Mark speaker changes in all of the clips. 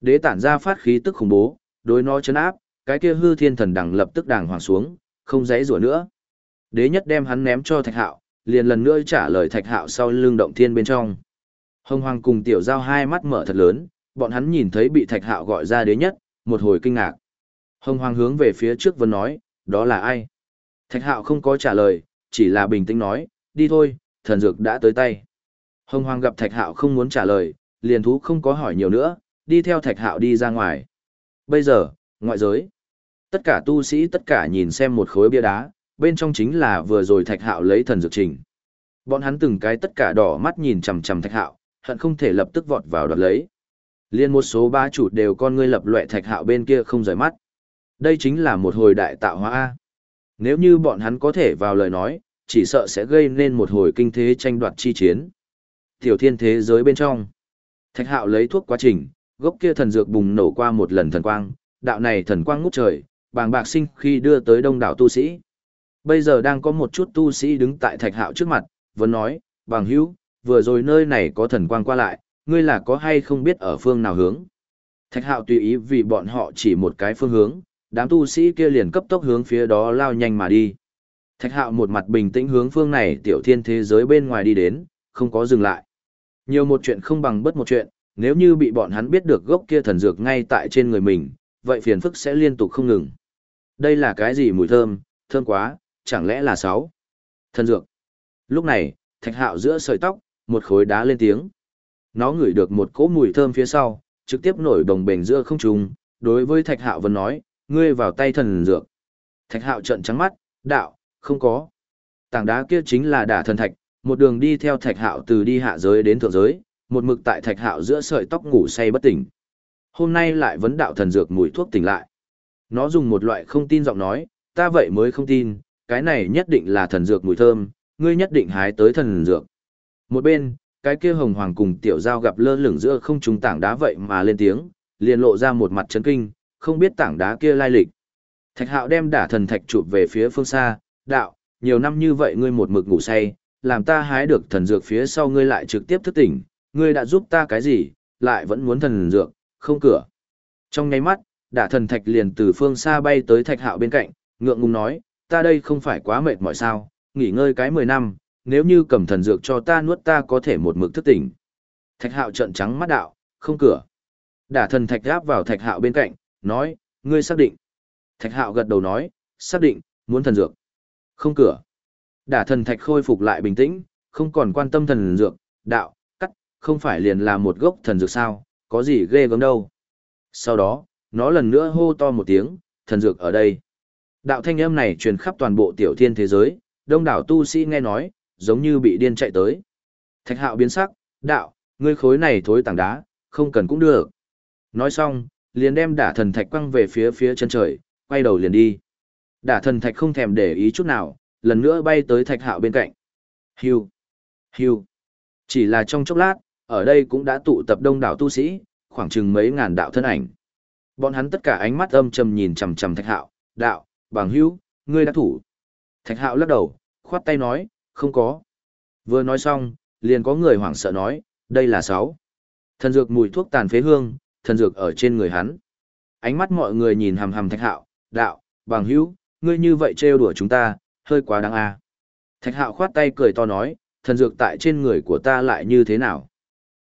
Speaker 1: Đế tản ra phát khí tức khủng bố, đối nó chấn áp, cái kia hư thiên thần đằng lập tức đàng hoàng xuống, không dãy rủa nữa. Đế nhất đem hắn ném cho Thạch Hạo, liền lần nữa trả lời Thạch Hạo sau lưng động thiên bên trong. Hồng Hoàng cùng Tiểu Giao hai mắt mở thật lớn, bọn hắn nhìn thấy bị Thạch Hạo gọi ra đế nhất, một hồi kinh ngạc. Hồng Hoàng hướng về phía trước vẫn nói, đó là ai? Thạch Hạo không có trả lời, chỉ là bình tĩnh nói, đi thôi, thần dược đã tới tay. Hồng Hoàng gặp Thạch Hạo không muốn trả lời, liền thú không có hỏi nhiều nữa, đi theo Thạch Hạo đi ra ngoài. Bây giờ, ngoại giới. Tất cả tu sĩ tất cả nhìn xem một khối bia đá, bên trong chính là vừa rồi Thạch Hạo lấy thần dược trình. Bọn hắn từng cái tất cả đỏ mắt nhìn chằm chằm Thạch Hạo, hận không thể lập tức vọt vào đoạt lấy. Liên một số ba chủ đều con ngươi lập loè Thạch Hạo bên kia không rời mắt. Đây chính là một hồi đại tạo hóa a. Nếu như bọn hắn có thể vào lời nói, chỉ sợ sẽ gây nên một hồi kinh thế tranh đoạt chi chiến. Tiểu thiên thế giới bên trong. Thạch hạo lấy thuốc quá trình, gốc kia thần dược bùng nổ qua một lần thần quang, đạo này thần quang ngút trời, bàng bạc sinh khi đưa tới đông đảo tu sĩ. Bây giờ đang có một chút tu sĩ đứng tại thạch hạo trước mặt, vẫn nói, bằng hữu, vừa rồi nơi này có thần quang qua lại, ngươi là có hay không biết ở phương nào hướng. Thạch hạo tùy ý vì bọn họ chỉ một cái phương hướng, đám tu sĩ kia liền cấp tốc hướng phía đó lao nhanh mà đi. Thạch hạo một mặt bình tĩnh hướng phương này tiểu thiên thế giới bên ngoài đi đến, không có dừng lại. Nhiều một chuyện không bằng bất một chuyện, nếu như bị bọn hắn biết được gốc kia thần dược ngay tại trên người mình, vậy phiền phức sẽ liên tục không ngừng. Đây là cái gì mùi thơm, thơm quá, chẳng lẽ là sáu? Thần dược. Lúc này, thạch hạo giữa sợi tóc, một khối đá lên tiếng. Nó ngửi được một cỗ mùi thơm phía sau, trực tiếp nổi đồng bền giữa không trùng, đối với thạch hạo vẫn nói, ngươi vào tay thần dược. Thạch hạo trợn trắng mắt, đạo, không có. Tảng đá kia chính là đả thần thạch, một đường đi theo thạch hạo từ đi hạ giới đến thượng giới, một mực tại thạch hạo giữa sợi tóc ngủ say bất tỉnh. Hôm nay lại vấn đạo thần dược mùi thuốc tỉnh lại. Nó dùng một loại không tin giọng nói, ta vậy mới không tin, cái này nhất định là thần dược mùi thơm, ngươi nhất định hái tới thần dược. Một bên, cái kia hồng hoàng cùng tiểu giao gặp lơ lửng giữa không trung tảng đá vậy mà lên tiếng, liền lộ ra một mặt chấn kinh, không biết tảng đá kia lai lịch. Thạch hạo đem đả thần thạch chụp về phía phương xa, đạo, nhiều năm như vậy ngươi một mực ngủ say, làm ta hái được thần dược phía sau ngươi lại trực tiếp thức tỉnh, ngươi đã giúp ta cái gì, lại vẫn muốn thần dược, không cửa. Trong nháy mắt, đả thần thạch liền từ phương xa bay tới thạch hạo bên cạnh, ngượng ngùng nói, ta đây không phải quá mệt mỏi sao, nghỉ ngơi cái 10 năm, nếu như cầm thần dược cho ta nuốt ta có thể một mực thức tỉnh. Thạch hạo trợn trắng mắt đạo, không cửa. Đả thần thạch gáp vào thạch hạo bên cạnh, nói, ngươi xác định. Thạch hạo gật đầu nói, xác định, muốn thần dược. Không cửa. Đả thần thạch khôi phục lại bình tĩnh, không còn quan tâm thần dược, đạo, không phải liền là một gốc thần dược sao, có gì ghê gớm đâu. Sau đó, nó lần nữa hô to một tiếng, thần dược ở đây. Đạo thanh âm này truyền khắp toàn bộ tiểu thiên thế giới, đông đảo tu sĩ nghe nói, giống như bị điên chạy tới. Thạch hạo biến sắc, đạo, ngươi khối này thối tảng đá, không cần cũng được. Nói xong, liền đem đả thần thạch quăng về phía phía chân trời, quay đầu liền đi. Đả thần thạch không thèm để ý chút nào, lần nữa bay tới thạch hạo bên cạnh. Hiu, hiu. Chỉ là trong chốc lát, ở đây cũng đã tụ tập đông đảo tu sĩ, khoảng chừng mấy ngàn đạo thân ảnh. Bọn hắn tất cả ánh mắt âm trầm nhìn chằm chằm thạch hạo, đạo, bằng hữu, ngươi đã thủ. Thạch hạo lắc đầu, khoát tay nói, không có. Vừa nói xong, liền có người hoảng sợ nói, đây là sáu. Thần dược mùi thuốc tàn phế hương, thần dược ở trên người hắn. Ánh mắt mọi người nhìn hằm hằm thạch hạo, đạo, bằng hữu, ngươi như vậy trêu đùa chúng ta, hơi quá đáng a. Thạch hạo khoát tay cười to nói, thần dược tại trên người của ta lại như thế nào?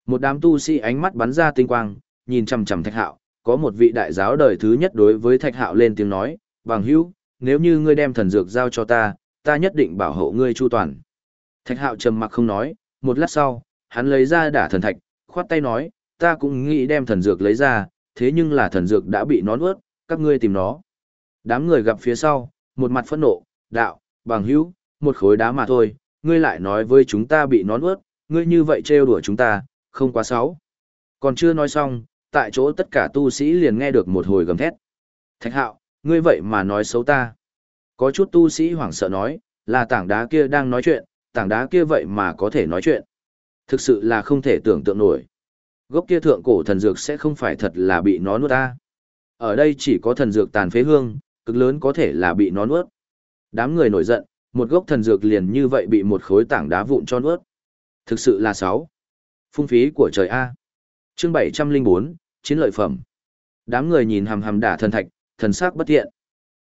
Speaker 1: Một đám tu sĩ ánh mắt bắn ra tinh quang, nhìn chằm chằm thạch hạo, có một vị đại giáo đời thứ nhất đối với thạch hạo lên tiếng nói, bằng hữu, nếu như ngươi đem thần dược giao cho ta, ta nhất định bảo hộ ngươi chu toàn. Thạch hạo trầm mặc không nói, một lát sau, hắn lấy ra đả thần thạch, khoát tay nói, ta cũng nghĩ đem thần dược lấy ra, thế nhưng là thần dược đã bị nó nuốt, các ngươi tìm nó. Đám người gặp phía sau, một mặt phẫn nộ, đạo, bằng hữu, một khối đá mà thôi, ngươi lại nói với chúng ta bị nó nuốt, ngươi như vậy trêu đùa chúng ta, không quá sáu, Còn chưa nói xong, tại chỗ tất cả tu sĩ liền nghe được một hồi gầm thét. Thạch hạo, ngươi vậy mà nói xấu ta. Có chút tu sĩ hoảng sợ nói, là tảng đá kia đang nói chuyện, tảng đá kia vậy mà có thể nói chuyện. Thực sự là không thể tưởng tượng nổi. Gốc kia thượng cổ thần dược sẽ không phải thật là bị nó nuốt ta. Ở đây chỉ có thần dược tàn phế hương, cực lớn có thể là bị nó nuốt. Đám người nổi giận, một gốc thần dược liền như vậy bị một khối tảng đá vụn cho nuốt. Thực sự là sáu. Phung phí của trời A. Chương 704, chiến lợi phẩm. Đám người nhìn hằm hằm đả thần thạch, thần sắc bất thiện.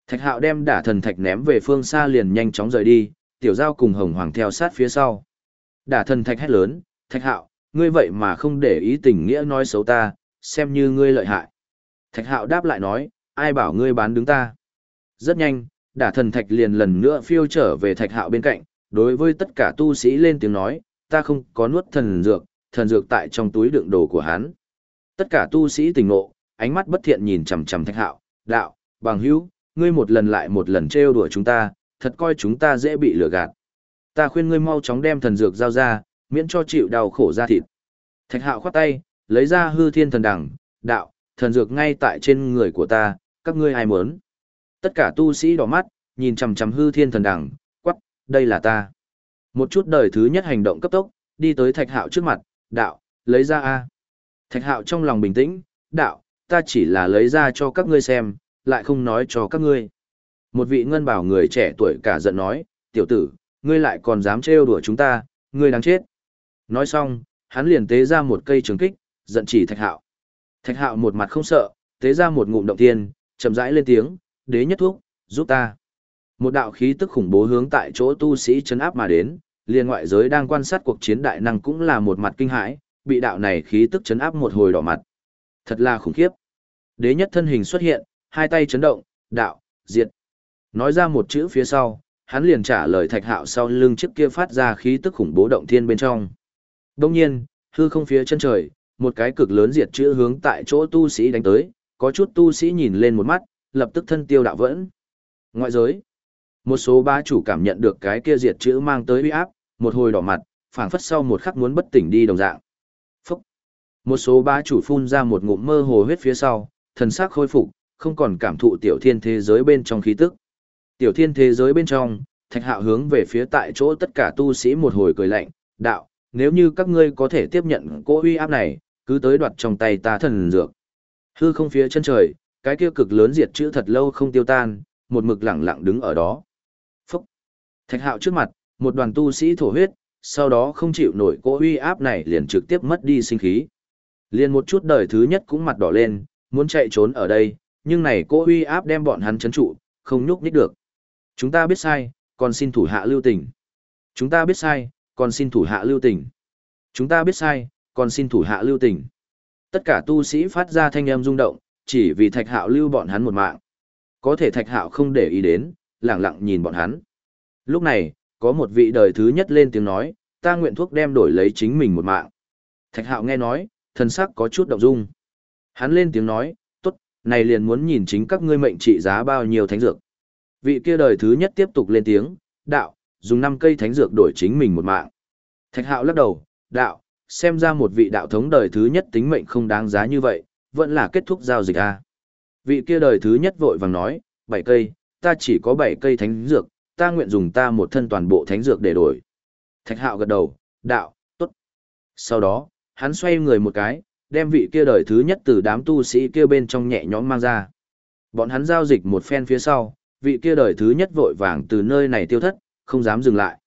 Speaker 1: Thạch hạo đem đả thần thạch ném về phương xa liền nhanh chóng rời đi, tiểu giao cùng hồng hoàng theo sát phía sau. Đả thần thạch hét lớn, thạch hạo, ngươi vậy mà không để ý tình nghĩa nói xấu ta, xem như ngươi lợi hại. Thạch hạo đáp lại nói, ai bảo ngươi bán đứng ta. Rất nhanh, đả thần thạch liền lần nữa phiêu trở về thạch hạo bên cạnh, đối với tất cả tu sĩ lên tiếng nói, ta không có nuốt thần dược, thần dược tại trong túi đựng đồ của hắn. Tất cả tu sĩ tình ngộ, ánh mắt bất thiện nhìn chằm chằm thạch hạo, đạo, bằng hữu, ngươi một lần lại một lần trêu đùa chúng ta, thật coi chúng ta dễ bị lừa gạt. Ta khuyên ngươi mau chóng đem thần dược giao ra, miễn cho chịu đau khổ ra thịt. Thạch hạo khoát tay, lấy ra hư thiên thần đằng, đạo, thần dược ngay tại trên người của ta, các ngươi ai muốn. Tất cả tu sĩ đỏ mắt, nhìn chằm chằm hư thiên thần đằng, quắc, đây là ta. Một chút đời thứ nhất hành động cấp tốc, đi tới thạch hạo trước mặt, đạo, lấy ra A. Thạch hạo trong lòng bình tĩnh, đạo, ta chỉ là lấy ra cho các ngươi xem, lại không nói cho các ngươi. Một vị ngân bảo người trẻ tuổi cả giận nói, tiểu tử, ngươi lại còn dám trêu đùa chúng ta, ngươi đáng chết. Nói xong, hắn liền tế ra một cây trường kích, giận chỉ thạch hạo. Thạch hạo một mặt không sợ, tế ra một ngụm động tiên, chậm rãi lên tiếng, đế nhất thuốc, giúp ta. Một đạo khí tức khủng bố hướng tại chỗ tu sĩ chấn áp mà đến, liền ngoại giới đang quan sát cuộc chiến đại năng cũng là một mặt kinh hãi, bị đạo này khí tức chấn áp một hồi đỏ mặt. Thật là khủng khiếp. Đế nhất thân hình xuất hiện, hai tay chấn động, đạo, diệt. Nói ra một chữ phía sau, hắn liền trả lời thạch hạo sau lưng chiếc kia phát ra khí tức khủng bố động thiên bên trong. Đông nhiên, hư không phía chân trời, một cái cực lớn diệt chữ hướng tại chỗ tu sĩ đánh tới, có chút tu sĩ nhìn lên một mắt, lập tức thân tiêu đạo vẫn. Ngoại giới, một số ba chủ cảm nhận được cái kia diệt chữ mang tới uy áp, một hồi đỏ mặt, phảng phất sau một khắc muốn bất tỉnh đi đồng dạng. Phúc! Một số ba chủ phun ra một ngụm mơ hồ huyết phía sau, thần sắc khôi phục, không còn cảm thụ tiểu thiên thế giới bên trong khí tức. Tiểu thiên thế giới bên trong, thạch hạo hướng về phía tại chỗ tất cả tu sĩ một hồi cười lạnh, đạo, nếu như các ngươi có thể tiếp nhận cỗ uy áp này, cứ tới đoạt trong tay ta thần dược. Hư không phía chân trời, cái kia cực lớn diệt chữ thật lâu không tiêu tan, một mực lặng lặng đứng ở đó. Phúc! Thạch hạo trước mặt, một đoàn tu sĩ thổ huyết, sau đó không chịu nổi cỗ uy áp này liền trực tiếp mất đi sinh khí. Liền một chút đời thứ nhất cũng mặt đỏ lên, muốn chạy trốn ở đây, nhưng này cỗ uy áp đem bọn hắn chấn trụ, không nhúc nhích được. Chúng ta biết sai, còn xin thủ hạ lưu tình. Chúng ta biết sai, còn xin thủ hạ lưu tình. Chúng ta biết sai, còn xin thủ hạ lưu tình. Tất cả tu sĩ phát ra thanh âm rung động, chỉ vì thạch hạo lưu bọn hắn một mạng. Có thể thạch hạo không để ý đến, lặng lặng nhìn bọn hắn. Lúc này, có một vị đời thứ nhất lên tiếng nói, ta nguyện thuốc đem đổi lấy chính mình một mạng. Thạch hạo nghe nói, thần sắc có chút động dung. Hắn lên tiếng nói, tốt, này liền muốn nhìn chính các ngươi mệnh trị giá bao nhiêu thánh dược. Vị kia đời thứ nhất tiếp tục lên tiếng, đạo, dùng 5 cây thánh dược đổi chính mình một mạng. Thạch hạo lắc đầu, đạo, xem ra một vị đạo thống đời thứ nhất tính mệnh không đáng giá như vậy, vẫn là kết thúc giao dịch a. À. Vị kia đời thứ nhất vội vàng nói, 7 cây, ta chỉ có 7 cây thánh dược, ta nguyện dùng ta một thân toàn bộ thánh dược để đổi. Thạch hạo gật đầu, đạo, tốt. Sau đó, hắn xoay người một cái, đem vị kia đời thứ nhất từ đám tu sĩ kia bên trong nhẹ nhõm mang ra. Bọn hắn giao dịch một phen phía sau, vị kia đời thứ nhất vội vàng từ nơi này tiêu thất, không dám dừng lại.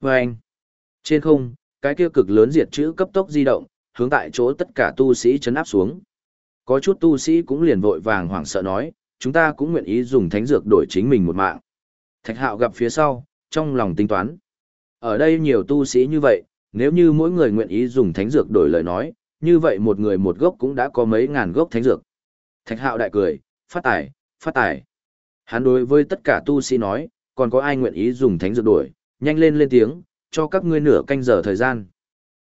Speaker 1: Và anh, trên không, cái kia cực lớn diệt chữ cấp tốc di động, hướng tại chỗ tất cả tu sĩ chấn áp xuống. Có chút tu sĩ cũng liền vội vàng hoảng sợ nói, chúng ta cũng nguyện ý dùng thánh dược đổi chính mình một mạng. Thạch hạo gặp phía sau, trong lòng tính toán. Ở đây nhiều tu sĩ như vậy, nếu như mỗi người nguyện ý dùng thánh dược đổi lời nói, như vậy một người một gốc cũng đã có mấy ngàn gốc thánh dược. Thạch hạo đại cười, phát tài, phát tài. Hắn đối với tất cả tu sĩ nói, còn có ai nguyện ý dùng thánh dược đổi, nhanh lên lên tiếng, cho các ngươi nửa canh giờ thời gian.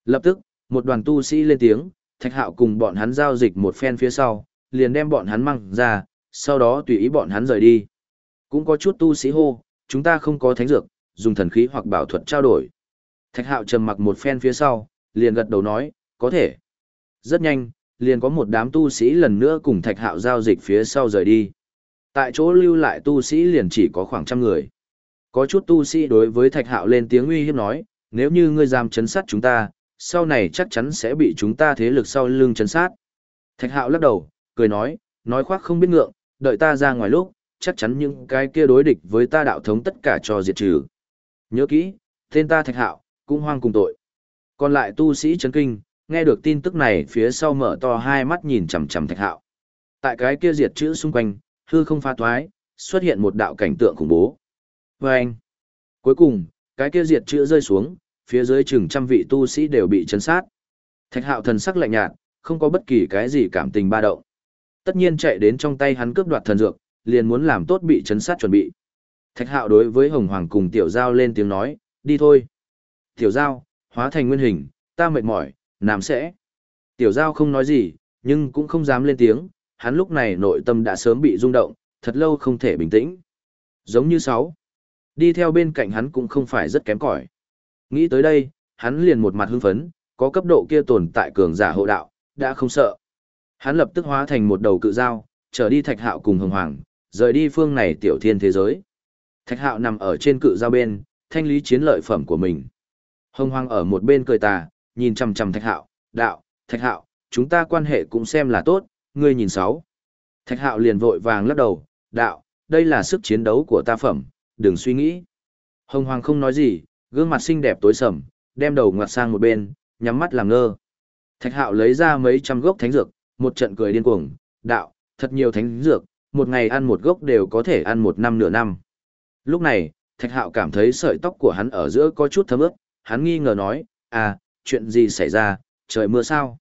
Speaker 1: Lập tức, một đoàn tu sĩ lên tiếng, thạch hạo cùng bọn hắn giao dịch một phen phía sau, liền đem bọn hắn mang ra, sau đó tùy ý bọn hắn rời đi. Cũng có chút tu sĩ hô, chúng ta không có thánh dược, dùng thần khí hoặc bảo thuật trao đổi. Thạch hạo trầm mặc một phen phía sau, liền gật đầu nói, có thể. Rất nhanh, liền có một đám tu sĩ lần nữa cùng thạch hạo giao dịch phía sau rời đi. Tại chỗ lưu lại tu sĩ liền chỉ có khoảng trăm người. Có chút tu sĩ đối với thạch hạo lên tiếng uy hiếp nói, nếu như ngươi dám chấn sát chúng ta, sau này chắc chắn sẽ bị chúng ta thế lực sau lưng chấn sát. Thạch hạo lắc đầu, cười nói, nói khoác không biết ngượng, đợi ta ra ngoài lúc, chắc chắn những cái kia đối địch với ta đạo thống tất cả cho diệt trừ. Nhớ kỹ, tên ta thạch hạo, cũng hoang cùng tội. Còn lại tu sĩ chấn kinh, nghe được tin tức này phía sau mở to hai mắt nhìn chằm chằm thạch hạo. Tại cái kia diệt chữ xung quanh, hư không pha thoái, xuất hiện một đạo cảnh tượng khủng bố. Và anh, cuối cùng, cái kia diệt chữ rơi xuống, phía dưới chừng trăm vị tu sĩ đều bị chấn sát. Thạch hạo thần sắc lạnh nhạt, không có bất kỳ cái gì cảm tình ba động. Tất nhiên chạy đến trong tay hắn cướp đoạt thần dược, liền muốn làm tốt bị chấn sát chuẩn bị. Thạch hạo đối với Hồng Hoàng cùng Tiểu Giao lên tiếng nói, đi thôi. Tiểu Giao, hóa thành nguyên hình, ta mệt mỏi, nằm sẽ. Tiểu Giao không nói gì, nhưng cũng không dám lên tiếng, hắn lúc này nội tâm đã sớm bị rung động, thật lâu không thể bình tĩnh. Giống như sáu. Đi theo bên cạnh hắn cũng không phải rất kém cỏi. Nghĩ tới đây, hắn liền một mặt hưng phấn, có cấp độ kia tồn tại cường giả hộ đạo, đã không sợ. Hắn lập tức hóa thành một đầu cự dao, trở đi Thạch Hạo cùng Hồng Hoàng, rời đi phương này tiểu thiên thế giới. Thạch Hạo nằm ở trên cự dao bên, thanh lý chiến lợi phẩm của mình. Hồng Hoàng ở một bên cười tà, nhìn chằm chằm Thạch Hạo, "Đạo, Thạch Hạo, chúng ta quan hệ cũng xem là tốt, ngươi nhìn sáu." Thạch Hạo liền vội vàng lắc đầu, "Đạo, đây là sức chiến đấu của ta phẩm, đừng suy nghĩ." Hồng Hoàng không nói gì, gương mặt xinh đẹp tối sầm, đem đầu ngoặt sang một bên, nhắm mắt làm ngơ. Thạch Hạo lấy ra mấy trăm gốc thánh dược, một trận cười điên cuồng, đạo, thật nhiều thánh dược, một ngày ăn một gốc đều có thể ăn một năm nửa năm. Lúc này, Thạch Hạo cảm thấy sợi tóc của hắn ở giữa có chút thấm ướt, hắn nghi ngờ nói, à, chuyện gì xảy ra, trời mưa sao?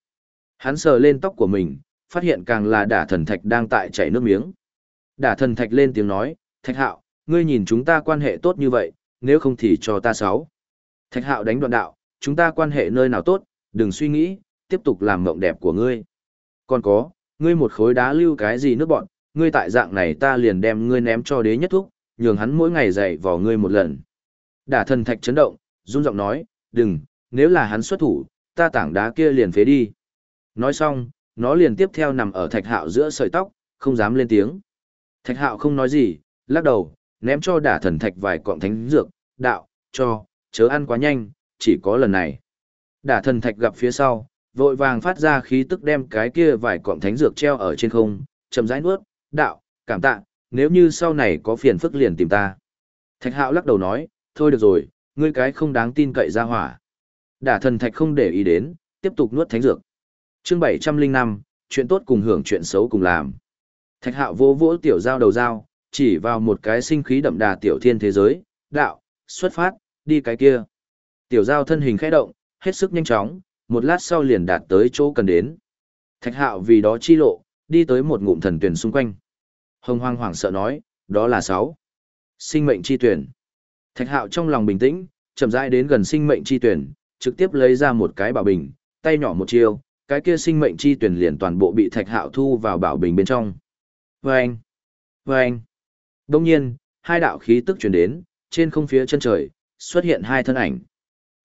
Speaker 1: Hắn sờ lên tóc của mình, phát hiện càng là đả thần thạch đang tại chảy nước miếng. Đả thần thạch lên tiếng nói, Thạch Hạo, ngươi nhìn chúng ta quan hệ tốt như vậy, nếu không thì cho ta sáu. Thạch Hạo đánh đoạn đạo, chúng ta quan hệ nơi nào tốt, đừng suy nghĩ, tiếp tục làm mộng đẹp của ngươi. Còn có, ngươi một khối đá lưu cái gì nước bọn, ngươi tại dạng này ta liền đem ngươi ném cho đế nhất thúc, nhường hắn mỗi ngày dạy vào ngươi một lần. Đả thần thạch chấn động, run giọng nói, đừng, nếu là hắn xuất thủ, ta tảng đá kia liền phế đi. Nói xong, nó liền tiếp theo nằm ở thạch hạo giữa sợi tóc, không dám lên tiếng. Thạch hạo không nói gì, lắc đầu, ném cho đả thần thạch vài cọng thánh dược, đạo, cho, chớ ăn quá nhanh, chỉ có lần này. Đả thần thạch gặp phía sau, vội vàng phát ra khí tức đem cái kia vài cọng thánh dược treo ở trên không, chậm rãi nuốt, đạo, cảm tạ, nếu như sau này có phiền phức liền tìm ta. Thạch hạo lắc đầu nói, thôi được rồi, ngươi cái không đáng tin cậy ra hỏa. Đả thần thạch không để ý đến, tiếp tục nuốt thánh dược. chương 705, chuyện tốt cùng hưởng chuyện xấu cùng làm. Thạch hạo vô vỗ tiểu giao đầu giao, chỉ vào một cái sinh khí đậm đà tiểu thiên thế giới, đạo, xuất phát, đi cái kia. Tiểu giao thân hình khẽ động, hết sức nhanh chóng, một lát sau liền đạt tới chỗ cần đến. Thạch hạo vì đó chi lộ, đi tới một ngụm thần tuyển xung quanh. Hồng hoang hoảng sợ nói, đó là sáu. Sinh mệnh chi tuyển. Thạch hạo trong lòng bình tĩnh, chậm rãi đến gần sinh mệnh chi tuyển, trực tiếp lấy ra một cái bảo bình, tay nhỏ một chiêu, cái kia sinh mệnh chi tuyển liền toàn bộ bị thạch hạo thu vào bảo bình bên trong. Vâng! Vâng! Đông nhiên, hai đạo khí tức chuyển đến, trên không phía chân trời, xuất hiện hai thân ảnh.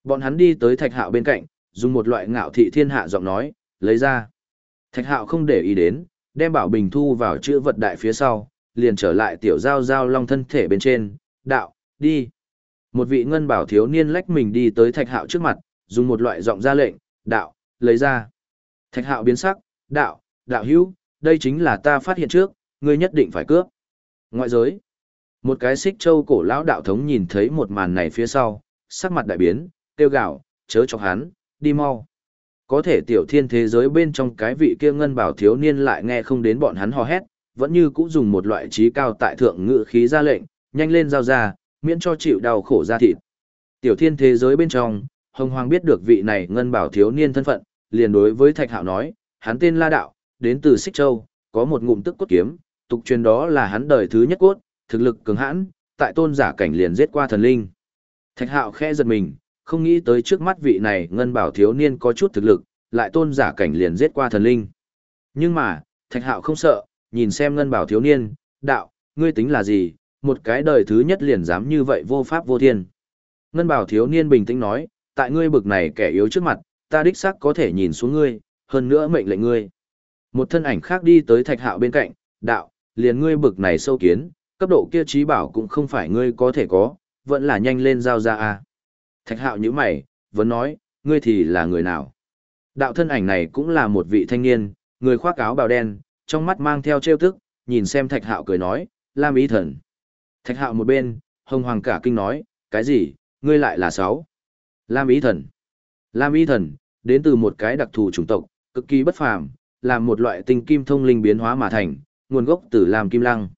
Speaker 1: Bọn hắn đi tới thạch hạo bên cạnh, dùng một loại ngạo thị thiên hạ giọng nói, lấy ra. Thạch hạo không để ý đến, đem bảo bình thu vào chữ vật đại phía sau, liền trở lại tiểu giao giao long thân thể bên trên, đạo, đi. Một vị ngân bảo thiếu niên lách mình đi tới thạch hạo trước mặt, dùng một loại giọng ra lệnh, đạo, lấy ra. Thạch hạo biến sắc, đạo, đạo hữu, đây chính là ta phát hiện trước, ngươi nhất định phải cướp. Ngoại giới, một cái xích châu cổ lão đạo thống nhìn thấy một màn này phía sau, sắc mặt đại biến, tiêu gạo, chớ chọc hắn, đi mau. Có thể tiểu thiên thế giới bên trong cái vị kia ngân bảo thiếu niên lại nghe không đến bọn hắn hò hét, vẫn như cũng dùng một loại trí cao tại thượng ngự khí ra lệnh, nhanh lên giao ra, miễn cho chịu đau khổ ra thịt. Tiểu thiên thế giới bên trong, Hồng Hoàng biết được vị này ngân bảo thiếu niên thân phận, liền đối với Thạch Hạo nói, hắn tên La Đạo, đến từ Xích Châu, có một ngụm tức cốt kiếm, tục truyền đó là hắn đời thứ nhất cốt, thực lực cường hãn, tại tôn giả cảnh liền giết qua thần linh. Thạch Hạo khẽ giật mình, không nghĩ tới trước mắt vị này ngân bảo thiếu niên có chút thực lực, lại tôn giả cảnh liền giết qua thần linh. Nhưng mà, thạch hạo không sợ, nhìn xem ngân bảo thiếu niên, đạo, ngươi tính là gì, một cái đời thứ nhất liền dám như vậy vô pháp vô thiên. Ngân bảo thiếu niên bình tĩnh nói, tại ngươi bực này kẻ yếu trước mặt, ta đích xác có thể nhìn xuống ngươi, hơn nữa mệnh lệnh ngươi. Một thân ảnh khác đi tới thạch hạo bên cạnh, đạo, liền ngươi bực này sâu kiến, cấp độ kia trí bảo cũng không phải ngươi có thể có, vẫn là nhanh lên giao ra a. Thạch hạo như mày, vẫn nói, ngươi thì là người nào? Đạo thân ảnh này cũng là một vị thanh niên, người khoác áo bào đen, trong mắt mang theo trêu tức, nhìn xem thạch hạo cười nói, Lam ý thần. Thạch hạo một bên, hồng hoàng cả kinh nói, cái gì, ngươi lại là sáu? Lam ý thần. Lam ý thần, đến từ một cái đặc thù chủng tộc, cực kỳ bất phàm, là một loại tinh kim thông linh biến hóa mà thành, nguồn gốc từ Lam Kim Lăng.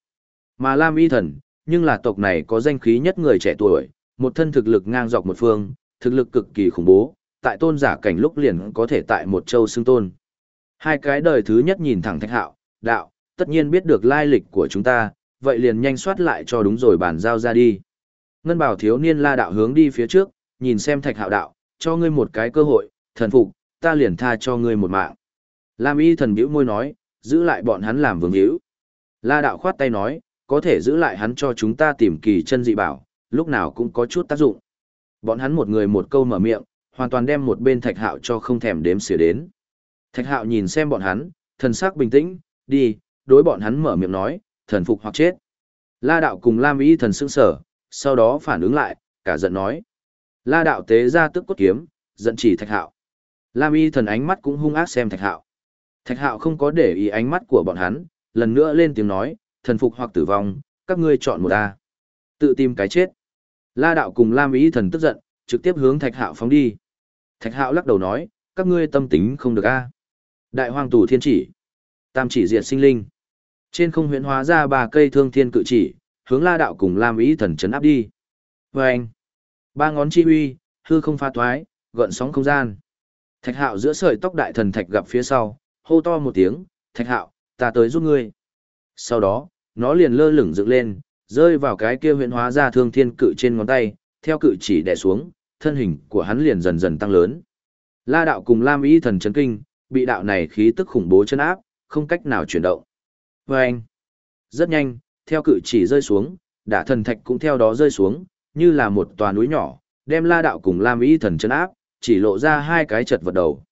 Speaker 1: Mà Lam Y Thần, nhưng là tộc này có danh khí nhất người trẻ tuổi, một thân thực lực ngang dọc một phương, thực lực cực kỳ khủng bố, tại tôn giả cảnh lúc liền có thể tại một châu xưng tôn. Hai cái đời thứ nhất nhìn thẳng thạch hạo, đạo, tất nhiên biết được lai lịch của chúng ta, vậy liền nhanh soát lại cho đúng rồi bàn giao ra đi. Ngân bảo thiếu niên la đạo hướng đi phía trước, nhìn xem thạch hạo đạo, cho ngươi một cái cơ hội, thần phục, ta liền tha cho ngươi một mạng. Lam y thần biểu môi nói, giữ lại bọn hắn làm vương hữu. La đạo khoát tay nói, có thể giữ lại hắn cho chúng ta tìm kỳ chân dị bảo, lúc nào cũng có chút tác dụng. Bọn hắn một người một câu mở miệng, hoàn toàn đem một bên thạch hạo cho không thèm đếm xỉa đến. Thạch hạo nhìn xem bọn hắn, thần sắc bình tĩnh, đi, đối bọn hắn mở miệng nói, thần phục hoặc chết. La đạo cùng Lam y thần sững sở, sau đó phản ứng lại, cả giận nói. La đạo tế ra tức cốt kiếm, giận chỉ thạch hạo. Lam y thần ánh mắt cũng hung ác xem thạch hạo. Thạch hạo không có để ý ánh mắt của bọn hắn, lần nữa lên tiếng nói, thần phục hoặc tử vong, các ngươi chọn một A. Tự tìm cái chết. La đạo cùng Lam ý thần tức giận, trực tiếp hướng thạch hạo phóng đi. Thạch hạo lắc đầu nói, các ngươi tâm tính không được A. Đại hoàng tù thiên chỉ. Tam chỉ diệt sinh linh. Trên không huyễn hóa ra ba cây thương thiên cự chỉ, hướng la đạo cùng Lam ý thần chấn áp đi. Oeng. ba ngón chi huy, hư không pha thoái, gợn sóng không gian. Thạch hạo giữa sợi tóc đại thần thạch gặp phía sau, hô to một tiếng, thạch hạo, ta tới giúp ngươi. Sau đó, nó liền lơ lửng dựng lên, rơi vào cái kia huyễn hóa ra thương thiên cự trên ngón tay, theo cự chỉ đè xuống, thân hình của hắn liền dần dần tăng lớn. La đạo cùng Lam Y thần chấn kinh, bị đạo này khí tức khủng bố chân áp, không cách nào chuyển động. Và anh, rất nhanh, theo cự chỉ rơi xuống, đả thần thạch cũng theo đó rơi xuống, như là một tòa núi nhỏ, đem la đạo cùng Lam Y thần chấn áp, chỉ lộ ra hai cái chật vật đầu.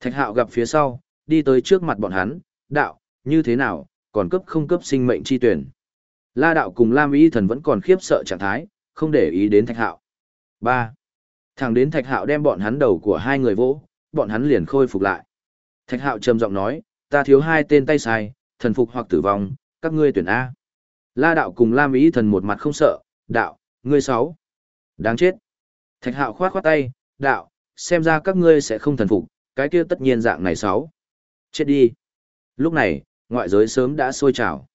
Speaker 1: Thạch hạo gặp phía sau, đi tới trước mặt bọn hắn, đạo, như thế nào, còn cấp không cấp sinh mệnh chi tuyển. La đạo cùng Lam Y thần vẫn còn khiếp sợ trạng thái, không để ý đến thạch hạo. 3. Thẳng đến thạch hạo đem bọn hắn đầu của hai người vỗ, bọn hắn liền khôi phục lại. Thạch hạo trầm giọng nói, ta thiếu hai tên tay sai, thần phục hoặc tử vong, các ngươi tuyển A. La đạo cùng Lam ý thần một mặt không sợ, đạo, ngươi sáu. Đáng chết. Thạch hạo khoát khoát tay, đạo, xem ra các ngươi sẽ không thần phục, cái kia tất nhiên dạng này sáu. Chết đi. Lúc này, ngoại giới sớm đã sôi trào.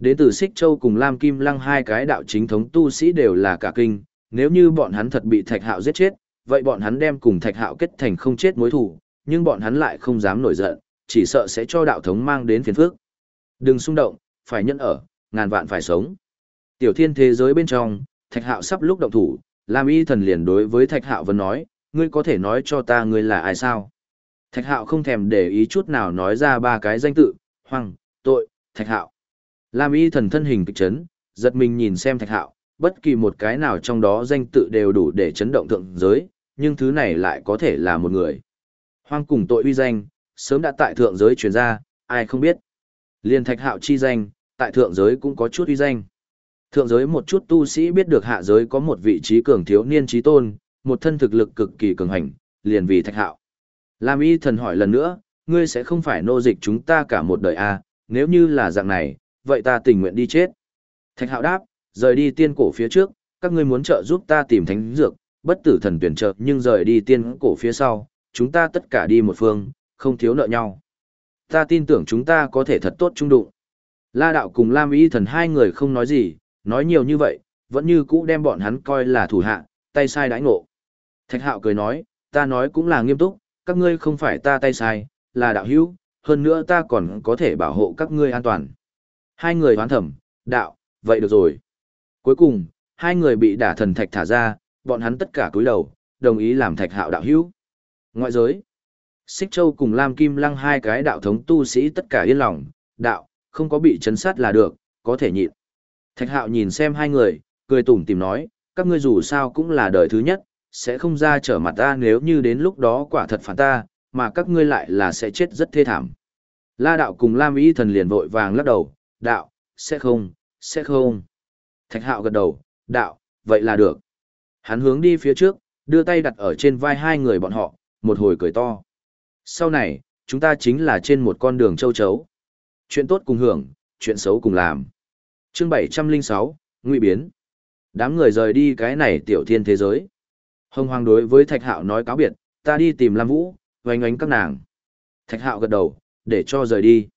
Speaker 1: Đến từ Xích Châu cùng Lam Kim Lăng hai cái đạo chính thống tu sĩ đều là cả kinh, nếu như bọn hắn thật bị Thạch Hạo giết chết, vậy bọn hắn đem cùng Thạch Hạo kết thành không chết mối thù, nhưng bọn hắn lại không dám nổi giận, chỉ sợ sẽ cho đạo thống mang đến phiền phức. Đừng xung động, phải nhẫn ở, ngàn vạn phải sống. Tiểu thiên thế giới bên trong, Thạch Hạo sắp lúc động thủ, Lam Y thần liền đối với Thạch Hạo vẫn nói, ngươi có thể nói cho ta ngươi là ai sao? Thạch Hạo không thèm để ý chút nào nói ra ba cái danh tự, hoàng tội, Thạch Hạo. Lam Y thần thân hình kịch chấn, giật mình nhìn xem Thạch Hạo, bất kỳ một cái nào trong đó danh tự đều đủ để chấn động thượng giới, nhưng thứ này lại có thể là một người. Hoang cùng tội uy danh, sớm đã tại thượng giới truyền ra, ai không biết. Liên thạch hạo chi danh, tại thượng giới cũng có chút uy danh. Thượng giới một chút tu sĩ biết được hạ giới có một vị trí cường thiếu niên trí tôn, một thân thực lực cực kỳ cường hành, liền vì thạch hạo. Lam y thần hỏi lần nữa, ngươi sẽ không phải nô dịch chúng ta cả một đời à, nếu như là dạng này, vậy ta tình nguyện đi chết. Thạch hạo đáp, rời đi tiên cổ phía trước, các ngươi muốn trợ giúp ta tìm thánh dược, bất tử thần tuyển trợ nhưng rời đi tiên cổ phía sau, chúng ta tất cả đi một phương, không thiếu nợ nhau. Ta tin tưởng chúng ta có thể thật tốt chung đụng. La đạo cùng Lam Y thần hai người không nói gì, nói nhiều như vậy, vẫn như cũ đem bọn hắn coi là thủ hạ, tay sai đãi ngộ. Thạch hạo cười nói, ta nói cũng là nghiêm túc, các ngươi không phải ta tay sai, là đạo hữu, hơn nữa ta còn có thể bảo hộ các ngươi an toàn. Hai người hoán thẩm, đạo, vậy được rồi. Cuối cùng, hai người bị đả thần thạch thả ra, bọn hắn tất cả cúi đầu, đồng ý làm thạch hạo đạo hữu. Ngoại giới, Xích Châu cùng Lam Kim Lăng hai cái đạo thống tu sĩ tất cả yên lòng, đạo, không có bị chấn sát là được, có thể nhịn. Thạch Hạo nhìn xem hai người, cười tủm tìm nói, các ngươi dù sao cũng là đời thứ nhất, sẽ không ra trở mặt ta nếu như đến lúc đó quả thật phản ta, mà các ngươi lại là sẽ chết rất thê thảm. La đạo cùng Lam Y thần liền vội vàng lắc đầu, đạo, sẽ không, sẽ không. Thạch Hạo gật đầu, đạo, vậy là được. Hắn hướng đi phía trước, đưa tay đặt ở trên vai hai người bọn họ, một hồi cười to. Sau này, chúng ta chính là trên một con đường châu chấu. Chuyện tốt cùng hưởng, chuyện xấu cùng làm. Chương 706, Ngụy Biến. Đám người rời đi cái này tiểu thiên thế giới. Hồng Hoàng đối với Thạch Hạo nói cáo biệt, ta đi tìm Lam Vũ, oanh oánh các nàng. Thạch hạo gật đầu, để cho rời đi.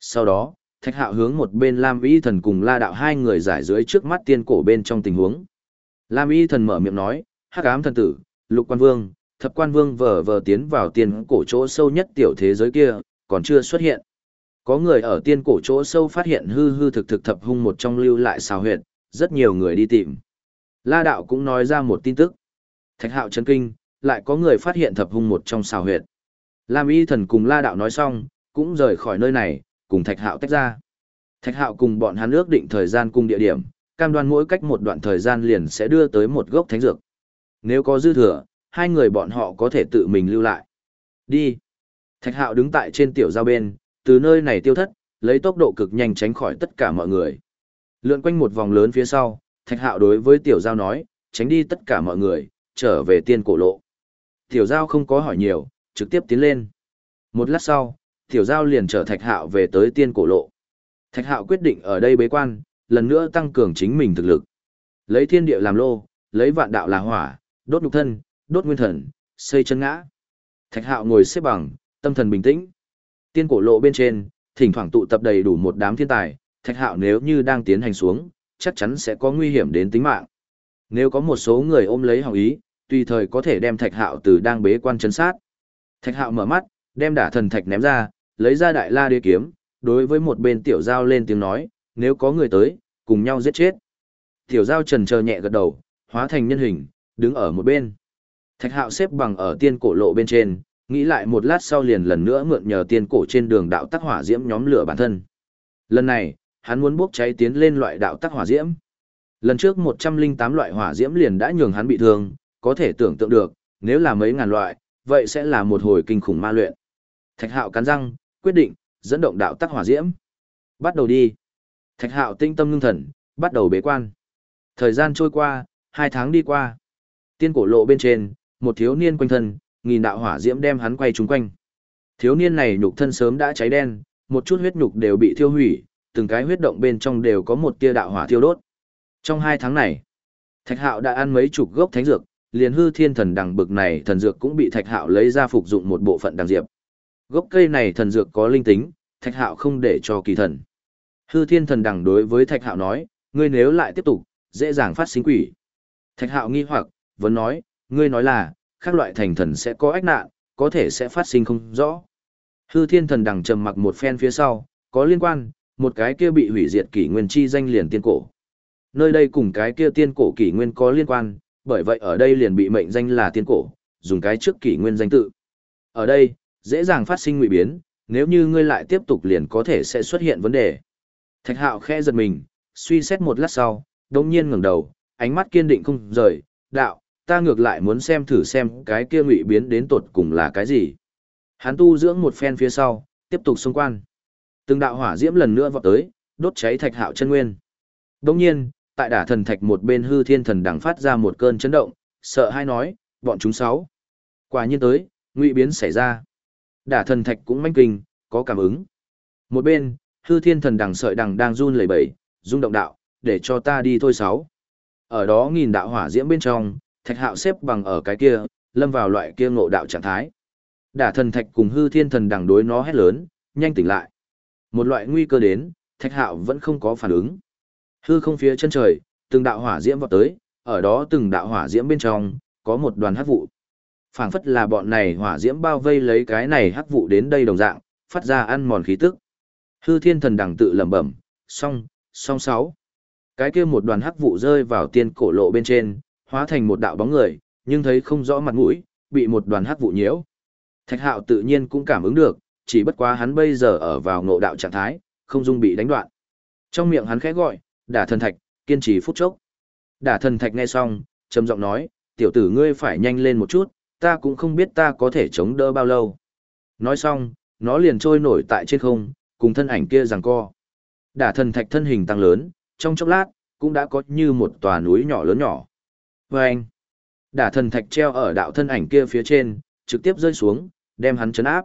Speaker 1: Sau đó, thạch hạo hướng một bên Lam Y thần cùng la đạo hai người giải dưới trước mắt tiên cổ bên trong tình huống. Lam Y thần mở miệng nói, hắc ám thần tử, lục quan vương, thập quan vương vờ vờ tiến vào tiên cổ chỗ sâu nhất tiểu thế giới kia, còn chưa xuất hiện. Có người ở tiên cổ chỗ sâu phát hiện hư hư thực thực thập hung một trong lưu lại xào huyệt, rất nhiều người đi tìm. La đạo cũng nói ra một tin tức. Thạch hạo chấn kinh, lại có người phát hiện thập hung một trong xào huyệt. Lam y thần cùng la đạo nói xong, cũng rời khỏi nơi này, cùng thạch hạo tách ra. Thạch hạo cùng bọn hắn ước định thời gian cùng địa điểm, cam đoan mỗi cách một đoạn thời gian liền sẽ đưa tới một gốc thánh dược. Nếu có dư thừa, hai người bọn họ có thể tự mình lưu lại. Đi. Thạch hạo đứng tại trên tiểu giao bên, từ nơi này tiêu thất, lấy tốc độ cực nhanh tránh khỏi tất cả mọi người. Lượn quanh một vòng lớn phía sau, thạch hạo đối với tiểu giao nói, tránh đi tất cả mọi người, trở về tiên cổ lộ. Tiểu giao không có hỏi nhiều, trực tiếp tiến lên. Một lát sau, tiểu giao liền chở thạch hạo về tới tiên cổ lộ. Thạch hạo quyết định ở đây bế quan, lần nữa tăng cường chính mình thực lực. Lấy thiên địa làm lô, lấy vạn đạo là hỏa, đốt nhục thân, đốt nguyên thần, xây chân ngã. Thạch hạo ngồi xếp bằng, tâm thần bình tĩnh. Tiên cổ lộ bên trên, thỉnh thoảng tụ tập đầy đủ một đám thiên tài, thạch hạo nếu như đang tiến hành xuống, chắc chắn sẽ có nguy hiểm đến tính mạng. Nếu có một số người ôm lấy hào ý, tùy thời có thể đem thạch hạo từ đang bế quan chấn sát. Thạch hạo mở mắt, đem đả thần thạch ném ra, lấy ra đại la đế kiếm, đối với một bên tiểu giao lên tiếng nói, nếu có người tới, cùng nhau giết chết. Tiểu giao trần chờ nhẹ gật đầu, hóa thành nhân hình, đứng ở một bên. Thạch hạo xếp bằng ở tiên cổ lộ bên trên, nghĩ lại một lát sau liền lần nữa mượn nhờ tiên cổ trên đường đạo tắc hỏa diễm nhóm lửa bản thân. Lần này, hắn muốn bốc cháy tiến lên loại đạo tắc hỏa diễm. Lần trước 108 loại hỏa diễm liền đã nhường hắn bị thương, có thể tưởng tượng được, nếu là mấy ngàn loại, vậy sẽ là một hồi kinh khủng ma luyện. Thạch Hạo cắn răng, quyết định dẫn động đạo tắc hỏa diễm. Bắt đầu đi. Thạch Hạo tinh tâm ngưng thần, bắt đầu bế quan. Thời gian trôi qua, hai tháng đi qua. Tiên cổ lộ bên trên, một thiếu niên quanh thân, nghìn đạo hỏa diễm đem hắn quay trúng quanh. Thiếu niên này nhục thân sớm đã cháy đen, một chút huyết nhục đều bị thiêu hủy, từng cái huyết động bên trong đều có một tia đạo hỏa thiêu đốt. Trong hai tháng này, Thạch Hạo đã ăn mấy chục gốc thánh dược, liền hư thiên thần đằng bực này thần dược cũng bị Thạch Hạo lấy ra phục dụng một bộ phận đằng diệp. Gốc cây này thần dược có linh tính, Thạch Hạo không để cho kỳ thần. Hư thiên thần đằng đối với Thạch Hạo nói, ngươi nếu lại tiếp tục, dễ dàng phát sinh quỷ. Thạch Hạo nghi hoặc, vẫn nói, ngươi nói là, các loại thành thần sẽ có ách nạn, có thể sẽ phát sinh không rõ. Hư thiên thần đằng trầm mặc một phen phía sau, có liên quan, một cái kia bị hủy diệt kỷ nguyên chi danh liền tiên cổ. Nơi đây cùng cái kia tiên cổ kỷ nguyên có liên quan, bởi vậy ở đây liền bị mệnh danh là tiên cổ, dùng cái trước kỷ nguyên danh tự. Ở đây, dễ dàng phát sinh ngụy biến, nếu như ngươi lại tiếp tục liền có thể sẽ xuất hiện vấn đề. Thạch hạo khẽ giật mình, suy xét một lát sau, đồng nhiên ngẩng đầu, ánh mắt kiên định không rời, đạo, ta ngược lại muốn xem thử xem cái kia ngụy biến đến tột cùng là cái gì. Hắn tu dưỡng một phen phía sau, tiếp tục xung quan. Từng đạo hỏa diễm lần nữa vọt tới, đốt cháy thạch hạo chân nguyên. Đồng nhiên, tại đả thần thạch một bên hư thiên thần đằng phát ra một cơn chấn động, sợ hai nói, bọn chúng sáu. Quả nhiên tới, ngụy biến xảy ra. Đả thần thạch cũng manh kinh, có cảm ứng. Một bên, hư thiên thần đằng sợi đằng đang run lẩy bẩy, rung động đạo, để cho ta đi thôi sáu. Ở đó nghìn đạo hỏa diễm bên trong, thạch hạo xếp bằng ở cái kia, lâm vào loại kia ngộ đạo trạng thái. Đả thần thạch cùng hư thiên thần đằng đối nó hét lớn, nhanh tỉnh lại. Một loại nguy cơ đến, thạch hạo vẫn không có phản ứng. Hư không phía chân trời, từng đạo hỏa diễm vọt tới, ở đó từng đạo hỏa diễm bên trong, có một đoàn hát vụ phảng phất là bọn này hỏa diễm bao vây lấy cái này hắc vụ đến đây đồng dạng, phát ra ăn mòn khí tức. Hư thiên thần đằng tự lẩm bẩm, xong, xong sáu. Cái kia một đoàn hắc vụ rơi vào tiên cổ lộ bên trên, hóa thành một đạo bóng người, nhưng thấy không rõ mặt mũi, bị một đoàn hắc vụ nhiễu. Thạch hạo tự nhiên cũng cảm ứng được, chỉ bất quá hắn bây giờ ở vào ngộ đạo trạng thái, không dung bị đánh đoạn. Trong miệng hắn khẽ gọi, đả thần thạch, kiên trì phút chốc. Đả thần thạch nghe xong, trầm giọng nói, tiểu tử ngươi phải nhanh lên một chút, ta cũng không biết ta có thể chống đỡ bao lâu. Nói xong, nó liền trôi nổi tại trên không, cùng thân ảnh kia giằng co. Đả thần thạch thân hình tăng lớn, trong chốc lát, cũng đã có như một tòa núi nhỏ lớn nhỏ. Và anh, đả thần thạch treo ở đạo thân ảnh kia phía trên, trực tiếp rơi xuống, đem hắn chấn áp.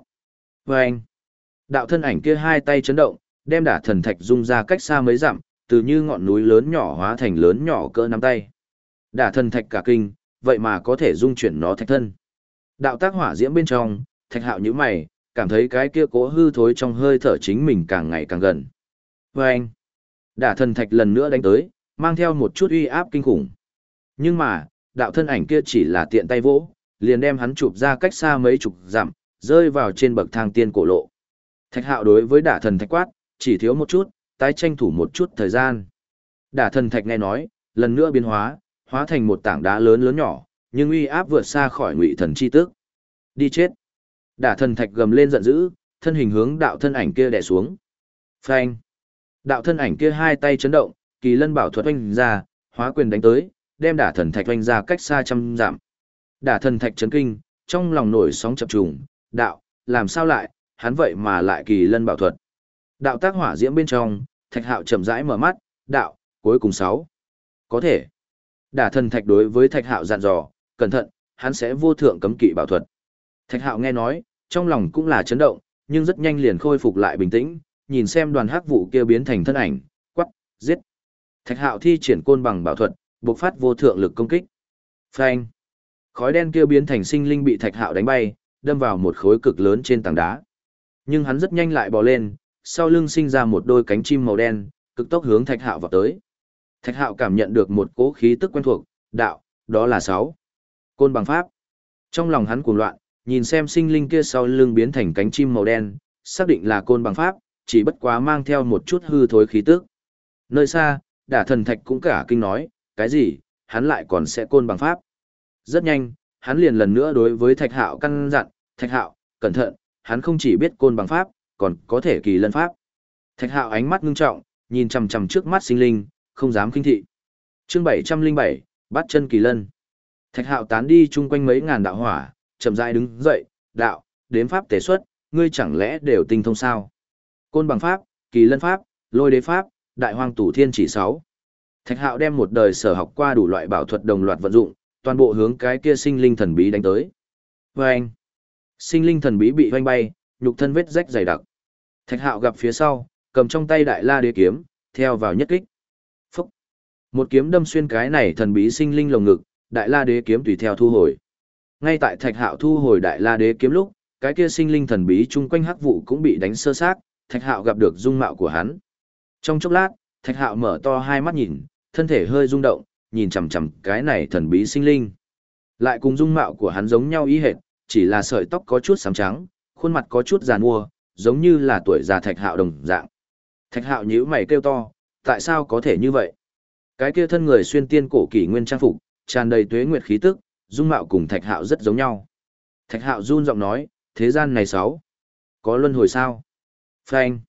Speaker 1: Và anh, đạo thân ảnh kia hai tay chấn động, đem đả thần thạch rung ra cách xa mấy dặm, từ như ngọn núi lớn nhỏ hóa thành lớn nhỏ cỡ nắm tay. Đả thần thạch cả kinh, vậy mà có thể dung chuyển nó thạch thân. Đạo tác hỏa diễm bên trong, thạch hạo nhíu mày, cảm thấy cái kia cố hư thối trong hơi thở chính mình càng ngày càng gần. Và anh, đả thần thạch lần nữa đánh tới, mang theo một chút uy áp kinh khủng. Nhưng mà, đạo thân ảnh kia chỉ là tiện tay vỗ, liền đem hắn chụp ra cách xa mấy chục dặm, rơi vào trên bậc thang tiên cổ lộ. Thạch hạo đối với đả thần thạch quát, chỉ thiếu một chút, tái tranh thủ một chút thời gian. Đả thần thạch nghe nói, lần nữa biến hóa, hóa thành một tảng đá lớn lớn nhỏ, nhưng uy áp vượt xa khỏi ngụy thần chi tức. Đi chết. Đả thần thạch gầm lên giận dữ, thân hình hướng đạo thân ảnh kia đè xuống. Phanh. Đạo thân ảnh kia hai tay chấn động, kỳ lân bảo thuật oanh ra, hóa quyền đánh tới, đem đả thần thạch oanh ra cách xa trăm dặm. Đả thần thạch chấn kinh, trong lòng nổi sóng chập trùng, đạo, làm sao lại, hắn vậy mà lại kỳ lân bảo thuật. Đạo tác hỏa diễm bên trong, thạch hạo chậm rãi mở mắt, đạo, cuối cùng sáu. Có thể. Đả thần thạch đối với thạch hạo dặn dò, cẩn thận, hắn sẽ vô thượng cấm kỵ bảo thuật. Thạch hạo nghe nói, trong lòng cũng là chấn động, nhưng rất nhanh liền khôi phục lại bình tĩnh, nhìn xem đoàn hắc vụ kia biến thành thân ảnh, quắc, giết. Thạch hạo thi triển côn bằng bảo thuật, bộc phát vô thượng lực công kích. Phanh. Khói đen kia biến thành sinh linh bị thạch hạo đánh bay, đâm vào một khối cực lớn trên tảng đá. Nhưng hắn rất nhanh lại bò lên, sau lưng sinh ra một đôi cánh chim màu đen, cực tốc hướng thạch hạo vọt tới. Thạch hạo cảm nhận được một cỗ khí tức quen thuộc, đạo, đó là sáu. Côn bằng pháp. Trong lòng hắn cuồng loạn, nhìn xem sinh linh kia sau lưng biến thành cánh chim màu đen, xác định là côn bằng pháp, chỉ bất quá mang theo một chút hư thối khí tức. Nơi xa, đả thần thạch cũng cả kinh nói, cái gì, hắn lại còn sẽ côn bằng pháp. Rất nhanh, hắn liền lần nữa đối với thạch hạo căn dặn, thạch hạo, cẩn thận, hắn không chỉ biết côn bằng pháp, còn có thể kỳ lân pháp. Thạch hạo ánh mắt ngưng trọng, nhìn chằm chằm trước mắt sinh linh, không dám kinh thị. Chương 707, bắt chân kỳ lân. Thạch hạo tán đi chung quanh mấy ngàn đạo hỏa, chậm rãi đứng dậy, đạo, đếm pháp tế xuất, ngươi chẳng lẽ đều tinh thông sao? Côn bằng pháp, kỳ lân pháp, lôi đế pháp, đại hoang tủ thiên chỉ sáu. Thạch hạo đem một đời sở học qua đủ loại bảo thuật đồng loạt vận dụng, toàn bộ hướng cái kia sinh linh thần bí đánh tới. Vâng! anh, sinh linh thần bí bị hoanh bay, nhục thân vết rách dày đặc. Thạch hạo gặp phía sau, cầm trong tay đại la đế kiếm, theo vào nhất kích. Phúc! Một kiếm đâm xuyên cái này thần bí sinh linh lồng ngực, đại la đế kiếm tùy theo thu hồi. Ngay tại thạch hạo thu hồi đại la đế kiếm lúc, cái kia sinh linh thần bí chung quanh hắc vụ cũng bị đánh sơ sát, thạch hạo gặp được dung mạo của hắn. Trong chốc lát, thạch hạo mở to hai mắt nhìn, thân thể hơi rung động, nhìn chằm chằm cái này thần bí sinh linh. Lại cùng dung mạo của hắn giống nhau ý hệt, chỉ là sợi tóc có chút xám trắng, khuôn mặt có chút giàn mua, giống như là tuổi già thạch hạo đồng dạng. Thạch hạo nhíu mày kêu to, tại sao có thể như vậy? Cái kia thân người xuyên tiên cổ kỷ nguyên trang phục, tràn đầy tuế nguyệt khí tức, dung mạo cùng thạch hạo rất giống nhau. Thạch hạo run giọng nói, thế gian này sáu. Có luân hồi sao? Phanh.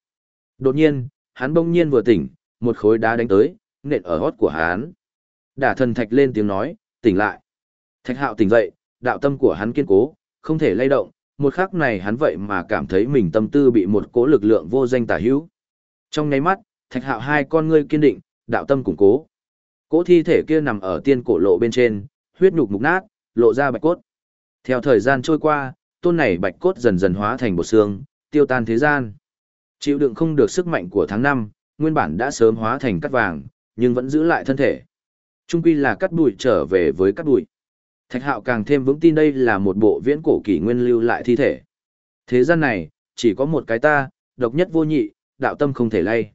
Speaker 1: Đột nhiên, hắn bỗng nhiên vừa tỉnh, một khối đá đánh tới, nện ở hót của hắn. Đả thần thạch lên tiếng nói, tỉnh lại. Thạch hạo tỉnh dậy, đạo tâm của hắn kiên cố, không thể lay động, một khắc này hắn vậy mà cảm thấy mình tâm tư bị một cố lực lượng vô danh tả hữu. Trong nháy mắt, thạch hạo hai con ngươi kiên định, đạo tâm củng cố. Cỗ thi thể kia nằm ở tiên cổ lộ bên trên, huyết nhục mục nát, lộ ra bạch cốt. Theo thời gian trôi qua, tôn này bạch cốt dần dần hóa thành bộ xương, tiêu tan thế gian. Chịu đựng không được sức mạnh của tháng năm, nguyên bản đã sớm hóa thành cát vàng, nhưng vẫn giữ lại thân thể. Trung quy là cắt bụi trở về với cắt bụi. Thạch hạo càng thêm vững tin đây là một bộ viễn cổ kỷ nguyên lưu lại thi thể. Thế gian này, chỉ có một cái ta, độc nhất vô nhị, đạo tâm không thể lay.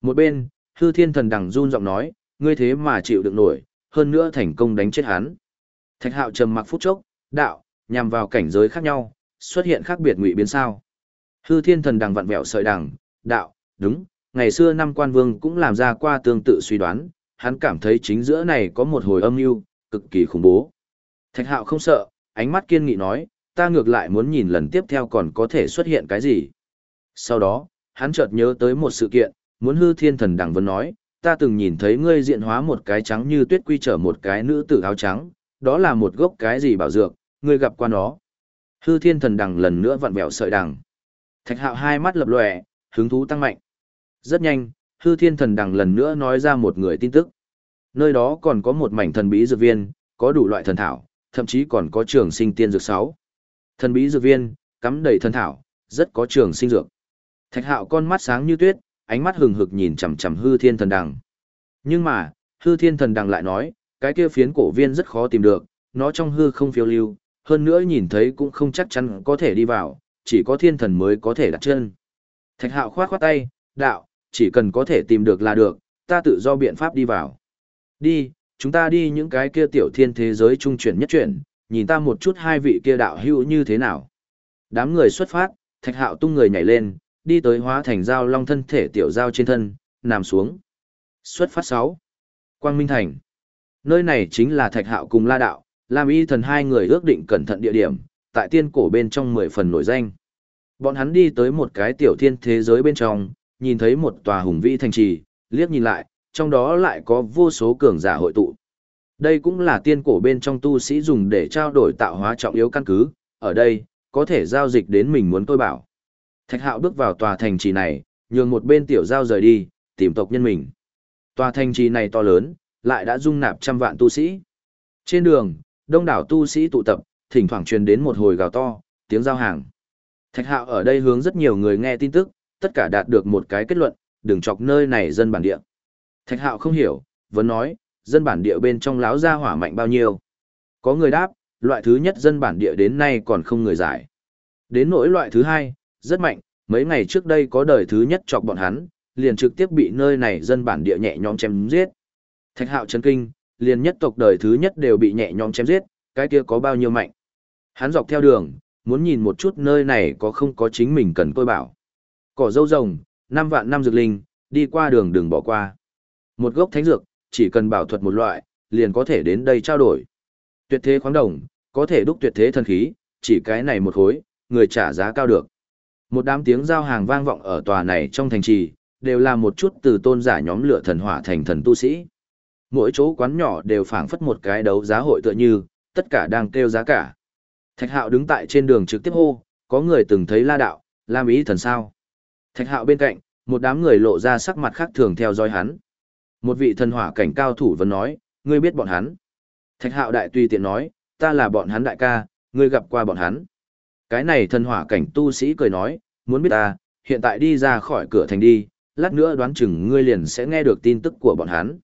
Speaker 1: Một bên, hư thiên thần đằng run giọng nói, ngươi thế mà chịu được nổi, hơn nữa thành công đánh chết hắn. Thạch hạo trầm mặc phút chốc, đạo, nhằm vào cảnh giới khác nhau, xuất hiện khác biệt ngụy biến sao. Hư thiên thần đằng vặn vẹo sợi đằng, đạo, đúng, ngày xưa năm quan vương cũng làm ra qua tương tự suy đoán, hắn cảm thấy chính giữa này có một hồi âm mưu cực kỳ khủng bố. Thạch hạo không sợ, ánh mắt kiên nghị nói, ta ngược lại muốn nhìn lần tiếp theo còn có thể xuất hiện cái gì. Sau đó, hắn chợt nhớ tới một sự kiện, muốn hư thiên thần đằng vân nói, ta từng nhìn thấy ngươi diện hóa một cái trắng như tuyết quy trở một cái nữ tử áo trắng, đó là một gốc cái gì bảo dược, ngươi gặp qua nó. Hư thiên thần đằng lần nữa vặn vẹo sợi đằng. Thạch hạo hai mắt lập lòe, hứng thú tăng mạnh. Rất nhanh, hư thiên thần đằng lần nữa nói ra một người tin tức. Nơi đó còn có một mảnh thần bí dược viên, có đủ loại thần thảo, thậm chí còn có trường sinh tiên dược sáu. Thần bí dược viên, cắm đầy thần thảo, rất có trường sinh dược. Thạch hạo con mắt sáng như tuyết, ánh mắt hừng hực nhìn chằm chằm hư thiên thần đằng. Nhưng mà, hư thiên thần đằng lại nói, cái kia phiến cổ viên rất khó tìm được, nó trong hư không phiêu lưu, hơn nữa nhìn thấy cũng không chắc chắn có thể đi vào, chỉ có thiên thần mới có thể đặt chân. Thạch hạo khoát khoát tay, đạo, chỉ cần có thể tìm được là được, ta tự do biện pháp đi vào. Đi, chúng ta đi những cái kia tiểu thiên thế giới trung chuyển nhất chuyển, nhìn ta một chút hai vị kia đạo hữu như thế nào. Đám người xuất phát, thạch hạo tung người nhảy lên, đi tới hóa thành dao long thân thể tiểu dao trên thân, nằm xuống. Xuất phát 6. Quang Minh Thành. Nơi này chính là thạch hạo cùng la đạo, lam y thần hai người ước định cẩn thận địa điểm, tại tiên cổ bên trong 10 phần nổi danh. Bọn hắn đi tới một cái tiểu thiên thế giới bên trong, nhìn thấy một tòa hùng vĩ thành trì, liếc nhìn lại, trong đó lại có vô số cường giả hội tụ. Đây cũng là tiên cổ bên trong tu sĩ dùng để trao đổi tạo hóa trọng yếu căn cứ, ở đây, có thể giao dịch đến mình muốn tôi bảo. Thạch hạo bước vào tòa thành trì này, nhường một bên tiểu giao rời đi, tìm tộc nhân mình. Tòa thành trì này to lớn, lại đã dung nạp trăm vạn tu sĩ. Trên đường, đông đảo tu sĩ tụ tập, thỉnh thoảng truyền đến một hồi gào to, tiếng giao hàng. Thạch hạo ở đây hướng rất nhiều người nghe tin tức, tất cả đạt được một cái kết luận, đừng chọc nơi này dân bản địa. Thạch hạo không hiểu, vẫn nói, dân bản địa bên trong láo ra hỏa mạnh bao nhiêu. Có người đáp, loại thứ nhất dân bản địa đến nay còn không người giải. Đến nỗi loại thứ hai, rất mạnh, mấy ngày trước đây có đời thứ nhất chọc bọn hắn, liền trực tiếp bị nơi này dân bản địa nhẹ nhõm chém giết. Thạch hạo chấn kinh, liền nhất tộc đời thứ nhất đều bị nhẹ nhõm chém giết, cái kia có bao nhiêu mạnh. Hắn dọc theo đường, muốn nhìn một chút nơi này có không có chính mình cần tôi bảo. Cỏ dâu rồng, năm vạn năm dược linh, đi qua đường đừng bỏ qua. Một gốc thánh dược, chỉ cần bảo thuật một loại, liền có thể đến đây trao đổi. Tuyệt thế khoáng đồng, có thể đúc tuyệt thế thần khí, chỉ cái này một khối, người trả giá cao được. Một đám tiếng giao hàng vang vọng ở tòa này trong thành trì, đều là một chút từ tôn giả nhóm lửa thần hỏa thành thần tu sĩ. Mỗi chỗ quán nhỏ đều phảng phất một cái đấu giá hội tựa như, tất cả đang kêu giá cả. Thạch hạo đứng tại trên đường trực tiếp hô, có người từng thấy la đạo, lam ý thần sao. Thạch hạo bên cạnh, một đám người lộ ra sắc mặt khác thường theo dõi hắn. Một vị thần hỏa cảnh cao thủ vẫn nói, ngươi biết bọn hắn. Thạch hạo đại tùy tiện nói, ta là bọn hắn đại ca, ngươi gặp qua bọn hắn. Cái này thần hỏa cảnh tu sĩ cười nói, muốn biết ta, hiện tại đi ra khỏi cửa thành đi, lát nữa đoán chừng ngươi liền sẽ nghe được tin tức của bọn hắn.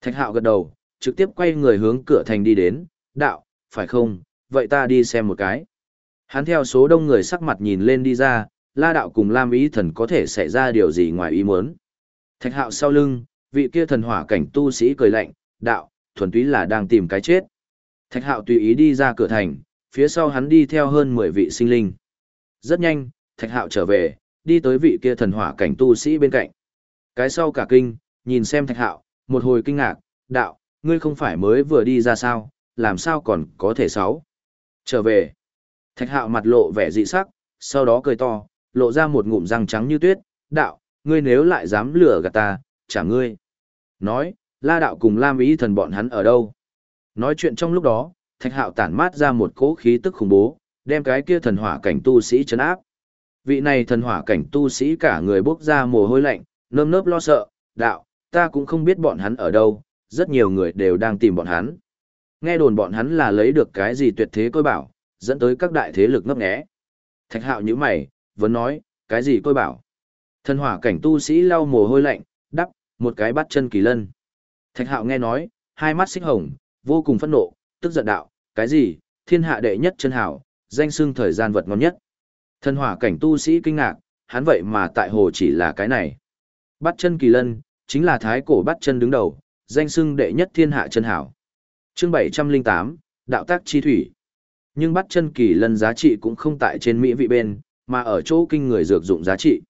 Speaker 1: Thạch hạo gật đầu, trực tiếp quay người hướng cửa thành đi đến, đạo, phải không, vậy ta đi xem một cái. Hắn theo số đông người sắc mặt nhìn lên đi ra, la đạo cùng Lam ý thần có thể xảy ra điều gì ngoài ý muốn. Thạch hạo sau lưng, vị kia thần hỏa cảnh tu sĩ cười lạnh, đạo, thuần túy là đang tìm cái chết. Thạch hạo tùy ý đi ra cửa thành, phía sau hắn đi theo hơn 10 vị sinh linh. Rất nhanh, thạch hạo trở về, đi tới vị kia thần hỏa cảnh tu sĩ bên cạnh. Cái sau cả kinh, nhìn xem thạch hạo, một hồi kinh ngạc, đạo, ngươi không phải mới vừa đi ra sao, làm sao còn có thể sáu. Trở về. Thạch hạo mặt lộ vẻ dị sắc, sau đó cười to, lộ ra một ngụm răng trắng như tuyết, đạo, ngươi nếu lại dám lừa gạt ta, trả ngươi. Nói, la đạo cùng Lam ý thần bọn hắn ở đâu? Nói chuyện trong lúc đó, thạch hạo tản mát ra một cỗ khí tức khủng bố, đem cái kia thần hỏa cảnh tu sĩ chấn áp. Vị này thần hỏa cảnh tu sĩ cả người bốc ra mồ hôi lạnh, nơm nớp lo sợ, đạo, ta cũng không biết bọn hắn ở đâu, rất nhiều người đều đang tìm bọn hắn. Nghe đồn bọn hắn là lấy được cái gì tuyệt thế côi bảo, dẫn tới các đại thế lực ngấp nghé. Thạch hạo như mày, vẫn nói, cái gì côi bảo? Thần hỏa cảnh tu sĩ lau mồ hôi lạnh, đắp, một cái bắt chân kỳ lân. Thạch hạo nghe nói, hai mắt xích hồng, vô cùng phẫn nộ, tức giận đạo, cái gì, thiên hạ đệ nhất chân hảo, danh xưng thời gian vật ngon nhất. Thần hỏa cảnh tu sĩ kinh ngạc, hắn vậy mà tại hồ chỉ là cái này. Bắt chân kỳ lân, chính là thái cổ bắt chân đứng đầu, danh xưng đệ nhất thiên hạ chân hảo. Chương 708, đạo tác chi thủy. Nhưng bắt chân kỳ lân giá trị cũng không tại trên mỹ vị bên, mà ở chỗ kinh người dược dụng giá trị.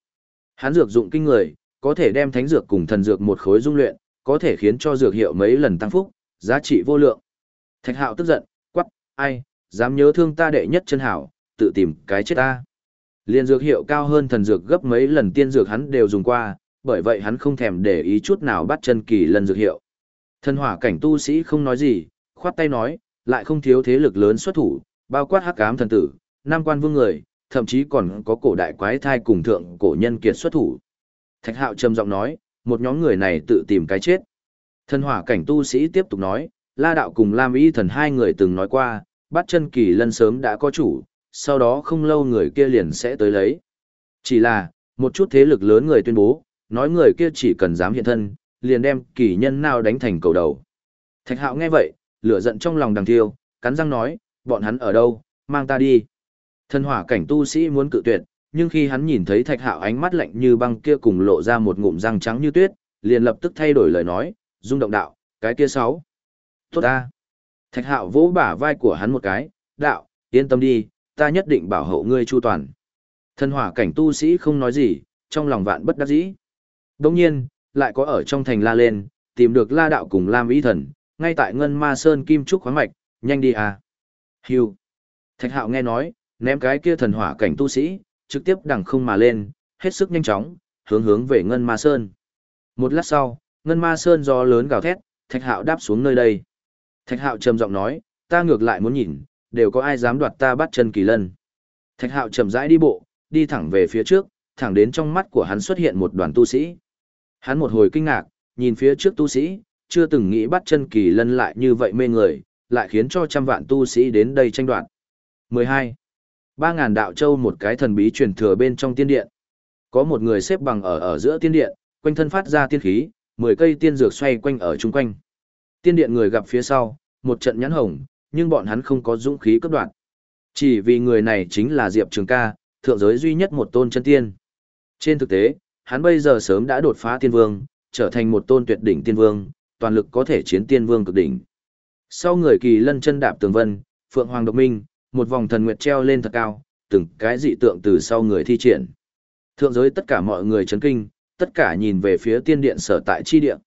Speaker 1: Hắn dược dụng kinh người, có thể đem thánh dược cùng thần dược một khối dung luyện, có thể khiến cho dược hiệu mấy lần tăng phúc, giá trị vô lượng. Thạch Hạo tức giận, quắc, ai, dám nhớ thương ta đệ nhất chân hảo, tự tìm cái chết ta. Liên dược hiệu cao hơn thần dược gấp mấy lần tiên dược hắn đều dùng qua, bởi vậy hắn không thèm để ý chút nào bắt chân kỳ lần dược hiệu. Thần hỏa cảnh tu sĩ không nói gì, khoát tay nói, lại không thiếu thế lực lớn xuất thủ, bao quát hắc ám thần tử, nam quan vương người, thậm chí còn có cổ đại quái thai cùng thượng cổ nhân kiệt xuất thủ. Thạch hạo trầm giọng nói, một nhóm người này tự tìm cái chết. Thần hỏa cảnh tu sĩ tiếp tục nói, la đạo cùng Lam y thần hai người từng nói qua, bắt chân kỳ lân sớm đã có chủ, sau đó không lâu người kia liền sẽ tới lấy. Chỉ là, một chút thế lực lớn người tuyên bố, nói người kia chỉ cần dám hiện thân, liền đem kỳ nhân nào đánh thành cầu đầu. Thạch hạo nghe vậy, lửa giận trong lòng đằng thiêu, cắn răng nói, bọn hắn ở đâu, Mang ta đi. Thân hỏa cảnh tu sĩ muốn cự tuyệt, nhưng khi hắn nhìn thấy thạch hạo ánh mắt lạnh như băng kia cùng lộ ra một ngụm răng trắng như tuyết, liền lập tức thay đổi lời nói, rung động đạo, cái kia sáu. Tốt ta. Thạch hạo vỗ bả vai của hắn một cái, đạo, yên tâm đi, ta nhất định bảo hộ ngươi chu toàn. Thần hỏa cảnh tu sĩ không nói gì, trong lòng vạn bất đắc dĩ. Đồng nhiên, lại có ở trong thành la lên, tìm được la đạo cùng Lam Ý Thần, ngay tại Ngân Ma Sơn Kim Trúc khoáng mạch, nhanh đi à. hiu, Thạch hạo nghe nói, ném cái kia thần hỏa cảnh tu sĩ, trực tiếp đằng không mà lên, hết sức nhanh chóng, hướng hướng về Ngân Ma Sơn. Một lát sau, Ngân Ma Sơn do lớn gào thét, Thạch Hạo đáp xuống nơi đây. Thạch Hạo trầm giọng nói, ta ngược lại muốn nhìn, đều có ai dám đoạt ta bắt chân kỳ lân. Thạch Hạo chậm rãi đi bộ, đi thẳng về phía trước, thẳng đến trong mắt của hắn xuất hiện một đoàn tu sĩ. Hắn một hồi kinh ngạc, nhìn phía trước tu sĩ, chưa từng nghĩ bắt chân kỳ lân lại như vậy mê người, lại khiến cho trăm vạn tu sĩ đến đây tranh đoạt. 12. Ba ngàn đạo châu một cái thần bí truyền thừa bên trong tiên điện. Có một người xếp bằng ở ở giữa tiên điện, quanh thân phát ra tiên khí, 10 cây tiên dược xoay quanh ở chung quanh. Tiên điện người gặp phía sau, một trận nhãn hồng, nhưng bọn hắn không có dũng khí cấp đoạn. Chỉ vì người này chính là Diệp Trường ca, thượng giới duy nhất một tôn chân tiên. Trên thực tế, hắn bây giờ sớm đã đột phá tiên vương, trở thành một tôn tuyệt đỉnh tiên vương, toàn lực có thể chiến tiên vương cực đỉnh. Sau người kỳ lân chân đạp tường vân, phượng hoàng độc minh, một vòng thần nguyệt treo lên thật cao, từng cái dị tượng từ sau người thi triển. Thượng giới tất cả mọi người chấn kinh, tất cả nhìn về phía tiên điện sở tại chi điện.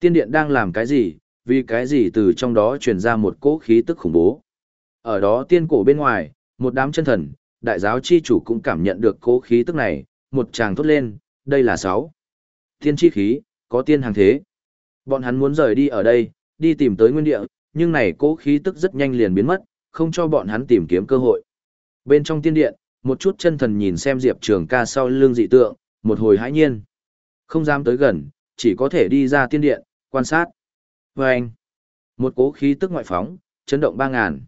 Speaker 1: Tiên điện đang làm cái gì, vì cái gì từ trong đó truyền ra một cỗ khí tức khủng bố. Ở đó tiên cổ bên ngoài, một đám chân thần, đại giáo chi chủ cũng cảm nhận được cỗ khí tức này, một chàng thốt lên, đây là sáu. Tiên chi khí, có tiên hàng thế. Bọn hắn muốn rời đi ở đây, đi tìm tới nguyên địa, nhưng này cỗ khí tức rất nhanh liền biến mất, không cho bọn hắn tìm kiếm cơ hội. Bên trong tiên điện, một chút chân thần nhìn xem Diệp Trường ca sau lưng dị tượng, một hồi hãi nhiên. Không dám tới gần, chỉ có thể đi ra tiên điện, quan sát. Và anh, một cố khí tức ngoại phóng, chấn động ba ngàn.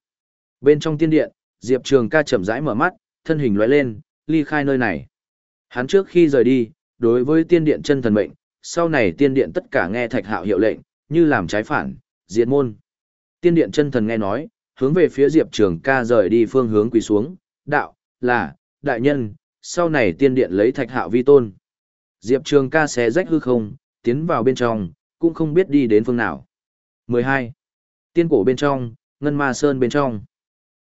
Speaker 1: Bên trong tiên điện, Diệp Trường ca chậm rãi mở mắt, thân hình lóe lên, ly khai nơi này. Hắn trước khi rời đi, đối với tiên điện chân thần mệnh, sau này tiên điện tất cả nghe thạch hạo hiệu lệnh, như làm trái phản, diệt môn. Tiên điện chân thần nghe nói, hướng về phía Diệp Trường ca rời đi phương hướng quỳ xuống, đạo, là, đại nhân, sau này tiên điện lấy thạch hạo vi tôn. Diệp Trường ca xé rách hư không, tiến vào bên trong, cũng không biết đi đến phương nào. 12. Tiên cổ bên trong, Ngân Ma Sơn bên trong.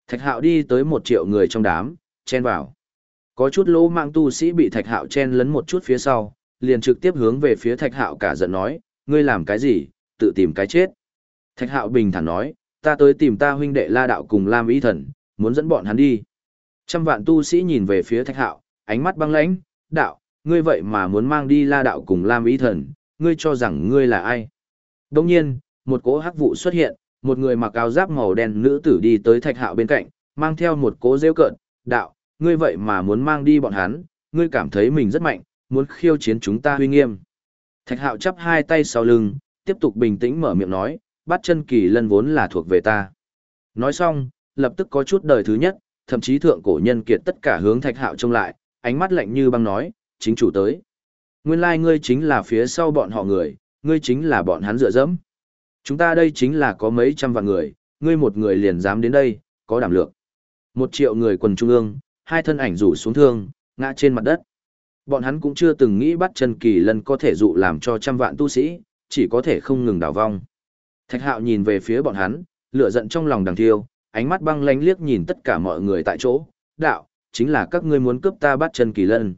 Speaker 1: Thạch hạo đi tới một triệu người trong đám, chen vào. Có chút lỗ mạng tu sĩ bị thạch hạo chen lấn một chút phía sau, liền trực tiếp hướng về phía thạch hạo cả giận nói, ngươi làm cái gì, tự tìm cái chết. Thạch hạo bình thản nói, ta tới tìm ta huynh đệ la đạo cùng Lam Ý Thần, muốn dẫn bọn hắn đi. Trăm vạn tu sĩ nhìn về phía thạch hạo, ánh mắt băng lãnh, đạo, ngươi vậy mà muốn mang đi la đạo cùng Lam Ý Thần, ngươi cho rằng ngươi là ai. Đồng nhiên, một cỗ hắc vụ xuất hiện, một người mặc áo giáp màu đen nữ tử đi tới thạch hạo bên cạnh, mang theo một cỗ rêu cợt, đạo, ngươi vậy mà muốn mang đi bọn hắn, ngươi cảm thấy mình rất mạnh, muốn khiêu chiến chúng ta huy nghiêm. Thạch hạo chắp hai tay sau lưng, tiếp tục bình tĩnh mở miệng nói, bắt chân kỳ lân vốn là thuộc về ta. Nói xong, lập tức có chút đời thứ nhất, thậm chí thượng cổ nhân kiệt tất cả hướng thạch hạo trông lại, ánh mắt lạnh như băng nói, chính chủ tới. Nguyên lai like ngươi chính là phía sau bọn họ người, ngươi chính là bọn hắn dựa dẫm. Chúng ta đây chính là có mấy trăm vạn người, ngươi một người liền dám đến đây, có đảm lược. Một triệu người quần trung ương, hai thân ảnh rủ xuống thương, ngã trên mặt đất. Bọn hắn cũng chưa từng nghĩ bắt chân kỳ lân có thể dụ làm cho trăm vạn tu sĩ, chỉ có thể không ngừng đảo vong. Thạch hạo nhìn về phía bọn hắn, lửa giận trong lòng đằng thiêu, ánh mắt băng lánh liếc nhìn tất cả mọi người tại chỗ, đạo, chính là các ngươi muốn cướp ta bắt chân kỳ lân.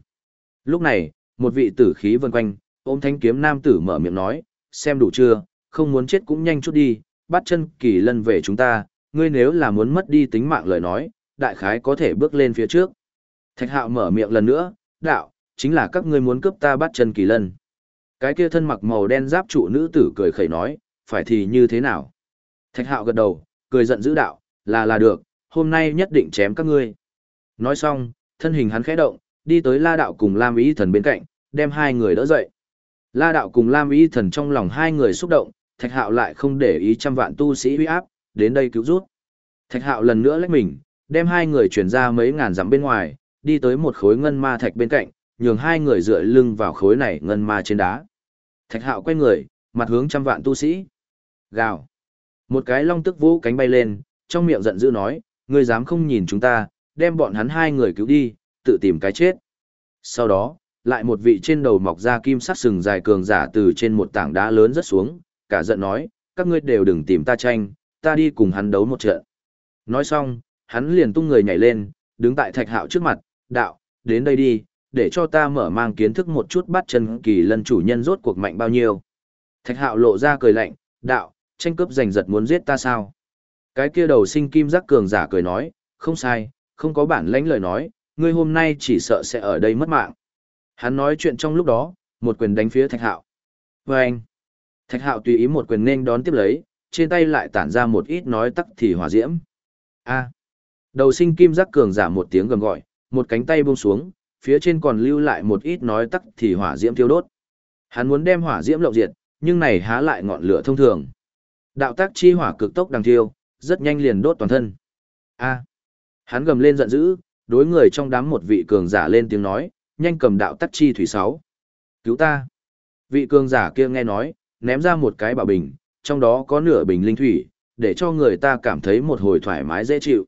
Speaker 1: Lúc này, một vị tử khí vân quanh, ôm thanh kiếm nam tử mở miệng nói, xem đủ chưa, không muốn chết cũng nhanh chút đi, bắt chân kỳ lân về chúng ta, ngươi nếu là muốn mất đi tính mạng lời nói, đại khái có thể bước lên phía trước. Thạch hạo mở miệng lần nữa, đạo, chính là các ngươi muốn cướp ta bắt chân kỳ lân. Cái kia thân mặc màu đen giáp trụ nữ tử cười khẩy nói, phải thì như thế nào? Thạch hạo gật đầu, cười giận dữ đạo, là là được, hôm nay nhất định chém các ngươi. Nói xong, thân hình hắn khẽ động, đi tới la đạo cùng Lam Ý thần bên cạnh, đem hai người đỡ dậy. La đạo cùng Lam Ý thần trong lòng hai người xúc động, thạch hạo lại không để ý trăm vạn tu sĩ huy áp, đến đây cứu rút. Thạch hạo lần nữa lách mình, đem hai người chuyển ra mấy ngàn dặm bên ngoài, đi tới một khối ngân ma thạch bên cạnh, nhường hai người dựa lưng vào khối này ngân ma trên đá. Thạch hạo quay người, mặt hướng trăm vạn tu sĩ. Gào. Một cái long tức vũ cánh bay lên, trong miệng giận dữ nói, ngươi dám không nhìn chúng ta, đem bọn hắn hai người cứu đi, tự tìm cái chết. Sau đó, lại một vị trên đầu mọc ra kim sắc sừng dài cường giả từ trên một tảng đá lớn rất xuống, cả giận nói, các ngươi đều đừng tìm ta tranh, ta đi cùng hắn đấu một trận. Nói xong, hắn liền tung người nhảy lên, đứng tại thạch hạo trước mặt, đạo, đến đây đi, để cho ta mở mang kiến thức một chút bắt chân kỳ lân chủ nhân rốt cuộc mạnh bao nhiêu. Thạch hạo lộ ra cười lạnh, đạo, tranh cướp giành giật muốn giết ta sao? Cái kia đầu sinh kim giác cường giả cười nói, không sai, không có bản lãnh lời nói, ngươi hôm nay chỉ sợ sẽ ở đây mất mạng. Hắn nói chuyện trong lúc đó, một quyền đánh phía thạch hạo. Vâng anh, thạch hạo tùy ý một quyền nên đón tiếp lấy, trên tay lại tản ra một ít nói tắc thì hỏa diễm. A. Đầu sinh kim giác cường giả một tiếng gầm gọi, một cánh tay buông xuống, phía trên còn lưu lại một ít nói tắc thì hỏa diễm thiêu đốt. Hắn muốn đem hỏa diễm lộng diệt, nhưng này há lại ngọn lửa thông thường. Đạo tác chi hỏa cực tốc đang thiêu, rất nhanh liền đốt toàn thân. A. Hắn gầm lên giận dữ, đối người trong đám một vị cường giả lên tiếng nói, nhanh cầm đạo tắc chi thủy sáu. Cứu ta. Vị cường giả kia nghe nói, ném ra một cái bảo bình, trong đó có nửa bình linh thủy, để cho người ta cảm thấy một hồi thoải mái dễ chịu.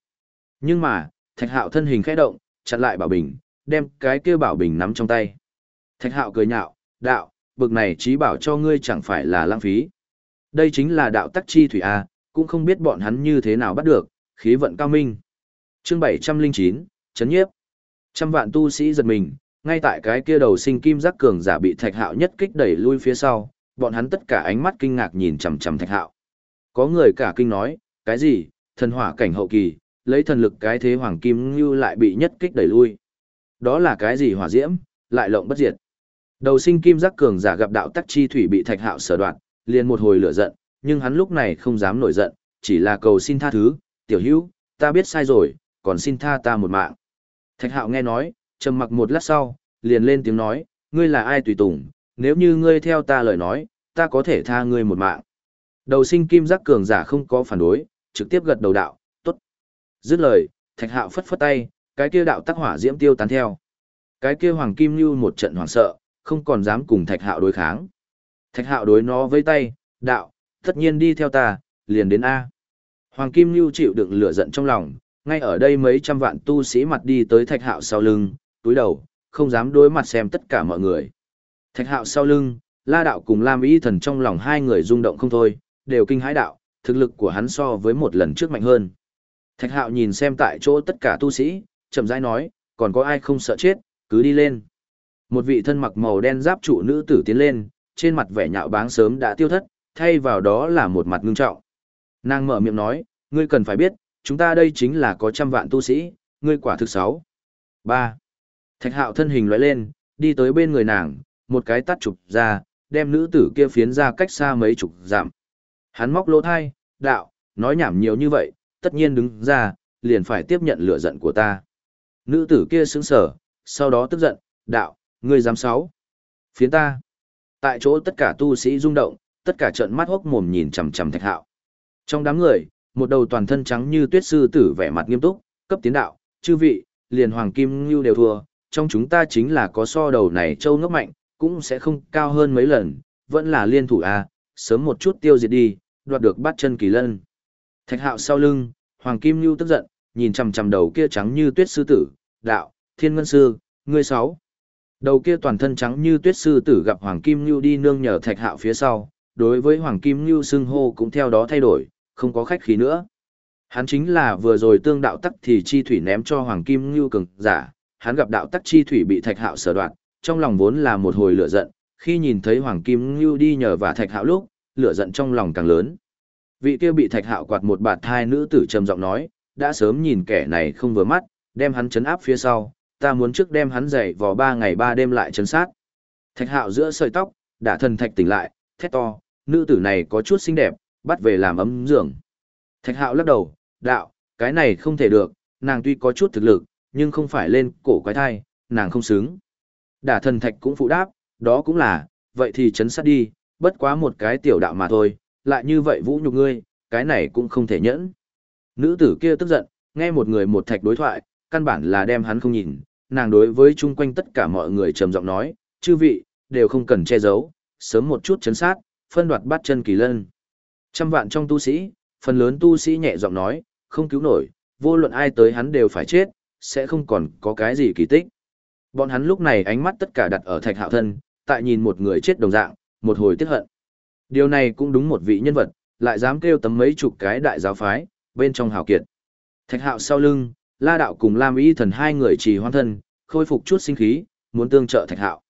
Speaker 1: Nhưng mà, thạch hạo thân hình khẽ động, chặn lại bảo bình, đem cái kia bảo bình nắm trong tay. Thạch hạo cười nhạo, đạo, bực này trí bảo cho ngươi chẳng phải là lãng phí. Đây chính là đạo tắc chi thủy A, cũng không biết bọn hắn như thế nào bắt được, khí vận cao minh. chương 709, chấn nhiếp. Trăm vạn tu sĩ giật mình, ngay tại cái kia đầu sinh kim giác cường giả bị thạch hạo nhất kích đẩy lui phía sau, bọn hắn tất cả ánh mắt kinh ngạc nhìn chằm chằm thạch hạo. Có người cả kinh nói, cái gì, thần hỏa cảnh hậu kỳ, lấy thần lực cái thế hoàng kim như lại bị nhất kích đẩy lui. Đó là cái gì hỏa diễm, lại lộng bất diệt. Đầu sinh kim giác cường giả gặp đạo tắc chi thủy bị thạch hạo sở đoạn, liền một hồi lửa giận, nhưng hắn lúc này không dám nổi giận, chỉ là cầu xin tha thứ, tiểu hữu, ta biết sai rồi, còn xin tha ta một mạng. Thạch hạo nghe nói, trầm mặc một lát sau, liền lên tiếng nói, ngươi là ai tùy tùng, nếu như ngươi theo ta lời nói, ta có thể tha ngươi một mạng. Đầu sinh kim giác cường giả không có phản đối, trực tiếp gật đầu đạo, tốt. Dứt lời, thạch hạo phất phất tay, cái kia đạo tắc hỏa diễm tiêu tán theo. Cái kia hoàng kim như một trận hoảng sợ, không còn dám cùng thạch hạo đối kháng. Thạch hạo đối nó với tay, đạo, tất nhiên đi theo ta, liền đến A. Hoàng kim như chịu đựng lửa giận trong lòng, ngay ở đây mấy trăm vạn tu sĩ mặt đi tới thạch hạo sau lưng, túi đầu, không dám đối mặt xem tất cả mọi người. Thạch hạo sau lưng, la đạo cùng Lam Y thần trong lòng hai người rung động không thôi, đều kinh hãi đạo, thực lực của hắn so với một lần trước mạnh hơn. Thạch hạo nhìn xem tại chỗ tất cả tu sĩ, chậm rãi nói, còn có ai không sợ chết, cứ đi lên. Một vị thân mặc màu đen giáp trụ nữ tử tiến lên, trên mặt vẻ nhạo báng sớm đã tiêu thất, thay vào đó là một mặt ngưng trọng. Nàng mở miệng nói, ngươi cần phải biết, chúng ta đây chính là có trăm vạn tu sĩ, ngươi quả thực sáu. ba Thạch hạo thân hình lóe lên, đi tới bên người nàng, một cái tắt chụp ra, đem nữ tử kia phiến ra cách xa mấy chục dặm. Hắn móc lỗ thai, đạo, nói nhảm nhiều như vậy, tất nhiên đứng ra, liền phải tiếp nhận lửa giận của ta. Nữ tử kia sững sờ, sau đó tức giận, đạo, ngươi dám sáu. Phiến ta. Tại chỗ tất cả tu sĩ rung động, tất cả trợn mắt hốc mồm nhìn chằm chằm thạch hạo. Trong đám người, một đầu toàn thân trắng như tuyết sư tử vẻ mặt nghiêm túc, cấp tiến đạo, chư vị, liền hoàng kim như đều thua, trong chúng ta chính là có so đầu này châu ngốc mạnh, cũng sẽ không cao hơn mấy lần, vẫn là liên thủ à, sớm một chút tiêu diệt đi, đoạt được bắt chân kỳ lân. Thạch hạo sau lưng, hoàng kim Nhu tức giận, nhìn chằm chằm đầu kia trắng như tuyết sư tử, đạo, thiên ngân sư, ngươi sáu. Đầu kia toàn thân trắng như tuyết sư tử gặp hoàng kim Nhu đi nương nhờ thạch hạo phía sau, đối với hoàng kim Nhu xưng hô cũng theo đó thay đổi, không có khách khí nữa. Hắn chính là vừa rồi tương đạo tắc thì chi thủy ném cho hoàng kim như cường giả, hắn gặp đạo tắc chi thủy bị thạch hạo sở đoạn, trong lòng vốn là một hồi lửa giận, khi nhìn thấy hoàng kim Ngưu đi nhờ và thạch hạo lúc, lửa giận trong lòng càng lớn. Vị kia bị thạch hạo quạt một bạt thai nữ tử trầm giọng nói, đã sớm nhìn kẻ này không vừa mắt, đem hắn chấn áp phía sau, ta muốn trước đem hắn dậy vào ba ngày ba đêm lại chấn sát. Thạch hạo giữa sợi tóc, đã thần thạch tỉnh lại, thét to, nữ tử này có chút xinh đẹp, bắt về làm ấm giường. Thạch hạo lắc đầu, đạo, cái này không thể được, nàng tuy có chút thực lực, nhưng không phải lên cổ quái thai, nàng không xứng. Đả thần thạch cũng phụ đáp, đó cũng là, vậy thì chấn sát đi, bất quá một cái tiểu đạo mà thôi, lại như vậy vũ nhục ngươi, cái này cũng không thể nhẫn. Nữ tử kia tức giận, nghe một người một thạch đối thoại, căn bản là đem hắn không nhìn, nàng đối với chung quanh tất cả mọi người trầm giọng nói, chư vị, đều không cần che giấu, sớm một chút chấn sát, phân đoạt bắt chân kỳ lân. Trăm vạn trong tu sĩ, phần lớn tu sĩ nhẹ giọng nói, không cứu nổi, vô luận ai tới hắn đều phải chết, sẽ không còn có cái gì kỳ tích. Bọn hắn lúc này ánh mắt tất cả đặt ở thạch hạo thân, tại nhìn một người chết đồng dạng, một hồi tiếc hận. Điều này cũng đúng một vị nhân vật, lại dám kêu tấm mấy chục cái đại giáo phái, bên trong hào kiệt. Thạch hạo sau lưng, la đạo cùng Lam Y thần hai người trì hoan thân, khôi phục chút sinh khí, muốn tương trợ thạch hạo.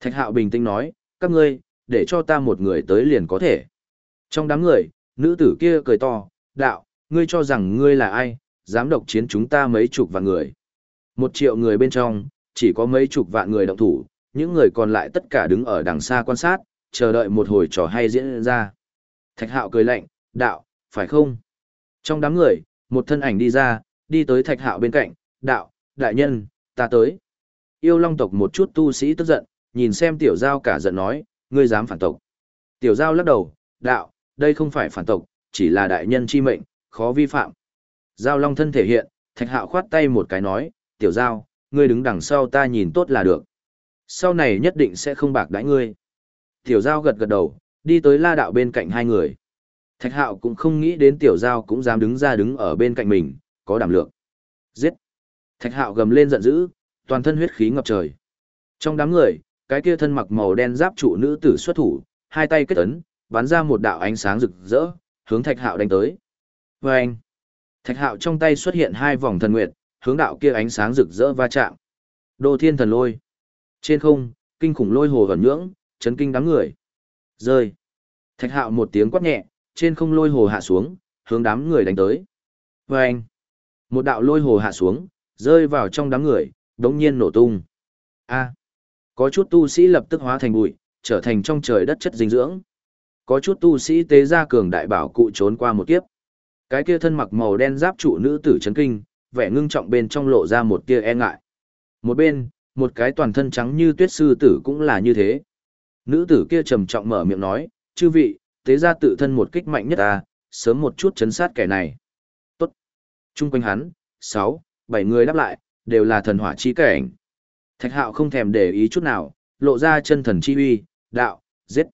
Speaker 1: Thạch hạo bình tĩnh nói, các ngươi, để cho ta một người tới liền có thể. Trong đám người, nữ tử kia cười to, đạo, ngươi cho rằng ngươi là ai, dám độc chiến chúng ta mấy chục vạn người. Một triệu người bên trong, chỉ có mấy chục vạn người động thủ, những người còn lại tất cả đứng ở đằng xa quan sát, chờ đợi một hồi trò hay diễn ra. Thạch hạo cười lạnh, đạo, phải không? Trong đám người, một thân ảnh đi ra, đi tới thạch hạo bên cạnh, đạo, đại nhân, ta tới. Yêu long tộc một chút tu sĩ tức giận, nhìn xem tiểu giao cả giận nói, ngươi dám phản tộc. Tiểu giao lắc đầu, đạo, đây không phải phản tộc, chỉ là đại nhân chi mệnh, khó vi phạm. Giao long thân thể hiện, thạch hạo khoát tay một cái nói, tiểu giao, ngươi đứng đằng sau ta nhìn tốt là được. Sau này nhất định sẽ không bạc đãi ngươi. Tiểu giao gật gật đầu, đi tới la đạo bên cạnh hai người. Thạch hạo cũng không nghĩ đến tiểu giao cũng dám đứng ra đứng ở bên cạnh mình, có đảm lượng. Giết! Thạch hạo gầm lên giận dữ, toàn thân huyết khí ngập trời. Trong đám người, cái kia thân mặc màu đen giáp trụ nữ tử xuất thủ, hai tay kết ấn, bắn ra một đạo ánh sáng rực rỡ, hướng Thạch Hạo đánh tới. Và anh, Thạch Hạo trong tay xuất hiện hai vòng thần nguyệt, hướng đạo kia ánh sáng rực rỡ va chạm. Đô Thiên Thần Lôi. Trên không, kinh khủng lôi hồ gần nhưỡng, chấn kinh đám người. Rơi. Thạch Hạo một tiếng quát nhẹ, trên không lôi hồ hạ xuống, hướng đám người đánh tới. Vâng. anh, một đạo lôi hồ hạ xuống, rơi vào trong đám người, đống nhiên nổ tung. A. Có chút tu sĩ lập tức hóa thành bụi, trở thành trong trời đất chất dinh dưỡng. Có chút tu sĩ tế ra cường đại bảo cụ trốn qua một kiếp. Cái kia thân mặc màu đen giáp trụ nữ tử chấn kinh, vẻ ngưng trọng bên trong lộ ra một tia e ngại. Một bên, một cái toàn thân trắng như tuyết sư tử cũng là như thế. Nữ tử kia trầm trọng mở miệng nói, chư vị, tế ra tự thân một kích mạnh nhất ta, sớm một chút chấn sát kẻ này. Tốt. Trung quanh hắn, sáu, bảy người đáp lại, đều là thần hỏa chi cảnh. Thạch hạo không thèm để ý chút nào, lộ ra chân thần chi uy, đạo, giết.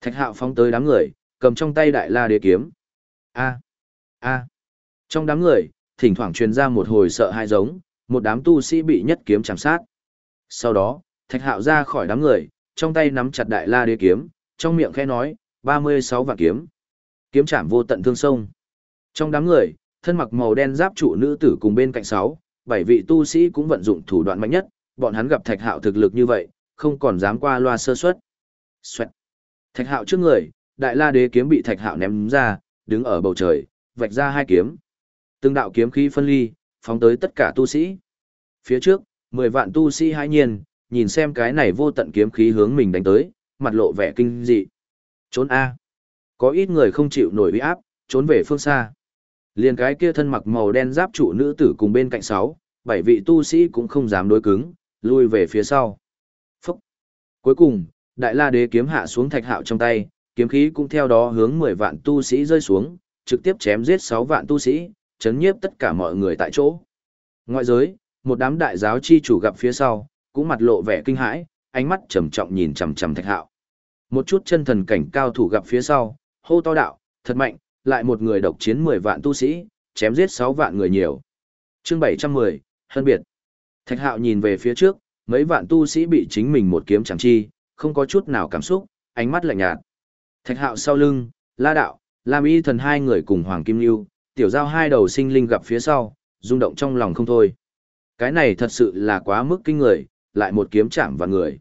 Speaker 1: Thạch hạo phóng tới đám người, cầm trong tay đại la đế kiếm. A, a. Trong đám người, thỉnh thoảng truyền ra một hồi sợ hai giống, một đám tu sĩ bị nhất kiếm chạm sát. Sau đó, thạch hạo ra khỏi đám người, trong tay nắm chặt đại la đế kiếm, trong miệng khẽ nói, 36 vạn kiếm. Kiếm chạm vô tận thương sông. Trong đám người, thân mặc màu đen giáp trụ nữ tử cùng bên cạnh sáu, bảy vị tu sĩ cũng vận dụng thủ đoạn mạnh nhất, bọn hắn gặp Thạch Hạo thực lực như vậy, không còn dám qua loa sơ suất. Xoẹt. Thạch Hạo trước người, Đại La Đế kiếm bị Thạch Hạo ném ra, đứng ở bầu trời, vạch ra hai kiếm. Từng đạo kiếm khí phân ly, phóng tới tất cả tu sĩ. Phía trước, mười vạn tu sĩ hãi nhiên, nhìn xem cái này vô tận kiếm khí hướng mình đánh tới, mặt lộ vẻ kinh dị. Trốn a. Có ít người không chịu nổi uy áp, trốn về phương xa. Liền cái kia thân mặc màu đen giáp trụ nữ tử cùng bên cạnh sáu, bảy vị tu sĩ cũng không dám đối cứng, lui về phía sau. Phúc! Cuối cùng, đại la đế kiếm hạ xuống thạch hạo trong tay, kiếm khí cũng theo đó hướng 10 vạn tu sĩ rơi xuống, trực tiếp chém giết 6 vạn tu sĩ, chấn nhiếp tất cả mọi người tại chỗ. Ngoại giới, một đám đại giáo chi chủ gặp phía sau, cũng mặt lộ vẻ kinh hãi, ánh mắt trầm trọng nhìn chằm chằm thạch hạo. Một chút chân thần cảnh cao thủ gặp phía sau, hô to đạo, thật mạnh, lại một người độc chiến 10 vạn tu sĩ, chém giết 6 vạn người nhiều. Chương 710, hân biệt. Thạch hạo nhìn về phía trước, mấy vạn tu sĩ bị chính mình một kiếm chẳng chi, không có chút nào cảm xúc, ánh mắt lạnh nhạt. Thạch hạo sau lưng, la đạo, Lam y thần hai người cùng Hoàng Kim Lưu, tiểu giao hai đầu sinh linh gặp phía sau, rung động trong lòng không thôi. Cái này thật sự là quá mức kinh người, lại một kiếm chạm vào người.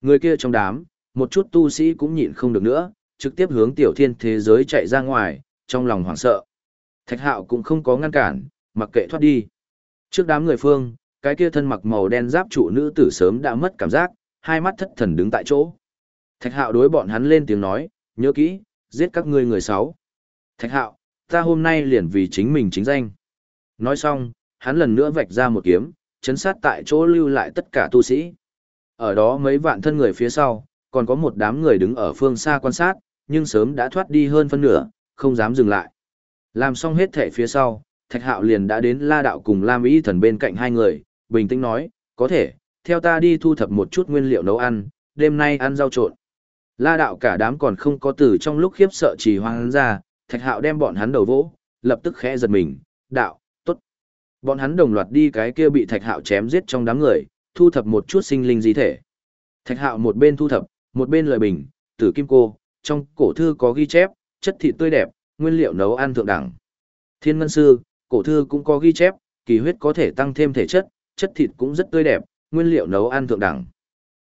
Speaker 1: Người kia trong đám, một chút tu sĩ cũng nhịn không được nữa, trực tiếp hướng tiểu thiên thế giới chạy ra ngoài, trong lòng hoảng sợ. Thạch hạo cũng không có ngăn cản, mặc kệ thoát đi. Trước đám người phương, cái kia thân mặc màu đen giáp trụ nữ tử sớm đã mất cảm giác, hai mắt thất thần đứng tại chỗ. Thạch hạo đối bọn hắn lên tiếng nói, nhớ kỹ, giết các ngươi người sáu. Thạch hạo, ta hôm nay liền vì chính mình chính danh. Nói xong, hắn lần nữa vạch ra một kiếm, chấn sát tại chỗ lưu lại tất cả tu sĩ. Ở đó mấy vạn thân người phía sau, còn có một đám người đứng ở phương xa quan sát, nhưng sớm đã thoát đi hơn phân nửa, không dám dừng lại. Làm xong hết thể phía sau, Thạch Hạo liền đã đến La Đạo cùng Lam Ý Thần bên cạnh hai người, bình tĩnh nói, có thể, theo ta đi thu thập một chút nguyên liệu nấu ăn, đêm nay ăn rau trộn. La đạo cả đám còn không có từ trong lúc khiếp sợ trì hoang ra, thạch hạo đem bọn hắn đầu vỗ, lập tức khẽ giật mình, đạo, tốt. Bọn hắn đồng loạt đi cái kia bị Thạch Hạo chém giết trong đám người, thu thập một chút sinh linh di thể. Thạch Hạo một bên thu thập, một bên lời bình, tử kim cô, trong cổ thư có ghi chép, chất thịt tươi đẹp, nguyên liệu nấu ăn thượng đẳng. Thiên Ngân Sư, cổ thư cũng có ghi chép, kỳ huyết có thể tăng thêm thể chất, chất thịt cũng rất tươi đẹp, nguyên liệu nấu ăn thượng đẳng.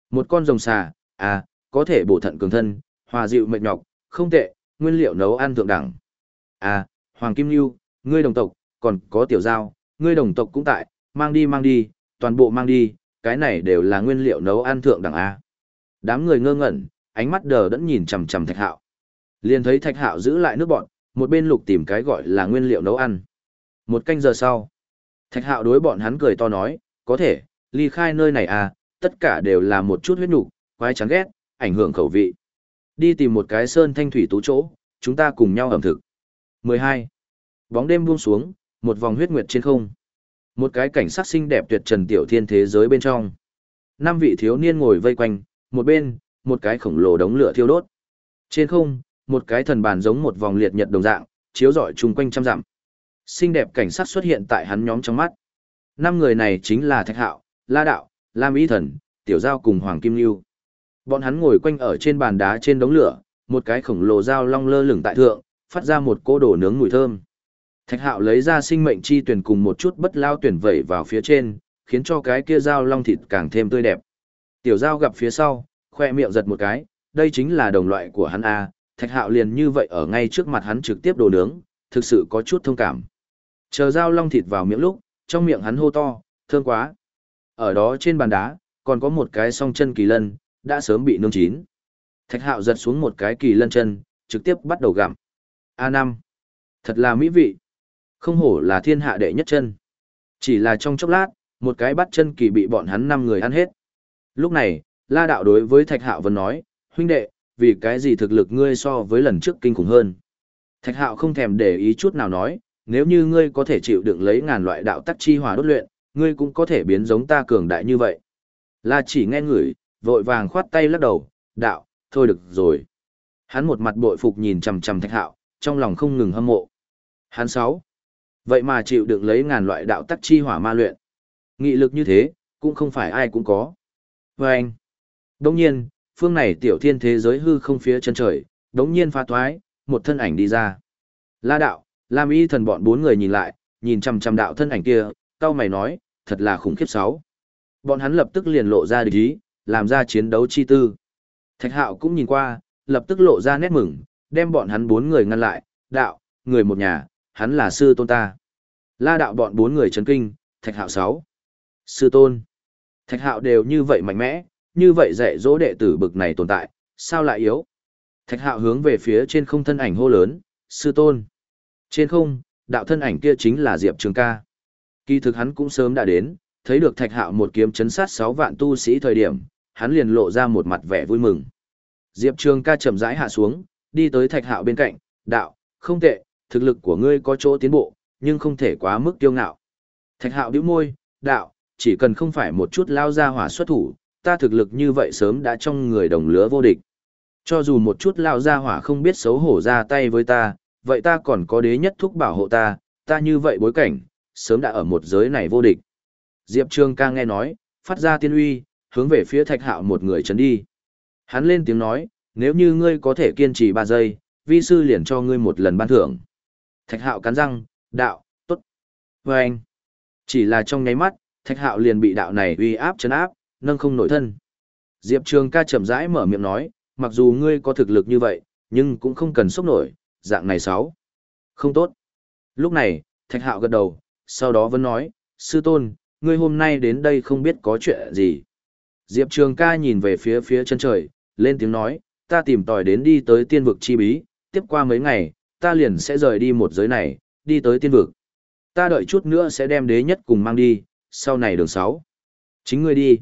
Speaker 1: Một con rồng xà, à, có thể bổ thận cường thân, hòa dịu mệt nhọc, không tệ, nguyên liệu nấu ăn thượng đẳng. À, Hoàng Kim Nhu, ngươi đồng tộc, còn có tiểu giao, ngươi đồng tộc cũng tại, mang đi mang đi, toàn bộ mang đi, cái này đều là nguyên liệu nấu ăn thượng đẳng A. Đám người ngơ ngẩn, ánh mắt đờ đẫn nhìn chằm chằm Thạch Hạo. Liền thấy Thạch Hạo giữ lại nước bọn, một bên lục tìm cái gọi là nguyên liệu nấu ăn. Một canh giờ sau, Thạch Hạo đối bọn hắn cười to nói, có thể, ly khai nơi này à, tất cả đều là một chút huyết nhục, quái chán ghét, ảnh hưởng khẩu vị. Đi tìm một cái sơn thanh thủy tú chỗ, chúng ta cùng nhau ẩm thực. 12. Bóng đêm buông xuống, một vòng huyết nguyệt trên không. Một cái cảnh sắc xinh đẹp tuyệt trần tiểu thiên thế giới bên trong. Năm vị thiếu niên ngồi vây quanh, một bên, một cái khổng lồ đống lửa thiêu đốt. Trên không, một cái thần bàn giống một vòng liệt nhật đồng dạng, chiếu rọi chung quanh trăm dặm. Xinh đẹp cảnh sắc xuất hiện tại hắn nhóm trong mắt. Năm người này chính là Thạch Hạo, La Đạo, Lam Ý Thần, Tiểu Giao cùng Hoàng Kim Lưu. Bọn hắn ngồi quanh ở trên bàn đá trên đống lửa, một cái khổng lồ dao long lơ lửng tại thượng, phát ra một cỗ đổ nướng mùi thơm. Thạch Hạo lấy ra sinh mệnh chi tuyển cùng một chút bất lao tuyển vẩy vào phía trên, khiến cho cái kia dao long thịt càng thêm tươi đẹp. Tiểu Giao gặp phía sau, khoe miệng giật một cái, đây chính là đồng loại của hắn a, Thạch Hạo liền như vậy ở ngay trước mặt hắn trực tiếp đồ nướng, thực sự có chút thông cảm. Chờ dao long thịt vào miệng lúc, trong miệng hắn hô to, thơm quá. Ở đó trên bàn đá, còn có một cái song chân kỳ lân, đã sớm bị nướng chín. Thạch Hạo giật xuống một cái kỳ lân chân, trực tiếp bắt đầu gặm a năm Thật là mỹ vị. Không hổ là thiên hạ đệ nhất chân. Chỉ là trong chốc lát, một cái bắt chân kỳ bị bọn hắn năm người ăn hết. Lúc này, La Đạo đối với Thạch Hạo vẫn nói, huynh đệ, vì cái gì thực lực ngươi so với lần trước kinh khủng hơn. Thạch Hạo không thèm để ý chút nào nói, nếu như ngươi có thể chịu đựng lấy ngàn loại đạo tắc chi hòa đốt luyện, ngươi cũng có thể biến giống ta cường đại như vậy. La chỉ nghe ngửi, vội vàng khoát tay lắc đầu, đạo, thôi được rồi. Hắn một mặt bội phục nhìn chằm chằm Thạch Hạo, trong lòng không ngừng hâm mộ. Hắn sáu, vậy mà chịu đựng lấy ngàn loại đạo tắc chi hỏa ma luyện. Nghị lực như thế, cũng không phải ai cũng có. Và anh, đồng nhiên, phương này tiểu thiên thế giới hư không phía chân trời, đống nhiên pha thoái, một thân ảnh đi ra. La đạo, Lam y thần bọn bốn người nhìn lại, nhìn chằm chằm đạo thân ảnh kia, cao mày nói, thật là khủng khiếp sáu. Bọn hắn lập tức liền lộ ra địch ý, làm ra chiến đấu chi tư. Thạch hạo cũng nhìn qua, lập tức lộ ra nét mừng, đem bọn hắn bốn người ngăn lại, đạo, người một nhà, hắn là sư tôn ta. La đạo bọn bốn người chấn kinh, thạch hạo sáu. Sư tôn. Thạch hạo đều như vậy mạnh mẽ, như vậy dạy dỗ đệ tử bực này tồn tại, sao lại yếu? Thạch hạo hướng về phía trên không thân ảnh hô lớn, sư tôn. Trên không, đạo thân ảnh kia chính là Diệp Trường ca. Kỳ thực hắn cũng sớm đã đến, thấy được thạch hạo một kiếm chấn sát 6 vạn tu sĩ thời điểm, hắn liền lộ ra một mặt vẻ vui mừng. Diệp Trường ca chậm rãi hạ xuống, đi tới thạch hạo bên cạnh, đạo, không tệ, thực lực của ngươi có chỗ tiến bộ, nhưng không thể quá mức tiêu ngạo. Thạch hạo bĩu môi, đạo, chỉ cần không phải một chút lao ra hỏa xuất thủ, ta thực lực như vậy sớm đã trong người đồng lứa vô địch. Cho dù một chút lao ra hỏa không biết xấu hổ ra tay với ta, vậy ta còn có đế nhất thúc bảo hộ ta, ta như vậy bối cảnh, sớm đã ở một giới này vô địch. Diệp Trương ca nghe nói, phát ra tiên uy, hướng về phía thạch hạo một người chấn đi. Hắn lên tiếng nói, nếu như ngươi có thể kiên trì ba giây, vi sư liền cho ngươi một lần ban thưởng. Thạch hạo cắn răng, đạo, tốt. Và anh, chỉ là trong nháy mắt, thạch hạo liền bị đạo này uy áp chấn áp, nâng không nổi thân. Diệp Trường ca chậm rãi mở miệng nói, mặc dù ngươi có thực lực như vậy, nhưng cũng không cần sốc nổi, dạng này sáu. Không tốt. Lúc này, Thạch Hạo gật đầu, sau đó vẫn nói, sư tôn, ngươi hôm nay đến đây không biết có chuyện gì. Diệp Trường ca nhìn về phía phía chân trời, lên tiếng nói, ta tìm tòi đến đi tới tiên vực chi bí, tiếp qua mấy ngày, ta liền sẽ rời đi một giới này, đi tới tiên vực. Ta đợi chút nữa sẽ đem đế nhất cùng mang đi, sau này đường 6. Chính ngươi đi.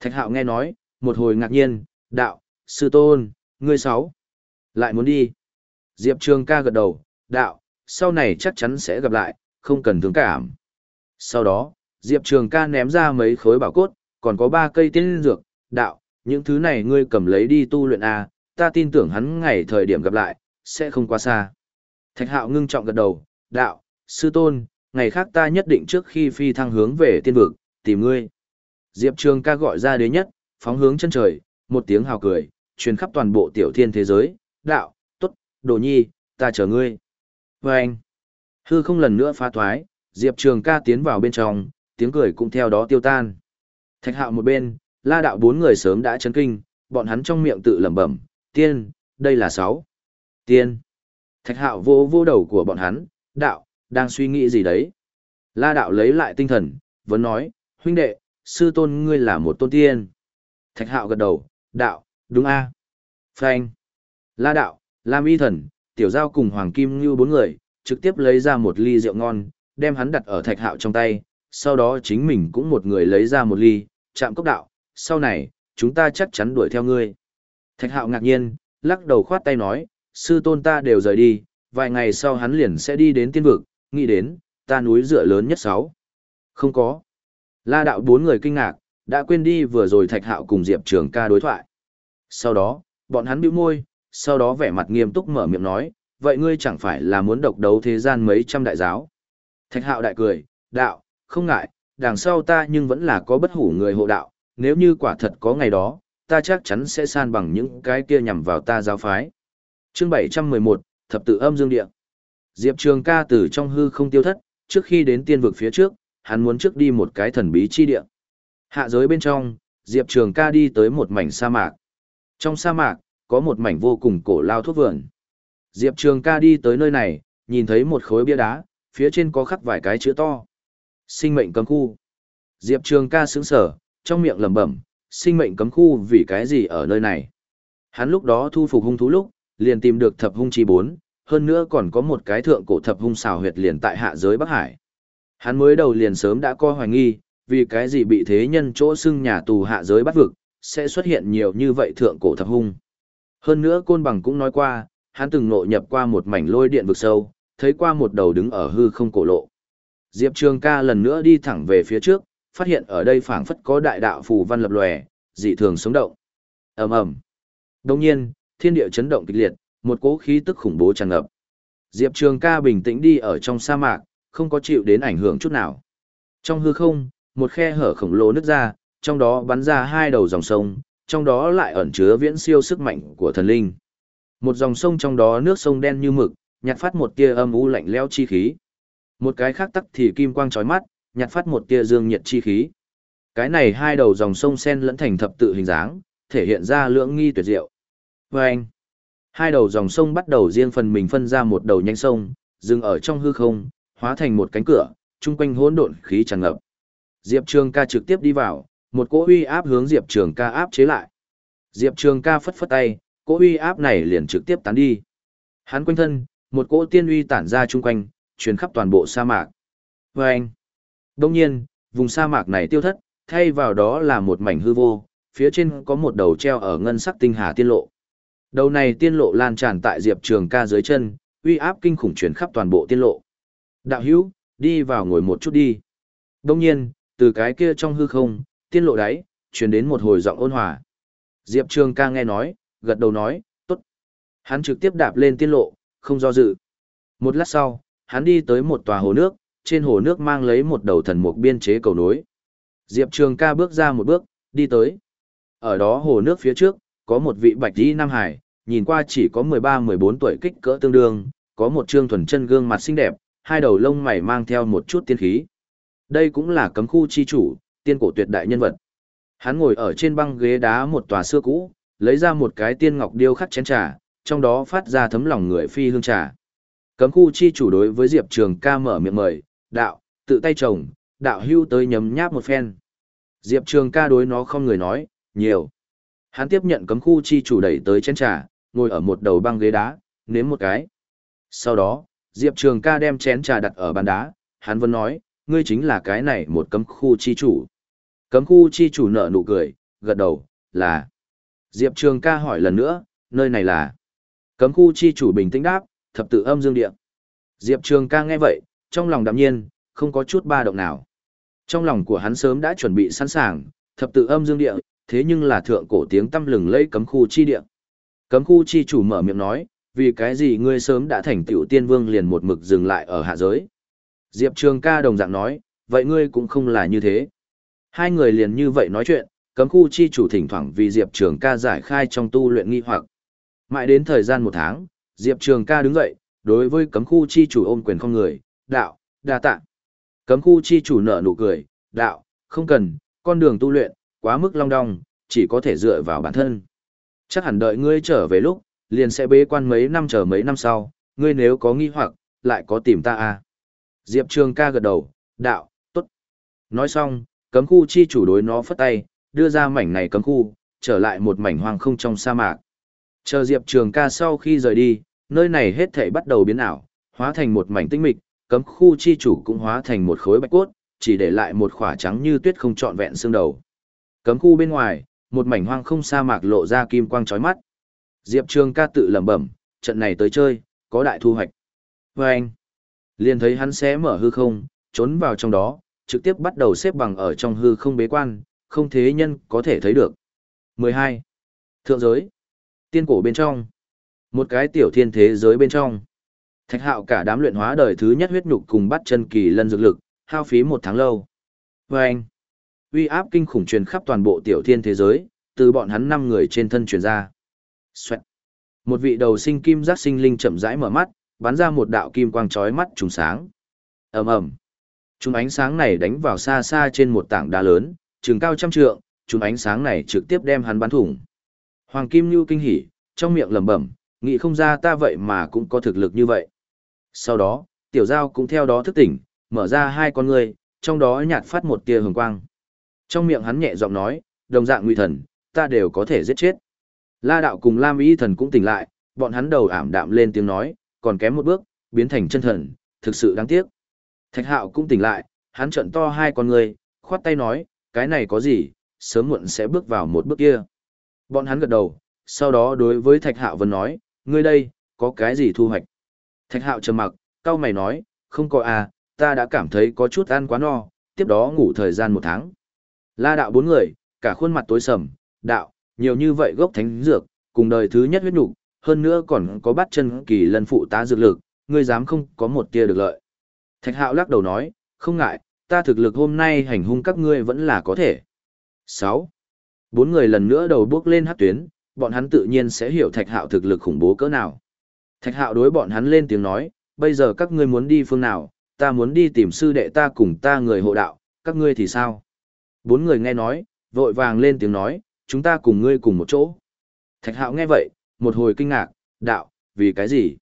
Speaker 1: Thạch hạo nghe nói, một hồi ngạc nhiên, đạo, sư tôn, ngươi 6. Lại muốn đi. Diệp Trường ca gật đầu, đạo, sau này chắc chắn sẽ gặp lại, không cần thương cảm. Sau đó, Diệp Trường ca ném ra mấy khối bảo cốt, còn có ba cây tiên dược, đạo, những thứ này ngươi cầm lấy đi tu luyện A, ta tin tưởng hắn ngày thời điểm gặp lại, sẽ không quá xa. Thạch hạo ngưng trọng gật đầu, đạo, sư tôn, ngày khác ta nhất định trước khi phi thăng hướng về tiên vực, tìm ngươi. Diệp Trường ca gọi ra đế nhất, phóng hướng chân trời, một tiếng hào cười, truyền khắp toàn bộ tiểu thiên thế giới, đạo, tốt, đồ nhi, ta chờ ngươi. Và anh, hư không lần nữa phá thoái, Diệp Trường ca tiến vào bên trong, tiếng cười cũng theo đó tiêu tan. Thạch hạo một bên, la đạo bốn người sớm đã chấn kinh, bọn hắn trong miệng tự lẩm bẩm, tiên, đây là sáu. Tiên. Thạch hạo vô vô đầu của bọn hắn, đạo, đang suy nghĩ gì đấy. La đạo lấy lại tinh thần, vẫn nói, huynh đệ, sư tôn ngươi là một tôn tiên. Thạch hạo gật đầu, đạo, đúng a à? Phanh. La đạo, Lam y thần, tiểu giao cùng Hoàng Kim như bốn người, trực tiếp lấy ra một ly rượu ngon, đem hắn đặt ở thạch hạo trong tay, sau đó chính mình cũng một người lấy ra một ly, chạm cốc đạo, sau này, chúng ta chắc chắn đuổi theo ngươi. Thạch hạo ngạc nhiên, lắc đầu khoát tay nói, sư tôn ta đều rời đi, vài ngày sau hắn liền sẽ đi đến tiên vực, nghĩ đến, ta núi dựa lớn nhất sáu. Không có. La đạo bốn người kinh ngạc, đã quên đi vừa rồi thạch hạo cùng Diệp Trường ca đối thoại. Sau đó, bọn hắn bĩu môi, sau đó vẻ mặt nghiêm túc mở miệng nói, vậy ngươi chẳng phải là muốn độc đấu thế gian mấy trăm đại giáo. Thạch hạo đại cười, đạo, không ngại, đằng sau ta nhưng vẫn là có bất hủ người hộ đạo, nếu như quả thật có ngày đó, ta chắc chắn sẽ san bằng những cái kia nhằm vào ta giáo phái. Chương 711, Thập tự âm dương địa. Diệp Trường ca từ trong hư không tiêu thất, trước khi đến tiên vực phía trước, hắn muốn trước đi một cái thần bí chi địa. Hạ giới bên trong, Diệp Trường ca đi tới một mảnh sa mạc. Trong sa mạc, có một mảnh vô cùng cổ lao thuốc vườn. Diệp Trường ca đi tới nơi này, nhìn thấy một khối bia đá, phía trên có khắc vài cái chữ to. Sinh mệnh cấm khu. Diệp Trường ca sững sở, trong miệng lẩm bẩm, sinh mệnh cấm khu vì cái gì ở nơi này. Hắn lúc đó thu phục hung thú lúc, liền tìm được thập hung chi bốn, hơn nữa còn có một cái thượng cổ thập hung xào huyệt liền tại hạ giới Bắc Hải. Hắn mới đầu liền sớm đã coi hoài nghi, vì cái gì bị thế nhân chỗ xưng nhà tù hạ giới bắt vực, sẽ xuất hiện nhiều như vậy thượng cổ thập hung. Hơn nữa côn bằng cũng nói qua, hắn từng nội nhập qua một mảnh lôi điện vực sâu, thấy qua một đầu đứng ở hư không cổ lộ. Diệp Trường ca lần nữa đi thẳng về phía trước, phát hiện ở đây phảng phất có đại đạo phù văn lập lòe, dị thường sống động. ầm ầm. Đương nhiên, thiên địa chấn động kịch liệt, một cỗ khí tức khủng bố tràn ngập. Diệp Trường ca bình tĩnh đi ở trong sa mạc, không có chịu đến ảnh hưởng chút nào. Trong hư không, một khe hở khổng lồ nứt ra, trong đó bắn ra hai đầu dòng sông, trong đó lại ẩn chứa viễn siêu sức mạnh của thần linh. Một dòng sông trong đó nước sông đen như mực, nhạt phát một tia âm u lạnh lẽo chi khí. Một cái khác tắc thì kim quang chói mắt, nhạt phát một tia dương nhiệt chi khí. Cái này hai đầu dòng sông sen lẫn thành thập tự hình dáng, thể hiện ra lưỡng nghi tuyệt diệu. Và anh, hai đầu dòng sông bắt đầu riêng phần mình phân ra một đầu nhanh sông, dừng ở trong hư không, hóa thành một cánh cửa, chung quanh hỗn độn khí tràn ngập. Diệp Trường ca trực tiếp đi vào, một cỗ uy áp hướng Diệp Trường ca áp chế lại. Diệp Trường ca phất phất tay, cỗ uy áp này liền trực tiếp tán đi. Hắn quanh thân, một cỗ tiên uy tản ra chung quanh, truyền khắp toàn bộ sa mạc. Và anh, đông nhiên, vùng sa mạc này tiêu thất, thay vào đó là một mảnh hư vô, phía trên có một đầu treo ở ngân sắc tinh hà tiên lộ. Đầu này tiên lộ lan tràn tại Diệp Trường ca dưới chân, uy áp kinh khủng truyền khắp toàn bộ tiên lộ. Đạo hữu, đi vào ngồi một chút đi. Đông nhiên, từ cái kia trong hư không, tiên lộ đáy, truyền đến một hồi giọng ôn hòa. Diệp Trường ca nghe nói, gật đầu nói, tốt. Hắn trực tiếp đạp lên tiên lộ, không do dự. Một lát sau, hắn đi tới một tòa hồ nước, trên hồ nước mang lấy một đầu thần mục biên chế cầu nối. Diệp Trường ca bước ra một bước, đi tới. Ở đó hồ nước phía trước, có một vị bạch đi Nam Hải, nhìn qua chỉ có 13-14 tuổi kích cỡ tương đương, có một trương thuần chân gương mặt xinh đẹp, hai đầu lông mày mang theo một chút tiên khí. Đây cũng là cấm khu chi chủ, tiên cổ tuyệt đại nhân vật. Hắn ngồi ở trên băng ghế đá một tòa xưa cũ, lấy ra một cái tiên ngọc điêu khắc chén trà, trong đó phát ra thấm lòng người phi hương trà. Cấm khu chi chủ đối với Diệp Trường ca mở miệng mời, đạo, tự tay chồng, đạo hưu tới nhấm nháp một phen. Diệp Trường ca đối nó không người nói, nhiều. Hắn tiếp nhận cấm khu chi chủ đẩy tới chén trà, ngồi ở một đầu băng ghế đá, nếm một cái. Sau đó, Diệp Trường ca đem chén trà đặt ở bàn đá, hắn vẫn nói, ngươi chính là cái này một cấm khu chi chủ. Cấm khu chi chủ nở nụ cười, gật đầu, là. Diệp Trường ca hỏi lần nữa, nơi này là. Cấm khu chi chủ bình tĩnh đáp, thập tự âm dương địa. Diệp Trường ca nghe vậy, trong lòng đạm nhiên, không có chút ba động nào. Trong lòng của hắn sớm đã chuẩn bị sẵn sàng, thập tự âm dương địa, thế nhưng là thượng cổ tiếng tâm lừng lấy cấm khu chi địa. Cấm khu chi chủ mở miệng nói, vì cái gì ngươi sớm đã thành tiểu tiên vương liền một mực dừng lại ở hạ giới. Diệp Trường ca đồng dạng nói, vậy ngươi cũng không là như thế. Hai người liền như vậy nói chuyện, cấm khu chi chủ thỉnh thoảng vì Diệp Trường ca giải khai trong tu luyện nghi hoặc. Mãi đến thời gian một tháng, Diệp Trường ca đứng dậy, đối với cấm khu chi chủ ôm quyền không người, đạo, đa tạ. Cấm khu chi chủ nở nụ cười, đạo, không cần, con đường tu luyện, quá mức long đong, chỉ có thể dựa vào bản thân. Chắc hẳn đợi ngươi trở về lúc, liền sẽ bế quan mấy năm chờ mấy năm sau, ngươi nếu có nghi hoặc, lại có tìm ta à. Diệp Trường ca gật đầu, đạo, tốt. Nói xong, cấm khu chi chủ đối nó phất tay, đưa ra mảnh này cấm khu, trở lại một mảnh hoang không trong sa mạc. Chờ Diệp Trường ca sau khi rời đi, nơi này hết thảy bắt đầu biến ảo, hóa thành một mảnh tinh mịch, cấm khu chi chủ cũng hóa thành một khối bạch cốt, chỉ để lại một khỏa trắng như tuyết không trọn vẹn xương đầu. Cấm khu bên ngoài, một mảnh hoang không sa mạc lộ ra kim quang chói mắt. Diệp Trường ca tự lẩm bẩm, trận này tới chơi, có đại thu hoạch. Và anh, liền thấy hắn sẽ mở hư không, trốn vào trong đó, trực tiếp bắt đầu xếp bằng ở trong hư không bế quan, không thế nhân có thể thấy được. 12. Thượng giới. Tiên cổ bên trong. Một cái tiểu thiên thế giới bên trong. Thạch hạo cả đám luyện hóa đời thứ nhất huyết nhục cùng bắt chân kỳ lân dược lực, hao phí một tháng lâu. Và anh, uy áp kinh khủng truyền khắp toàn bộ tiểu thiên thế giới, từ bọn hắn năm người trên thân truyền ra. Xoẹt. Một vị đầu sinh kim giác sinh linh chậm rãi mở mắt, bắn ra một đạo kim quang chói mắt trùng sáng. ầm ầm, Trùng ánh sáng này đánh vào xa xa trên một tảng đá lớn, trường cao trăm trượng, trùng ánh sáng này trực tiếp đem hắn bắn thủng. Hoàng Kim Nhu kinh hỉ, trong miệng lẩm bẩm, nghĩ không ra ta vậy mà cũng có thực lực như vậy. Sau đó, tiểu giao cũng theo đó thức tỉnh, mở ra hai con ngươi, trong đó nhạt phát một tia hồng quang. Trong miệng hắn nhẹ giọng nói, đồng dạng nguy thần, ta đều có thể giết chết. La đạo cùng Lam Y thần cũng tỉnh lại, bọn hắn đầu ảm đạm lên tiếng nói, còn kém một bước, biến thành chân thần, thực sự đáng tiếc. Thạch hạo cũng tỉnh lại, hắn trợn to hai con ngươi, khoát tay nói, cái này có gì, sớm muộn sẽ bước vào một bước kia. Bọn hắn gật đầu, sau đó đối với Thạch hạo vẫn nói, ngươi đây, có cái gì thu hoạch? Thạch hạo trầm mặc, cao mày nói, không có à, ta đã cảm thấy có chút ăn quá no, tiếp đó ngủ thời gian một tháng. La đạo bốn người, cả khuôn mặt tối sầm, đạo, nhiều như vậy gốc thánh dược, cùng đời thứ nhất huyết nhục, hơn nữa còn có bắt chân kỳ lần phụ tá dược lực, ngươi dám không có một tia được lợi. Thạch hạo lắc đầu nói, không ngại, ta thực lực hôm nay hành hung các ngươi vẫn là có thể. 6. Bốn người lần nữa đầu bước lên hát tuyến, bọn hắn tự nhiên sẽ hiểu thạch hạo thực lực khủng bố cỡ nào. Thạch hạo đối bọn hắn lên tiếng nói, bây giờ các ngươi muốn đi phương nào, ta muốn đi tìm sư đệ ta cùng ta người hộ đạo, các ngươi thì sao? Bốn người nghe nói, vội vàng lên tiếng nói, chúng ta cùng ngươi cùng một chỗ. Thạch hạo nghe vậy, một hồi kinh ngạc, đạo, vì cái gì?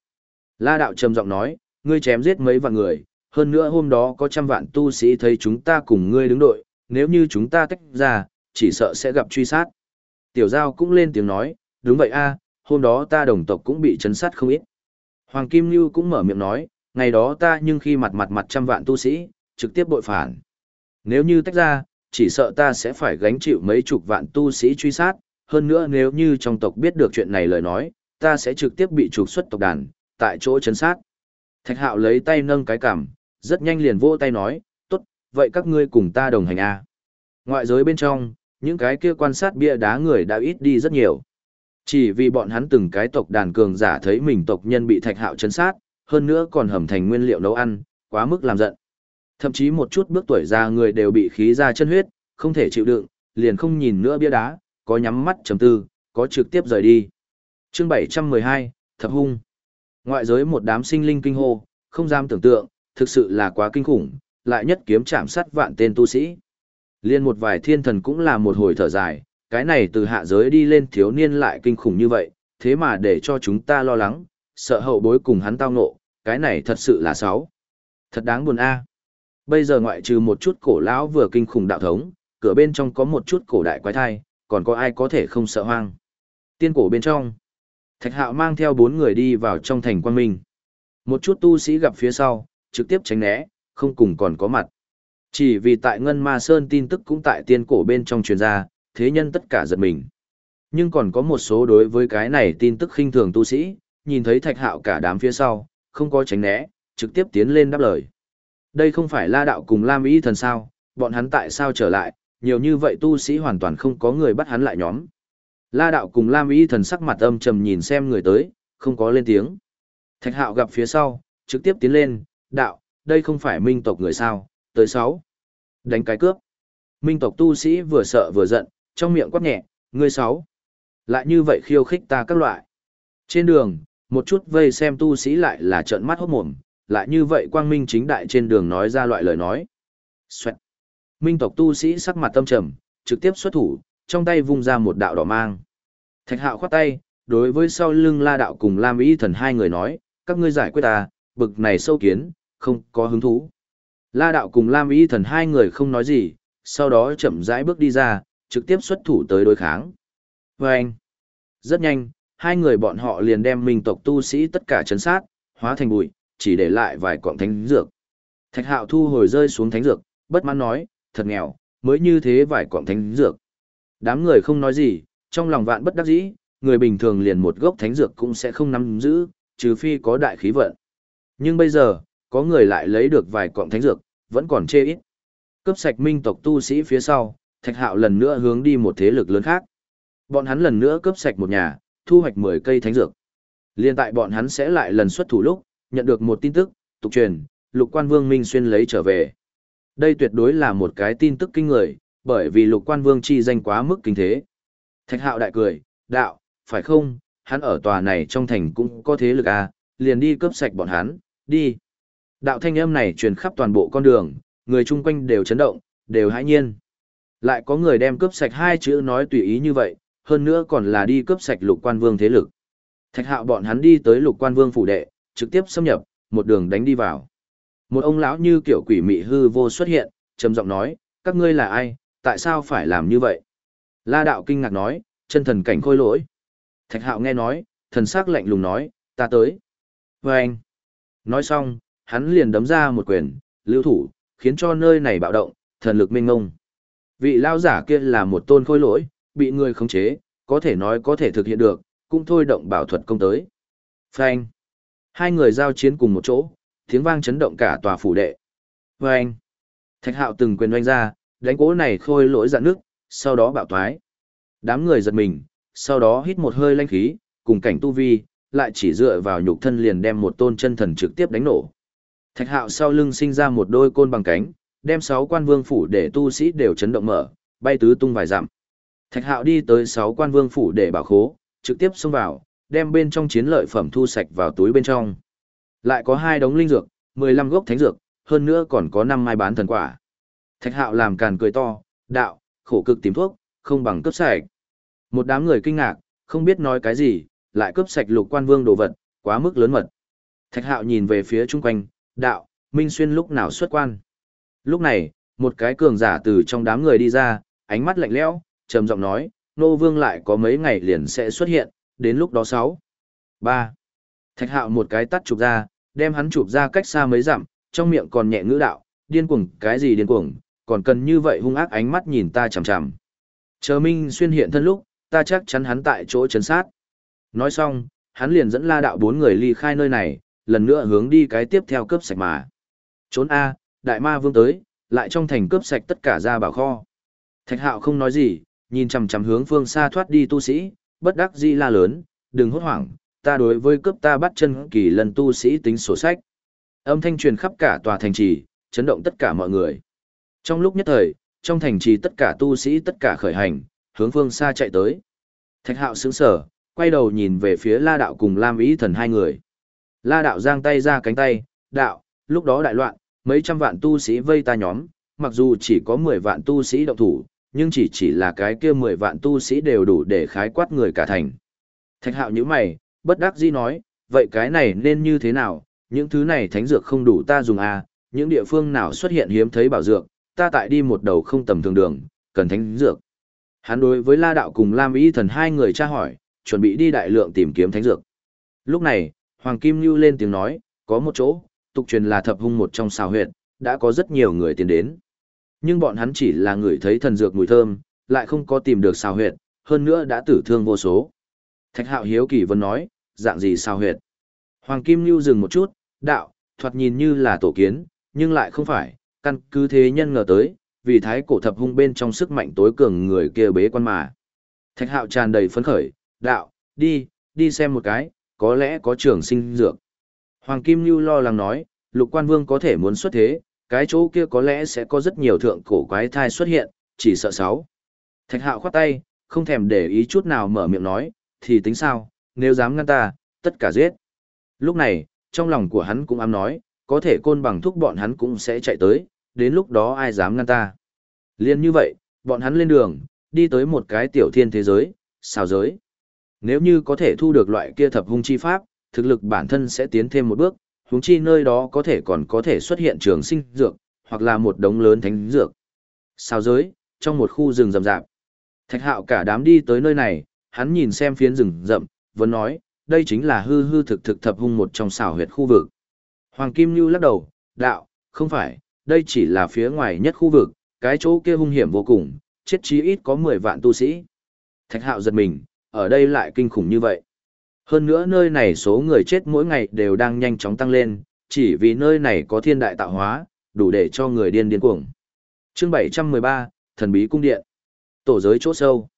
Speaker 1: La đạo trầm giọng nói, ngươi chém giết mấy vạn người, hơn nữa hôm đó có trăm vạn tu sĩ thấy chúng ta cùng ngươi đứng đội, nếu như chúng ta tách ra, chỉ sợ sẽ gặp truy sát. Tiểu giao cũng lên tiếng nói, đúng vậy a, hôm đó ta đồng tộc cũng bị chấn sát không ít. Hoàng Kim Nhu cũng mở miệng nói, ngày đó ta nhưng khi mặt mặt mặt trăm vạn tu sĩ, trực tiếp bội phản. Nếu như tách ra, chỉ sợ ta sẽ phải gánh chịu mấy chục vạn tu sĩ truy sát, hơn nữa nếu như trong tộc biết được chuyện này lời nói, ta sẽ trực tiếp bị trục xuất tộc đàn, tại chỗ chấn sát. Thạch hạo lấy tay nâng cái cằm, rất nhanh liền vỗ tay nói, tốt, vậy các ngươi cùng ta đồng hành a. Ngoại giới bên trong, những cái kia quan sát bia đá người đã ít đi rất nhiều. Chỉ vì bọn hắn từng cái tộc đàn cường giả thấy mình tộc nhân bị thạch hạo chấn sát, hơn nữa còn hầm thành nguyên liệu nấu ăn, quá mức làm giận. Thậm chí một chút bước tuổi già người đều bị khí ra chân huyết, không thể chịu đựng, liền không nhìn nữa bia đá, có nhắm mắt chấm tư, có trực tiếp rời đi. Chương 712, Thập Hung. Ngoại giới một đám sinh linh kinh hô, không dám tưởng tượng, thực sự là quá kinh khủng, lại nhất kiếm chạm sát vạn tên tu sĩ. Liên một vài thiên thần cũng là một hồi thở dài, cái này từ hạ giới đi lên thiếu niên lại kinh khủng như vậy, thế mà để cho chúng ta lo lắng, sợ hậu bối cùng hắn tao ngộ, cái này thật sự là xấu. Thật đáng buồn a. Bây giờ ngoại trừ một chút cổ lão vừa kinh khủng đạo thống, cửa bên trong có một chút cổ đại quái thai, còn có ai có thể không sợ hoang. Tiên cổ bên trong, Thạch Hạo mang theo bốn người đi vào trong thành quan minh. Một chút tu sĩ gặp phía sau, trực tiếp tránh né, không cùng còn có mặt. Chỉ vì tại Ngân Ma Sơn tin tức cũng tại tiên cổ bên trong truyền ra, thế nhân tất cả giật mình. Nhưng còn có một số đối với cái này tin tức khinh thường tu sĩ, nhìn thấy Thạch Hạo cả đám phía sau, không có tránh né, trực tiếp tiến lên đáp lời. Đây không phải La đạo cùng Lam Ý thần sao, bọn hắn tại sao trở lại, nhiều như vậy tu sĩ hoàn toàn không có người bắt hắn lại nhóm. La đạo cùng Lam Ý thần sắc mặt âm trầm nhìn xem người tới, không có lên tiếng. Thạch hạo gặp phía sau, trực tiếp tiến lên, đạo, đây không phải minh tộc người sao, tới sáu. Đánh cái cướp. Minh tộc tu sĩ vừa sợ vừa giận, trong miệng quát nhẹ, ngươi sáu. Lại như vậy khiêu khích ta các loại. Trên đường, một chút vây xem tu sĩ lại là trợn mắt hốt mồm, lại như vậy quang minh chính đại trên đường nói ra loại lời nói. Xoẹt. Minh tộc tu sĩ sắc mặt tâm trầm, trực tiếp xuất thủ, trong tay vung ra một đạo đỏ mang. Thạch hạo khoát tay, đối với sau lưng la đạo cùng Lam Ý thần hai người nói, các ngươi giải quyết ta, bực này sâu kiến, không có hứng thú. La đạo cùng Lam Ý thần hai người không nói gì, sau đó chậm rãi bước đi ra, trực tiếp xuất thủ tới đối kháng. Và anh, rất nhanh, hai người bọn họ liền đem minh tộc tu sĩ tất cả chấn sát, hóa thành bụi, chỉ để lại vài cọng thánh dược. Thạch hạo thu hồi rơi xuống thánh dược, bất mãn nói, thật nghèo, mới như thế vài cọng thánh dược. Đám người không nói gì, trong lòng vạn bất đắc dĩ, người bình thường liền một gốc thánh dược cũng sẽ không nắm giữ, trừ phi có đại khí vận. Nhưng bây giờ, có người lại lấy được vài cọng thánh dược, vẫn còn chê ít. Cấp sạch minh tộc tu sĩ phía sau, thạch hạo lần nữa hướng đi một thế lực lớn khác. Bọn hắn lần nữa cướp sạch một nhà, thu hoạch 10 cây thánh dược. Liên tại bọn hắn sẽ lại lần xuất thủ lúc, nhận được một tin tức, tục truyền, lục quan vương Minh Xuyên lấy trở về. Đây tuyệt đối là một cái tin tức kinh người, bởi vì lục quan vương chi danh quá mức kinh thế. Thạch hạo đại cười, đạo, phải không, hắn ở tòa này trong thành cũng có thế lực à, liền đi cướp sạch bọn hắn, đi. Đạo thanh âm này truyền khắp toàn bộ con đường, người chung quanh đều chấn động, đều hãi nhiên. Lại có người đem cướp sạch hai chữ nói tùy ý như vậy, hơn nữa còn là đi cướp sạch lục quan vương thế lực. Thạch hạo bọn hắn đi tới lục quan vương phủ đệ, trực tiếp xâm nhập, một đường đánh đi vào. Một ông lão như kiểu quỷ mị hư vô xuất hiện, trầm giọng nói, các ngươi là ai, tại sao phải làm như vậy? La đạo kinh ngạc nói, chân thần cảnh khôi lỗi. Thạch hạo nghe nói, thần sắc lạnh lùng nói, ta tới. Và anh. Nói xong, hắn liền đấm ra một quyền, lưu thủ, khiến cho nơi này bạo động, thần lực minh ngông. Vị lao giả kia là một tôn khôi lỗi, bị người khống chế, có thể nói có thể thực hiện được, cũng thôi động bảo thuật công tới. Phanh. Hai người giao chiến cùng một chỗ, tiếng vang chấn động cả tòa phủ đệ. Phanh. Thạch hạo từng quyền oanh ra, đánh cố này khôi lỗi dạn nước, sau đó bạo thoái. Đám người giật mình, sau đó hít một hơi lanh khí, cùng cảnh tu vi, lại chỉ dựa vào nhục thân liền đem một tôn chân thần trực tiếp đánh nổ. Thạch hạo sau lưng sinh ra một đôi côn bằng cánh, đem sáu quan vương phủ để tu sĩ đều chấn động mở, bay tứ tung vài dặm. Thạch hạo đi tới sáu quan vương phủ để bảo khố, trực tiếp xông vào, đem bên trong chiến lợi phẩm thu sạch vào túi bên trong. Lại có hai đống linh dược, 15 gốc thánh dược, hơn nữa còn có năm mai bán thần quả. Thạch hạo làm càn cười to, đạo, khổ cực tìm thuốc, không bằng cấp sạch. Một đám người kinh ngạc, không biết nói cái gì, lại cướp sạch lục quan vương đồ vật, quá mức lớn mật. Thạch hạo nhìn về phía chung quanh, đạo, Minh Xuyên lúc nào xuất quan. Lúc này, một cái cường giả từ trong đám người đi ra, ánh mắt lạnh lẽo, trầm giọng nói, nô vương lại có mấy ngày liền sẽ xuất hiện, đến lúc đó sáu. ba. Thạch hạo một cái tắt chụp ra, đem hắn chụp ra cách xa mấy dặm, trong miệng còn nhẹ ngữ đạo, điên cuồng, cái gì điên cuồng, còn cần như vậy hung ác ánh mắt nhìn ta chằm chằm. Chờ Minh xuyên hiện thân lúc, ta chắc chắn hắn tại chỗ chấn sát. Nói xong, hắn liền dẫn la đạo bốn người ly khai nơi này, lần nữa hướng đi cái tiếp theo cướp sạch mà. Trốn A, đại ma vương tới, lại trong thành cướp sạch tất cả ra bảo kho. Thạch hạo không nói gì, nhìn chằm chằm hướng phương xa thoát đi tu sĩ, bất đắc dĩ la lớn, đừng hốt hoảng, ta đối với cướp ta bắt chân kỳ lần tu sĩ tính sổ sách. Âm thanh truyền khắp cả tòa thành trì, chấn động tất cả mọi người. Trong lúc nhất thời, trong thành trì tất cả tu sĩ tất cả khởi hành, hướng phương xa chạy tới. Thạch hạo sững sở, quay đầu nhìn về phía la đạo cùng Lam Ý thần hai người. La đạo giang tay ra cánh tay, đạo, lúc đó đại loạn, mấy trăm vạn tu sĩ vây ta nhóm, mặc dù chỉ có 10 vạn tu sĩ động thủ, nhưng chỉ chỉ là cái kia 10 vạn tu sĩ đều đủ để khái quát người cả thành. Thạch hạo như mày, bất đắc dĩ nói, vậy cái này nên như thế nào, những thứ này thánh dược không đủ ta dùng à, những địa phương nào xuất hiện hiếm thấy bảo dược, ta tại đi một đầu không tầm thường đường, cần thánh dược. Hắn đối với La Đạo cùng Lam Y Thần hai người tra hỏi, chuẩn bị đi đại lượng tìm kiếm thánh dược. Lúc này, Hoàng Kim Nhu lên tiếng nói, có một chỗ, tục truyền là thập hung một trong xào huyệt, đã có rất nhiều người tiến đến. Nhưng bọn hắn chỉ là người thấy thần dược mùi thơm, lại không có tìm được xào huyệt, hơn nữa đã tử thương vô số. Thạch hạo hiếu kỳ vân nói, dạng gì xào huyệt. Hoàng Kim Nhu dừng một chút, đạo, thoạt nhìn như là tổ kiến, nhưng lại không phải, căn cứ thế nhân ngờ tới, vì thái cổ thập hung bên trong sức mạnh tối cường người kia bế quan mà. Thạch hạo tràn đầy phấn khởi, đạo, đi, đi xem một cái, có lẽ có trường sinh dược. Hoàng Kim Nhu lo lắng nói, Lục quan vương có thể muốn xuất thế, cái chỗ kia có lẽ sẽ có rất nhiều thượng cổ quái thai xuất hiện, chỉ sợ sáu. Thạch hạo khoát tay, không thèm để ý chút nào mở miệng nói, thì tính sao, nếu dám ngăn ta, tất cả giết. Lúc này, trong lòng của hắn cũng ám nói, có thể côn bằng thúc bọn hắn cũng sẽ chạy tới, đến lúc đó ai dám ngăn ta. Liên như vậy, bọn hắn lên đường, đi tới một cái tiểu thiên thế giới, xào giới. Nếu như có thể thu được loại kia thập hung chi pháp, thực lực bản thân sẽ tiến thêm một bước, huống chi nơi đó có thể còn có thể xuất hiện trường sinh dược, hoặc là một đống lớn thánh dược. Sao giới, trong một khu rừng rậm rạp. Thạch hạo cả đám đi tới nơi này, hắn nhìn xem phiến rừng rậm, vẫn nói, đây chính là hư hư thực thực thập hung một trong xảo huyệt khu vực. Hoàng Kim Nhu lắc đầu, đạo, không phải, đây chỉ là phía ngoài nhất khu vực, cái chỗ kia hung hiểm vô cùng, chết chí ít có 10 vạn tu sĩ. Thạch hạo giật mình, ở đây lại kinh khủng như vậy. Hơn nữa nơi này số người chết mỗi ngày đều đang nhanh chóng tăng lên, chỉ vì nơi này có thiên đại tạo hóa, đủ để cho người điên điên cuồng. Chương 713, Thần bí cung điện. Tổ giới chỗ sâu.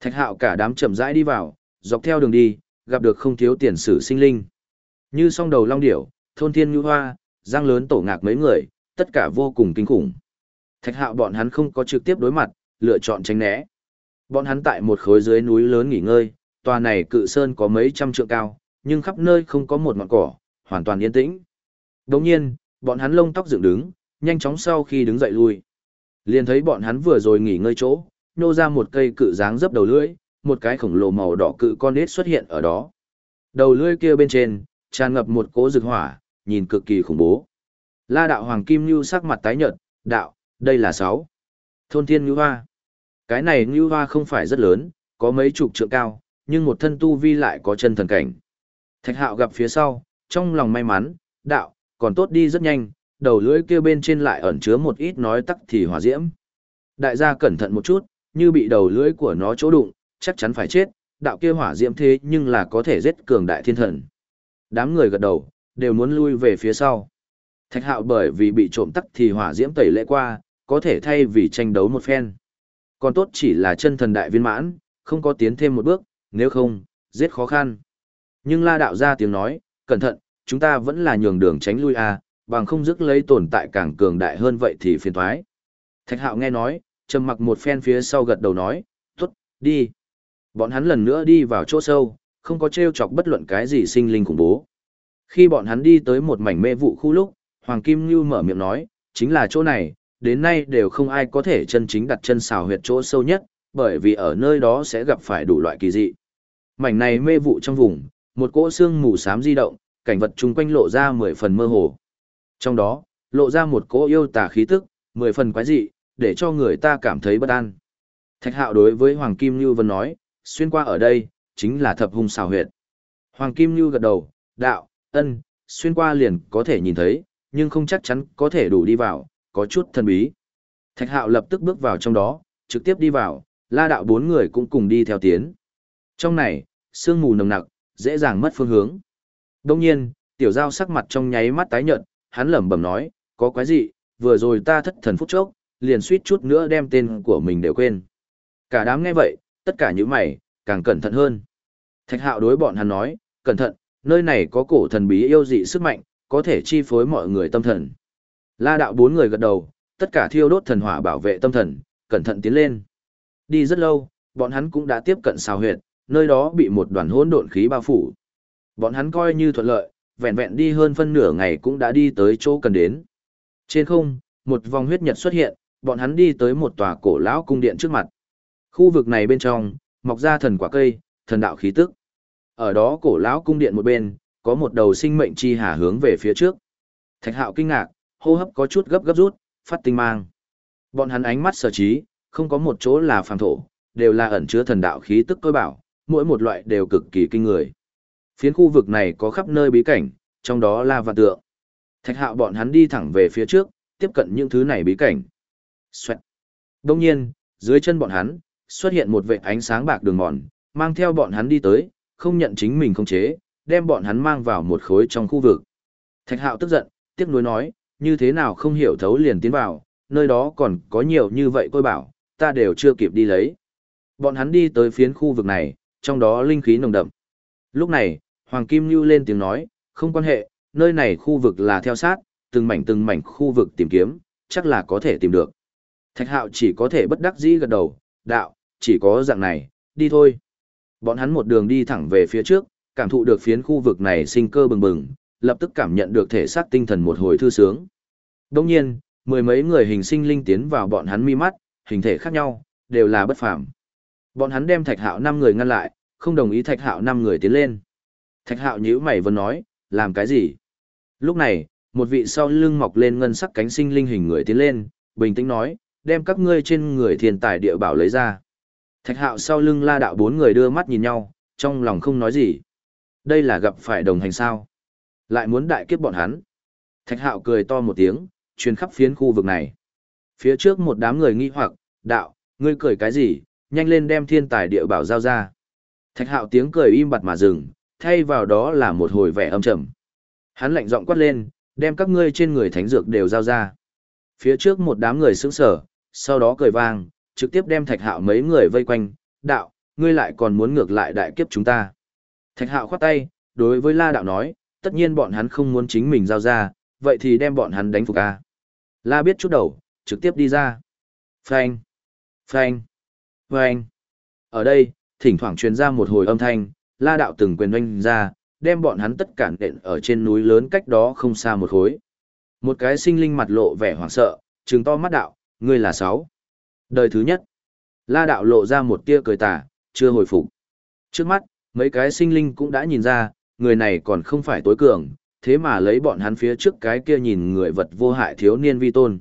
Speaker 1: Thạch Hạo cả đám chậm rãi đi vào, dọc theo đường đi, gặp được không thiếu tiền sử sinh linh. Như song đầu long điểu, thôn thiên như hoa, giang lớn tổ ngạc mấy người, tất cả vô cùng kinh khủng. Thạch Hạo bọn hắn không có trực tiếp đối mặt, lựa chọn tránh né. Bọn hắn tại một khối dưới núi lớn nghỉ ngơi, tòa này cự sơn có mấy trăm trượng cao, nhưng khắp nơi không có một ngọn cỏ, hoàn toàn yên tĩnh. Đồng nhiên, bọn hắn lông tóc dựng đứng, nhanh chóng sau khi đứng dậy lui. Liền thấy bọn hắn vừa rồi nghỉ ngơi chỗ, nô ra một cây cự dáng dấp đầu lưỡi, một cái khổng lồ màu đỏ cự con nết xuất hiện ở đó. Đầu lưỡi kia bên trên, tràn ngập một cỗ rực hỏa, nhìn cực kỳ khủng bố. La đạo Hoàng Kim Nhu sắc mặt tái nhợt, đạo, đây là sáu. Thôn thiên Nhu Hoa. Cái này Nhu Hoa không phải rất lớn, có mấy chục trượng cao, nhưng một thân tu vi lại có chân thần cảnh. Thạch hạo gặp phía sau, trong lòng may mắn, đạo, còn tốt đi rất nhanh, đầu lưỡi kia bên trên lại ẩn chứa một ít nói tắc thì hỏa diễm. Đại gia cẩn thận một chút, như bị đầu lưỡi của nó chỗ đụng, chắc chắn phải chết, đạo kia hỏa diễm thế nhưng là có thể giết cường đại thiên thần. Đám người gật đầu, đều muốn lui về phía sau. Thạch hạo bởi vì bị trộm tắc thì hỏa diễm tẩy lệ qua, có thể thay vì tranh đấu một phen. Còn tốt chỉ là chân thần đại viên mãn, không có tiến thêm một bước, nếu không, giết khó khăn. Nhưng la đạo ra tiếng nói, cẩn thận, chúng ta vẫn là nhường đường tránh lui à, bằng không dứt lấy tồn tại càng cường đại hơn vậy thì phiền thoái. Thạch hạo nghe nói, trầm mặc một phen phía sau gật đầu nói, tốt, đi. Bọn hắn lần nữa đi vào chỗ sâu, không có treo chọc bất luận cái gì sinh linh khủng bố. Khi bọn hắn đi tới một mảnh mê vụ khu lúc, Hoàng Kim Ngưu mở miệng nói, chính là chỗ này, đến nay đều không ai có thể chân chính đặt chân xào huyệt chỗ sâu nhất, bởi vì ở nơi đó sẽ gặp phải đủ loại kỳ dị. Mảnh này mê vụ trong vùng, một cỗ xương mù xám di động, cảnh vật chung quanh lộ ra mười phần mơ hồ. Trong đó, lộ ra một cỗ yêu tà khí tức, mười phần quái dị, để cho người ta cảm thấy bất an. Thạch hạo đối với Hoàng Kim Như Vân nói, xuyên qua ở đây, chính là thập hung xào huyệt. Hoàng Kim Như gật đầu, đạo, ân, xuyên qua liền có thể nhìn thấy, nhưng không chắc chắn có thể đủ đi vào, có chút thần bí. Thạch hạo lập tức bước vào trong đó, trực tiếp đi vào, la đạo bốn người cũng cùng đi theo tiến. Trong này, sương mù nồng nặc, dễ dàng mất phương hướng. Đông nhiên, tiểu giao sắc mặt trong nháy mắt tái nhợt, hắn lẩm bẩm nói, có quái gì, vừa rồi ta thất thần phút chốc, liền suýt chút nữa đem tên của mình đều quên. Cả đám nghe vậy, tất cả những mày, càng cẩn thận hơn. Thạch hạo đối bọn hắn nói, cẩn thận, nơi này có cổ thần bí yêu dị sức mạnh, có thể chi phối mọi người tâm thần. La đạo bốn người gật đầu, tất cả thiêu đốt thần hỏa bảo vệ tâm thần, cẩn thận tiến lên. Đi rất lâu, bọn hắn cũng đã tiếp cận xào huyệt, nơi đó bị một đoàn hỗn độn khí bao phủ. Bọn hắn coi như thuận lợi, vẹn vẹn đi hơn phân nửa ngày cũng đã đi tới chỗ cần đến. Trên không, một vòng huyết nhật xuất hiện, bọn hắn đi tới một tòa cổ lão cung điện trước mặt. Khu vực này bên trong, mọc ra thần quả cây, thần đạo khí tức. Ở đó cổ lão cung điện một bên, có một đầu sinh mệnh chi hà hướng về phía trước. Thạch hạo kinh ngạc, hô hấp có chút gấp gấp rút, phát tinh mang. Bọn hắn ánh mắt sở trí, không có một chỗ là phàm thổ, đều là ẩn chứa thần đạo khí tức tôi bảo, mỗi một loại đều cực kỳ kinh người. Phiến khu vực này có khắp nơi bí cảnh, trong đó là vạn tượng. Thạch hạo bọn hắn đi thẳng về phía trước, tiếp cận những thứ này bí cảnh. Xoẹt. Đông nhiên, dưới chân bọn hắn, xuất hiện một vệ ánh sáng bạc đường mòn, mang theo bọn hắn đi tới, không nhận chính mình không chế, đem bọn hắn mang vào một khối trong khu vực. Thạch hạo tức giận, tiếc nuối nói, như thế nào không hiểu thấu liền tiến vào, nơi đó còn có nhiều như vậy côi bảo, ta đều chưa kịp đi lấy. Bọn hắn đi tới phiến khu vực này, trong đó linh khí nồng đậm. Lúc này, Hoàng Kim Nhu lên tiếng nói, không quan hệ, nơi này khu vực là theo sát, từng mảnh từng mảnh khu vực tìm kiếm, chắc là có thể tìm được. Thạch hạo chỉ có thể bất đắc dĩ gật đầu, đạo, chỉ có dạng này, đi thôi. Bọn hắn một đường đi thẳng về phía trước, cảm thụ được phiến khu vực này sinh cơ bừng bừng, lập tức cảm nhận được thể xác tinh thần một hồi thư sướng. Đồng nhiên, mười mấy người hình sinh linh tiến vào bọn hắn mi mắt, hình thể khác nhau, đều là bất phàm. Bọn hắn đem Thạch Hạo năm người ngăn lại, không đồng ý Thạch Hạo năm người tiến lên. Thạch Hạo nhíu mày vẫn nói, làm cái gì? Lúc này, một vị sau lưng mọc lên ngân sắc cánh sinh linh hình người tiến lên, bình tĩnh nói, đem các ngươi trên người thiên tài địa bảo lấy ra. Thạch Hạo sau lưng La đạo bốn người đưa mắt nhìn nhau, trong lòng không nói gì. Đây là gặp phải đồng hành sao? Lại muốn đại kiếp bọn hắn. Thạch Hạo cười to một tiếng, truyền khắp phiến khu vực này. Phía trước một đám người nghi hoặc, đạo, ngươi cười cái gì, nhanh lên đem thiên tài địa bảo giao ra. Thạch hạo tiếng cười im bặt mà dừng, thay vào đó là một hồi vẻ âm trầm. Hắn lạnh giọng quát lên, đem các ngươi trên người thánh dược đều giao ra. Phía trước một đám người sững sờ, sau đó cười vang, trực tiếp đem thạch hạo mấy người vây quanh, đạo, ngươi lại còn muốn ngược lại đại kiếp chúng ta. Thạch hạo khoát tay, đối với la đạo nói, tất nhiên bọn hắn không muốn chính mình giao ra, vậy thì đem bọn hắn đánh phục a. La biết chút đầu, trực tiếp đi ra. Phanh, phanh, phanh. Ở đây, thỉnh thoảng truyền ra một hồi âm thanh, la đạo từng quyền oanh ra, đem bọn hắn tất cả nện ở trên núi lớn cách đó không xa một khối. Một cái sinh linh mặt lộ vẻ hoảng sợ, trừng to mắt đạo, ngươi là sáu. Đời thứ nhất, la đạo lộ ra một tia cười tà, chưa hồi phục. Trước mắt, mấy cái sinh linh cũng đã nhìn ra, người này còn không phải tối cường, thế mà lấy bọn hắn phía trước cái kia nhìn người vật vô hại thiếu niên vi tôn.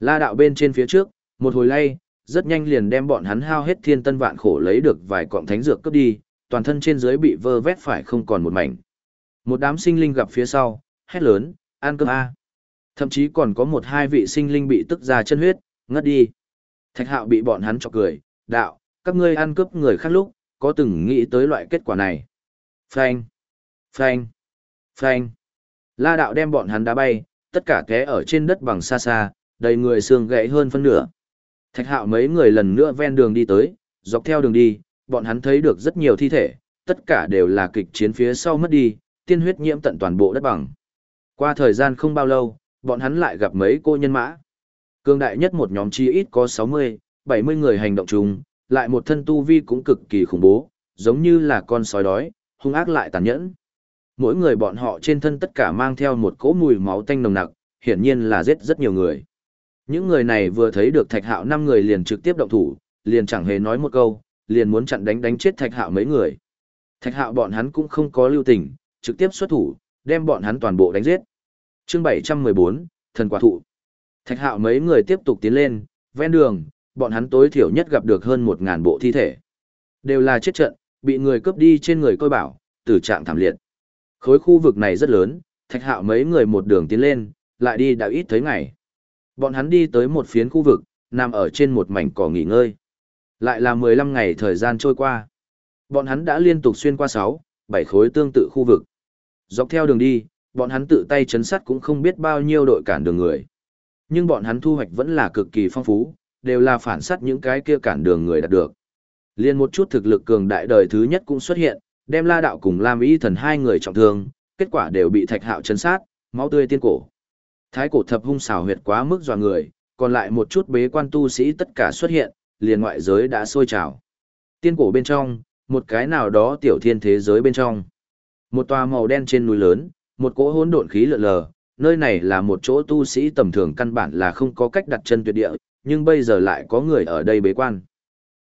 Speaker 1: La đạo bên trên phía trước, một hồi lay, rất nhanh liền đem bọn hắn hao hết thiên tân vạn khổ lấy được vài cọng thánh dược cướp đi, toàn thân trên dưới bị vơ vét phải không còn một mảnh. Một đám sinh linh gặp phía sau, hét lớn, ăn cơm A. Thậm chí còn có một hai vị sinh linh bị tức ra chân huyết, ngất đi. Thạch hạo bị bọn hắn chọc cười, đạo, các ngươi ăn cướp người khác lúc, có từng nghĩ tới loại kết quả này. Phanh, phanh, phanh. La đạo đem bọn hắn đá bay, tất cả té ở trên đất bằng xa xa, đầy người xương gãy hơn phân nửa. Thạch hạo mấy người lần nữa ven đường đi tới, dọc theo đường đi, bọn hắn thấy được rất nhiều thi thể, tất cả đều là kịch chiến phía sau mất đi, tiên huyết nhiễm tận toàn bộ đất bằng. Qua thời gian không bao lâu, bọn hắn lại gặp mấy cô nhân mã. Cương đại nhất một nhóm chi ít có 60, 70 người hành động chung, lại một thân tu vi cũng cực kỳ khủng bố, giống như là con sói đói, hung ác lại tàn nhẫn. Mỗi người bọn họ trên thân tất cả mang theo một cỗ mùi máu tanh nồng nặc, hiển nhiên là giết rất nhiều người. Những người này vừa thấy được thạch hạo năm người liền trực tiếp động thủ, liền chẳng hề nói một câu, liền muốn chặn đánh đánh chết thạch hạo mấy người. Thạch hạo bọn hắn cũng không có lưu tình, trực tiếp xuất thủ, đem bọn hắn toàn bộ đánh giết. chương 714, thần quả thụ. Thạch hạo mấy người tiếp tục tiến lên, ven đường, bọn hắn tối thiểu nhất gặp được hơn 1.000 bộ thi thể. Đều là chết trận, bị người cướp đi trên người coi bảo, tử trạng thảm liệt. Khối khu vực này rất lớn, thạch hạo mấy người một đường tiến lên, lại đi đã ít thấy ngày. Bọn hắn đi tới một phiến khu vực, nằm ở trên một mảnh cỏ nghỉ ngơi. Lại là 15 ngày thời gian trôi qua. Bọn hắn đã liên tục xuyên qua 6, 7 khối tương tự khu vực. Dọc theo đường đi, bọn hắn tự tay chấn sắt cũng không biết bao nhiêu đội cản đường người. Nhưng bọn hắn thu hoạch vẫn là cực kỳ phong phú, đều là phản sát những cái kia cản đường người đạt được. Liên một chút thực lực cường đại đời thứ nhất cũng xuất hiện, đem La Đạo cùng Lam Y Thần hai người trọng thương, kết quả đều bị Thạch Hạo chấn sát, máu tươi tiên cổ. Thái cổ thập hung xảo huyệt quá mức dọa người, còn lại một chút bế quan tu sĩ tất cả xuất hiện, liền ngoại giới đã sôi trào. Tiên cổ bên trong, một cái nào đó tiểu thiên thế giới bên trong. Một tòa màu đen trên núi lớn, một cỗ hỗn độn khí lượn lờ, nơi này là một chỗ tu sĩ tầm thường căn bản là không có cách đặt chân tuyệt địa, nhưng bây giờ lại có người ở đây bế quan.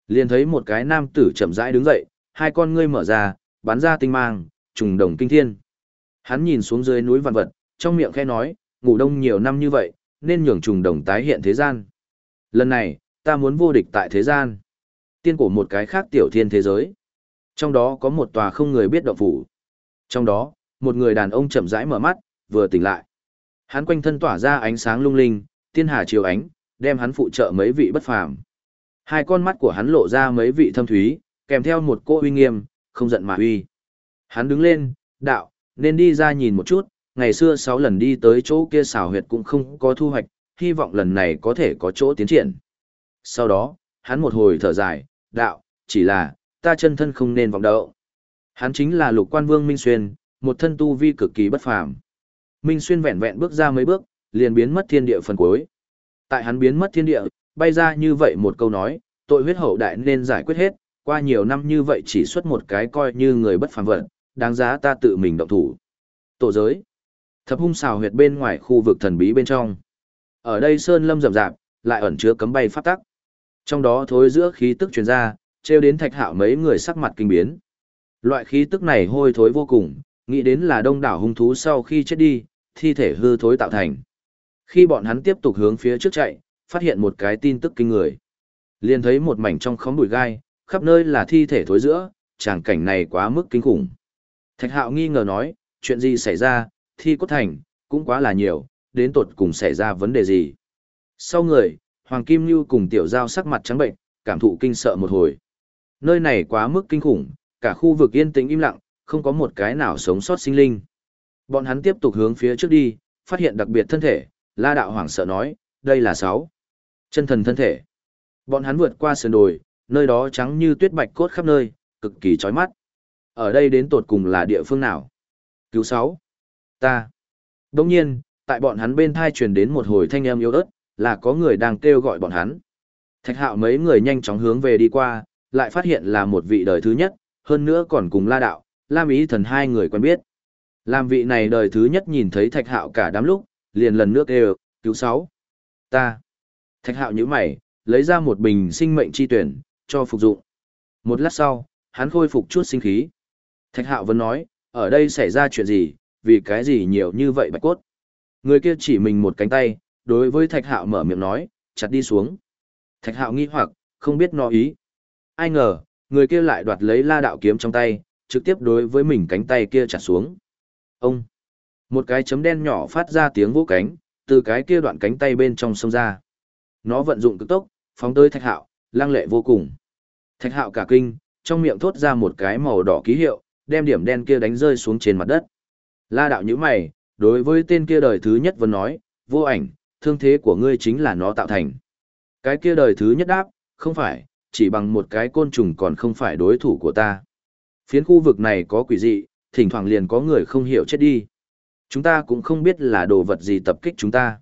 Speaker 1: Liền thấy một cái nam tử chậm rãi đứng dậy, hai con ngươi mở ra, bắn ra tinh mang, trùng đồng kinh thiên. Hắn nhìn xuống dưới núi vạn vật, trong miệng khẽ nói, ngủ đông nhiều năm như vậy, nên nhường trùng đồng tái hiện thế gian. Lần này, ta muốn vô địch tại thế gian. Tiên cổ một cái khác tiểu thiên thế giới. Trong đó có một tòa không người biết động phủ. Trong đó, một người đàn ông chậm rãi mở mắt, vừa tỉnh lại. Hắn quanh thân tỏa ra ánh sáng lung linh, tiên hà chiếu ánh, đem hắn phụ trợ mấy vị bất phàm. Hai con mắt của hắn lộ ra mấy vị thâm thúy, kèm theo một cô uy nghiêm, không giận mà uy. Hắn đứng lên, đạo, nên đi ra nhìn một chút, ngày xưa sáu lần đi tới chỗ kia xào huyệt cũng không có thu hoạch, hy vọng lần này có thể có chỗ tiến triển. Sau đó, hắn một hồi thở dài, đạo, chỉ là, ta chân thân không nên vọng đậu. Hắn chính là lục quan vương Minh Xuyên, một thân tu vi cực kỳ bất phàm. Minh Xuyên vẹn vẹn bước ra mấy bước, liền biến mất thiên địa phần cuối. Tại hắn biến mất thiên địa, bay ra như vậy một câu nói, tội huyết hậu đại nên giải quyết hết, qua nhiều năm như vậy chỉ xuất một cái coi như người bất phàm vật, đáng giá ta tự mình động thủ. Tổ giới. Thập hung xào huyệt bên ngoài khu vực thần bí bên trong. Ở đây sơn lâm rậm rạp, lại ẩn chứa cấm bay pháp tắc. Trong đó thối giữa khí tức truyền ra, treo đến thạch hạo mấy người sắc mặt kinh biến. Loại khí tức này hôi thối vô cùng, nghĩ đến là đông đảo hung thú sau khi chết đi, thi thể hư thối tạo thành. Khi bọn hắn tiếp tục hướng phía trước chạy, phát hiện một cái tin tức kinh người. Liền thấy một mảnh trong khóm bụi gai, khắp nơi là thi thể thối giữa, tràng cảnh này quá mức kinh khủng. Thạch hạo nghi ngờ nói, chuyện gì xảy ra, thi cốt thành, cũng quá là nhiều, đến tột cùng xảy ra vấn đề gì. Sau người, Hoàng Kim Như cùng tiểu giao sắc mặt trắng bệnh, cảm thụ kinh sợ một hồi. Nơi này quá mức kinh khủng, cả khu vực yên tĩnh im lặng, không có một cái nào sống sót sinh linh. Bọn hắn tiếp tục hướng phía trước đi, phát hiện đặc biệt thân thể, La Đạo Hoàng sợ nói, đây là sáu. Chân thần thân thể. Bọn hắn vượt qua sườn đồi, nơi đó trắng như tuyết bạch cốt khắp nơi, cực kỳ chói mắt. Ở đây đến tột cùng là địa phương nào? Cứu sáu. Ta. Đồng nhiên, tại bọn hắn bên thai truyền đến một hồi thanh âm yếu ớt, là có người đang kêu gọi bọn hắn. Thạch hạo mấy người nhanh chóng hướng về đi qua, lại phát hiện là một vị đời thứ nhất, hơn nữa còn cùng la đạo, lam ý thần hai người quen biết. Làm vị này đời thứ nhất nhìn thấy thạch hạo cả đám lúc, liền lần nước kêu, cứu sáu. Ta. Thạch hạo như mày, lấy ra một bình sinh mệnh chi tuyển, cho phục dụng. Một lát sau, hắn khôi phục chút sinh khí. Thạch hạo vẫn nói, ở đây xảy ra chuyện gì, vì cái gì nhiều như vậy bạch cốt. Người kia chỉ mình một cánh tay, đối với thạch hạo mở miệng nói, chặt đi xuống. Thạch hạo nghi hoặc, không biết nó ý. Ai ngờ, người kia lại đoạt lấy la đạo kiếm trong tay, trực tiếp đối với mình cánh tay kia chặt xuống. Ông! Một cái chấm đen nhỏ phát ra tiếng vỗ cánh, từ cái kia đoạn cánh tay bên trong sông ra. Nó vận dụng cực tốc, phóng tới thạch hạo, lang lệ vô cùng. Thạch hạo cả kinh, trong miệng thốt ra một cái màu đỏ ký hiệu, đem điểm đen kia đánh rơi xuống trên mặt đất. La đạo như mày, đối với tên kia đời thứ nhất vẫn nói, vô ảnh, thương thế của ngươi chính là nó tạo thành. Cái kia đời thứ nhất đáp, không phải, chỉ bằng một cái côn trùng còn không phải đối thủ của ta. Phiến khu vực này có quỷ dị, thỉnh thoảng liền có người không hiểu chết đi. Chúng ta cũng không biết là đồ vật gì tập kích chúng ta.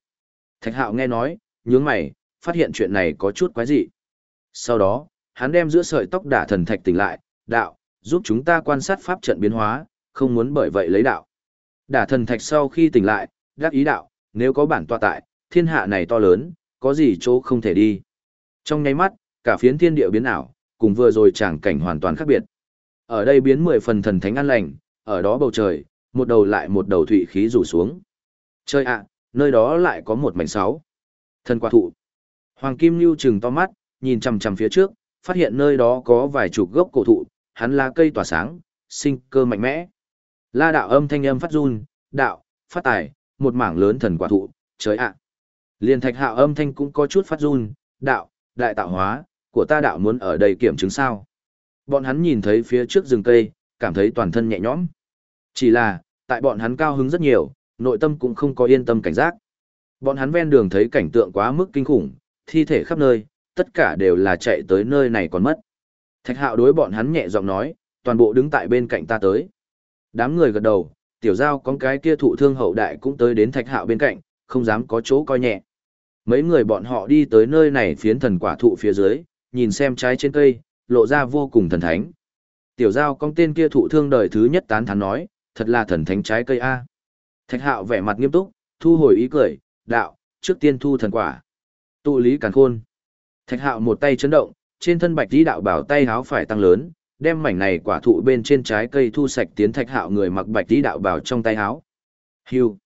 Speaker 1: Thạch hạo nghe nói, nhướng mày, phát hiện chuyện này có chút quái dị. Sau đó, hắn đem giữa sợi tóc đả thần thạch tỉnh lại, đạo, giúp chúng ta quan sát pháp trận biến hóa, không muốn bởi vậy lấy đạo. Đả thần thạch sau khi tỉnh lại, đắc ý đạo, nếu có bản tọa tại, thiên hạ này to lớn, có gì chỗ không thể đi. Trong nháy mắt, cả phiến thiên địa biến ảo, cùng vừa rồi chẳng cảnh hoàn toàn khác biệt. Ở đây biến mười phần thần thánh an lành, ở đó bầu trời, một đầu lại một đầu thủy khí rủ xuống. Chơi ạ, nơi đó lại có một mảnh sáu. Thần quả thụ. Hoàng Kim Nhu trừng to mắt, nhìn chằm chằm phía trước, phát hiện nơi đó có vài chục gốc cổ thụ, hắn là cây tỏa sáng, sinh cơ mạnh mẽ. La đạo âm thanh âm phát run, đạo, phát tài, một mảng lớn thần quả thụ, trời ạ. Liên thạch hạo âm thanh cũng có chút phát run, đạo, đại tạo hóa, của ta đạo muốn ở đây kiểm chứng sao. Bọn hắn nhìn thấy phía trước rừng cây, cảm thấy toàn thân nhẹ nhõm. Chỉ là, tại bọn hắn cao hứng rất nhiều, nội tâm cũng không có yên tâm cảnh giác. Bọn hắn ven đường thấy cảnh tượng quá mức kinh khủng, thi thể khắp nơi, tất cả đều là chạy tới nơi này còn mất. Thạch hạo đối bọn hắn nhẹ giọng nói, toàn bộ đứng tại bên cạnh ta tới. Đám người gật đầu, tiểu giao con cái kia thụ thương hậu đại cũng tới đến thạch hạo bên cạnh, không dám có chỗ coi nhẹ. Mấy người bọn họ đi tới nơi này phiến thần quả thụ phía dưới, nhìn xem trái trên cây, lộ ra vô cùng thần thánh. Tiểu giao con tên kia thụ thương đời thứ nhất tán thán nói, thật là thần thánh trái cây A. Thạch hạo vẻ mặt nghiêm túc, thu hồi ý cười, đạo, trước tiên thu thần quả. Tụ lý càn khôn. Thạch hạo một tay chấn động, trên thân bạch đi đạo bảo tay háo phải tăng lớn, đem mảnh này quả thụ bên trên trái cây thu sạch tiến thạch hạo người mặc bạch đi đạo bảo trong tay háo. Hưu.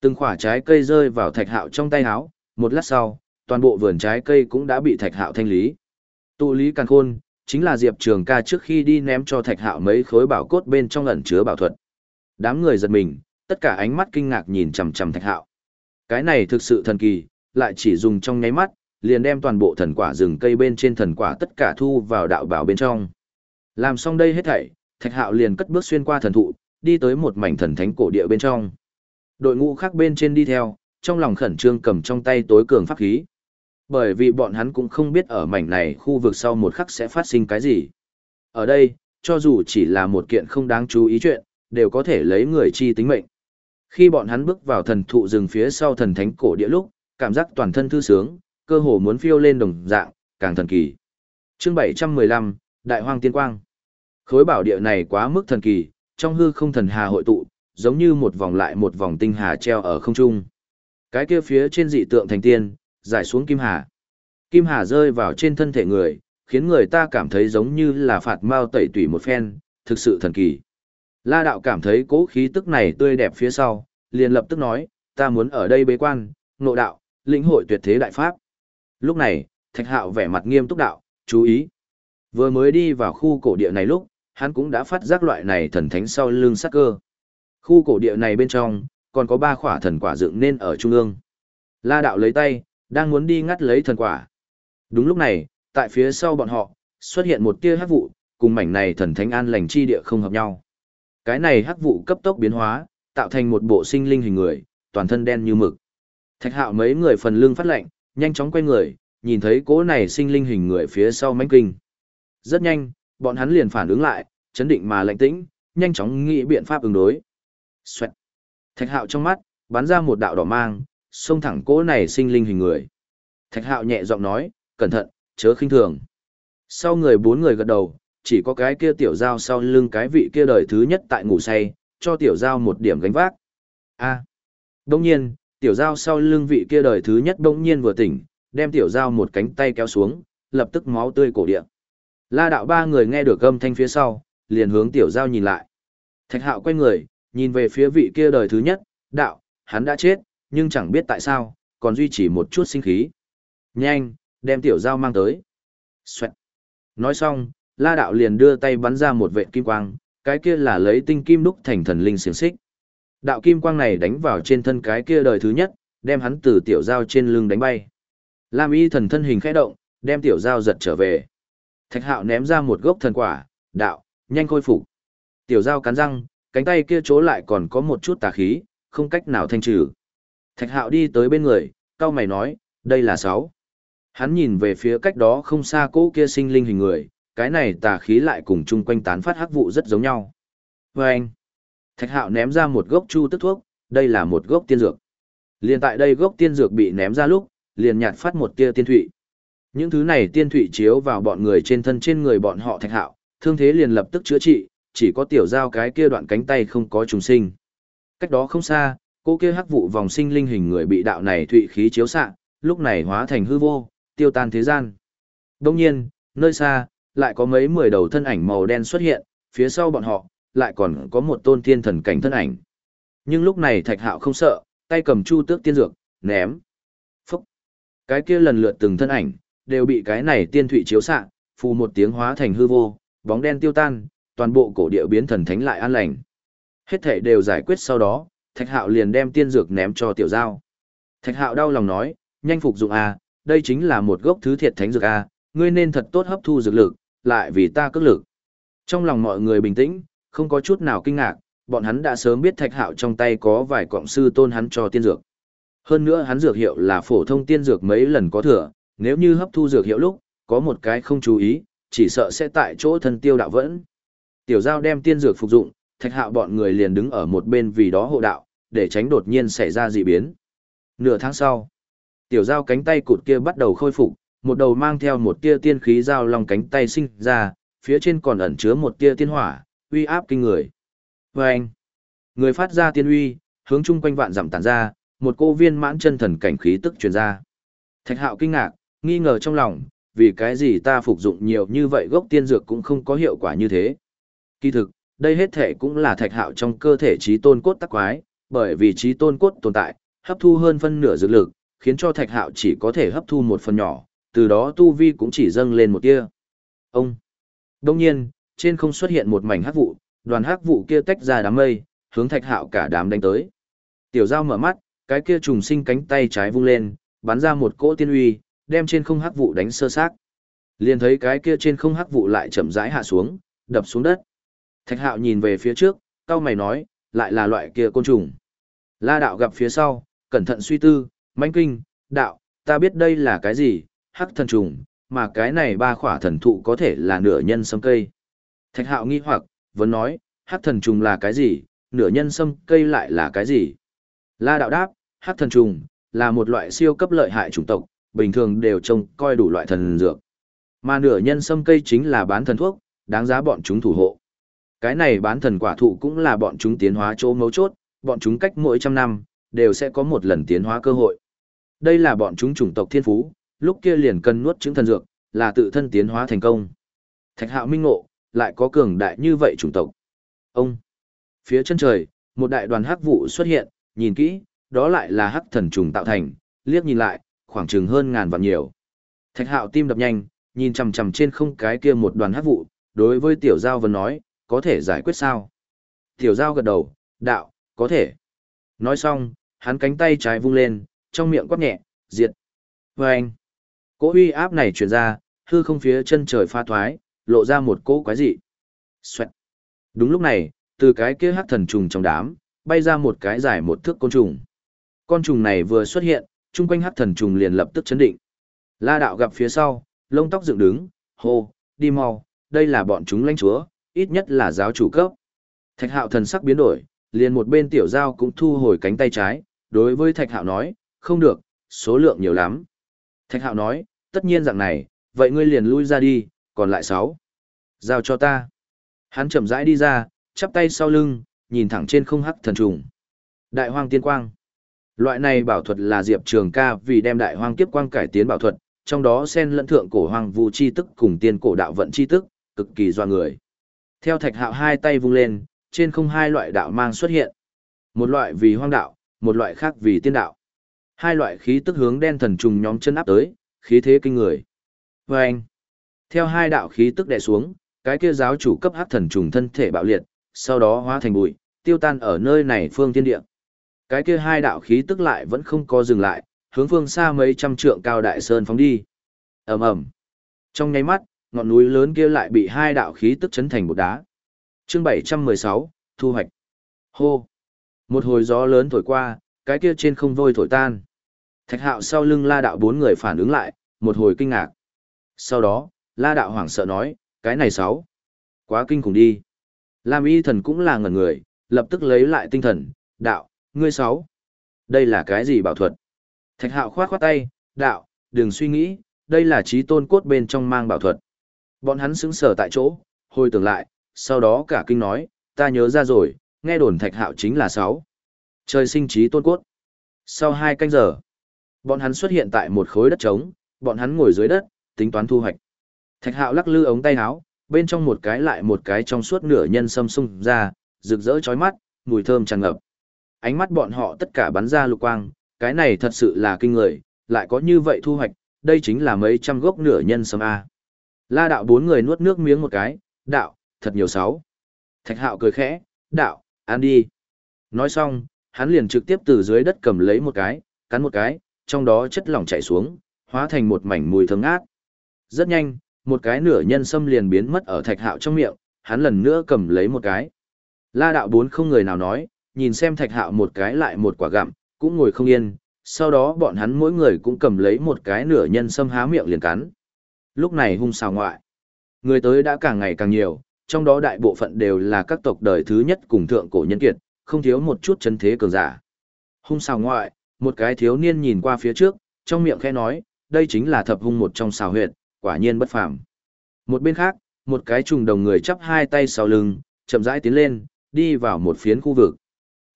Speaker 1: Từng quả trái cây rơi vào thạch hạo trong tay háo, một lát sau, toàn bộ vườn trái cây cũng đã bị thạch hạo thanh lý. Tụ lý càng khôn, chính là Diệp Trường ca trước khi đi ném cho thạch hạo mấy khối bảo cốt bên trong ẩn chứa bảo thuật. Đám người giật mình, tất cả ánh mắt kinh ngạc nhìn chằm chằm thạch hạo. Cái này thực sự thần kỳ, lại chỉ dùng trong nháy mắt, liền đem toàn bộ thần quả rừng cây bên trên thần quả tất cả thu vào đạo bảo bên trong. Làm xong đây hết thảy, Thạch Hạo liền cất bước xuyên qua thần thụ, đi tới một mảnh thần thánh cổ địa bên trong. Đội ngũ khác bên trên đi theo, trong lòng khẩn trương cầm trong tay tối cường pháp khí. Bởi vì bọn hắn cũng không biết ở mảnh này khu vực sau một khắc sẽ phát sinh cái gì. Ở đây, cho dù chỉ là một kiện không đáng chú ý chuyện, đều có thể lấy người chi tính mệnh. Khi bọn hắn bước vào thần thụ rừng phía sau thần thánh cổ địa lúc, cảm giác toàn thân thư sướng, cơ hồ muốn phiêu lên đồng dạng, càng thần kỳ. Chương 715, Đại Hoang Tiên Quang. Khối bảo địa này quá mức thần kỳ, trong hư không thần hà hội tụ, giống như một vòng lại một vòng tinh hà treo ở không trung. Cái kia phía trên dị tượng thành tiên, giải xuống kim hà. Kim hà rơi vào trên thân thể người, khiến người ta cảm thấy giống như là phạt mao tẩy tủy một phen, thực sự thần kỳ. La đạo cảm thấy cố khí tức này tươi đẹp phía sau, liền lập tức nói, ta muốn ở đây bế quan, nộ đạo, lĩnh hội tuyệt thế đại pháp. Lúc này, Thạch Hạo vẻ mặt nghiêm túc đạo, chú ý. Vừa mới đi vào khu cổ địa này lúc, hắn cũng đã phát giác loại này thần thánh sau lưng sắc cơ. Khu cổ địa này bên trong, còn có ba khỏa thần quả dựng nên ở trung ương. La đạo lấy tay, đang muốn đi ngắt lấy thần quả. Đúng lúc này, tại phía sau bọn họ, xuất hiện một tia hắc vụ, cùng mảnh này thần thánh an lành chi địa không hợp nhau. Cái này hắc vụ cấp tốc biến hóa, tạo thành một bộ sinh linh hình người, toàn thân đen như mực. Thạch hạo mấy người phần lưng phát lạnh nhanh chóng quay người, nhìn thấy cố này sinh linh hình người phía sau mánh kinh. Rất nhanh, bọn hắn liền phản ứng lại, chấn định mà lạnh tĩnh, nhanh chóng nghĩ biện pháp ứng đối. Xoẹt. Thạch hạo trong mắt, bắn ra một đạo đỏ mang, xông thẳng cỗ này sinh linh hình người. Thạch hạo nhẹ giọng nói, cẩn thận, chớ khinh thường. Sau người bốn người gật đầu, chỉ có cái kia tiểu giao sau lưng cái vị kia đời thứ nhất tại ngủ say, cho tiểu giao một điểm gánh vác. A. Đông nhiên, tiểu giao sau lưng vị kia đời thứ nhất đông nhiên vừa tỉnh, đem tiểu giao một cánh tay kéo xuống, lập tức máu tươi cổ địa. La đạo ba người nghe được âm thanh phía sau, liền hướng tiểu giao nhìn lại. Thạch hạo quay người, nhìn về phía vị kia đời thứ nhất, đạo, hắn đã chết, nhưng chẳng biết tại sao, còn duy trì một chút sinh khí. Nhanh, đem tiểu giao mang tới. Xoẹt. Nói xong, la đạo liền đưa tay bắn ra một vệ kim quang, cái kia là lấy tinh kim đúc thành thần linh xiềng xích. Đạo kim quang này đánh vào trên thân cái kia đời thứ nhất, đem hắn từ tiểu giao trên lưng đánh bay. Lam y thần thân hình khẽ động, đem tiểu giao giật trở về. Thạch hạo ném ra một gốc thần quả, đạo, nhanh khôi phục. Tiểu giao cắn răng, cánh tay kia chỗ lại còn có một chút tà khí, không cách nào thanh trừ. Thạch hạo đi tới bên người, cao mày nói, đây là sáu. Hắn nhìn về phía cách đó không xa cỗ kia sinh linh hình người, cái này tà khí lại cùng chung quanh tán phát hắc vụ rất giống nhau. Và anh, Thạch hạo ném ra một gốc chu tức thuốc, đây là một gốc tiên dược. Liền tại đây gốc tiên dược bị ném ra lúc, liền nhạt phát một tia tiên thụy. Những thứ này tiên thụy chiếu vào bọn người trên thân trên người bọn họ thạch hạo, thương thế liền lập tức chữa trị, chỉ có tiểu giao cái kia đoạn cánh tay không có trùng sinh. Cách đó không xa, cô kia hắc vụ vòng sinh linh hình người bị đạo này thụy khí chiếu xạ, lúc này hóa thành hư vô, tiêu tan thế gian. Đông nhiên, nơi xa, lại có mấy mười đầu thân ảnh màu đen xuất hiện, phía sau bọn họ, lại còn có một tôn thiên thần cảnh thân ảnh. Nhưng lúc này thạch hạo không sợ, tay cầm chu tước tiên dược, ném. Phúc! Cái kia lần lượt từng thân ảnh, đều bị cái này tiên thụy chiếu xạ, phù một tiếng hóa thành hư vô, bóng đen tiêu tan, toàn bộ cổ địa biến thần thánh lại an lành. Hết thể đều giải quyết sau đó, Thạch Hạo liền đem tiên dược ném cho tiểu giao. Thạch Hạo đau lòng nói, nhanh phục dụng a, đây chính là một gốc thứ thiệt thánh dược a, ngươi nên thật tốt hấp thu dược lực, lại vì ta cước lực. Trong lòng mọi người bình tĩnh, không có chút nào kinh ngạc, bọn hắn đã sớm biết Thạch Hạo trong tay có vài cọng sư tôn hắn cho tiên dược. Hơn nữa hắn dược hiệu là phổ thông tiên dược mấy lần có thừa, nếu như hấp thu dược hiệu lúc, có một cái không chú ý, chỉ sợ sẽ tại chỗ thân tiêu đạo vẫn. Tiểu giao đem tiên dược phục dụng, thạch hạo bọn người liền đứng ở một bên vì đó hộ đạo, để tránh đột nhiên xảy ra dị biến. Nửa tháng sau, tiểu giao cánh tay cụt kia bắt đầu khôi phục, một đầu mang theo một tia tiên khí giao lòng cánh tay sinh ra, phía trên còn ẩn chứa một tia tiên hỏa, uy áp kinh người. Và anh, người phát ra tiên uy, hướng chung quanh vạn dặm tản ra, một cô viên mãn chân thần cảnh khí tức truyền ra. Thạch hạo kinh ngạc, nghi ngờ trong lòng, vì cái gì ta phục dụng nhiều như vậy gốc tiên dược cũng không có hiệu quả như thế. Kỳ thực, đây hết thể cũng là thạch hạo trong cơ thể trí tôn cốt tắc quái, bởi vì trí tôn cốt tồn tại, hấp thu hơn phân nửa dược lực, khiến cho thạch hạo chỉ có thể hấp thu một phần nhỏ, từ đó tu vi cũng chỉ dâng lên một tia. Ông! Đông nhiên, trên không xuất hiện một mảnh hắc vụ, đoàn hắc vụ kia tách ra đám mây, hướng thạch hạo cả đám đánh tới. Tiểu giao mở mắt, cái kia trùng sinh cánh tay trái vung lên, bắn ra một cỗ tiên uy, đem trên không hắc vụ đánh sơ xác. Liền thấy cái kia trên không hắc vụ lại chậm rãi hạ xuống, đập xuống đất. Thạch hạo nhìn về phía trước, cao mày nói, lại là loại kia côn trùng. La đạo gặp phía sau, cẩn thận suy tư, manh kinh, đạo, ta biết đây là cái gì, hắc thần trùng, mà cái này ba khỏa thần thụ có thể là nửa nhân sâm cây. Thạch hạo nghi hoặc, vẫn nói, hắc thần trùng là cái gì, nửa nhân sâm cây lại là cái gì. La đạo đáp, hắc thần trùng, là một loại siêu cấp lợi hại chủng tộc, bình thường đều trông coi đủ loại thần dược. Mà nửa nhân sâm cây chính là bán thần thuốc, đáng giá bọn chúng thủ hộ. Cái này bán thần quả thụ cũng là bọn chúng tiến hóa chỗ mấu chốt, bọn chúng cách mỗi trăm năm, đều sẽ có một lần tiến hóa cơ hội. Đây là bọn chúng chủng tộc thiên phú, lúc kia liền cần nuốt chứng thần dược, là tự thân tiến hóa thành công. Thạch hạo minh ngộ, lại có cường đại như vậy chủng tộc. Ông, phía chân trời, một đại đoàn hắc vụ xuất hiện, nhìn kỹ, đó lại là hắc thần trùng tạo thành, liếc nhìn lại, khoảng chừng hơn ngàn vạn nhiều. Thạch hạo tim đập nhanh, nhìn chằm chằm trên không cái kia một đoàn hắc vụ, đối với tiểu giao vẫn nói, có thể giải quyết sao? Tiểu giao gật đầu, đạo, có thể. Nói xong, hắn cánh tay trái vung lên, trong miệng quát nhẹ, diệt. Và anh, cỗ uy áp này truyền ra, hư không phía chân trời pha thoái, lộ ra một cỗ quái dị. Xoẹt. Đúng lúc này, từ cái kia hắc thần trùng trong đám, bay ra một cái dài một thước côn trùng. Con trùng này vừa xuất hiện, chung quanh hắc thần trùng liền lập tức chấn định. La đạo gặp phía sau, lông tóc dựng đứng, hô, đi mau, đây là bọn chúng lãnh chúa, ít nhất là giáo chủ cấp. Thạch hạo thần sắc biến đổi, liền một bên tiểu giao cũng thu hồi cánh tay trái, đối với thạch hạo nói, không được, số lượng nhiều lắm. Thạch hạo nói, tất nhiên dạng này, vậy ngươi liền lui ra đi, còn lại sáu. Giao cho ta. Hắn chậm rãi đi ra, chắp tay sau lưng, nhìn thẳng trên không hắc thần trùng. Đại hoang tiên quang. Loại này bảo thuật là Diệp Trường ca vì đem đại hoang kiếp quang cải tiến bảo thuật, trong đó xen lẫn thượng cổ hoang vu chi tức cùng tiên cổ đạo vận chi tức, cực kỳ doa người. Theo thạch hạo hai tay vung lên, trên không hai loại đạo mang xuất hiện. Một loại vì hoang đạo, một loại khác vì tiên đạo. Hai loại khí tức hướng đen thần trùng nhóm chân áp tới, khí thế kinh người. Và anh, theo hai đạo khí tức đè xuống, cái kia giáo chủ cấp hắc thần trùng thân thể bạo liệt, sau đó hóa thành bụi, tiêu tan ở nơi này phương thiên địa. Cái kia hai đạo khí tức lại vẫn không có dừng lại, hướng phương xa mấy trăm trượng cao đại sơn phóng đi. Ầm ầm. Trong nháy mắt, ngọn núi lớn kia lại bị hai đạo khí tức chấn thành một đá. Chương 716, thu hoạch. Hô. Một hồi gió lớn thổi qua, cái kia trên không vôi thổi tan. Thạch Hạo sau lưng La đạo bốn người phản ứng lại, một hồi kinh ngạc. Sau đó, La đạo hoảng sợ nói, cái này sáu. Quá kinh khủng đi. Lam y thần cũng là ngẩn người, lập tức lấy lại tinh thần, đạo, ngươi sáu. Đây là cái gì bảo thuật? Thạch hạo khoát khoát tay, đạo, đừng suy nghĩ, đây là trí tôn cốt bên trong mang bảo thuật. Bọn hắn sững sờ tại chỗ, hồi tưởng lại, sau đó cả kinh nói, ta nhớ ra rồi, nghe đồn thạch hạo chính là sáu. Trời sinh trí tôn cốt. Sau hai canh giờ, bọn hắn xuất hiện tại một khối đất trống, bọn hắn ngồi dưới đất, tính toán thu hoạch. Thạch hạo lắc lư ống tay áo, bên trong một cái lại một cái trong suốt nửa nhân sâm sung ra, rực rỡ chói mắt, mùi thơm tràn ngập. Ánh mắt bọn họ tất cả bắn ra lục quang, cái này thật sự là kinh người, lại có như vậy thu hoạch, đây chính là mấy trăm gốc nửa nhân sâm A. La đạo bốn người nuốt nước miếng một cái, đạo, thật nhiều sáu. Thạch hạo cười khẽ, đạo, ăn đi. Nói xong, hắn liền trực tiếp từ dưới đất cầm lấy một cái, cắn một cái, trong đó chất lỏng chảy xuống, hóa thành một mảnh mùi thơm ngát. Rất nhanh, một cái nửa nhân sâm liền biến mất ở thạch hạo trong miệng, hắn lần nữa cầm lấy một cái. La đạo bốn không người nào nói, nhìn xem thạch hạo một cái lại một quả gặm, cũng ngồi không yên, sau đó bọn hắn mỗi người cũng cầm lấy một cái nửa nhân sâm há miệng liền cắn. Lúc này hung xào ngoại. Người tới đã càng ngày càng nhiều, trong đó đại bộ phận đều là các tộc đời thứ nhất cùng thượng cổ nhân kiệt, không thiếu một chút chân thế cường giả. Hung xào ngoại, một cái thiếu niên nhìn qua phía trước, trong miệng khẽ nói, đây chính là thập hung một trong xào huyệt, quả nhiên bất phàm. Một bên khác, một cái trùng đồng người chắp hai tay sau lưng, chậm rãi tiến lên, đi vào một phiến khu vực.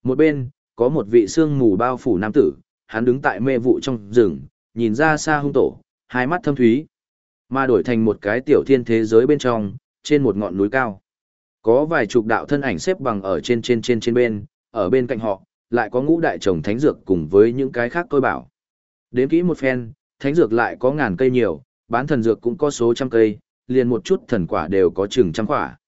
Speaker 1: Một bên, có một vị xương mù bao phủ nam tử, hắn đứng tại mê vụ trong rừng, nhìn ra xa hung tổ, hai mắt thâm thúy. Mà đổi thành một cái tiểu thiên thế giới bên trong, trên một ngọn núi cao. Có vài chục đạo thân ảnh xếp bằng ở trên trên trên trên bên, ở bên cạnh họ, lại có ngũ đại chồng thánh dược cùng với những cái khác tôi bảo. Đếm kỹ một phen, thánh dược lại có ngàn cây nhiều, bán thần dược cũng có số trăm cây, liền một chút thần quả đều có chừng trăm quả.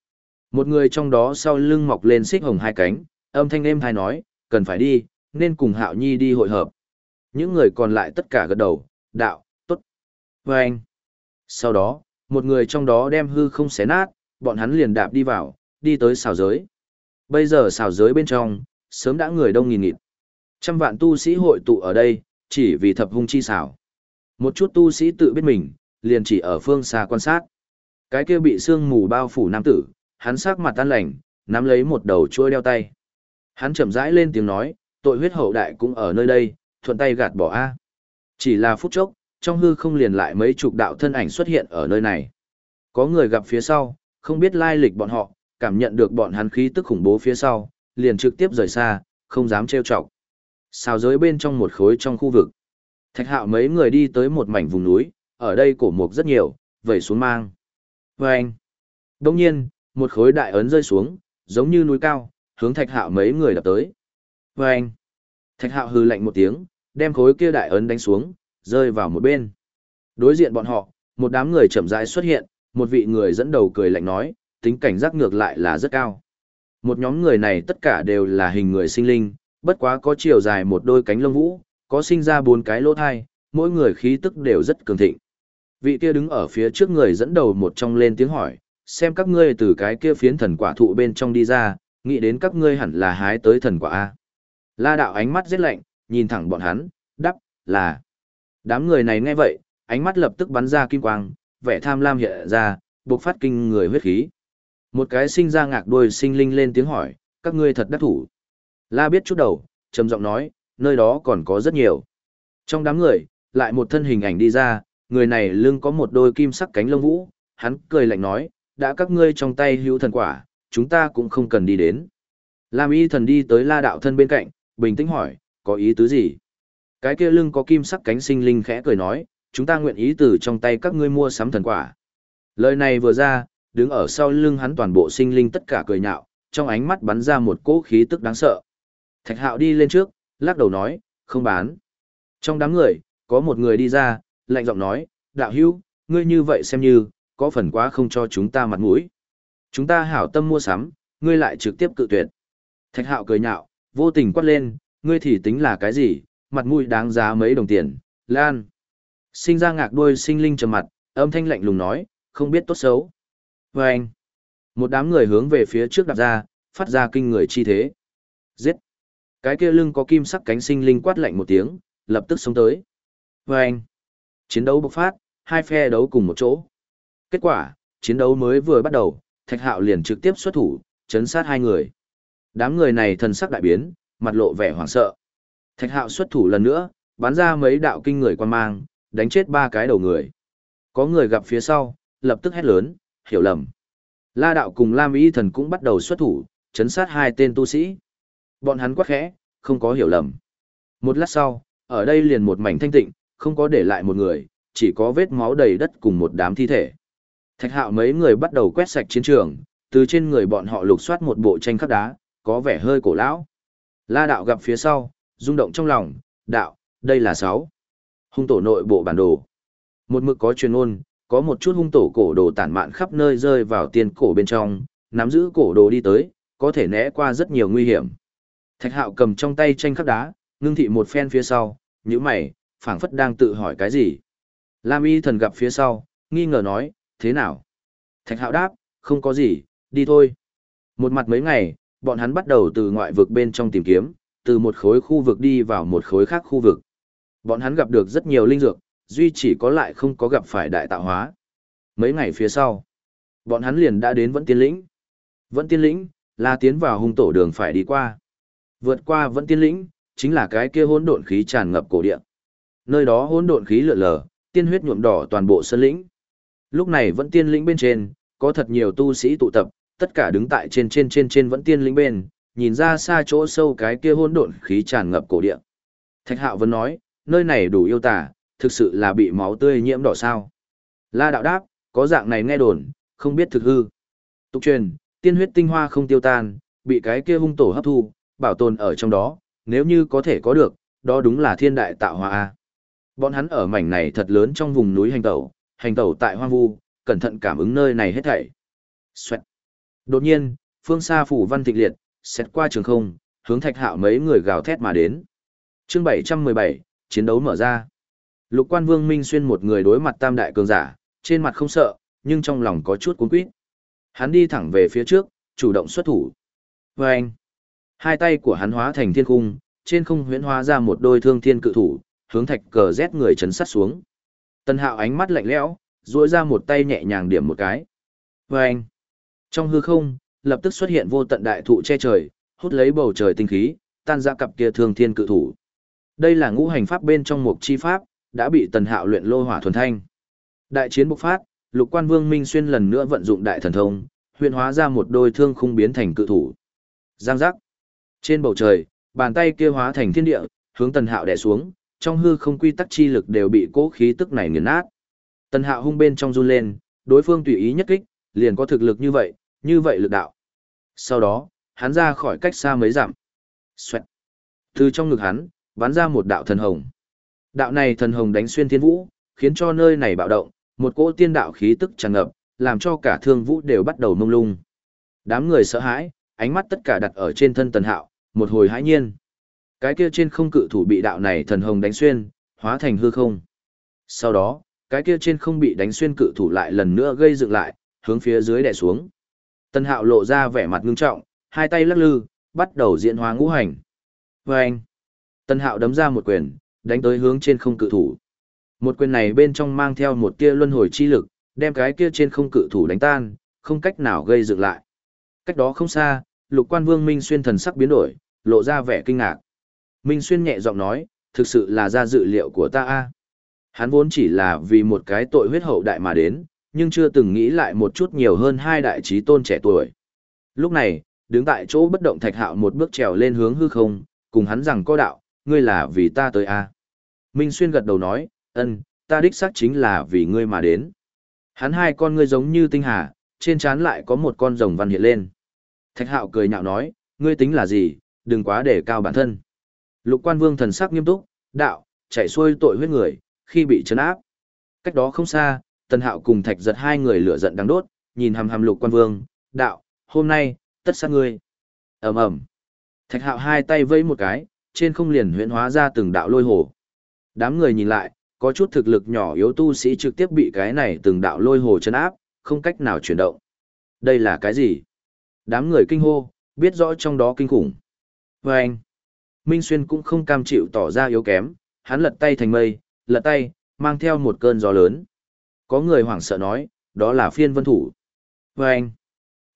Speaker 1: Một người trong đó sau lưng mọc lên xích hồng hai cánh, âm thanh êm hai nói, cần phải đi, nên cùng Hạo Nhi đi hội hợp. Những người còn lại tất cả gật đầu, đạo, tốt. Và anh. Sau đó, một người trong đó đem hư không xé nát, bọn hắn liền đạp đi vào, đi tới xào giới. Bây giờ xào giới bên trong, sớm đã người đông nghìn nghịt. Trăm vạn tu sĩ hội tụ ở đây, chỉ vì thập hung chi xào. Một chút tu sĩ tự biết mình, liền chỉ ở phương xa quan sát. Cái kia bị sương mù bao phủ nam tử, hắn sắc mặt tan lành, nắm lấy một đầu chuôi đeo tay. Hắn chậm rãi lên tiếng nói, tội huyết hậu đại cũng ở nơi đây, thuận tay gạt bỏ A. Chỉ là phút chốc, trong hư không liền lại mấy chục đạo thân ảnh xuất hiện ở nơi này. Có người gặp phía sau, không biết lai lịch bọn họ, cảm nhận được bọn hắn khí tức khủng bố phía sau, liền trực tiếp rời xa, không dám trêu chọc. sao giới bên trong một khối trong khu vực. Thạch hạo mấy người đi tới một mảnh vùng núi, ở đây cổ mục rất nhiều, vẩy xuống mang. Vâng! Đông nhiên, một khối đại ấn rơi xuống, giống như núi cao, hướng thạch hạo mấy người đập tới. Vâng! Thạch hạo hư lạnh một tiếng, đem khối kia đại ấn đánh xuống, rơi vào một bên. Đối diện bọn họ, một đám người chậm rãi xuất hiện, một vị người dẫn đầu cười lạnh nói, tính cảnh giác ngược lại là rất cao. Một nhóm người này tất cả đều là hình người sinh linh, bất quá có chiều dài một đôi cánh lông vũ, có sinh ra bốn cái lỗ thai, mỗi người khí tức đều rất cường thịnh. Vị kia đứng ở phía trước người dẫn đầu một trong lên tiếng hỏi, xem các ngươi từ cái kia phiến thần quả thụ bên trong đi ra, nghĩ đến các ngươi hẳn là hái tới thần quả A. La đạo ánh mắt rét lạnh, nhìn thẳng bọn hắn, đắp, là. Đám người này nghe vậy, ánh mắt lập tức bắn ra kim quang, vẻ tham lam hiện ra, buộc phát kinh người huyết khí. Một cái sinh ra ngạc đuôi sinh linh lên tiếng hỏi, các ngươi thật đắc thủ. La biết chút đầu, trầm giọng nói, nơi đó còn có rất nhiều. Trong đám người, lại một thân hình ảnh đi ra, người này lưng có một đôi kim sắc cánh lông vũ, hắn cười lạnh nói, đã các ngươi trong tay hữu thần quả, chúng ta cũng không cần đi đến. Lam y thần đi tới la đạo thân bên cạnh, bình tĩnh hỏi, có ý tứ gì? Cái kia lưng có kim sắc cánh sinh linh khẽ cười nói, chúng ta nguyện ý từ trong tay các ngươi mua sắm thần quả. Lời này vừa ra, đứng ở sau lưng hắn toàn bộ sinh linh tất cả cười nhạo, trong ánh mắt bắn ra một cỗ khí tức đáng sợ. Thạch hạo đi lên trước, lắc đầu nói, không bán. Trong đám người, có một người đi ra, lạnh giọng nói, đạo hữu, ngươi như vậy xem như, có phần quá không cho chúng ta mặt mũi. Chúng ta hảo tâm mua sắm, ngươi lại trực tiếp cự tuyệt. Thạch hạo cười nhạo, vô tình quát lên, ngươi thì tính là cái gì, mặt mũi đáng giá mấy đồng tiền, lan. Sinh ra ngạc đuôi sinh linh trầm mặt, âm thanh lạnh lùng nói, không biết tốt xấu. Và anh, một đám người hướng về phía trước đặt ra, phát ra kinh người chi thế. Giết! Cái kia lưng có kim sắc cánh sinh linh quát lạnh một tiếng, lập tức xông tới. Và anh, chiến đấu bộc phát, hai phe đấu cùng một chỗ. Kết quả, chiến đấu mới vừa bắt đầu, Thạch Hạo liền trực tiếp xuất thủ, chấn sát hai người. Đám người này thần sắc đại biến, mặt lộ vẻ hoảng sợ. Thạch Hạo xuất thủ lần nữa, bắn ra mấy đạo kinh người quan mang, đánh chết ba cái đầu người. Có người gặp phía sau, lập tức hét lớn, hiểu lầm. La đạo cùng Lam Y thần cũng bắt đầu xuất thủ, chấn sát hai tên tu sĩ. Bọn hắn quá khẽ, không có hiểu lầm. Một lát sau, ở đây liền một mảnh thanh tịnh, không có để lại một người, chỉ có vết máu đầy đất cùng một đám thi thể. Thạch hạo mấy người bắt đầu quét sạch chiến trường, từ trên người bọn họ lục soát một bộ tranh khắc đá, có vẻ hơi cổ lão. La đạo gặp phía sau, rung động trong lòng, đạo, đây là sáu. Hung tổ nội bộ bản đồ. Một mực có truyền ôn, có một chút hung tổ cổ đồ tản mạn khắp nơi rơi vào tiền cổ bên trong, nắm giữ cổ đồ đi tới, có thể né qua rất nhiều nguy hiểm. Thạch hạo cầm trong tay tranh khắc đá, ngưng thị một phen phía sau, những mày, phảng phất đang tự hỏi cái gì. Lam y thần gặp phía sau, nghi ngờ nói, thế nào? Thạch hạo đáp, không có gì, đi thôi. Một mặt mấy ngày, bọn hắn bắt đầu từ ngoại vực bên trong tìm kiếm, từ một khối khu vực đi vào một khối khác khu vực. Bọn hắn gặp được rất nhiều linh dược, duy chỉ có lại không có gặp phải đại tạo hóa. Mấy ngày phía sau, bọn hắn liền đã đến Vẫn Tiên Lĩnh. Vẫn Tiên Lĩnh là tiến vào hung tổ đường phải đi qua. Vượt qua Vẫn Tiên Lĩnh, chính là cái kia hỗn độn khí tràn ngập cổ địa. Nơi đó hỗn độn khí lượn lờ, tiên huyết nhuộm đỏ toàn bộ sơn lĩnh. Lúc này Vẫn Tiên Lĩnh bên trên, có thật nhiều tu sĩ tụ tập, tất cả đứng tại trên trên trên trên Vẫn Tiên Lĩnh bên, nhìn ra xa chỗ sâu cái kia hỗn độn khí tràn ngập cổ địa. Thạch Hạo vẫn nói, nơi này đủ yêu tả, thực sự là bị máu tươi nhiễm đỏ sao. La đạo đáp, có dạng này nghe đồn, không biết thực hư. Tục truyền, tiên huyết tinh hoa không tiêu tan, bị cái kia hung tổ hấp thu, bảo tồn ở trong đó, nếu như có thể có được, đó đúng là thiên đại tạo hóa. Bọn hắn ở mảnh này thật lớn trong vùng núi hành tẩu, hành tẩu tại hoang vu, cẩn thận cảm ứng nơi này hết thảy. Xoẹt. Đột nhiên, phương xa phủ văn thịnh liệt, xét qua trường không, hướng thạch hạo mấy người gào thét mà đến. chương 717, chiến đấu mở ra. Lục quan vương Minh Xuyên một người đối mặt tam đại cường giả, trên mặt không sợ, nhưng trong lòng có chút cuốn quýt. Hắn đi thẳng về phía trước, chủ động xuất thủ. Và anh, hai tay của hắn hóa thành thiên cung, trên không huyễn hóa ra một đôi thương thiên cự thủ, hướng thạch cờ rét người chấn sát xuống. Tần hạo ánh mắt lạnh lẽo, duỗi ra một tay nhẹ nhàng điểm một cái. Và anh, trong hư không, lập tức xuất hiện vô tận đại thụ che trời, hút lấy bầu trời tinh khí, tan ra cặp kia thương thiên cự thủ. Đây là ngũ hành pháp bên trong mục chi pháp, đã bị Tần Hạo luyện lô hỏa thuần thanh. Đại chiến bộc phát, Lục Quan Vương Minh Xuyên lần nữa vận dụng đại thần thông, huyền hóa ra một đôi thương khung biến thành cự thủ. Giang giác. Trên bầu trời, bàn tay kia hóa thành thiên địa, hướng Tần Hạo đè xuống, trong hư không quy tắc chi lực đều bị cố khí tức này nghiền nát. Tần Hạo hung bên trong run lên, đối phương tùy ý nhất kích, liền có thực lực như vậy, như vậy lực đạo. Sau đó, hắn ra khỏi cách xa mấy dặm. Xoẹt. Từ trong ngực hắn, bắn ra một đạo thần hồng. Đạo này thần hồng đánh xuyên thiên vũ, khiến cho nơi này bạo động, một cỗ tiên đạo khí tức tràn ngập, làm cho cả thương vũ đều bắt đầu mông lung. Đám người sợ hãi, ánh mắt tất cả đặt ở trên thân tần hạo, một hồi hãi nhiên. Cái kia trên không cự thủ bị đạo này thần hồng đánh xuyên, hóa thành hư không. Sau đó, cái kia trên không bị đánh xuyên cự thủ lại lần nữa gây dựng lại, hướng phía dưới đè xuống. tân hạo lộ ra vẻ mặt ngưng trọng, hai tay lắc lư, bắt đầu diễn hóa ngũ hành. Và anh, Tân hạo đấm ra một quyền, đánh tới hướng trên không cự thủ. Một quyền này bên trong mang theo một tia luân hồi chi lực, đem cái kia trên không cự thủ đánh tan, không cách nào gây dựng lại. Cách đó không xa, lục quan vương Minh Xuyên thần sắc biến đổi, lộ ra vẻ kinh ngạc. Minh Xuyên nhẹ giọng nói, thực sự là ra dự liệu của ta a. Hắn vốn chỉ là vì một cái tội huyết hậu đại mà đến, nhưng chưa từng nghĩ lại một chút nhiều hơn hai đại trí tôn trẻ tuổi. Lúc này, đứng tại chỗ bất động thạch hạo một bước trèo lên hướng hư không, cùng hắn rằng có đạo, ngươi là vì ta tới a. Minh Xuyên gật đầu nói, ân, ta đích xác chính là vì ngươi mà đến. Hắn hai con ngươi giống như tinh hà, trên trán lại có một con rồng văn hiện lên. Thạch hạo cười nhạo nói, ngươi tính là gì, đừng quá để cao bản thân. Lục quan vương thần sắc nghiêm túc, đạo, chạy xuôi tội huyết người, khi bị chấn áp. Cách đó không xa, tần hạo cùng thạch giật hai người lửa giận đang đốt, nhìn hầm hầm lục quan vương, đạo, hôm nay, tất sát ngươi. ầm ầm Thạch hạo hai tay vẫy một cái, trên không liền huyễn hóa ra từng đạo lôi hồ. Đám người nhìn lại, có chút thực lực nhỏ yếu tu sĩ trực tiếp bị cái này từng đạo lôi hồ chấn áp, không cách nào chuyển động. Đây là cái gì? Đám người kinh hô, biết rõ trong đó kinh khủng. Và anh, Minh Xuyên cũng không cam chịu tỏ ra yếu kém, hắn lật tay thành mây, lật tay, mang theo một cơn gió lớn. Có người hoảng sợ nói, đó là phiên vân thủ. Và anh,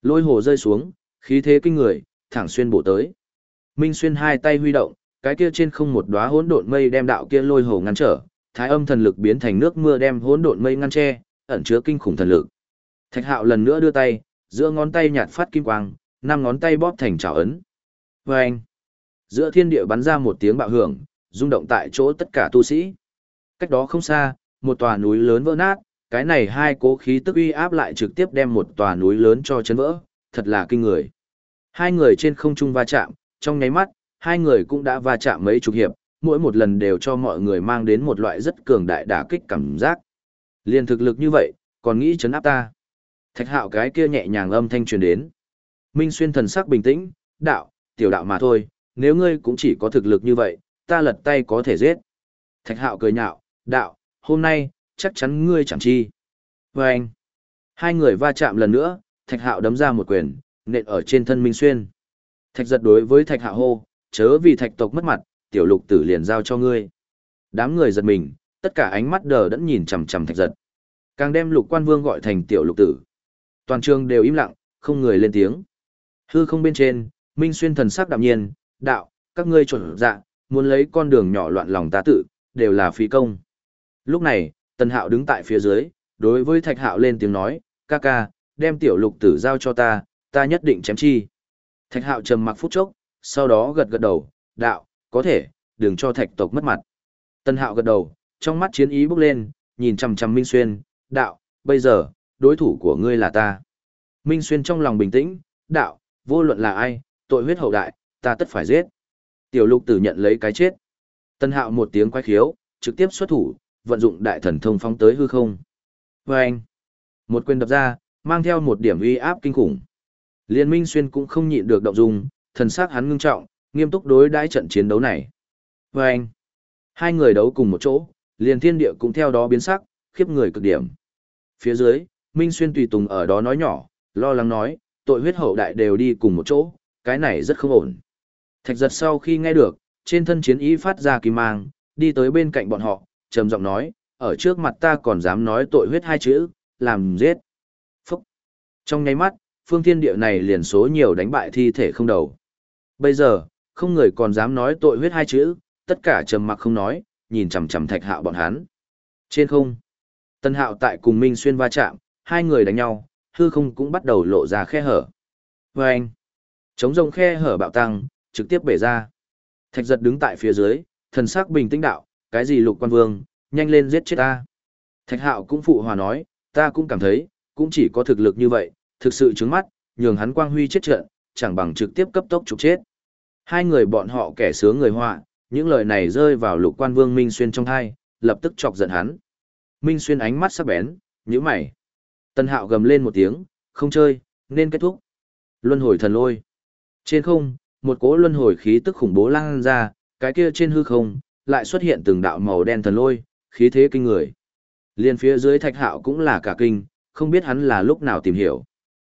Speaker 1: lôi hồ rơi xuống, khí thế kinh người, thẳng xuyên bổ tới. Minh Xuyên hai tay huy động, cái kia trên không một đóa hỗn độn mây đem đạo kia lôi hồ ngăn trở, thái âm thần lực biến thành nước mưa đem hỗn độn mây ngăn che, ẩn chứa kinh khủng thần lực. Thạch Hạo lần nữa đưa tay, giữa ngón tay nhạt phát kim quang, năm ngón tay bóp thành trảo ấn. Và anh, giữa thiên địa bắn ra một tiếng bạo hưởng, rung động tại chỗ tất cả tu sĩ. Cách đó không xa, một tòa núi lớn vỡ nát, cái này hai cố khí tức uy áp lại trực tiếp đem một tòa núi lớn cho chấn vỡ, thật là kinh người. Hai người trên không trung va chạm, trong nháy mắt, hai người cũng đã va chạm mấy chục hiệp, mỗi một lần đều cho mọi người mang đến một loại rất cường đại đả kích cảm giác. Liên thực lực như vậy, còn nghĩ chấn áp ta. Thạch hạo cái kia nhẹ nhàng âm thanh truyền đến. Minh xuyên thần sắc bình tĩnh, đạo, tiểu đạo mà thôi, nếu ngươi cũng chỉ có thực lực như vậy, ta lật tay có thể giết. Thạch hạo cười nhạo, đạo, hôm nay, chắc chắn ngươi chẳng chi. Và anh, hai người va chạm lần nữa, thạch hạo đấm ra một quyền, nện ở trên thân Minh xuyên. Thạch giật đối với thạch hạo hô, chớ vì thạch tộc mất mặt, tiểu lục tử liền giao cho ngươi. Đám người giật mình, tất cả ánh mắt đờ đẫn nhìn chằm chằm thạch giật. Càng đem lục quan vương gọi thành tiểu lục tử. Toàn trường đều im lặng, không người lên tiếng. Hư không bên trên, Minh Xuyên thần sắc đạm nhiên, đạo, các ngươi chuẩn dạ, muốn lấy con đường nhỏ loạn lòng ta tự, đều là phí công. Lúc này, Tần Hạo đứng tại phía dưới, đối với Thạch Hạo lên tiếng nói, ca ca, đem tiểu lục tử giao cho ta, ta nhất định chém chi. Thạch Hạo trầm mặc phút chốc, sau đó gật gật đầu, đạo, có thể, đừng cho thạch tộc mất mặt. Tân hạo gật đầu, trong mắt chiến ý bốc lên, nhìn chằm chằm Minh Xuyên, đạo, bây giờ, đối thủ của ngươi là ta. Minh Xuyên trong lòng bình tĩnh, đạo, vô luận là ai, tội huyết hậu đại, ta tất phải giết. Tiểu lục tử nhận lấy cái chết. Tân hạo một tiếng quay khiếu, trực tiếp xuất thủ, vận dụng đại thần thông phóng tới hư không. Và anh, một quyền đập ra, mang theo một điểm uy áp kinh khủng. Liên Minh Xuyên cũng không nhịn được động dung, thần sắc hắn ngưng trọng, nghiêm túc đối đãi trận chiến đấu này. Và anh, hai người đấu cùng một chỗ, liền thiên địa cũng theo đó biến sắc, khiếp người cực điểm. Phía dưới, Minh Xuyên tùy tùng ở đó nói nhỏ, lo lắng nói, tội huyết hậu đại đều đi cùng một chỗ, cái này rất không ổn. Thạch giật sau khi nghe được, trên thân chiến ý phát ra kim mang, đi tới bên cạnh bọn họ, trầm giọng nói, ở trước mặt ta còn dám nói tội huyết hai chữ, làm giết. Phúc. Trong nháy mắt, phương thiên địa này liền số nhiều đánh bại thi thể không đầu. Bây giờ, không người còn dám nói tội huyết hai chữ, tất cả trầm mặc không nói, nhìn chằm chằm thạch hạo bọn hắn. Trên không, Tân Hạo tại cùng Minh Xuyên va chạm, hai người đánh nhau, hư không cũng bắt đầu lộ ra khe hở. Vâng! anh, chống rông khe hở bạo tăng, trực tiếp bể ra. Thạch giật đứng tại phía dưới, thần sắc bình tĩnh đạo, cái gì lục quan vương, nhanh lên giết chết ta. Thạch hạo cũng phụ hòa nói, ta cũng cảm thấy, cũng chỉ có thực lực như vậy, thực sự trứng mắt, nhường hắn quang huy chết trận, chẳng bằng trực tiếp cấp tốc trục chết. Hai người bọn họ kẻ sướng người họa, những lời này rơi vào lục quan vương Minh Xuyên trong thai, lập tức chọc giận hắn. Minh Xuyên ánh mắt sắc bén, nhíu mày. Tân hạo gầm lên một tiếng, không chơi, nên kết thúc. Luân hồi thần lôi. Trên không, một cỗ luân hồi khí tức khủng bố lan ra, cái kia trên hư không, lại xuất hiện từng đạo màu đen thần lôi, khí thế kinh người. Liên phía dưới thạch hạo cũng là cả kinh, không biết hắn là lúc nào tìm hiểu.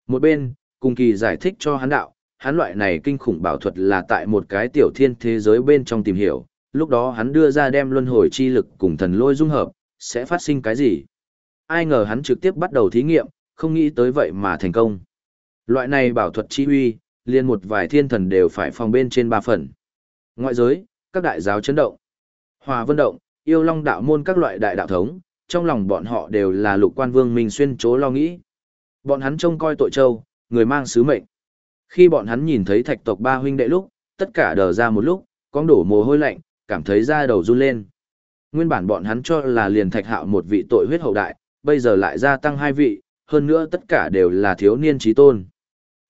Speaker 1: Một bên, cùng kỳ giải thích cho hắn đạo, hắn loại này kinh khủng bảo thuật là tại một cái tiểu thiên thế giới bên trong tìm hiểu, lúc đó hắn đưa ra đem luân hồi chi lực cùng thần lôi dung hợp, sẽ phát sinh cái gì. Ai ngờ hắn trực tiếp bắt đầu thí nghiệm, không nghĩ tới vậy mà thành công. Loại này bảo thuật chi uy, liền một vài thiên thần đều phải phòng bên trên ba phần. Ngoại giới, các đại giáo chấn động. Hòa vân động, yêu long đạo môn các loại đại đạo thống, trong lòng bọn họ đều là lục quan vương minh xuyên chố lo nghĩ. Bọn hắn trông coi tội châu, người mang sứ mệnh. Khi bọn hắn nhìn thấy thạch tộc ba huynh đệ lúc, tất cả đờ ra một lúc, con đổ mồ hôi lạnh, cảm thấy da đầu run lên. Nguyên bản bọn hắn cho là liền thạch hạo một vị tội huyết hậu đại, bây giờ lại gia tăng hai vị, hơn nữa tất cả đều là thiếu niên trí tôn.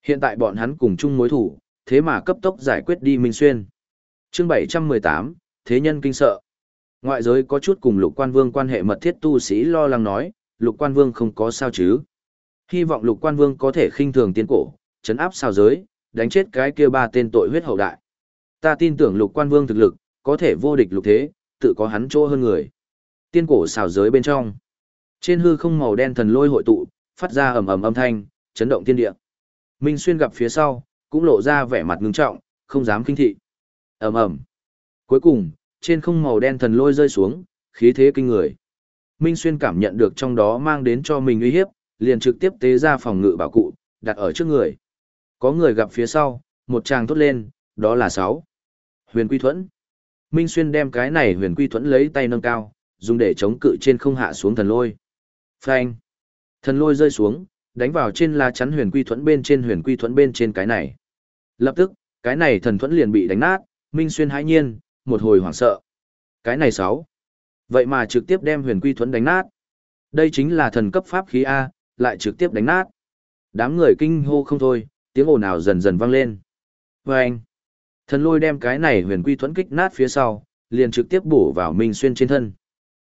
Speaker 1: Hiện tại bọn hắn cùng chung mối thủ, thế mà cấp tốc giải quyết đi Minh Xuyên. chương 718, Thế nhân kinh sợ. Ngoại giới có chút cùng lục quan vương quan hệ mật thiết tu sĩ lo lắng nói, lục quan vương không có sao chứ. Hy vọng lục quan vương có thể khinh thường tiên cổ, chấn áp sao giới, đánh chết cái kia ba tên tội huyết hậu đại. Ta tin tưởng lục quan vương thực lực, có thể vô địch lục thế, tự có hắn chỗ hơn người. Tiên cổ xào giới bên trong. Trên hư không màu đen thần lôi hội tụ, phát ra ầm ầm âm thanh, chấn động thiên địa. Minh Xuyên gặp phía sau, cũng lộ ra vẻ mặt ngưng trọng, không dám kinh thị. ầm ầm. Cuối cùng, trên không màu đen thần lôi rơi xuống, khí thế kinh người. Minh Xuyên cảm nhận được trong đó mang đến cho mình uy hiếp, liền trực tiếp tế ra phòng ngự bảo cụ, đặt ở trước người. Có người gặp phía sau, một chàng thốt lên, đó là sáu. Huyền Quy Thuẫn. Minh Xuyên đem cái này huyền quy thuẫn lấy tay nâng cao, dùng để chống cự trên không hạ xuống thần lôi. Phanh. Thần lôi rơi xuống, đánh vào trên lá chắn huyền quy thuẫn bên trên huyền quy thuẫn bên trên cái này. Lập tức, cái này thần thuẫn liền bị đánh nát, Minh Xuyên hãi nhiên, một hồi hoảng sợ. Cái này sáu. Vậy mà trực tiếp đem huyền quy thuẫn đánh nát. Đây chính là thần cấp pháp khí A, lại trực tiếp đánh nát. Đám người kinh hô không thôi, tiếng ồn ào dần dần vang lên. Vâng! Thần lôi đem cái này huyền quy thuẫn kích nát phía sau, liền trực tiếp bổ vào Minh Xuyên trên thân.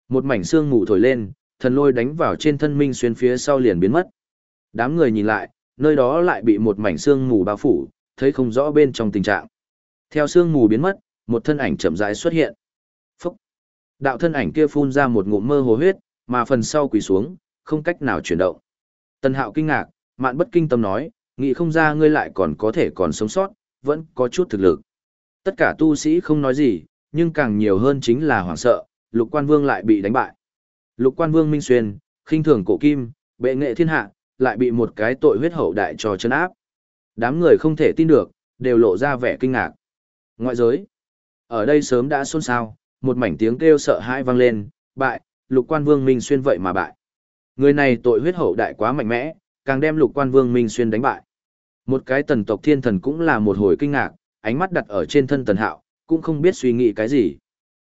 Speaker 1: Một mảnh xương mù thổi lên, thần lôi đánh vào trên thân Minh Xuyên phía sau liền biến mất. Đám người nhìn lại, nơi đó lại bị một mảnh xương mù bao phủ, thấy không rõ bên trong tình trạng. Theo xương mù biến mất, một thân ảnh chậm rãi xuất hiện. Phúc! Đạo thân ảnh kia phun ra một ngụm mơ hồ huyết, mà phần sau quỳ xuống, không cách nào chuyển động. Tần Hạo kinh ngạc, mạn bất kinh tâm nói, nghĩ không ra ngươi lại còn có thể còn sống sót, vẫn có chút thực lực. Tất cả tu sĩ không nói gì, nhưng càng nhiều hơn chính là hoảng sợ, lục quan vương lại bị đánh bại. Lục quan vương Minh Xuyên, khinh thường cổ kim, bệ nghệ thiên hạ, lại bị một cái tội huyết hậu đại cho chân áp. Đám người không thể tin được, đều lộ ra vẻ kinh ngạc. Ngoại giới, ở đây sớm đã xôn xao, một mảnh tiếng kêu sợ hãi vang lên, bại, lục quan vương Minh Xuyên vậy mà bại. Người này tội huyết hậu đại quá mạnh mẽ, càng đem lục quan vương Minh Xuyên đánh bại. Một cái tần tộc thiên thần cũng là một hồi kinh ngạc, ánh mắt đặt ở trên thân tần hạo, cũng không biết suy nghĩ cái gì.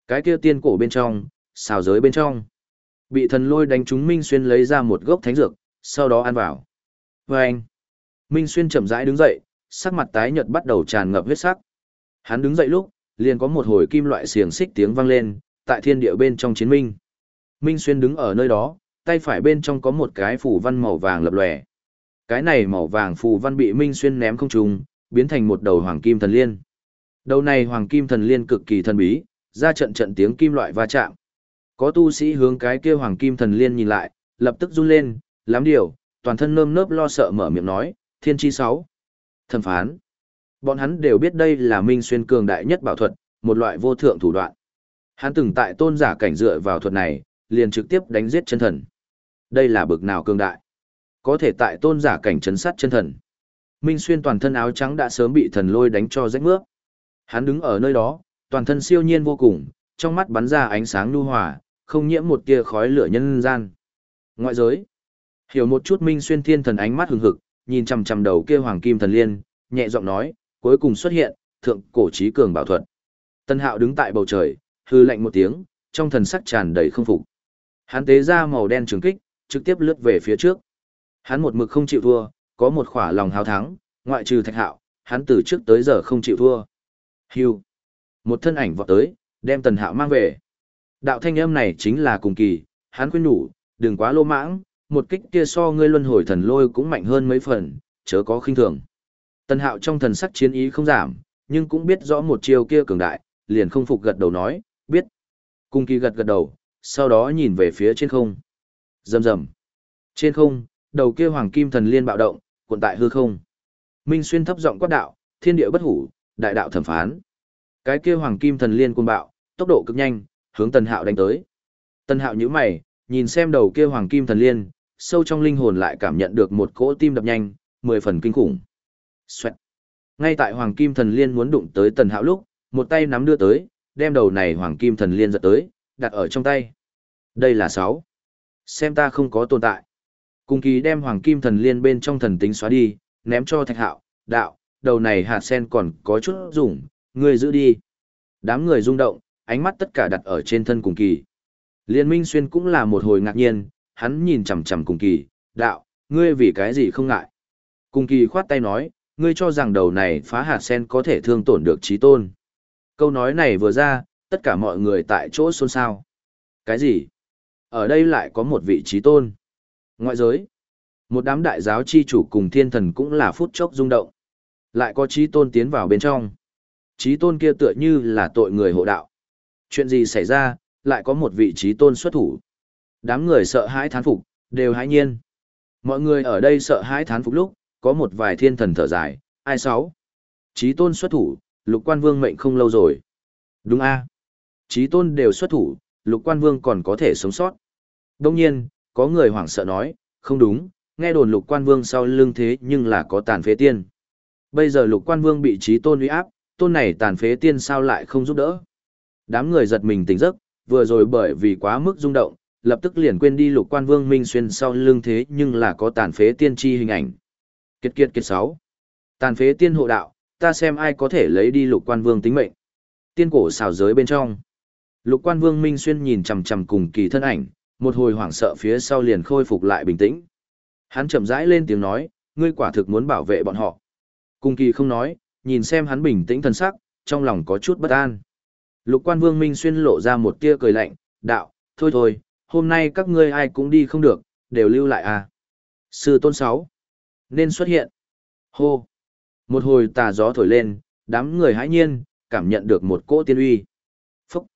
Speaker 1: Cái kia tiên cổ bên trong, xào giới bên trong. Bị thần lôi đánh trúng Minh Xuyên lấy ra một gốc thánh dược, sau đó ăn vào. Và anh, Minh Xuyên chậm rãi đứng dậy, sắc mặt tái nhợt bắt đầu tràn ngập huyết sắc. Hắn đứng dậy lúc, liền có một hồi kim loại xiềng xích tiếng vang lên, tại thiên địa bên trong chiến minh. Minh Xuyên đứng ở nơi đó, tay phải bên trong có một cái phủ văn màu vàng lập lòe. Cái này màu vàng phù văn bị Minh Xuyên ném không trùng, biến thành một đầu hoàng kim thần liên. Đầu này hoàng kim thần liên cực kỳ thần bí, ra trận trận tiếng kim loại va chạm. Có tu sĩ hướng cái kia hoàng kim thần liên nhìn lại, lập tức run lên, lắm điều, toàn thân nơm nớp lo sợ mở miệng nói, thiên chi sáu. Thẩm phán. Bọn hắn đều biết đây là Minh Xuyên cường đại nhất bảo thuật, một loại vô thượng thủ đoạn. Hắn từng tại tôn giả cảnh dựa vào thuật này, liền trực tiếp đánh giết chân thần. Đây là bực nào cường đại. Có thể tại tôn giả cảnh chấn sát chân thần. Minh Xuyên toàn thân áo trắng đã sớm bị thần lôi đánh cho rách mướp. Hắn đứng ở nơi đó, toàn thân siêu nhiên vô cùng, trong mắt bắn ra ánh sáng nhu hòa, không nhiễm một tia khói lửa nhân gian. Ngoại giới. Hiểu một chút Minh Xuyên Thiên Thần ánh mắt hừng hực, nhìn chằm chằm đầu kia Hoàng Kim Thần Liên, nhẹ giọng nói, cuối cùng xuất hiện, thượng cổ trí cường bảo thuật. Tân Hạo đứng tại bầu trời, hư lạnh một tiếng, trong thần sắc tràn đầy không phục. Hắn tế ra màu đen trường kích, trực tiếp lướt về phía trước. Hắn một mực không chịu thua, có một khỏa lòng hào thắng, ngoại trừ Thạch Hạo, hắn từ trước tới giờ không chịu thua. Hưu. Một thân ảnh vọt tới, đem Tần Hạo mang về. Đạo thanh âm này chính là cùng kỳ, hắn khuyên nhủ, đừng quá lô mãng, một kích kia so ngươi luân hồi thần lôi cũng mạnh hơn mấy phần, chớ có khinh thường. Tần Hạo trong thần sắc chiến ý không giảm, nhưng cũng biết rõ một chiêu kia cường đại, liền không phục gật đầu nói, biết. Cung kỳ gật gật đầu, sau đó nhìn về phía trên không. Rầm rầm. Trên không, đầu kia hoàng kim thần liên bạo động, cuộn tại hư không. Minh xuyên thấp giọng quát đạo, thiên địa bất hủ, đại đạo thẩm phán. Cái kia hoàng kim thần liên cuồng bạo, tốc độ cực nhanh, hướng Tần Hạo đánh tới. Tần Hạo nhíu mày, nhìn xem đầu kia hoàng kim thần liên, sâu trong linh hồn lại cảm nhận được một cỗ tim đập nhanh, mười phần kinh khủng. Xoẹt. Ngay tại hoàng kim thần liên muốn đụng tới Tần Hạo lúc, một tay nắm đưa tới, đem đầu này hoàng kim thần liên giật tới, đặt ở trong tay. Đây là sáu. Xem ta không có tồn tại. Cùng kỳ đem hoàng kim thần liên bên trong thần tính xóa đi, ném cho thạch hạo, đạo, đầu này hạt sen còn có chút dùng, ngươi giữ đi. Đám người rung động, ánh mắt tất cả đặt ở trên thân cùng kỳ. Liên minh xuyên cũng là một hồi ngạc nhiên, hắn nhìn chằm chằm cùng kỳ, đạo, ngươi vì cái gì không ngại. Cùng kỳ khoát tay nói, ngươi cho rằng đầu này phá hạt sen có thể thương tổn được trí tôn. Câu nói này vừa ra, tất cả mọi người tại chỗ xôn xao. Cái gì? Ở đây lại có một vị trí tôn. Ngoại giới. Một đám đại giáo chi chủ cùng thiên thần cũng là phút chốc rung động. Lại có trí tôn tiến vào bên trong. Trí tôn kia tựa như là tội người hộ đạo. Chuyện gì xảy ra, lại có một vị trí tôn xuất thủ. Đám người sợ hãi thán phục, đều hãi nhiên. Mọi người ở đây sợ hãi thán phục lúc, có một vài thiên thần thở dài, ai sáu. Trí tôn xuất thủ, lục quan vương mệnh không lâu rồi. Đúng a Trí tôn đều xuất thủ, lục quan vương còn có thể sống sót. Đông nhiên, có người hoảng sợ nói, không đúng, nghe đồn lục quan vương sau lưng thế nhưng là có tàn phế tiên. Bây giờ lục quan vương bị trí tôn uy áp, tôn này tàn phế tiên sao lại không giúp đỡ. Đám người giật mình tỉnh giấc, vừa rồi bởi vì quá mức rung động, lập tức liền quên đi lục quan vương minh xuyên sau lưng thế nhưng là có tàn phế tiên tri hình ảnh. Kiệt kiệt kiệt sáu. Tàn phế tiên hộ đạo, ta xem ai có thể lấy đi lục quan vương tính mệnh. Tiên cổ xào giới bên trong. Lục quan vương minh xuyên nhìn chằm chằm cùng kỳ thân ảnh, một hồi hoảng sợ phía sau liền khôi phục lại bình tĩnh. Hắn chậm rãi lên tiếng nói, ngươi quả thực muốn bảo vệ bọn họ. Cùng kỳ không nói, nhìn xem hắn bình tĩnh thân sắc, trong lòng có chút bất an. Lục quan vương minh xuyên lộ ra một tia cười lạnh, đạo, thôi thôi, hôm nay các ngươi ai cũng đi không được, đều lưu lại à. Sư tôn sáu, nên xuất hiện. Hô. Một hồi tà gió thổi lên, đám người hãi nhiên, cảm nhận được một cỗ tiên uy. Phúc.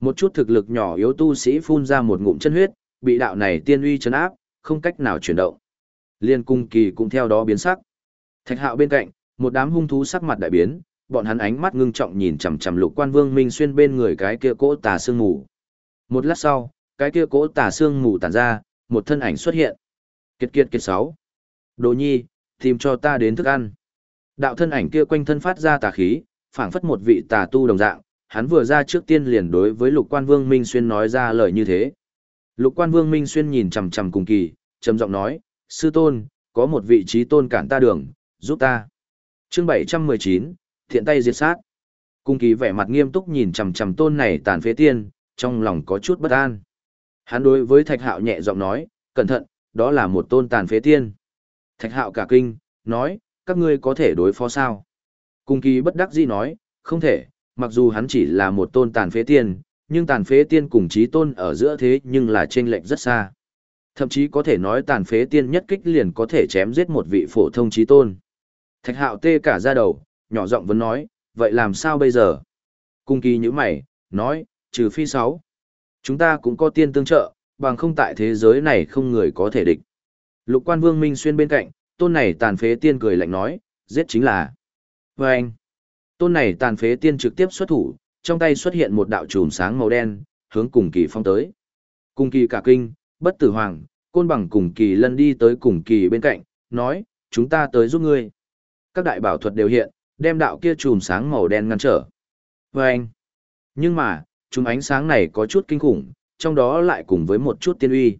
Speaker 1: Một chút thực lực nhỏ yếu tu sĩ phun ra một ngụm chân huyết, bị đạo này tiên uy chấn áp, không cách nào chuyển động. Liên cung kỳ cũng theo đó biến sắc. Thạch hạo bên cạnh, một đám hung thú sắc mặt đại biến, bọn hắn ánh mắt ngưng trọng nhìn chằm chằm lục quan vương minh xuyên bên người cái kia cỗ tà sương mù. Một lát sau, cái kia cỗ tà xương mù tản ra, một thân ảnh xuất hiện. Kiệt kiệt kiệt sáu. Đồ nhi, tìm cho ta đến thức ăn. Đạo thân ảnh kia quanh thân phát ra tà khí, phảng phất một vị tà tu đồng dạng, hắn vừa ra trước tiên liền đối với Lục Quan Vương Minh Xuyên nói ra lời như thế. Lục Quan Vương Minh Xuyên nhìn chằm chằm cùng kỳ, trầm giọng nói, sư tôn, có một vị trí tôn cản ta đường, giúp ta. Chương 719, thiện tay diệt sát. Cung kỳ vẻ mặt nghiêm túc nhìn chằm chằm tôn này tàn phế tiên, trong lòng có chút bất an. Hắn đối với Thạch Hạo nhẹ giọng nói, cẩn thận, đó là một tôn tàn phế tiên. Thạch Hạo cả kinh, nói, các ngươi có thể đối phó sao? Cung kỳ bất đắc dĩ nói, không thể, mặc dù hắn chỉ là một tôn tàn phế tiên, nhưng tàn phế tiên cùng trí tôn ở giữa thế nhưng là chênh lệch rất xa. Thậm chí có thể nói tàn phế tiên nhất kích liền có thể chém giết một vị phổ thông trí tôn. Thạch hạo tê cả ra đầu, nhỏ giọng vẫn nói, vậy làm sao bây giờ? Cung kỳ như mày, nói, trừ phi sáu. Chúng ta cũng có tiên tương trợ, bằng không tại thế giới này không người có thể địch. Lục quan vương minh xuyên bên cạnh, tôn này tàn phế tiên cười lạnh nói, giết chính là. Và anh, tôn này tàn phế tiên trực tiếp xuất thủ, trong tay xuất hiện một đạo chùm sáng màu đen, hướng cùng kỳ phong tới. Cùng kỳ cả kinh, bất tử hoàng, côn bằng cùng kỳ lân đi tới cùng kỳ bên cạnh, nói, chúng ta tới giúp ngươi. Các đại bảo thuật đều hiện, đem đạo kia chùm sáng màu đen ngăn trở. Và anh. Nhưng mà, chùm ánh sáng này có chút kinh khủng, trong đó lại cùng với một chút tiên uy.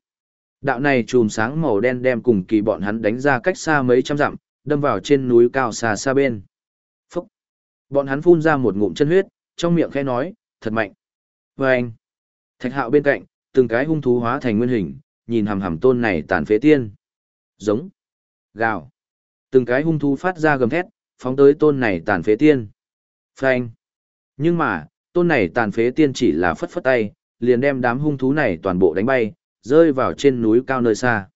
Speaker 1: Đạo này chùm sáng màu đen đem cùng kỳ bọn hắn đánh ra cách xa mấy trăm dặm, đâm vào trên núi cao xa xa bên. Phúc! Bọn hắn phun ra một ngụm chân huyết, trong miệng khẽ nói, thật mạnh. Và anh. Thạch hạo bên cạnh, từng cái hung thú hóa thành nguyên hình, nhìn hầm hầm tôn này tàn phế tiên. Giống. Gào. Từng cái hung thú phát ra gầm thét, phóng tới tôn này tàn phế tiên. Phanh. Nhưng mà, tôn này tàn phế tiên chỉ là phất phất tay, liền đem đám hung thú này toàn bộ đánh bay, rơi vào trên núi cao nơi xa.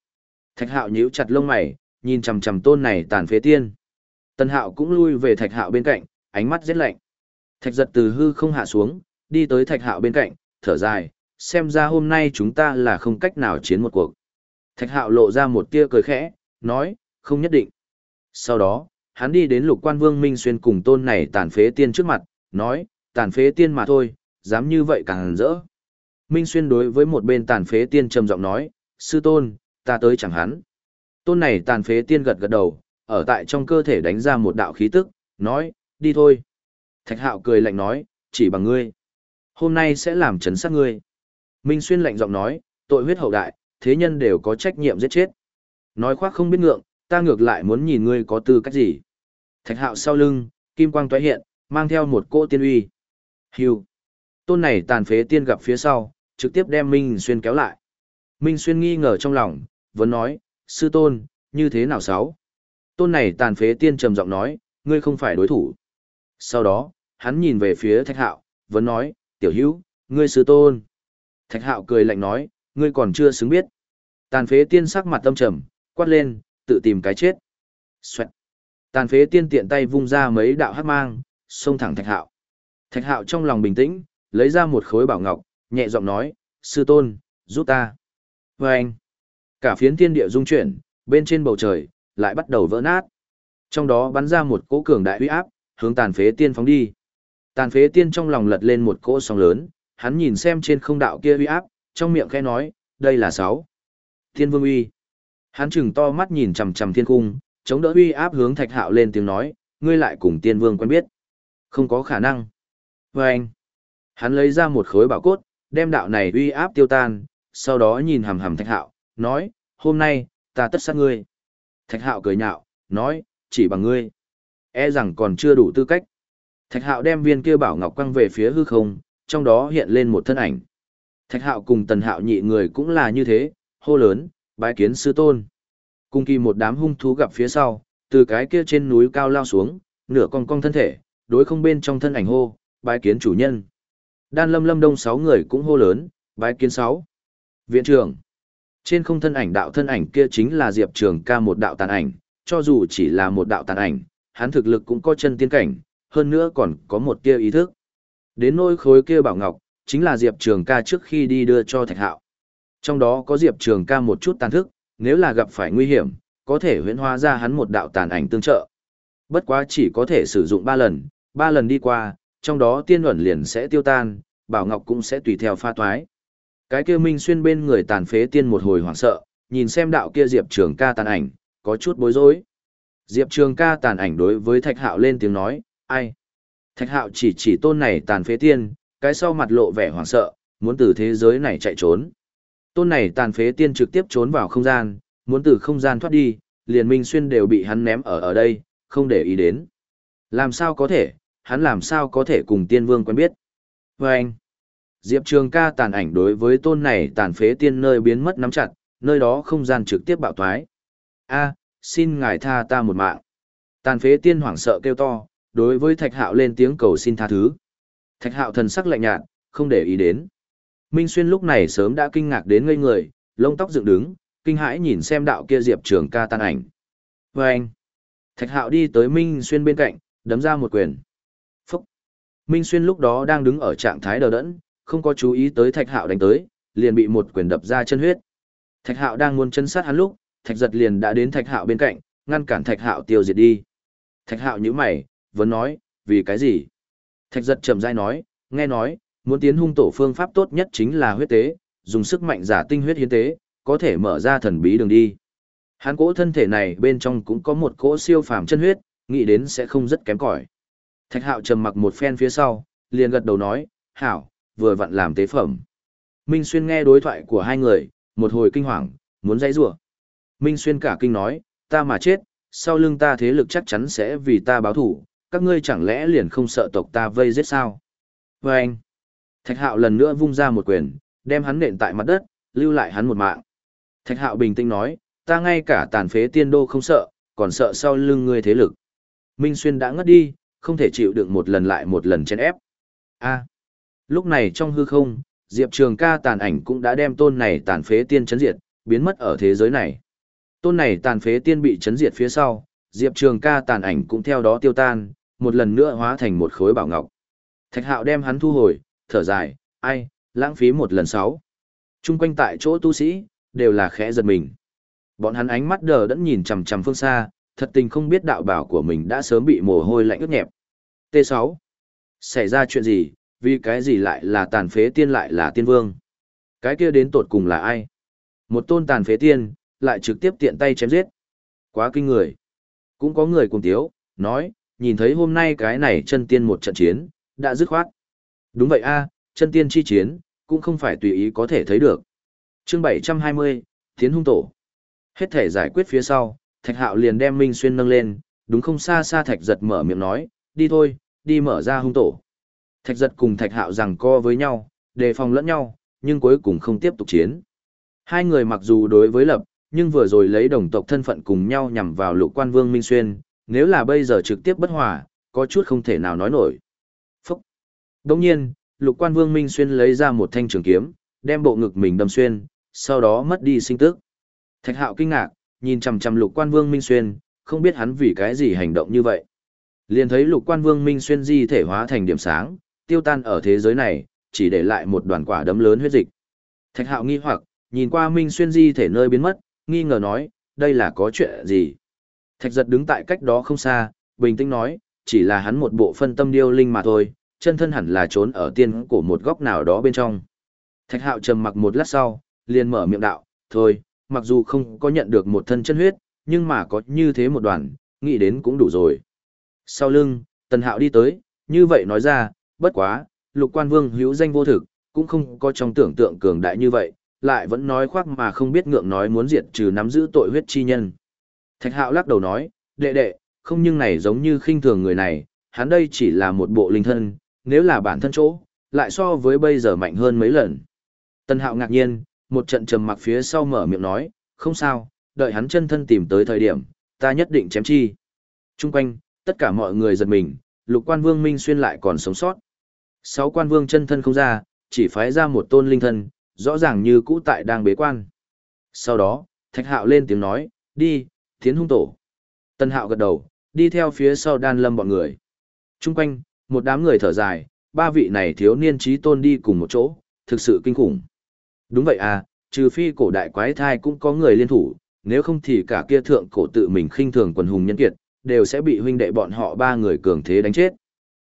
Speaker 1: Thạch hạo nhíu chặt lông mày, nhìn chằm chằm tôn này tàn phế tiên. Tân hạo cũng lui về thạch hạo bên cạnh, ánh mắt rét lạnh. Thạch giật từ hư không hạ xuống, đi tới thạch hạo bên cạnh, thở dài, xem ra hôm nay chúng ta là không cách nào chiến một cuộc. Thạch hạo lộ ra một tia cười khẽ, nói, không nhất định. Sau đó, hắn đi đến lục quan vương Minh Xuyên cùng tôn này tàn phế tiên trước mặt, nói, tàn phế tiên mà thôi, dám như vậy càng rỡ. Minh Xuyên đối với một bên tàn phế tiên trầm giọng nói, sư tôn, ta tới chẳng hắn. Tôn này tàn phế tiên gật gật đầu, ở tại trong cơ thể đánh ra một đạo khí tức, nói, đi thôi. Thạch hạo cười lạnh nói, chỉ bằng ngươi. Hôm nay sẽ làm chấn sát ngươi. Minh Xuyên lạnh giọng nói, tội huyết hậu đại, thế nhân đều có trách nhiệm giết chết. Nói khoác không biết ngượng, ta ngược lại muốn nhìn ngươi có tư cách gì. Thạch hạo sau lưng, kim quang toái hiện, mang theo một cỗ tiên uy. Hưu. Tôn này tàn phế tiên gặp phía sau, trực tiếp đem Minh Xuyên kéo lại. Minh Xuyên nghi ngờ trong lòng, vẫn nói, sư tôn, như thế nào sáu? Tôn này tàn phế tiên trầm giọng nói, ngươi không phải đối thủ. Sau đó, hắn nhìn về phía thạch hạo, vẫn nói, tiểu hữu, ngươi sư tôn. Thạch hạo cười lạnh nói, ngươi còn chưa xứng biết. Tàn phế tiên sắc mặt tâm trầm, quát lên, tự tìm cái chết. Xoẹt. Tàn phế tiên tiện tay vung ra mấy đạo hát mang, xông thẳng thạch hạo. Thạch hạo trong lòng bình tĩnh, lấy ra một khối bảo ngọc, nhẹ giọng nói, sư tôn, giúp ta. Và anh, cả phiến thiên địa rung chuyển, bên trên bầu trời, lại bắt đầu vỡ nát. Trong đó bắn ra một cỗ cường đại uy áp, hướng tàn phế tiên phóng đi. Tàn phế tiên trong lòng lật lên một cỗ sóng lớn, hắn nhìn xem trên không đạo kia uy áp, trong miệng khẽ nói, đây là sáu. Thiên vương uy. Hắn chừng to mắt nhìn chằm chằm thiên cung, chống đỡ uy áp hướng thạch hạo lên tiếng nói, ngươi lại cùng tiên vương quen biết. Không có khả năng. Và anh. Hắn lấy ra một khối bảo cốt, đem đạo này uy áp tiêu tan, sau đó nhìn hầm hầm thạch hạo, nói, hôm nay, ta tất sát ngươi. Thạch hạo cười nhạo, nói, chỉ bằng ngươi. E rằng còn chưa đủ tư cách. Thạch hạo đem viên kia bảo ngọc quăng về phía hư không, trong đó hiện lên một thân ảnh. Thạch hạo cùng tần hạo nhị người cũng là như thế, hô lớn, bái kiến sư tôn. Cùng kỳ một đám hung thú gặp phía sau, từ cái kia trên núi cao lao xuống, nửa con cong thân thể, đối không bên trong thân ảnh hô, bái kiến chủ nhân. Đan lâm lâm đông sáu người cũng hô lớn, bái kiến sáu. Viện trưởng. Trên không thân ảnh đạo thân ảnh kia chính là Diệp Trường ca một đạo tàn ảnh, cho dù chỉ là một đạo tàn ảnh, hắn thực lực cũng có chân tiên cảnh, hơn nữa còn có một tia ý thức. Đến nỗi khối kia bảo ngọc, chính là Diệp Trường ca trước khi đi đưa cho Thạch Hạo. Trong đó có Diệp Trường ca một chút tàn thức, nếu là gặp phải nguy hiểm, có thể huyễn hóa ra hắn một đạo tàn ảnh tương trợ. Bất quá chỉ có thể sử dụng 3 lần, 3 lần đi qua, trong đó tiên ẩn liền sẽ tiêu tan, bảo ngọc cũng sẽ tùy theo pha toái. Cái kia Minh Xuyên bên người tàn phế tiên một hồi hoảng sợ, nhìn xem đạo kia Diệp Trường ca tàn ảnh, có chút bối rối. Diệp Trường ca tàn ảnh đối với Thạch Hạo lên tiếng nói, ai? Thạch Hạo chỉ chỉ tôn này tàn phế tiên, cái sau mặt lộ vẻ hoảng sợ, muốn từ thế giới này chạy trốn. Tôn này tàn phế tiên trực tiếp trốn vào không gian, muốn từ không gian thoát đi, liền Minh Xuyên đều bị hắn ném ở ở đây, không để ý đến. Làm sao có thể, hắn làm sao có thể cùng tiên vương quen biết. Và anh, Diệp Trường ca tàn ảnh đối với tôn này tàn phế tiên nơi biến mất nắm chặt, nơi đó không gian trực tiếp bạo thoái. a xin ngài tha ta một mạng. Tàn phế tiên hoảng sợ kêu to, đối với thạch hạo lên tiếng cầu xin tha thứ. Thạch hạo thần sắc lạnh nhạt, không để ý đến. Minh Xuyên lúc này sớm đã kinh ngạc đến ngây người, lông tóc dựng đứng, kinh hãi nhìn xem đạo kia Diệp Trường ca tàn ảnh. Và anh, Thạch hạo đi tới Minh Xuyên bên cạnh, đấm ra một quyền. Minh Xuyên lúc đó đang đứng ở trạng thái đờ đẫn, không có chú ý tới Thạch hạo đánh tới, liền bị một quyền đập ra chân huyết. Thạch hạo đang muốn chân sát hắn lúc, Thạch giật liền đã đến Thạch hạo bên cạnh, ngăn cản Thạch hạo tiêu diệt đi. Thạch hạo nhíu mày, vẫn nói, vì cái gì? Thạch giật chậm rãi nói, nghe nói, muốn tiến hung tổ phương pháp tốt nhất chính là huyết tế, dùng sức mạnh giả tinh huyết hiến tế, có thể mở ra thần bí đường đi. Hắn cỗ thân thể này bên trong cũng có một cỗ siêu phàm chân huyết, nghĩ đến sẽ không rất kém cỏi. Thạch Hạo trầm mặc một phen phía sau, liền gật đầu nói, hảo, vừa vặn làm tế phẩm. Minh Xuyên nghe đối thoại của hai người, một hồi kinh hoàng, muốn dãy rủa. Minh Xuyên cả kinh nói, ta mà chết, sau lưng ta thế lực chắc chắn sẽ vì ta báo thủ, các ngươi chẳng lẽ liền không sợ tộc ta vây giết sao? Và anh, Thạch Hạo lần nữa vung ra một quyền, đem hắn nện tại mặt đất, lưu lại hắn một mạng. Thạch Hạo bình tĩnh nói, ta ngay cả tàn phế tiên đô không sợ, còn sợ sau lưng ngươi thế lực. Minh Xuyên đã ngất đi, không thể chịu đựng một lần lại một lần chen ép. A. Lúc này trong hư không, Diệp Trường ca tàn ảnh cũng đã đem tôn này tàn phế tiên chấn diệt, biến mất ở thế giới này. Tôn này tàn phế tiên bị chấn diệt phía sau, Diệp Trường ca tàn ảnh cũng theo đó tiêu tan, một lần nữa hóa thành một khối bảo ngọc. Thạch hạo đem hắn thu hồi, thở dài, ai, lãng phí một lần sáu. Trung quanh tại chỗ tu sĩ, đều là khẽ giật mình. Bọn hắn ánh mắt đờ đẫn nhìn chằm chằm phương xa, thật tình không biết đạo bảo của mình đã sớm bị mồ hôi lạnh ướt nhẹp. T6. Xảy ra chuyện gì, vì cái gì lại là tàn phế tiên lại là tiên vương? Cái kia đến tột cùng là ai? Một tôn tàn phế tiên, lại trực tiếp tiện tay chém giết. Quá kinh người. Cũng có người cùng tiếu, nói, nhìn thấy hôm nay cái này chân tiên một trận chiến, đã dứt khoát. Đúng vậy a, chân tiên chi chiến, cũng không phải tùy ý có thể thấy được. chương 720, Tiến hung tổ. Hết thể giải quyết phía sau, Thạch Hạo liền đem Minh Xuyên nâng lên, đúng không xa xa Thạch giật mở miệng nói, đi thôi, đi mở ra hung tổ. Thạch giật cùng Thạch Hạo rằng co với nhau, đề phòng lẫn nhau, nhưng cuối cùng không tiếp tục chiến. Hai người mặc dù đối với lập, nhưng vừa rồi lấy đồng tộc thân phận cùng nhau nhằm vào lục quan vương Minh Xuyên, nếu là bây giờ trực tiếp bất hòa, có chút không thể nào nói nổi. Phúc! Đồng nhiên, lục quan vương Minh Xuyên lấy ra một thanh trường kiếm, đem bộ ngực mình đâm xuyên, sau đó mất đi sinh tức. Thạch hạo kinh ngạc, nhìn chằm chằm lục quan vương Minh Xuyên, không biết hắn vì cái gì hành động như vậy. Liền thấy lục quan vương Minh Xuyên di thể hóa thành điểm sáng, tiêu tan ở thế giới này, chỉ để lại một đoàn quả đấm lớn huyết dịch. Thạch hạo nghi hoặc, nhìn qua Minh Xuyên di thể nơi biến mất, nghi ngờ nói, đây là có chuyện gì? Thạch giật đứng tại cách đó không xa, bình tĩnh nói, chỉ là hắn một bộ phân tâm điêu linh mà thôi, chân thân hẳn là trốn ở tiên của một góc nào đó bên trong. Thạch hạo trầm mặc một lát sau, liền mở miệng đạo, thôi, mặc dù không có nhận được một thân chân huyết, nhưng mà có như thế một đoàn, nghĩ đến cũng đủ rồi. Sau lưng, tần hạo đi tới, như vậy nói ra, bất quá, lục quan vương hữu danh vô thực, cũng không có trong tưởng tượng cường đại như vậy, lại vẫn nói khoác mà không biết ngượng nói muốn diệt trừ nắm giữ tội huyết chi nhân. Thạch hạo lắc đầu nói, đệ đệ, không nhưng này giống như khinh thường người này, hắn đây chỉ là một bộ linh thân, nếu là bản thân chỗ, lại so với bây giờ mạnh hơn mấy lần. Tân hạo ngạc nhiên, một trận trầm mặc phía sau mở miệng nói, không sao, đợi hắn chân thân tìm tới thời điểm, ta nhất định chém chi. Trung quanh, tất cả mọi người giật mình, lục quan vương minh xuyên lại còn sống sót. Sáu quan vương chân thân không ra, chỉ phái ra một tôn linh thân, rõ ràng như cũ tại đang bế quan. Sau đó, thạch hạo lên tiếng nói, đi, tiến hung tổ. Tân hạo gật đầu, đi theo phía sau đan lâm bọn người. Trung quanh, một đám người thở dài, ba vị này thiếu niên trí tôn đi cùng một chỗ, thực sự kinh khủng. Đúng vậy à, trừ phi cổ đại quái thai cũng có người liên thủ, nếu không thì cả kia thượng cổ tự mình khinh thường quần hùng nhân kiệt, đều sẽ bị huynh đệ bọn họ ba người cường thế đánh chết.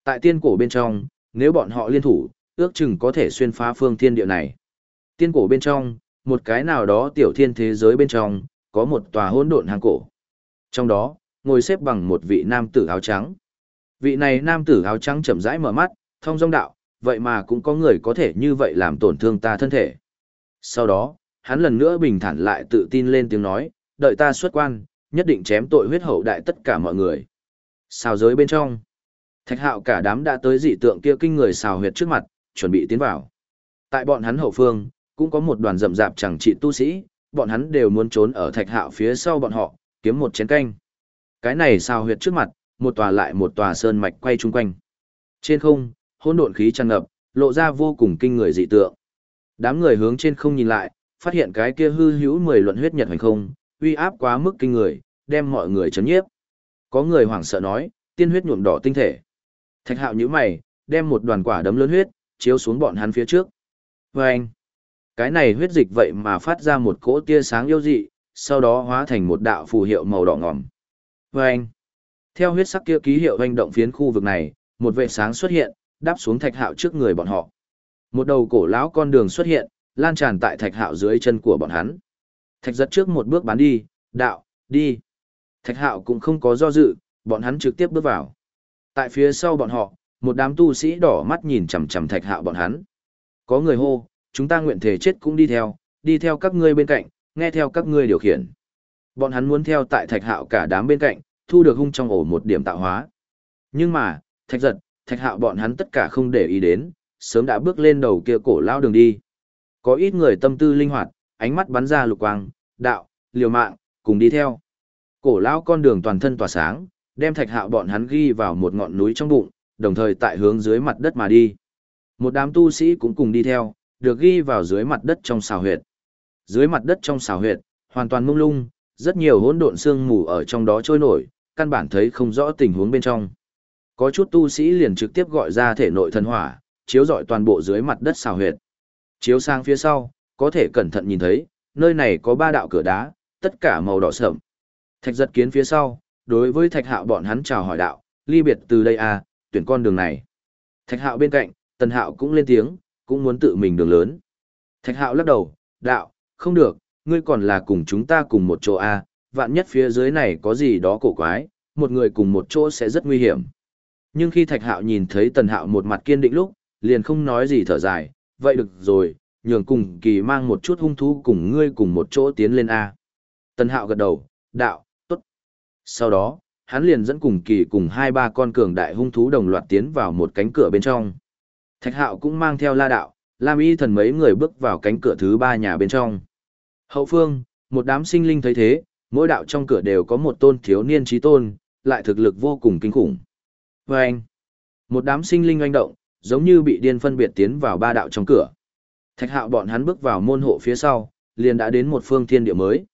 Speaker 1: Tại tiên cổ bên trong, nếu bọn họ liên thủ, ước chừng có thể xuyên phá phương thiên địa này. Tiên cổ bên trong, một cái nào đó tiểu thiên thế giới bên trong, có một tòa hỗn độn hang cổ. Trong đó, ngồi xếp bằng một vị nam tử áo trắng. Vị này nam tử áo trắng chậm rãi mở mắt, thông dong đạo, vậy mà cũng có người có thể như vậy làm tổn thương ta thân thể. Sau đó, hắn lần nữa bình thản lại tự tin lên tiếng nói, đợi ta xuất quan, nhất định chém tội huyết hậu đại tất cả mọi người. Xào giới bên trong, thạch hạo cả đám đã tới dị tượng kia kinh người xào huyệt trước mặt, chuẩn bị tiến vào. Tại bọn hắn hậu phương, cũng có một đoàn rậm rạp chẳng trị tu sĩ, bọn hắn đều muốn trốn ở thạch hạo phía sau bọn họ, kiếm một chén canh. Cái này xào huyệt trước mặt, một tòa lại một tòa sơn mạch quay chung quanh. Trên không, hỗn độn khí tràn ngập, lộ ra vô cùng kinh người dị tượng. Đám người hướng trên không nhìn lại, phát hiện cái kia hư hữu mười luận huyết nhật hành không, uy áp quá mức kinh người, đem mọi người chấn nhiếp. Có người hoảng sợ nói, tiên huyết nhuộm đỏ tinh thể. Thạch hạo nhíu mày, đem một đoàn quả đấm lớn huyết, chiếu xuống bọn hắn phía trước. Và anh, cái này huyết dịch vậy mà phát ra một cỗ tia sáng yêu dị, sau đó hóa thành một đạo phù hiệu màu đỏ ngòm. Và anh, theo huyết sắc kia ký hiệu hành động phiến khu vực này, một vệ sáng xuất hiện, đáp xuống thạch hạo trước người bọn họ. Một đầu cổ lão con đường xuất hiện, lan tràn tại thạch hạo dưới chân của bọn hắn. Thạch giật trước một bước bán đi, đạo, đi. Thạch hạo cũng không có do dự, bọn hắn trực tiếp bước vào. Tại phía sau bọn họ, Một đám tu sĩ đỏ mắt nhìn chằm chằm thạch hạo bọn hắn. Có người hô, chúng ta nguyện thể chết cũng đi theo, đi theo các ngươi bên cạnh, nghe theo các ngươi điều khiển. Bọn hắn muốn theo tại thạch hạo cả đám bên cạnh, thu được hung trong ổ một điểm tạo hóa. Nhưng mà, thạch giật, thạch hạo bọn hắn tất cả không để ý đến, sớm đã bước lên đầu kia cổ lao đường đi. Có ít người tâm tư linh hoạt, ánh mắt bắn ra lục quang, đạo, liều mạng, cùng đi theo. Cổ lao con đường toàn thân tỏa sáng, đem thạch hạo bọn hắn ghi vào một ngọn núi trong bụng, đồng thời tại hướng dưới mặt đất mà đi. Một đám tu sĩ cũng cùng đi theo, được ghi vào dưới mặt đất trong xào huyệt. Dưới mặt đất trong xào huyệt, hoàn toàn mông lung, rất nhiều hỗn độn sương mù ở trong đó trôi nổi, căn bản thấy không rõ tình huống bên trong. Có chút tu sĩ liền trực tiếp gọi ra thể nội thần hỏa, chiếu rọi toàn bộ dưới mặt đất xào huyệt. Chiếu sang phía sau, có thể cẩn thận nhìn thấy, nơi này có ba đạo cửa đá, tất cả màu đỏ sẫm. Thạch giật kiến phía sau, đối với thạch hạo bọn hắn chào hỏi đạo, ly biệt từ đây à, tuyển con đường này. Thạch hạo bên cạnh, tần hạo cũng lên tiếng, cũng muốn tự mình đường lớn. Thạch hạo lắc đầu, đạo, không được, ngươi còn là cùng chúng ta cùng một chỗ à, vạn nhất phía dưới này có gì đó cổ quái, một người cùng một chỗ sẽ rất nguy hiểm. Nhưng khi thạch hạo nhìn thấy tần hạo một mặt kiên định lúc, liền không nói gì thở dài, vậy được rồi, nhường cùng kỳ mang một chút hung thú cùng ngươi cùng một chỗ tiến lên A. Tần hạo gật đầu, đạo, tốt. Sau đó, hắn liền dẫn cùng kỳ cùng hai ba con cường đại hung thú đồng loạt tiến vào một cánh cửa bên trong. Thạch hạo cũng mang theo la đạo, Lam y thần mấy người bước vào cánh cửa thứ ba nhà bên trong. Hậu phương, một đám sinh linh thấy thế, mỗi đạo trong cửa đều có một tôn thiếu niên trí tôn, lại thực lực vô cùng kinh khủng. Và anh, một đám sinh linh oanh động, giống như bị điên phân biệt tiến vào ba đạo trong cửa. Thạch hạo bọn hắn bước vào môn hộ phía sau, liền đã đến một phương thiên địa mới.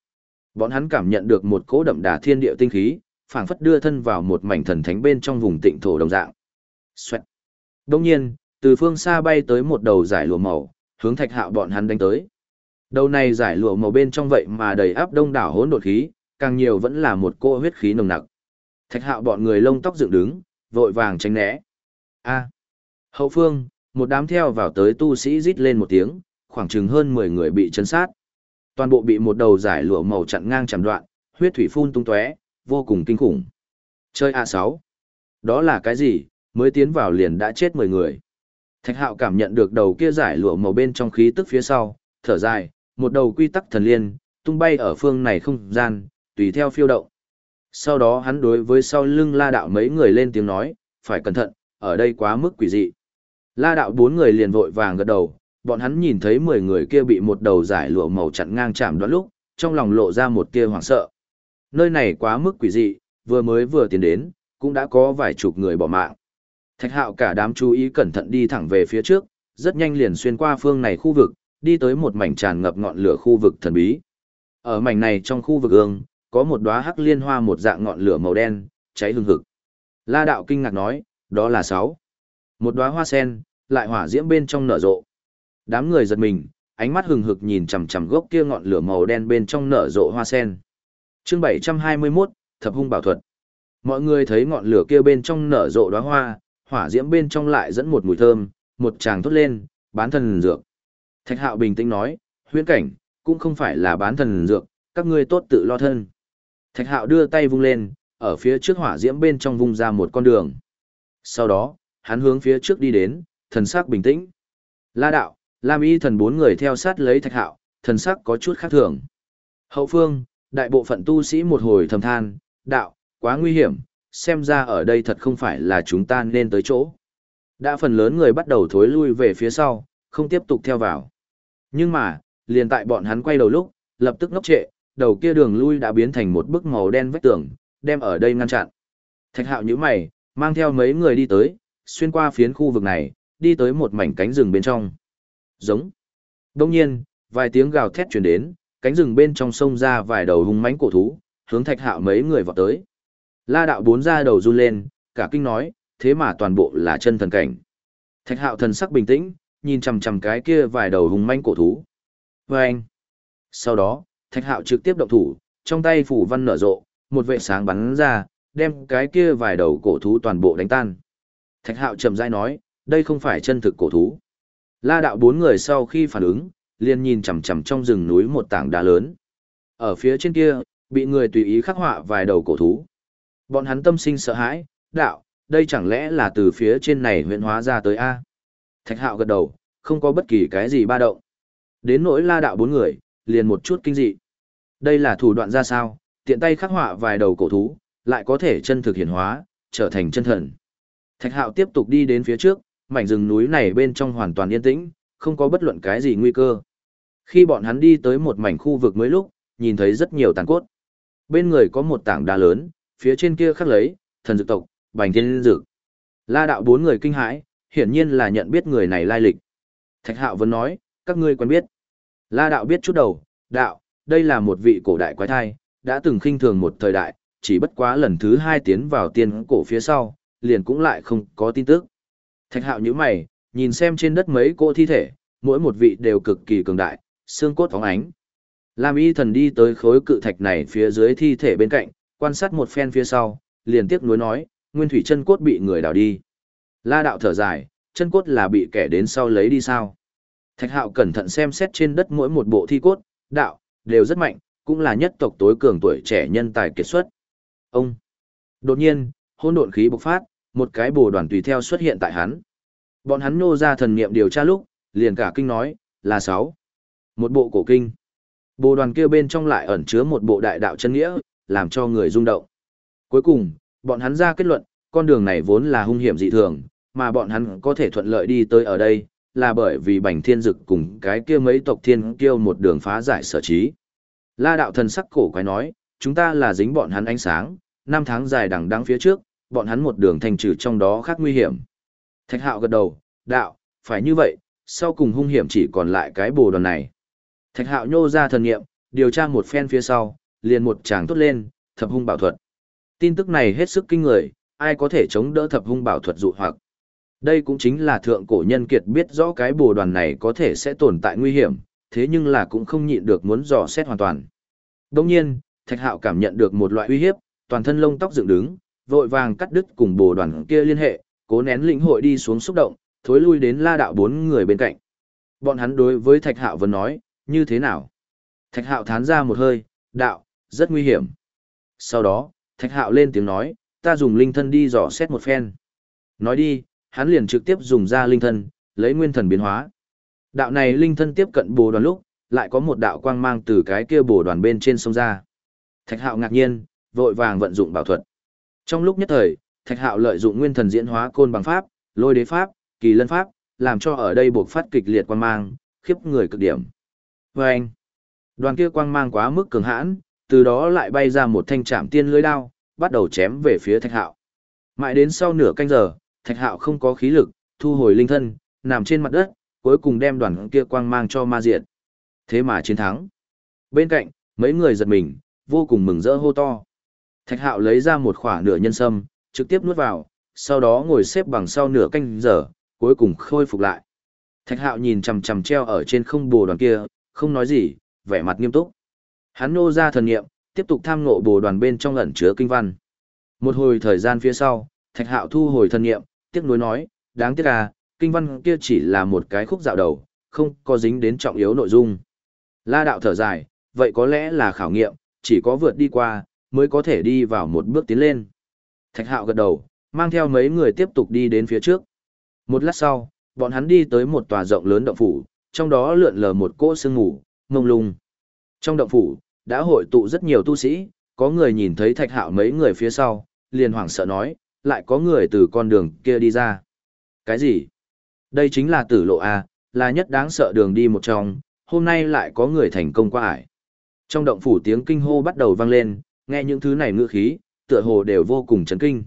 Speaker 1: Bọn hắn cảm nhận được một cỗ đậm đà thiên địa tinh khí, phảng phất đưa thân vào một mảnh thần thánh bên trong vùng tịnh thổ đồng dạng. Xoẹt. Đông nhiên, từ phương xa bay tới một đầu giải lụa màu, hướng thạch hạo bọn hắn đánh tới. Đầu này giải lụa màu bên trong vậy mà đầy áp đông đảo hỗn độn khí, càng nhiều vẫn là một cỗ huyết khí nồng nặc. Thạch hạo bọn người lông tóc dựng đứng, vội vàng tránh né. A. Hậu phương, một đám theo vào tới tu sĩ rít lên một tiếng, khoảng chừng hơn 10 người bị chấn sát. Toàn bộ bị một đầu giải lụa màu chặn ngang chằm đoạn, huyết thủy phun tung tóe, vô cùng kinh khủng. Chơi A6. Đó là cái gì, mới tiến vào liền đã chết 10 người. Thạch hạo cảm nhận được đầu kia giải lụa màu bên trong khí tức phía sau, thở dài, một đầu quy tắc thần liên, tung bay ở phương này không gian, tùy theo phiêu động. Sau đó hắn đối với sau lưng la đạo mấy người lên tiếng nói, phải cẩn thận, ở đây quá mức quỷ dị. La đạo bốn người liền vội vàng gật đầu, bọn hắn nhìn thấy mười người kia bị một đầu giải lụa màu chặn ngang chạm đoạn lúc, trong lòng lộ ra một tia hoảng sợ. Nơi này quá mức quỷ dị, vừa mới vừa tiến đến, cũng đã có vài chục người bỏ mạng. Thạch hạo cả đám chú ý cẩn thận đi thẳng về phía trước, rất nhanh liền xuyên qua phương này khu vực, đi tới một mảnh tràn ngập ngọn lửa khu vực thần bí. Ở mảnh này trong khu vực ương, có một đóa hắc liên hoa một dạng ngọn lửa màu đen, cháy hừng hực. La đạo kinh ngạc nói, đó là sáu. Một đóa hoa sen, lại hỏa diễm bên trong nở rộ. Đám người giật mình, ánh mắt hừng hực nhìn chằm chằm gốc kia ngọn lửa màu đen bên trong nở rộ hoa sen. Chương 721, Thập hung bảo thuật. Mọi người thấy ngọn lửa kia bên trong nở rộ đóa hoa, hỏa diễm bên trong lại dẫn một mùi thơm, một chàng thốt lên, bán thần dược. Thạch Hạo bình tĩnh nói, huyễn cảnh, cũng không phải là bán thần dược, các ngươi tốt tự lo thân. Thạch Hạo đưa tay vung lên, ở phía trước hỏa diễm bên trong vung ra một con đường. Sau đó, hắn hướng phía trước đi đến, thần sắc bình tĩnh. La đạo, Lam y thần bốn người theo sát lấy thạch hạo, thần sắc có chút khác thường. Hậu phương, đại bộ phận tu sĩ một hồi thầm than, đạo, quá nguy hiểm, xem ra ở đây thật không phải là chúng ta nên tới chỗ. Đã phần lớn người bắt đầu thối lui về phía sau, không tiếp tục theo vào. Nhưng mà, liền tại bọn hắn quay đầu lúc, lập tức ngốc trệ, đầu kia đường lui đã biến thành một bức màu đen vách tường, đem ở đây ngăn chặn. Thạch hạo như mày, mang theo mấy người đi tới, xuyên qua phiến khu vực này, đi tới một mảnh cánh rừng bên trong. Giống. Đông nhiên, vài tiếng gào thét truyền đến, cánh rừng bên trong sông ra vài đầu hung mãnh cổ thú, hướng thạch hạo mấy người vọt tới. La đạo bốn ra đầu run lên, cả kinh nói, thế mà toàn bộ là chân thần cảnh. Thạch hạo thần sắc bình tĩnh, nhìn chằm chằm cái kia vài đầu hung mãnh cổ thú. Vâng. Sau đó, thạch hạo trực tiếp động thủ, trong tay phủ văn nở rộ, một vệ sáng bắn ra, đem cái kia vài đầu cổ thú toàn bộ đánh tan. Thạch hạo chậm rãi nói, đây không phải chân thực cổ thú. La đạo bốn người sau khi phản ứng, liền nhìn chằm chằm trong rừng núi một tảng đá lớn. Ở phía trên kia, bị người tùy ý khắc họa vài đầu cổ thú. Bọn hắn tâm sinh sợ hãi, đạo, đây chẳng lẽ là từ phía trên này huyện hóa ra tới A. Thạch hạo gật đầu, không có bất kỳ cái gì ba động. Đến nỗi la đạo bốn người, liền một chút kinh dị. Đây là thủ đoạn ra sao, tiện tay khắc họa vài đầu cổ thú, lại có thể chân thực hiển hóa, trở thành chân thần. Thạch hạo tiếp tục đi đến phía trước, mảnh rừng núi này bên trong hoàn toàn yên tĩnh, không có bất luận cái gì nguy cơ. Khi bọn hắn đi tới một mảnh khu vực mới lúc, nhìn thấy rất nhiều tàn cốt. Bên người có một tảng đá lớn, phía trên kia khắc lấy, thần dược tộc, bành thiên dược. La đạo bốn người kinh hãi, hiển nhiên là nhận biết người này lai lịch. Thạch hạo vẫn nói, các ngươi quen biết. La đạo biết chút đầu, đạo, đây là một vị cổ đại quái thai, đã từng khinh thường một thời đại, chỉ bất quá lần thứ hai tiến vào tiên cổ phía sau, liền cũng lại không có tin tức. Thạch hạo như mày, nhìn xem trên đất mấy cỗ thi thể, mỗi một vị đều cực kỳ cường đại, xương cốt phóng ánh. Lam y thần đi tới khối cự thạch này phía dưới thi thể bên cạnh, quan sát một phen phía sau, liền tiếc nuối nói, nguyên thủy chân cốt bị người đào đi. La đạo thở dài, chân cốt là bị kẻ đến sau lấy đi sao. Thạch hạo cẩn thận xem xét trên đất mỗi một bộ thi cốt, đạo, đều rất mạnh, cũng là nhất tộc tối cường tuổi trẻ nhân tài kiệt xuất. Ông! Đột nhiên, hôn độn khí bộc phát, một cái bồ đoàn tùy theo xuất hiện tại hắn. Bọn hắn nô ra thần niệm điều tra lúc, liền cả kinh nói, là sáu. Một bộ cổ kinh. Bồ đoàn kia bên trong lại ẩn chứa một bộ đại đạo chân nghĩa, làm cho người rung động. Cuối cùng, bọn hắn ra kết luận, con đường này vốn là hung hiểm dị thường, mà bọn hắn có thể thuận lợi đi tới ở đây, là bởi vì bành thiên dực cùng cái kia mấy tộc thiên kiêu một đường phá giải sở trí. La đạo thần sắc cổ quái nói, chúng ta là dính bọn hắn ánh sáng, năm tháng dài đằng đẵng phía trước, bọn hắn một đường thành trừ trong đó khác nguy hiểm. Thạch hạo gật đầu, đạo, phải như vậy, sau cùng hung hiểm chỉ còn lại cái bồ đoàn này. Thạch hạo nhô ra thần nghiệm, điều tra một phen phía sau, liền một tràng tốt lên, thập hung bảo thuật. Tin tức này hết sức kinh người, ai có thể chống đỡ thập hung bảo thuật dụ hoặc. Đây cũng chính là thượng cổ nhân kiệt biết rõ cái bồ đoàn này có thể sẽ tồn tại nguy hiểm, thế nhưng là cũng không nhịn được muốn dò xét hoàn toàn. Đồng nhiên, Thạch Hạo cảm nhận được một loại uy hiếp, toàn thân lông tóc dựng đứng, vội vàng cắt đứt cùng bồ đoàn kia liên hệ, cố nén lĩnh hội đi xuống xúc động, thối lui đến la đạo bốn người bên cạnh. Bọn hắn đối với Thạch Hạo vẫn nói, như thế nào? Thạch Hạo thán ra một hơi, đạo, rất nguy hiểm. Sau đó, Thạch Hạo lên tiếng nói, ta dùng linh thân đi dò xét một phen. Nói đi, hắn liền trực tiếp dùng ra linh thân, lấy nguyên thần biến hóa. Đạo này linh thân tiếp cận bồ đoàn lúc, lại có một đạo quang mang từ cái kia bồ đoàn bên trên sông ra. Thạch Hạo ngạc nhiên, vội vàng vận dụng bảo thuật. Trong lúc nhất thời, Thạch Hạo lợi dụng nguyên thần diễn hóa côn bằng pháp, lôi đế pháp, kỳ lân pháp, làm cho ở đây buộc phát kịch liệt quang mang, khiếp người cực điểm. Và anh, đoàn kia quang mang quá mức cường hãn, từ đó lại bay ra một thanh trạm tiên lưới đao, bắt đầu chém về phía Thạch Hạo. Mãi đến sau nửa canh giờ, Thạch Hạo không có khí lực, thu hồi linh thân, nằm trên mặt đất, cuối cùng đem đoàn kia quang mang cho ma diệt. Thế mà chiến thắng. Bên cạnh, mấy người giật mình, vô cùng mừng rỡ hô to. Thạch Hạo lấy ra một khỏa nửa nhân sâm, trực tiếp nuốt vào, sau đó ngồi xếp bằng sau nửa canh giờ, cuối cùng khôi phục lại. Thạch Hạo nhìn chằm chằm treo ở trên không bồ đoàn kia, không nói gì, vẻ mặt nghiêm túc. Hắn nô ra thần nghiệm, tiếp tục tham ngộ bồ đoàn bên trong ẩn chứa kinh văn. Một hồi thời gian phía sau, Thạch Hạo thu hồi thần nghiệm, tiếc nuối nói, đáng tiếc à, kinh văn kia chỉ là một cái khúc dạo đầu, không có dính đến trọng yếu nội dung. La đạo thở dài, vậy có lẽ là khảo nghiệm, chỉ có vượt đi qua, mới có thể đi vào một bước tiến lên. Thạch hạo gật đầu, mang theo mấy người tiếp tục đi đến phía trước. Một lát sau, bọn hắn đi tới một tòa rộng lớn động phủ, trong đó lượn lờ một cỗ sương ngủ, mông lung. Trong động phủ, đã hội tụ rất nhiều tu sĩ, có người nhìn thấy thạch hạo mấy người phía sau, liền hoảng sợ nói, lại có người từ con đường kia đi ra. Cái gì? Đây chính là tử lộ A, là nhất đáng sợ đường đi một trong, hôm nay lại có người thành công qua ải. Trong động phủ tiếng kinh hô bắt đầu vang lên, nghe những thứ này ngữ khí, tựa hồ đều vô cùng chấn kinh.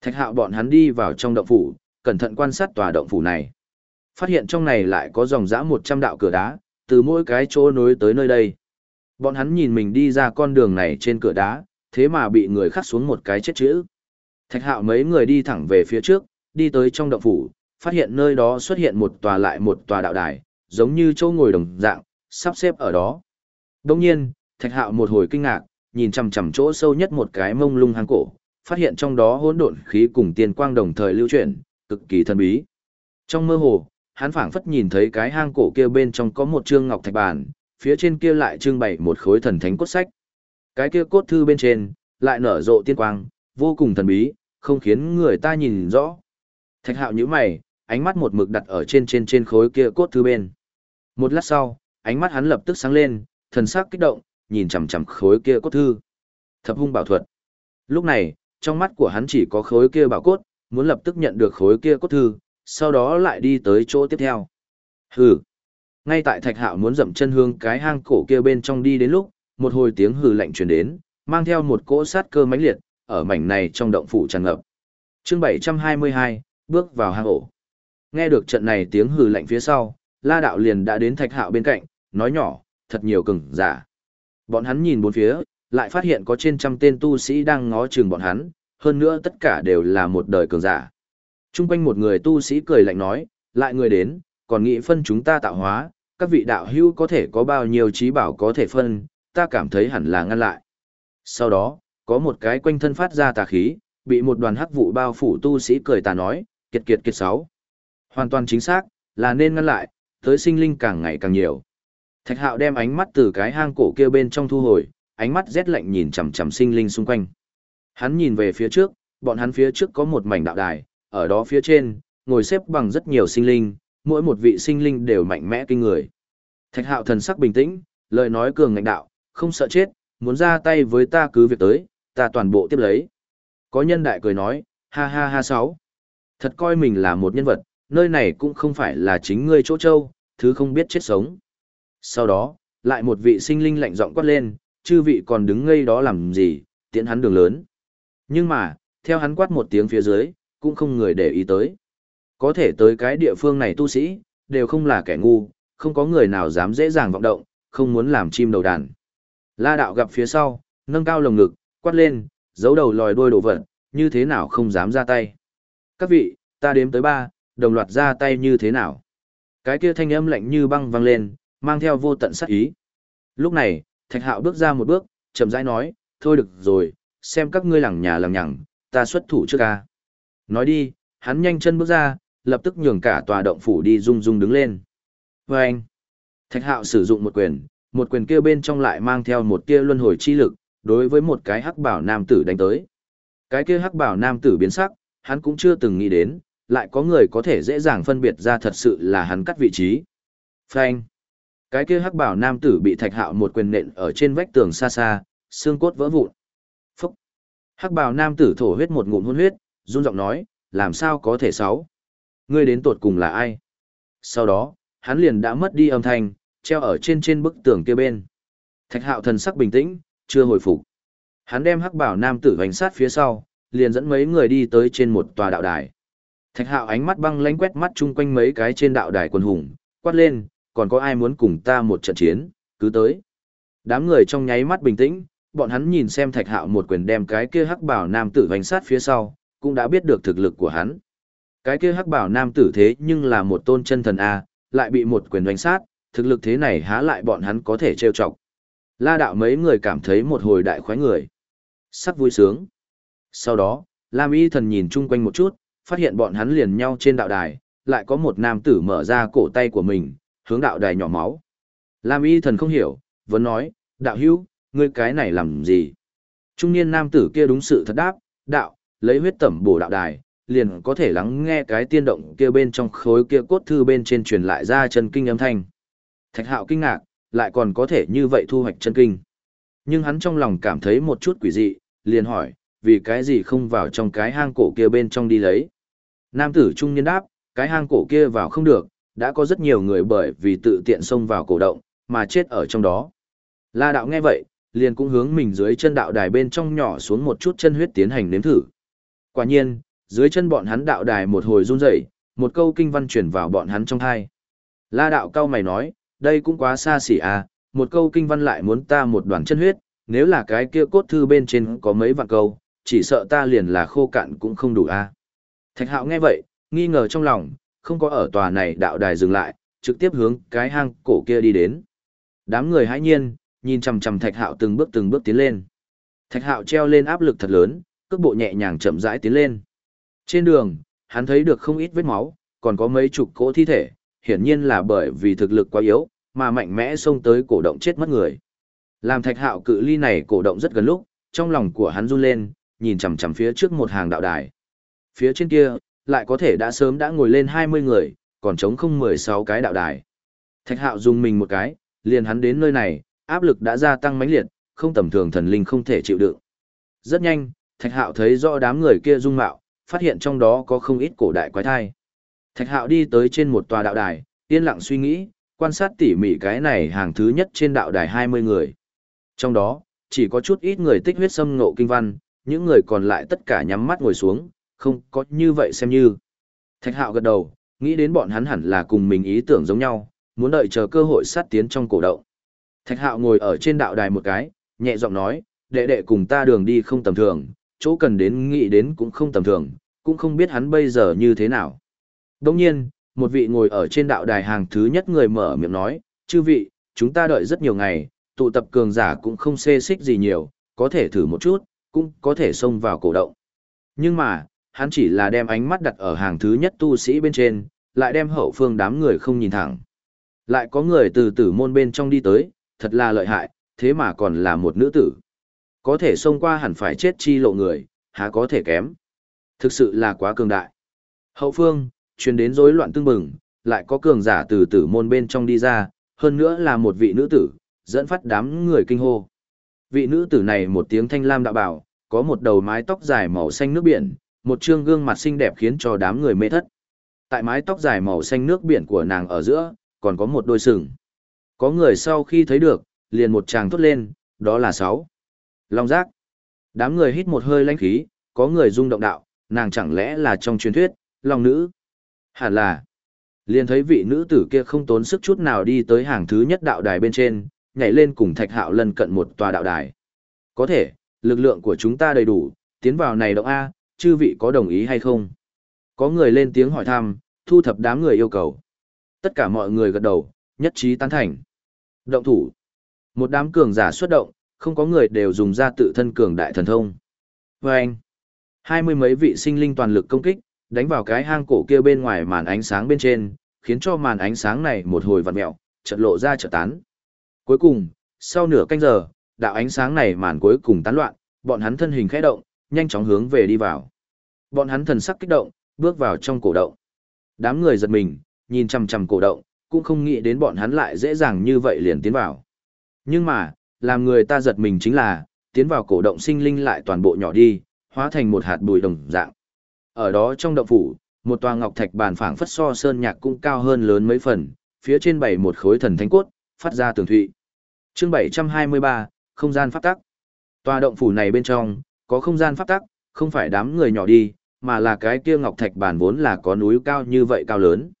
Speaker 1: Thạch hạo bọn hắn đi vào trong động phủ, cẩn thận quan sát tòa động phủ này. Phát hiện trong này lại có dòng dã 100 đạo cửa đá, từ mỗi cái chỗ nối tới nơi đây. Bọn hắn nhìn mình đi ra con đường này trên cửa đá, thế mà bị người khắc xuống một cái chết chữ. Thạch hạo mấy người đi thẳng về phía trước, đi tới trong động phủ, phát hiện nơi đó xuất hiện một tòa lại một tòa đạo đài, giống như chỗ ngồi đồng dạng, sắp xếp ở đó. Đông nhiên, thạch hạo một hồi kinh ngạc, nhìn chằm chằm chỗ sâu nhất một cái mông lung hang cổ, phát hiện trong đó hỗn độn khí cùng tiên quang đồng thời lưu chuyển, cực kỳ thần bí. Trong mơ hồ, hắn phảng phất nhìn thấy cái hang cổ kia bên trong có một trương ngọc thạch bàn, phía trên kia lại trưng bày một khối thần thánh cốt sách. Cái kia cốt thư bên trên lại nở rộ tiên quang, vô cùng thần bí, không khiến người ta nhìn rõ. Thạch hạo nhíu mày, ánh mắt một mực đặt ở trên trên trên khối kia cốt thư bên. Một lát sau, ánh mắt hắn lập tức sáng lên, thần sắc kích động, nhìn chằm chằm khối kia cốt thư. Thập hung bảo thuật. Lúc này, trong mắt của hắn chỉ có khối kia bảo cốt, muốn lập tức nhận được khối kia cốt thư, sau đó lại đi tới chỗ tiếp theo. Hừ. Ngay tại Thạch Hạo muốn dậm chân hương cái hang cổ kia bên trong đi đến lúc, một hồi tiếng hừ lạnh truyền đến, mang theo một cỗ sát cơ mãnh liệt, ở mảnh này trong động phủ tràn ngập. Chương 722, bước vào hang ổ. Nghe được trận này tiếng hừ lạnh phía sau, La đạo liền đã đến Thạch Hạo bên cạnh, nói nhỏ, thật nhiều cường giả. Bọn hắn nhìn bốn phía, lại phát hiện có trên trăm tên tu sĩ đang ngó chừng bọn hắn, hơn nữa tất cả đều là một đời cường giả. Trung quanh một người tu sĩ cười lạnh nói, lại người đến, còn nghĩ phân chúng ta tạo hóa, các vị đạo hữu có thể có bao nhiêu trí bảo có thể phân, ta cảm thấy hẳn là ngăn lại. Sau đó, có một cái quanh thân phát ra tà khí, bị một đoàn hắc vụ bao phủ tu sĩ cười tà nói, kiệt kiệt kiệt sáu. Hoàn toàn chính xác, là nên ngăn lại, tới sinh linh càng ngày càng nhiều. Thạch hạo đem ánh mắt từ cái hang cổ kia bên trong thu hồi, ánh mắt rét lạnh nhìn chằm chằm sinh linh xung quanh. Hắn nhìn về phía trước, bọn hắn phía trước có một mảnh đạo đài, ở đó phía trên, ngồi xếp bằng rất nhiều sinh linh, mỗi một vị sinh linh đều mạnh mẽ kinh người. Thạch hạo thần sắc bình tĩnh, lời nói cường ngạnh đạo, không sợ chết, muốn ra tay với ta cứ việc tới, ta toàn bộ tiếp lấy. Có nhân đại cười nói, ha ha ha sáu. Thật coi mình là một nhân vật, nơi này cũng không phải là chính ngươi chỗ châu, thứ không biết chết sống. Sau đó, lại một vị sinh linh lạnh giọng quát lên, chư vị còn đứng ngây đó làm gì, tiễn hắn đường lớn. Nhưng mà, theo hắn quát một tiếng phía dưới, cũng không người để ý tới. Có thể tới cái địa phương này tu sĩ, đều không là kẻ ngu, không có người nào dám dễ dàng vọng động, không muốn làm chim đầu đàn. La đạo gặp phía sau, nâng cao lồng ngực, quát lên, giấu đầu lòi đuôi đổ vật, như thế nào không dám ra tay. Các vị, ta đếm tới ba, đồng loạt ra tay như thế nào. Cái kia thanh âm lạnh như băng vang lên, mang theo vô tận sát ý. Lúc này, Thạch Hạo bước ra một bước, chậm rãi nói, thôi được rồi, xem các ngươi lẳng nhà lẳng nhằng, ta xuất thủ trước ca. Nói đi, hắn nhanh chân bước ra, lập tức nhường cả tòa động phủ đi rung rung đứng lên. Và anh, Thạch Hạo sử dụng một quyền, một quyền kia bên trong lại mang theo một tia luân hồi chi lực, đối với một cái hắc bảo nam tử đánh tới. Cái kia hắc bảo nam tử biến sắc, hắn cũng chưa từng nghĩ đến, lại có người có thể dễ dàng phân biệt ra thật sự là hắn cắt vị trí. Phanh. Cái kia hắc bảo nam tử bị thạch hạo một quyền nện ở trên vách tường xa xa, xương cốt vỡ vụn. Phúc. Hắc bảo nam tử thổ huyết một ngụm hôn huyết, run giọng nói, làm sao có thể sáu? Ngươi đến tột cùng là ai? Sau đó, hắn liền đã mất đi âm thanh, treo ở trên trên bức tường kia bên. Thạch hạo thần sắc bình tĩnh, chưa hồi phục. Hắn đem hắc bảo nam tử hoành sát phía sau, liền dẫn mấy người đi tới trên một tòa đạo đài. Thạch hạo ánh mắt băng lánh quét mắt chung quanh mấy cái trên đạo đài quần hùng, quát lên, còn có ai muốn cùng ta một trận chiến, cứ tới. Đám người trong nháy mắt bình tĩnh, bọn hắn nhìn xem thạch hạo một quyền đem cái kia hắc bảo nam tử hoành sát phía sau, cũng đã biết được thực lực của hắn. Cái kia hắc bảo nam tử thế nhưng là một tôn chân thần A, lại bị một quyền hoành sát, thực lực thế này há lại bọn hắn có thể trêu chọc. La đạo mấy người cảm thấy một hồi đại khoái người. Sắc vui sướng. Sau đó, Lam y thần nhìn chung quanh một chút, phát hiện bọn hắn liền nhau trên đạo đài, lại có một nam tử mở ra cổ tay của mình, hướng đạo đài nhỏ máu. Lam y thần không hiểu, vẫn nói, đạo hữu, ngươi cái này làm gì? Trung niên nam tử kia đúng sự thật đáp, đạo, lấy huyết tẩm bổ đạo đài, liền có thể lắng nghe cái tiên động kia bên trong khối kia cốt thư bên trên truyền lại ra chân kinh âm thanh. Thạch hạo kinh ngạc, lại còn có thể như vậy thu hoạch chân kinh. Nhưng hắn trong lòng cảm thấy một chút quỷ dị, liền hỏi, vì cái gì không vào trong cái hang cổ kia bên trong đi lấy. Nam tử trung niên đáp, cái hang cổ kia vào không được, đã có rất nhiều người bởi vì tự tiện xông vào cổ động, mà chết ở trong đó. La đạo nghe vậy, liền cũng hướng mình dưới chân đạo đài bên trong nhỏ xuống một chút chân huyết tiến hành nếm thử. Quả nhiên, dưới chân bọn hắn đạo đài một hồi run rẩy, một câu kinh văn chuyển vào bọn hắn trong thai. La đạo cao mày nói, đây cũng quá xa xỉ à, một câu kinh văn lại muốn ta một đoàn chân huyết, nếu là cái kia cốt thư bên trên có mấy vạn câu, chỉ sợ ta liền là khô cạn cũng không đủ à. Thạch hạo nghe vậy, nghi ngờ trong lòng, không có ở tòa này đạo đài dừng lại, trực tiếp hướng cái hang cổ kia đi đến. Đám người hãi nhiên, nhìn chằm chằm Thạch Hạo từng bước từng bước tiến lên. Thạch Hạo treo lên áp lực thật lớn, cước bộ nhẹ nhàng chậm rãi tiến lên. Trên đường, hắn thấy được không ít vết máu, còn có mấy chục cỗ thi thể, hiển nhiên là bởi vì thực lực quá yếu, mà mạnh mẽ xông tới cổ động chết mất người. Làm Thạch Hạo cự ly này cổ động rất gần lúc, trong lòng của hắn run lên, nhìn chằm chằm phía trước một hàng đạo đài. Phía trên kia, lại có thể đã sớm đã ngồi lên 20 người, còn trống không 16 cái đạo đài. Thạch hạo dùng mình một cái, liền hắn đến nơi này, áp lực đã gia tăng mãnh liệt, không tầm thường thần linh không thể chịu đựng. Rất nhanh, Thạch hạo thấy rõ đám người kia dung mạo, phát hiện trong đó có không ít cổ đại quái thai. Thạch hạo đi tới trên một tòa đạo đài, yên lặng suy nghĩ, quan sát tỉ mỉ cái này hàng thứ nhất trên đạo đài 20 người. Trong đó, chỉ có chút ít người tích huyết xâm ngộ kinh văn, những người còn lại tất cả nhắm mắt ngồi xuống, không có như vậy xem như. Thạch hạo gật đầu, nghĩ đến bọn hắn hẳn là cùng mình ý tưởng giống nhau, muốn đợi chờ cơ hội sát tiến trong cổ động. Thạch hạo ngồi ở trên đạo đài một cái, nhẹ giọng nói, đệ đệ cùng ta đường đi không tầm thường, chỗ cần đến nghĩ đến cũng không tầm thường, cũng không biết hắn bây giờ như thế nào. Đồng nhiên, một vị ngồi ở trên đạo đài hàng thứ nhất người mở miệng nói, chư vị, chúng ta đợi rất nhiều ngày, tụ tập cường giả cũng không xê xích gì nhiều, có thể thử một chút, cũng có thể xông vào cổ động. Nhưng mà, hắn chỉ là đem ánh mắt đặt ở hàng thứ nhất tu sĩ bên trên, lại đem hậu phương đám người không nhìn thẳng. Lại có người từ tử môn bên trong đi tới, thật là lợi hại, thế mà còn là một nữ tử. Có thể xông qua hẳn phải chết chi lộ người, há có thể kém. Thực sự là quá cường đại. Hậu phương, truyền đến rối loạn tương bừng, lại có cường giả từ tử môn bên trong đi ra, hơn nữa là một vị nữ tử, dẫn phát đám người kinh hô. Vị nữ tử này một tiếng thanh lam đạo bảo, có một đầu mái tóc dài màu xanh nước biển, một trương gương mặt xinh đẹp khiến cho đám người mê thất. Tại mái tóc dài màu xanh nước biển của nàng ở giữa, còn có một đôi sừng. Có người sau khi thấy được, liền một chàng thốt lên, đó là sáu. Long giác. Đám người hít một hơi lãnh khí, có người rung động đạo, nàng chẳng lẽ là trong truyền thuyết, long nữ. Hẳn là. Liền thấy vị nữ tử kia không tốn sức chút nào đi tới hàng thứ nhất đạo đài bên trên, nhảy lên cùng thạch hạo lân cận một tòa đạo đài. Có thể, lực lượng của chúng ta đầy đủ, tiến vào này động A, chư vị có đồng ý hay không? Có người lên tiếng hỏi thăm, thu thập đám người yêu cầu. Tất cả mọi người gật đầu, nhất trí tán thành. Động thủ. Một đám cường giả xuất động, không có người đều dùng ra tự thân cường đại thần thông. Và anh, hai mươi mấy vị sinh linh toàn lực công kích, đánh vào cái hang cổ kia bên ngoài màn ánh sáng bên trên, khiến cho màn ánh sáng này một hồi vặn mẹo, chợt lộ ra chợt tán. Cuối cùng, sau nửa canh giờ, đạo ánh sáng này màn cuối cùng tán loạn, bọn hắn thân hình khẽ động, nhanh chóng hướng về đi vào. Bọn hắn thần sắc kích động, bước vào trong cổ động. Đám người giật mình, nhìn chằm chằm cổ động, cũng không nghĩ đến bọn hắn lại dễ dàng như vậy liền tiến vào. Nhưng mà, làm người ta giật mình chính là, tiến vào cổ động sinh linh lại toàn bộ nhỏ đi, hóa thành một hạt bụi đồng dạng. Ở đó trong động phủ, một tòa ngọc thạch bàn phảng phất so sơn nhạc cũng cao hơn lớn mấy phần, phía trên bày một khối thần thánh cốt, phát ra tường thụy. Chương 723, không gian pháp tắc. Tòa động phủ này bên trong, có không gian pháp tắc, không phải đám người nhỏ đi, mà là cái kia ngọc thạch bản vốn là có núi cao như vậy cao lớn.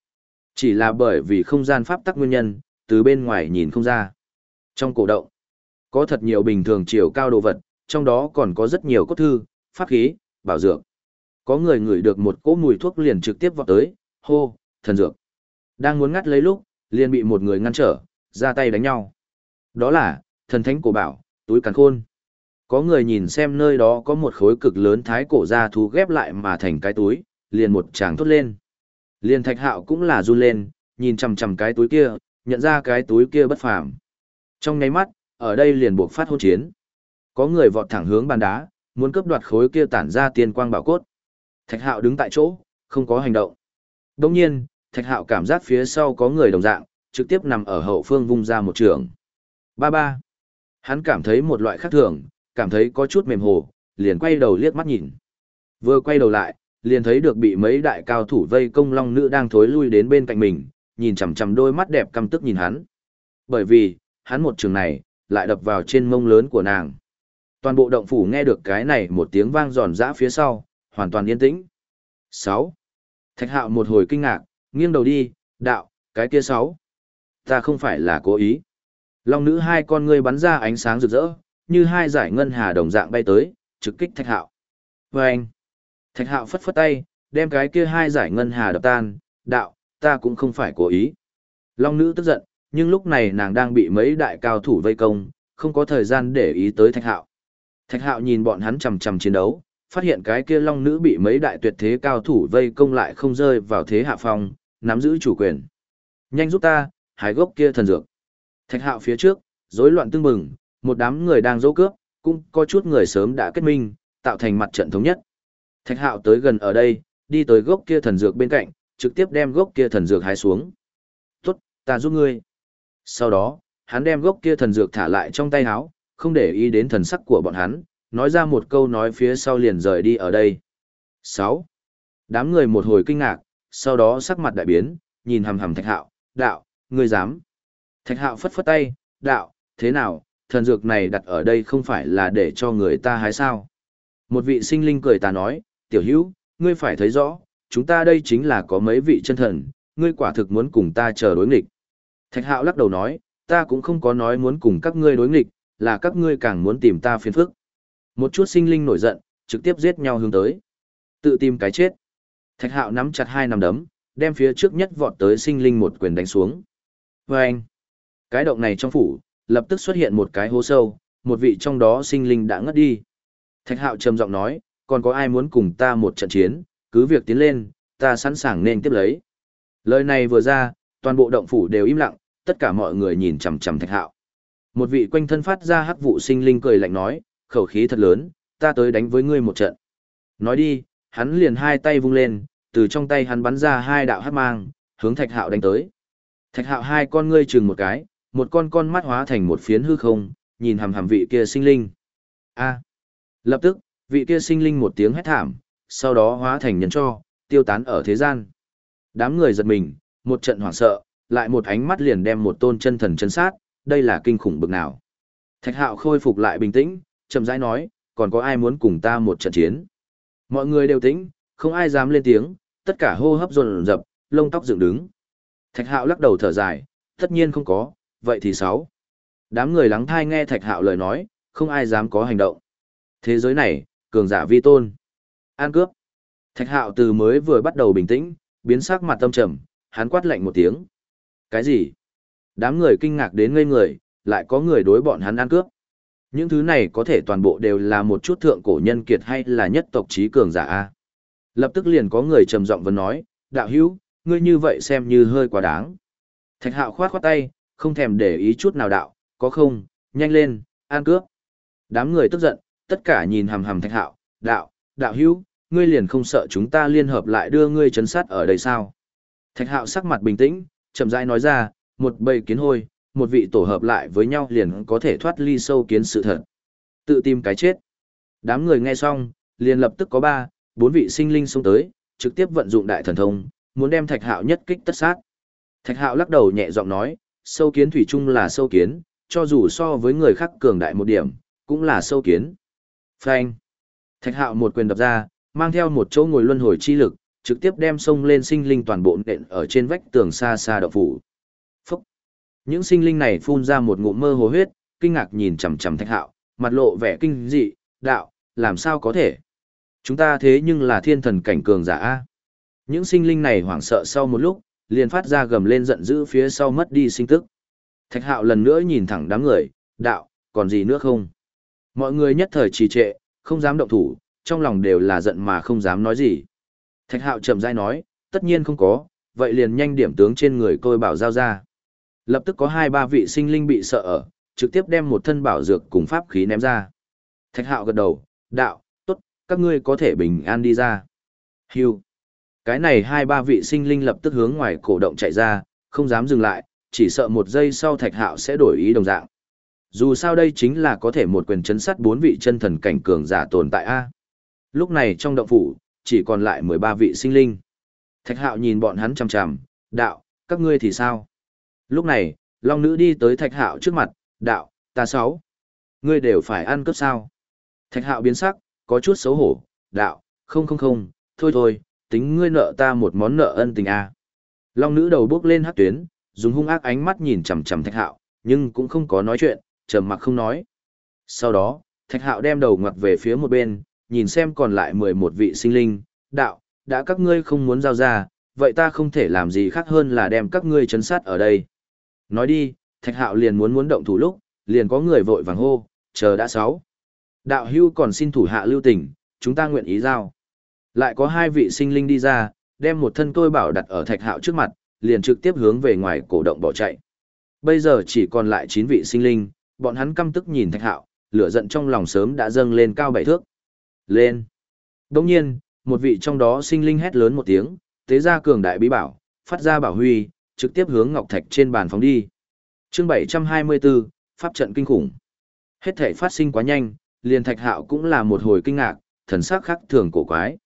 Speaker 1: Chỉ là bởi vì không gian pháp tắc nguyên nhân, từ bên ngoài nhìn không ra. Trong cổ động, có thật nhiều bình thường chiều cao đồ vật, trong đó còn có rất nhiều cốt thư, pháp khí, bảo dược. Có người ngửi được một cỗ mùi thuốc liền trực tiếp vọt tới, hô, thần dược. Đang muốn ngắt lấy lúc, liền bị một người ngăn trở, ra tay đánh nhau. Đó là, thần thánh cổ bảo, túi càn khôn. Có người nhìn xem nơi đó có một khối cực lớn thái cổ ra thú ghép lại mà thành cái túi, liền một tràng thốt lên. Liền thạch hạo cũng là run lên, nhìn chằm chằm cái túi kia, nhận ra cái túi kia bất phàm. Trong nháy mắt, ở đây liền buộc phát hôn chiến. Có người vọt thẳng hướng bàn đá, muốn cướp đoạt khối kia tản ra tiên quang bảo cốt. Thạch hạo đứng tại chỗ, không có hành động. Đồng nhiên, thạch hạo cảm giác phía sau có người đồng dạng, trực tiếp nằm ở hậu phương vung ra một trường. Ba ba. Hắn cảm thấy một loại khác thường, cảm thấy có chút mềm hồ, liền quay đầu liếc mắt nhìn. Vừa quay đầu lại, liền thấy được bị mấy đại cao thủ vây công long nữ đang thối lui đến bên cạnh mình, nhìn chằm chằm đôi mắt đẹp căm tức nhìn hắn. Bởi vì, hắn một trường này, lại đập vào trên mông lớn của nàng. Toàn bộ động phủ nghe được cái này một tiếng vang giòn giã phía sau, hoàn toàn yên tĩnh. 6. Thạch hạo một hồi kinh ngạc, nghiêng đầu đi, đạo, cái kia 6. Ta không phải là cố ý. Long nữ hai con ngươi bắn ra ánh sáng rực rỡ, như hai giải ngân hà đồng dạng bay tới, trực kích thạch hạo. Và anh, thạch hạo phất phất tay, đem cái kia hai giải ngân hà đập tan, đạo, ta cũng không phải cố ý. Long nữ tức giận, nhưng lúc này nàng đang bị mấy đại cao thủ vây công, không có thời gian để ý tới thạch hạo. Thạch hạo nhìn bọn hắn chầm chầm chiến đấu, phát hiện cái kia long nữ bị mấy đại tuyệt thế cao thủ vây công lại không rơi vào thế hạ phong, nắm giữ chủ quyền. Nhanh giúp ta, hái gốc kia thần dược. Thạch hạo phía trước, rối loạn tương mừng một đám người đang dỗ cướp, cũng có chút người sớm đã kết minh, tạo thành mặt trận thống nhất. Thạch hạo tới gần ở đây, đi tới gốc kia thần dược bên cạnh, trực tiếp đem gốc kia thần dược hái xuống. Tốt, ta giúp ngươi. Sau đó, hắn đem gốc kia thần dược thả lại trong tay áo, không để ý đến thần sắc của bọn hắn, nói ra một câu nói phía sau liền rời đi ở đây. 6. Đám người một hồi kinh ngạc, sau đó sắc mặt đại biến, nhìn hầm hầm thạch hạo, đạo, ngươi dám. Thạch hạo phất phất tay, đạo, thế nào, thần dược này đặt ở đây không phải là để cho người ta hái sao. Một vị sinh linh cười ta nói, tiểu hữu, ngươi phải thấy rõ, chúng ta đây chính là có mấy vị chân thần, ngươi quả thực muốn cùng ta chờ đối nghịch. Thạch hạo lắc đầu nói, ta cũng không có nói muốn cùng các ngươi đối nghịch, là các ngươi càng muốn tìm ta phiền phức. Một chút sinh linh nổi giận, trực tiếp giết nhau hướng tới. Tự tìm cái chết. Thạch hạo nắm chặt hai nắm đấm, đem phía trước nhất vọt tới sinh linh một quyền đánh xuống. Và anh, cái động này trong phủ, lập tức xuất hiện một cái hố sâu, một vị trong đó sinh linh đã ngất đi. Thạch hạo trầm giọng nói, còn có ai muốn cùng ta một trận chiến, cứ việc tiến lên, ta sẵn sàng nên tiếp lấy. Lời này vừa ra, toàn bộ động phủ đều im lặng, tất cả mọi người nhìn chằm chằm thạch hạo. Một vị quanh thân phát ra hắc vụ sinh linh cười lạnh nói, khẩu khí thật lớn, ta tới đánh với ngươi một trận. Nói đi, hắn liền hai tay vung lên, từ trong tay hắn bắn ra hai đạo hắc mang, hướng thạch hạo đánh tới. Thạch hạo hai con ngươi chừng một cái, một con con mắt hóa thành một phiến hư không, nhìn hằm hằm vị kia sinh linh. A. Lập tức, vị kia sinh linh một tiếng hét thảm, sau đó hóa thành nhân cho, tiêu tán ở thế gian. Đám người giật mình, một trận hoảng sợ, lại một ánh mắt liền đem một tôn chân thần chân sát, đây là kinh khủng bực nào. Thạch hạo khôi phục lại bình tĩnh, chậm rãi nói, còn có ai muốn cùng ta một trận chiến. Mọi người đều tĩnh, không ai dám lên tiếng, tất cả hô hấp dồn dập, lông tóc dựng đứng. Thạch hạo lắc đầu thở dài, tất nhiên không có, vậy thì sáu. Đám người lắng thai nghe thạch hạo lời nói, không ai dám có hành động. Thế giới này, cường giả vi tôn. An cướp. Thạch hạo từ mới vừa bắt đầu bình tĩnh, biến sắc mặt tâm trầm, hắn quát lạnh một tiếng. Cái gì? Đám người kinh ngạc đến ngây người, lại có người đối bọn hắn ăn cướp. Những thứ này có thể toàn bộ đều là một chút thượng cổ nhân kiệt hay là nhất tộc trí cường giả A. Lập tức liền có người trầm giọng vấn nói, đạo hữu, ngươi như vậy xem như hơi quá đáng. Thạch hạo khoát khoát tay, không thèm để ý chút nào đạo, có không, nhanh lên, an cướp. Đám người tức giận, tất cả nhìn hầm hầm thạch hạo, đạo, đạo hữu, ngươi liền không sợ chúng ta liên hợp lại đưa ngươi chấn sát ở đây sao? Thạch hạo sắc mặt bình tĩnh, chậm rãi nói ra, một bầy kiến hôi, một vị tổ hợp lại với nhau liền có thể thoát ly sâu kiến sự thật. Tự tìm cái chết. Đám người nghe xong, liền lập tức có ba, bốn vị sinh linh xông tới, trực tiếp vận dụng đại thần thông, muốn đem thạch hạo nhất kích tất sát. Thạch hạo lắc đầu nhẹ giọng nói, sâu kiến thủy chung là sâu kiến, cho dù so với người khác cường đại một điểm, cũng là sâu kiến. Phanh. Thạch hạo một quyền đập ra, mang theo một chỗ ngồi luân hồi chi lực, trực tiếp đem sông lên sinh linh toàn bộ nện ở trên vách tường xa xa đậu phủ. Phúc! Những sinh linh này phun ra một ngụm mơ hồ huyết, kinh ngạc nhìn chằm chằm thạch hạo, mặt lộ vẻ kinh dị, đạo, làm sao có thể? Chúng ta thế nhưng là thiên thần cảnh cường giả A. Những sinh linh này hoảng sợ sau một lúc, liền phát ra gầm lên giận dữ phía sau mất đi sinh tức. Thạch hạo lần nữa nhìn thẳng đám người, đạo, còn gì nữa không? Mọi người nhất thời trì trệ, không dám động thủ, trong lòng đều là giận mà không dám nói gì. Thạch hạo chậm rãi nói, tất nhiên không có, vậy liền nhanh điểm tướng trên người tôi bảo giao ra. Lập tức có hai ba vị sinh linh bị sợ ở, trực tiếp đem một thân bảo dược cùng pháp khí ném ra. Thạch hạo gật đầu, đạo, tốt, các ngươi có thể bình an đi ra. Hưu. Cái này hai ba vị sinh linh lập tức hướng ngoài cổ động chạy ra, không dám dừng lại, chỉ sợ một giây sau thạch hạo sẽ đổi ý đồng dạng. Dù sao đây chính là có thể một quyền chấn sát bốn vị chân thần cảnh cường giả tồn tại A. Lúc này trong động phủ, chỉ còn lại 13 vị sinh linh. Thạch hạo nhìn bọn hắn chằm chằm, đạo, các ngươi thì sao? Lúc này, Long Nữ đi tới Thạch hạo trước mặt, đạo, ta sáu. Ngươi đều phải ăn cướp sao? Thạch hạo biến sắc, có chút xấu hổ, đạo, không không không, thôi thôi, tính ngươi nợ ta một món nợ ân tình a. Long Nữ đầu bước lên hát tuyến, dùng hung ác ánh mắt nhìn chằm chằm Thạch hạo, nhưng cũng không có nói chuyện, trầm mặc không nói. Sau đó, Thạch hạo đem đầu ngoặt về phía một bên, nhìn xem còn lại 11 vị sinh linh, đạo, đã các ngươi không muốn giao ra, vậy ta không thể làm gì khác hơn là đem các ngươi chấn sát ở đây. Nói đi, thạch hạo liền muốn muốn động thủ lúc, liền có người vội vàng hô, chờ đã sáu. Đạo hưu còn xin thủ hạ lưu tình, chúng ta nguyện ý giao. Lại có hai vị sinh linh đi ra, đem một thân tôi bảo đặt ở thạch hạo trước mặt, liền trực tiếp hướng về ngoài cổ động bỏ chạy. Bây giờ chỉ còn lại 9 vị sinh linh, bọn hắn căm tức nhìn thạch hạo, lửa giận trong lòng sớm đã dâng lên cao bảy thước. Lên. Đồng nhiên, một vị trong đó sinh linh hét lớn một tiếng, tế ra cường đại bí bảo, phát ra bảo huy, trực tiếp hướng ngọc thạch trên bàn phóng đi. Chương 724, pháp trận kinh khủng. Hết thể phát sinh quá nhanh, liền thạch hạo cũng là một hồi kinh ngạc, thần sắc khác thường cổ quái.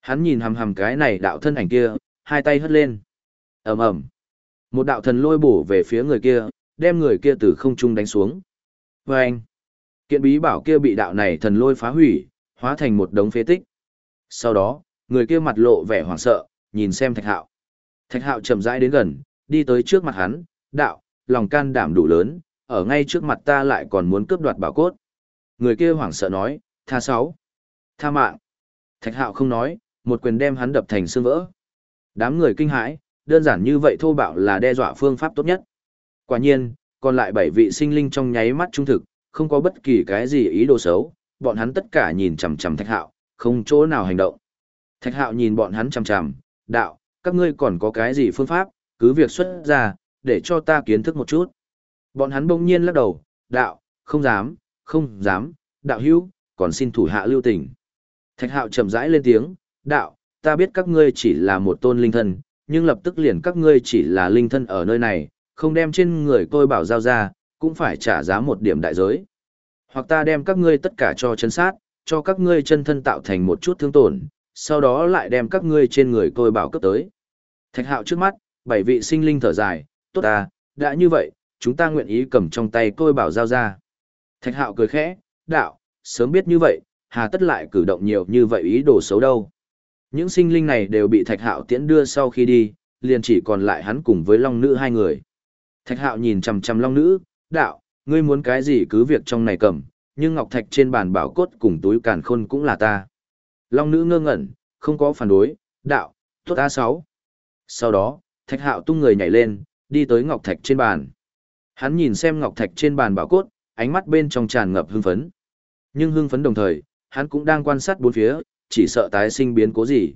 Speaker 1: Hắn nhìn hầm hầm cái này đạo thân ảnh kia, hai tay hất lên. ầm ầm, Một đạo thần lôi bổ về phía người kia, đem người kia từ không trung đánh xuống. Và anh, kiện bí bảo kia bị đạo này thần lôi phá hủy, hóa thành một đống phế tích. Sau đó, người kia mặt lộ vẻ hoảng sợ, nhìn xem thạch hạo. Thạch hạo chậm rãi đến gần, đi tới trước mặt hắn, đạo, lòng can đảm đủ lớn, ở ngay trước mặt ta lại còn muốn cướp đoạt bảo cốt. Người kia hoảng sợ nói, tha sáu, tha mạng. Thạch hạo không nói, một quyền đem hắn đập thành xương vỡ. Đám người kinh hãi, đơn giản như vậy thô bạo là đe dọa phương pháp tốt nhất. Quả nhiên, còn lại bảy vị sinh linh trong nháy mắt trung thực, không có bất kỳ cái gì ý đồ xấu, bọn hắn tất cả nhìn chằm chằm Thạch Hạo, không chỗ nào hành động. Thạch Hạo nhìn bọn hắn chằm chằm, đạo, các ngươi còn có cái gì phương pháp, cứ việc xuất ra, để cho ta kiến thức một chút. Bọn hắn bỗng nhiên lắc đầu, đạo, không dám, không dám, đạo hữu, còn xin thủ hạ lưu tình. Thạch Hạo chậm rãi lên tiếng, đạo, ta biết các ngươi chỉ là một tôn linh thân, nhưng lập tức liền các ngươi chỉ là linh thân ở nơi này, không đem trên người tôi bảo giao ra, cũng phải trả giá một điểm đại giới. Hoặc ta đem các ngươi tất cả cho chân sát, cho các ngươi chân thân tạo thành một chút thương tổn, sau đó lại đem các ngươi trên người tôi bảo cấp tới. Thạch hạo trước mắt, bảy vị sinh linh thở dài, tốt à, đã như vậy, chúng ta nguyện ý cầm trong tay tôi bảo giao ra. Thạch hạo cười khẽ, đạo, sớm biết như vậy, hà tất lại cử động nhiều như vậy ý đồ xấu đâu. Những sinh linh này đều bị thạch hạo tiễn đưa sau khi đi, liền chỉ còn lại hắn cùng với long nữ hai người. Thạch hạo nhìn chằm chằm long nữ, đạo, ngươi muốn cái gì cứ việc trong này cầm, nhưng ngọc thạch trên bàn bảo cốt cùng túi càn khôn cũng là ta. Long nữ ngơ ngẩn, không có phản đối, đạo, tốt a sáu. Sau đó, thạch hạo tung người nhảy lên, đi tới ngọc thạch trên bàn. Hắn nhìn xem ngọc thạch trên bàn bảo cốt, ánh mắt bên trong tràn ngập hưng phấn. Nhưng hưng phấn đồng thời, hắn cũng đang quan sát bốn phía, chỉ sợ tái sinh biến cố gì.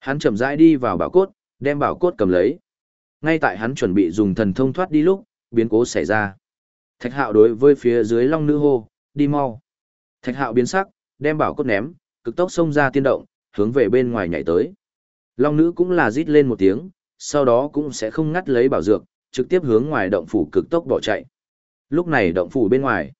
Speaker 1: Hắn chậm rãi đi vào bảo cốt, đem bảo cốt cầm lấy. Ngay tại hắn chuẩn bị dùng thần thông thoát đi lúc, biến cố xảy ra. Thạch hạo đối với phía dưới long nữ hô, đi mau. Thạch hạo biến sắc, đem bảo cốt ném, cực tốc xông ra tiên động, hướng về bên ngoài nhảy tới. Long nữ cũng là rít lên một tiếng, sau đó cũng sẽ không ngắt lấy bảo dược, trực tiếp hướng ngoài động phủ cực tốc bỏ chạy. Lúc này động phủ bên ngoài,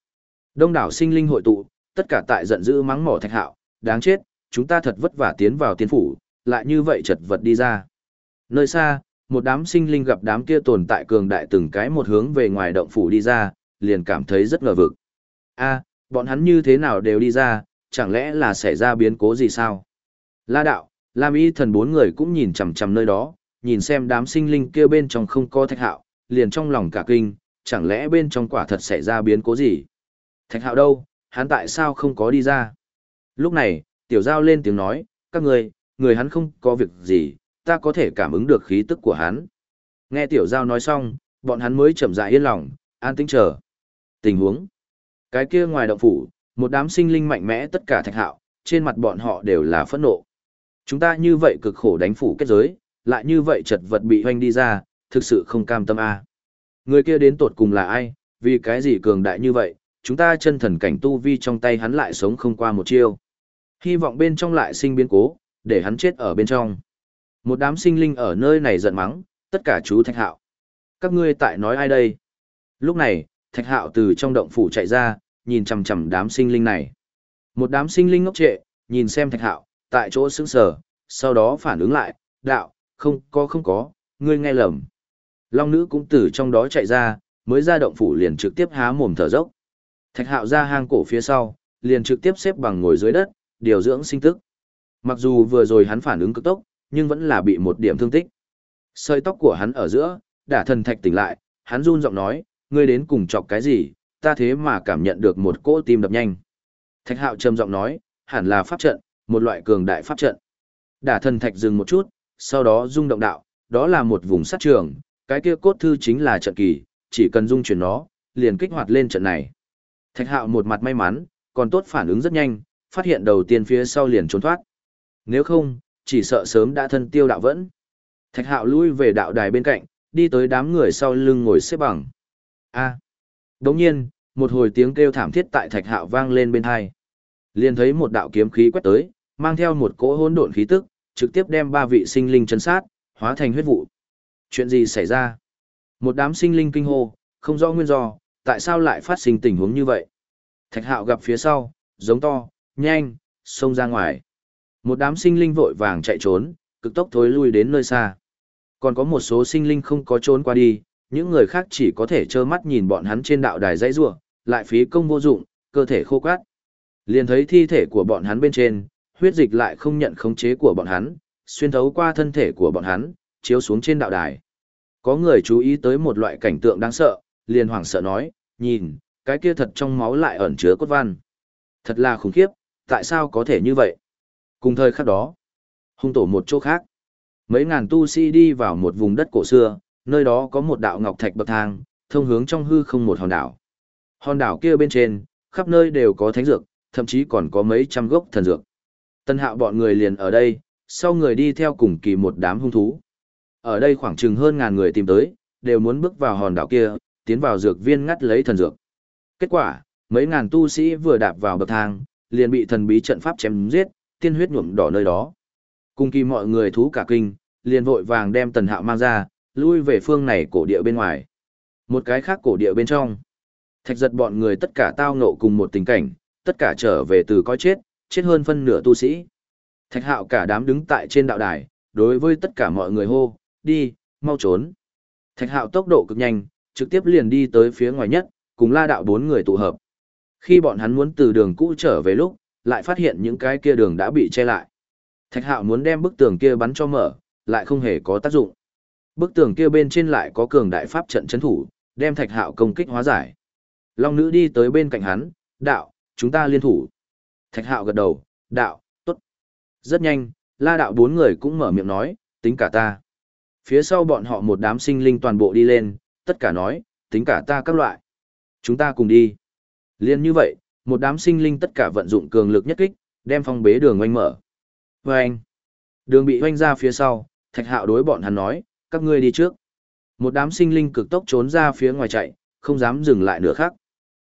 Speaker 1: đông đảo sinh linh hội tụ, tất cả tại giận dữ mắng mỏ thạch hạo, đáng chết, chúng ta thật vất vả tiến vào tiên phủ, lại như vậy chật vật đi ra. Nơi xa, một đám sinh linh gặp đám kia tồn tại cường đại từng cái một hướng về ngoài động phủ đi ra, liền cảm thấy rất ngờ vực. a bọn hắn như thế nào đều đi ra, chẳng lẽ là xảy ra biến cố gì sao? La đạo, Lam y thần bốn người cũng nhìn chằm chằm nơi đó, nhìn xem đám sinh linh kia bên trong không có thạch hạo, liền trong lòng cả kinh, chẳng lẽ bên trong quả thật xảy ra biến cố gì? Thạch hạo đâu, hắn tại sao không có đi ra? Lúc này, tiểu giao lên tiếng nói, các người, người hắn không có việc gì, ta có thể cảm ứng được khí tức của hắn. Nghe tiểu giao nói xong, bọn hắn mới chậm rãi yên lòng, an tĩnh chờ. Tình huống. Cái kia ngoài động phủ, một đám sinh linh mạnh mẽ tất cả thạch hạo, trên mặt bọn họ đều là phẫn nộ. Chúng ta như vậy cực khổ đánh phủ kết giới, lại như vậy chật vật bị hoanh đi ra, thực sự không cam tâm a. Người kia đến tột cùng là ai, vì cái gì cường đại như vậy, chúng ta chân thần cảnh tu vi trong tay hắn lại sống không qua một chiêu. Hy vọng bên trong lại sinh biến cố, để hắn chết ở bên trong. Một đám sinh linh ở nơi này giận mắng, tất cả chú Thạch Hạo. Các ngươi tại nói ai đây? Lúc này, Thạch Hạo từ trong động phủ chạy ra, nhìn chằm chằm đám sinh linh này. Một đám sinh linh ngốc trệ, nhìn xem Thạch Hạo, tại chỗ sững sờ, sau đó phản ứng lại, đạo, không có không có, ngươi nghe lầm. Long nữ cũng từ trong đó chạy ra, mới ra động phủ liền trực tiếp há mồm thở dốc. Thạch Hạo ra hang cổ phía sau, liền trực tiếp xếp bằng ngồi dưới đất, điều dưỡng sinh tức. Mặc dù vừa rồi hắn phản ứng cực tốc, nhưng vẫn là bị một điểm thương tích. Sợi tóc của hắn ở giữa, đả thần thạch tỉnh lại, hắn run giọng nói, ngươi đến cùng chọc cái gì, ta thế mà cảm nhận được một cỗ tim đập nhanh. Thạch hạo trầm giọng nói, hẳn là pháp trận, một loại cường đại pháp trận. Đả thần thạch dừng một chút, sau đó rung động đạo, đó là một vùng sát trường, cái kia cốt thư chính là trận kỳ, chỉ cần dung chuyển nó, liền kích hoạt lên trận này. Thạch hạo một mặt may mắn, còn tốt phản ứng rất nhanh, phát hiện đầu tiên phía sau liền trốn thoát. Nếu không, chỉ sợ sớm đã thân tiêu đạo vẫn. Thạch hạo lui về đạo đài bên cạnh, đi tới đám người sau lưng ngồi xếp bằng. A. À. Đồng nhiên, một hồi tiếng kêu thảm thiết tại thạch hạo vang lên bên hai. Liền thấy một đạo kiếm khí quét tới, mang theo một cỗ hỗn độn khí tức, trực tiếp đem ba vị sinh linh chấn sát, hóa thành huyết vụ. Chuyện gì xảy ra? Một đám sinh linh kinh hô, không rõ nguyên do, tại sao lại phát sinh tình huống như vậy? Thạch hạo gặp phía sau, giống to, nhanh, xông ra ngoài. Một đám sinh linh vội vàng chạy trốn, cực tốc thối lui đến nơi xa. Còn có một số sinh linh không có trốn qua đi, những người khác chỉ có thể trơ mắt nhìn bọn hắn trên đạo đài dãy rủa, lại phí công vô dụng, cơ thể khô quát. Liền thấy thi thể của bọn hắn bên trên, huyết dịch lại không nhận khống chế của bọn hắn, xuyên thấu qua thân thể của bọn hắn, chiếu xuống trên đạo đài. Có người chú ý tới một loại cảnh tượng đáng sợ, liền hoảng sợ nói, nhìn, cái kia thật trong máu lại ẩn chứa cốt văn. Thật là khủng khiếp, tại sao có thể như vậy? Cùng thời khắc đó, hung tổ một chỗ khác. Mấy ngàn tu sĩ đi vào một vùng đất cổ xưa, nơi đó có một đạo ngọc thạch bậc thang, thông hướng trong hư không một hòn đảo. Hòn đảo kia bên trên, khắp nơi đều có thánh dược, thậm chí còn có mấy trăm gốc thần dược. Tân hạo bọn người liền ở đây, sau người đi theo cùng kỳ một đám hung thú. Ở đây khoảng chừng hơn ngàn người tìm tới, đều muốn bước vào hòn đảo kia, tiến vào dược viên ngắt lấy thần dược. Kết quả, mấy ngàn tu sĩ vừa đạp vào bậc thang, liền bị thần bí trận pháp chém giết, tiên huyết nhuộm đỏ nơi đó. Cùng kỳ mọi người thú cả kinh, liền vội vàng đem tần hạo mang ra, lui về phương này cổ địa bên ngoài. Một cái khác cổ địa bên trong. Thạch giật bọn người tất cả tao ngộ cùng một tình cảnh, tất cả trở về từ coi chết, chết hơn phân nửa tu sĩ. Thạch hạo cả đám đứng tại trên đạo đài, đối với tất cả mọi người hô, đi, mau trốn. Thạch hạo tốc độ cực nhanh, trực tiếp liền đi tới phía ngoài nhất, cùng la đạo bốn người tụ hợp. Khi bọn hắn muốn từ đường cũ trở về lúc, lại phát hiện những cái kia đường đã bị che lại. Thạch hạo muốn đem bức tường kia bắn cho mở, lại không hề có tác dụng. Bức tường kia bên trên lại có cường đại pháp trận chấn thủ, đem thạch hạo công kích hóa giải. Long nữ đi tới bên cạnh hắn, đạo, chúng ta liên thủ. Thạch hạo gật đầu, đạo, tốt. Rất nhanh, la đạo bốn người cũng mở miệng nói, tính cả ta. Phía sau bọn họ một đám sinh linh toàn bộ đi lên, tất cả nói, tính cả ta các loại. Chúng ta cùng đi. Liên như vậy, một đám sinh linh tất cả vận dụng cường lực nhất kích, đem phong bế đường oanh mở. Và anh, đường bị oanh ra phía sau, thạch hạo đối bọn hắn nói, các ngươi đi trước. Một đám sinh linh cực tốc trốn ra phía ngoài chạy, không dám dừng lại nữa khác.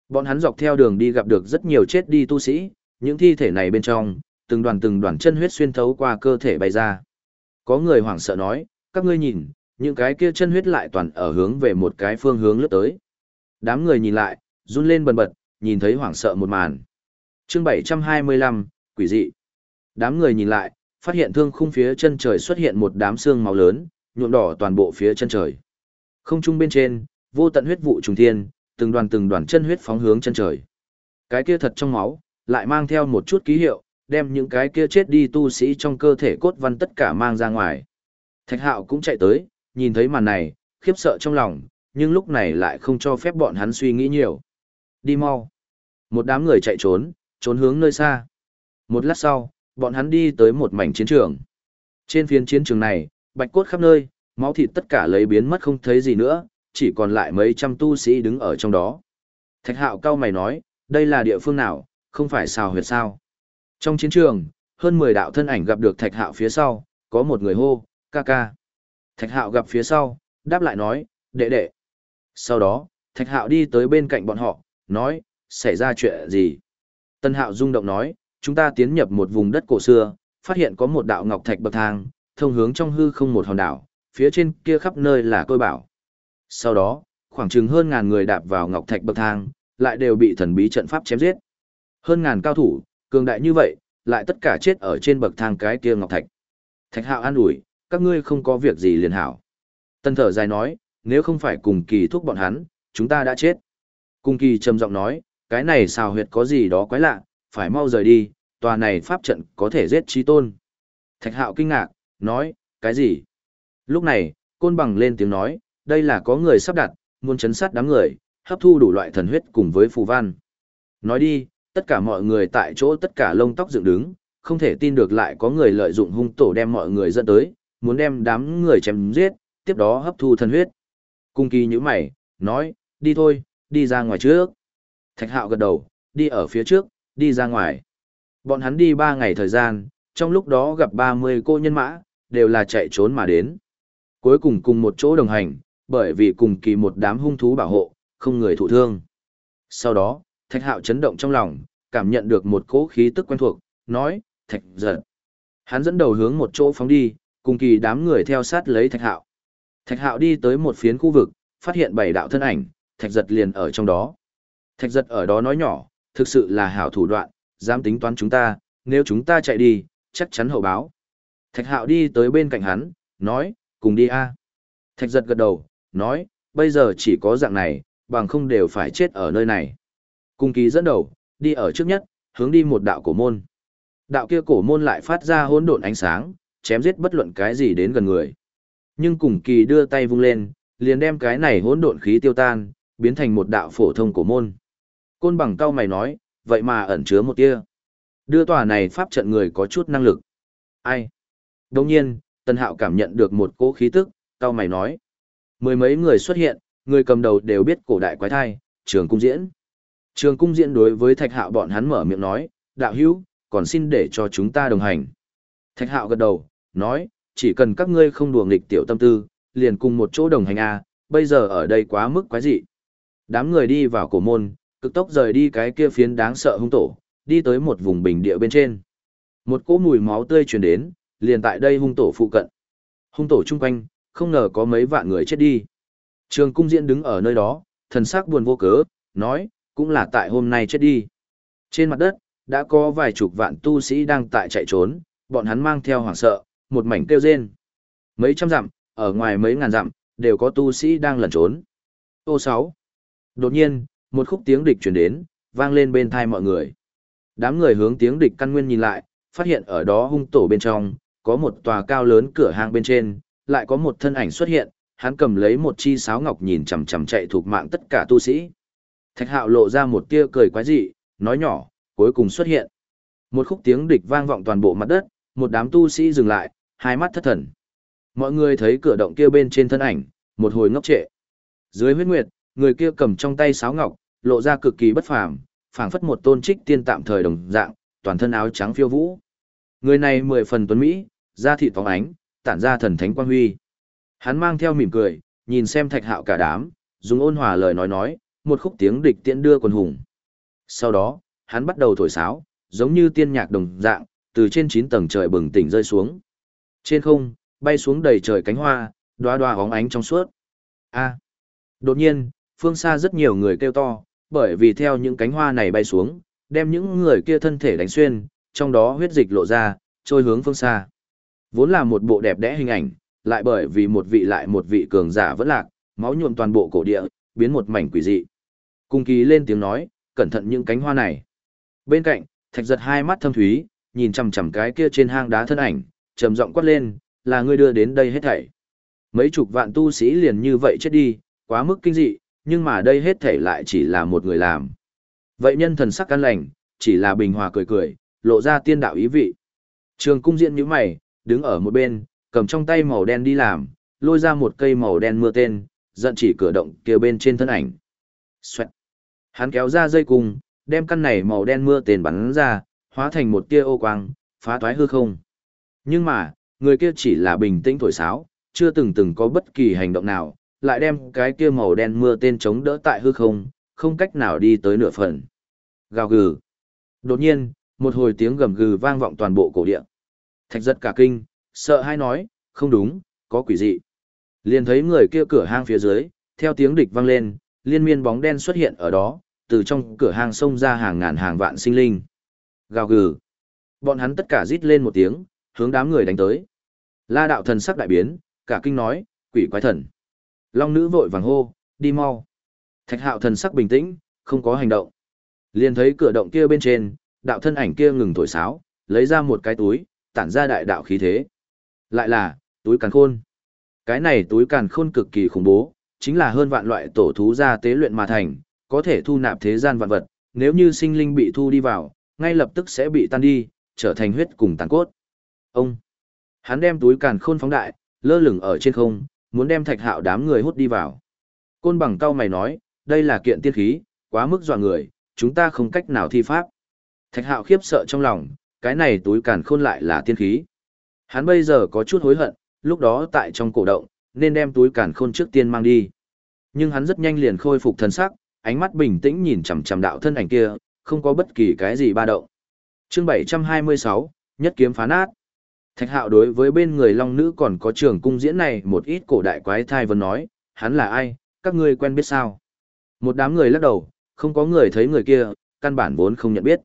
Speaker 1: Bọn hắn dọc theo đường đi gặp được rất nhiều chết đi tu sĩ, những thi thể này bên trong, từng đoàn từng đoàn chân huyết xuyên thấu qua cơ thể bay ra. Có người hoảng sợ nói, các ngươi nhìn, những cái kia chân huyết lại toàn ở hướng về một cái phương hướng lướt tới. Đám người nhìn lại, run lên bần bật, nhìn thấy hoảng sợ một màn. Chương 725, quỷ dị. Đám người nhìn lại, phát hiện thương khung phía chân trời xuất hiện một đám xương máu lớn, nhuộm đỏ toàn bộ phía chân trời. Không trung bên trên, vô tận huyết vụ trùng thiên, từng đoàn từng đoàn chân huyết phóng hướng chân trời. Cái kia thật trong máu, lại mang theo một chút ký hiệu, đem những cái kia chết đi tu sĩ trong cơ thể cốt văn tất cả mang ra ngoài. Thạch hạo cũng chạy tới, nhìn thấy màn này, khiếp sợ trong lòng, nhưng lúc này lại không cho phép bọn hắn suy nghĩ nhiều. Đi mau. Một đám người chạy trốn, trốn hướng nơi xa. Một lát sau, bọn hắn đi tới một mảnh chiến trường. Trên phiến chiến trường này, bạch cốt khắp nơi, máu thịt tất cả lấy biến mất không thấy gì nữa, chỉ còn lại mấy trăm tu sĩ đứng ở trong đó. Thạch hạo cao mày nói, đây là địa phương nào, không phải xào huyệt sao. Trong chiến trường, hơn 10 đạo thân ảnh gặp được thạch hạo phía sau, có một người hô, ca ca. Thạch hạo gặp phía sau, đáp lại nói, đệ đệ. Sau đó, thạch hạo đi tới bên cạnh bọn họ, nói, xảy ra chuyện gì? Tân hạo rung động nói, chúng ta tiến nhập một vùng đất cổ xưa, phát hiện có một đạo ngọc thạch bậc thang, thông hướng trong hư không một hòn đảo, phía trên kia khắp nơi là côi bảo. Sau đó, khoảng chừng hơn ngàn người đạp vào ngọc thạch bậc thang, lại đều bị thần bí trận pháp chém giết. Hơn ngàn cao thủ, cường đại như vậy, lại tất cả chết ở trên bậc thang cái kia ngọc thạch. Thạch hạo an ủi, các ngươi không có việc gì liền hảo. Tân thở dài nói, nếu không phải cùng kỳ thúc bọn hắn, chúng ta đã chết. Cung kỳ trầm giọng nói, cái này xào huyệt có gì đó quái lạ, phải mau rời đi, tòa này pháp trận có thể giết trí tôn. Thạch hạo kinh ngạc, nói, cái gì? Lúc này, côn bằng lên tiếng nói, đây là có người sắp đặt, muốn chấn sát đám người, hấp thu đủ loại thần huyết cùng với phù văn. Nói đi, tất cả mọi người tại chỗ tất cả lông tóc dựng đứng, không thể tin được lại có người lợi dụng hung tổ đem mọi người dẫn tới, muốn đem đám người chém giết, tiếp đó hấp thu thần huyết. Cung kỳ như mày, nói, đi thôi, đi ra ngoài trước. Thạch hạo gật đầu, đi ở phía trước, đi ra ngoài. Bọn hắn đi ba ngày thời gian, trong lúc đó gặp ba mươi cô nhân mã, đều là chạy trốn mà đến. Cuối cùng cùng một chỗ đồng hành, bởi vì cùng kỳ một đám hung thú bảo hộ, không người thụ thương. Sau đó, thạch hạo chấn động trong lòng, cảm nhận được một cỗ khí tức quen thuộc, nói, thạch giật. Hắn dẫn đầu hướng một chỗ phóng đi, cùng kỳ đám người theo sát lấy thạch hạo. Thạch hạo đi tới một phiến khu vực, phát hiện bảy đạo thân ảnh, thạch giật liền ở trong đó. Thạch giật ở đó nói nhỏ, thực sự là hảo thủ đoạn, dám tính toán chúng ta, nếu chúng ta chạy đi, chắc chắn hậu báo. Thạch hạo đi tới bên cạnh hắn, nói, cùng đi a. Thạch giật gật đầu, nói, bây giờ chỉ có dạng này, bằng không đều phải chết ở nơi này. Cung kỳ dẫn đầu, đi ở trước nhất, hướng đi một đạo cổ môn. Đạo kia cổ môn lại phát ra hỗn độn ánh sáng, chém giết bất luận cái gì đến gần người. Nhưng cùng kỳ đưa tay vung lên, liền đem cái này hỗn độn khí tiêu tan, biến thành một đạo phổ thông cổ môn. Côn bằng cao mày nói, vậy mà ẩn chứa một tia. Đưa tòa này pháp trận người có chút năng lực. Ai? Đồng nhiên, Tân Hạo cảm nhận được một cỗ khí tức, cao mày nói. Mười mấy người xuất hiện, người cầm đầu đều biết cổ đại quái thai, trường cung diễn. Trường cung diễn đối với Thạch Hạo bọn hắn mở miệng nói, đạo hữu, còn xin để cho chúng ta đồng hành. Thạch Hạo gật đầu, nói, chỉ cần các ngươi không đùa nghịch tiểu tâm tư, liền cùng một chỗ đồng hành a, bây giờ ở đây quá mức quái dị. Đám người đi vào cổ môn, cực tốc rời đi cái kia phiến đáng sợ hung tổ, đi tới một vùng bình địa bên trên. Một cỗ mùi máu tươi truyền đến, liền tại đây hung tổ phụ cận. Hung tổ chung quanh, không ngờ có mấy vạn người chết đi. Trường cung diễn đứng ở nơi đó, thần sắc buồn vô cớ, nói, cũng là tại hôm nay chết đi. Trên mặt đất, đã có vài chục vạn tu sĩ đang tại chạy trốn, bọn hắn mang theo hoảng sợ, một mảnh kêu rên. Mấy trăm dặm, ở ngoài mấy ngàn dặm, đều có tu sĩ đang lẩn trốn. Ô 6. Đột nhiên, một khúc tiếng địch truyền đến, vang lên bên thai mọi người. Đám người hướng tiếng địch căn nguyên nhìn lại, phát hiện ở đó hung tổ bên trong, có một tòa cao lớn cửa hang bên trên, lại có một thân ảnh xuất hiện, hắn cầm lấy một chi sáo ngọc nhìn chằm chằm chạy thuộc mạng tất cả tu sĩ. Thạch Hạo lộ ra một tia cười quái dị, nói nhỏ, cuối cùng xuất hiện. Một khúc tiếng địch vang vọng toàn bộ mặt đất, một đám tu sĩ dừng lại, hai mắt thất thần. Mọi người thấy cửa động kia bên trên thân ảnh, một hồi ngốc trệ. Dưới huyết nguyệt, người kia cầm trong tay sáo ngọc, lộ ra cực kỳ bất phàm, phảng phất một tôn trích tiên tạm thời đồng dạng, toàn thân áo trắng phiêu vũ. Người này mười phần tuấn mỹ, da thịt phóng ánh, tản ra thần thánh quang huy. Hắn mang theo mỉm cười, nhìn xem Thạch Hạo cả đám, dùng ôn hòa lời nói nói, một khúc tiếng địch tiễn đưa quần hùng. Sau đó, hắn bắt đầu thổi sáo, giống như tiên nhạc đồng dạng, từ trên chín tầng trời bừng tỉnh rơi xuống. Trên không, bay xuống đầy trời cánh hoa, đóa đóa óng ánh trong suốt. A. Đột nhiên, phương xa rất nhiều người kêu to, bởi vì theo những cánh hoa này bay xuống, đem những người kia thân thể đánh xuyên, trong đó huyết dịch lộ ra, trôi hướng phương xa. Vốn là một bộ đẹp đẽ hình ảnh, lại bởi vì một vị lại một vị cường giả vẫn lạc, máu nhuộm toàn bộ cổ địa, biến một mảnh quỷ dị. Cung kỳ lên tiếng nói, cẩn thận những cánh hoa này. Bên cạnh, thạch giật hai mắt thâm thúy, nhìn chằm chằm cái kia trên hang đá thân ảnh, trầm giọng quát lên, là ngươi đưa đến đây hết thảy. Mấy chục vạn tu sĩ liền như vậy chết đi, quá mức kinh dị, nhưng mà đây hết thể lại chỉ là một người làm. Vậy nhân thần sắc căn lành, chỉ là bình hòa cười cười, lộ ra tiên đạo ý vị. Trường cung diện như mày, đứng ở một bên, cầm trong tay màu đen đi làm, lôi ra một cây màu đen mưa tên, giận chỉ cửa động kia bên trên thân ảnh. Xoẹt. Hắn kéo ra dây cung, đem căn này màu đen mưa tên bắn ra, hóa thành một tia ô quang, phá toái hư không. Nhưng mà, người kia chỉ là bình tĩnh thổi sáo, chưa từng từng có bất kỳ hành động nào, lại đem cái kia màu đen mưa tên chống đỡ tại hư không, không cách nào đi tới nửa phần. Gào gừ. Đột nhiên, một hồi tiếng gầm gừ vang vọng toàn bộ cổ địa. Thạch giật cả kinh, sợ hai nói, không đúng, có quỷ dị. Liền thấy người kia cửa hang phía dưới, theo tiếng địch vang lên, liên miên bóng đen xuất hiện ở đó, từ trong cửa hang xông ra hàng ngàn hàng vạn sinh linh. Gào gừ. Bọn hắn tất cả rít lên một tiếng, hướng đám người đánh tới. La đạo thần sắc đại biến, cả kinh nói, quỷ quái thần. Long nữ vội vàng hô, đi mau. Thạch hạo thần sắc bình tĩnh, không có hành động. Liền thấy cửa động kia bên trên, đạo thân ảnh kia ngừng thổi sáo, lấy ra một cái túi, tản ra đại đạo khí thế. Lại là, túi càn khôn. Cái này túi càn khôn cực kỳ khủng bố, chính là hơn vạn loại tổ thú ra tế luyện mà thành, có thể thu nạp thế gian vạn vật, nếu như sinh linh bị thu đi vào, ngay lập tức sẽ bị tan đi, trở thành huyết cùng tàn cốt. Ông, hắn đem túi càn khôn phóng đại, lơ lửng ở trên không, muốn đem thạch hạo đám người hút đi vào. Côn bằng cao mày nói, đây là kiện tiên khí, quá mức dọa người, chúng ta không cách nào thi pháp. Thạch hạo khiếp sợ trong lòng, cái này túi càn khôn lại là tiên khí. Hắn bây giờ có chút hối hận, lúc đó tại trong cổ động, nên đem túi càn khôn trước tiên mang đi. Nhưng hắn rất nhanh liền khôi phục thần sắc, ánh mắt bình tĩnh nhìn chằm chằm đạo thân ảnh kia, không có bất kỳ cái gì ba động. Chương 726, nhất kiếm phá nát. Thạch Hạo đối với bên người Long nữ còn có trường cung diễn này một ít cổ đại quái thai vẫn nói, hắn là ai, các ngươi quen biết sao? Một đám người lắc đầu, không có người thấy người kia, căn bản vốn không nhận biết.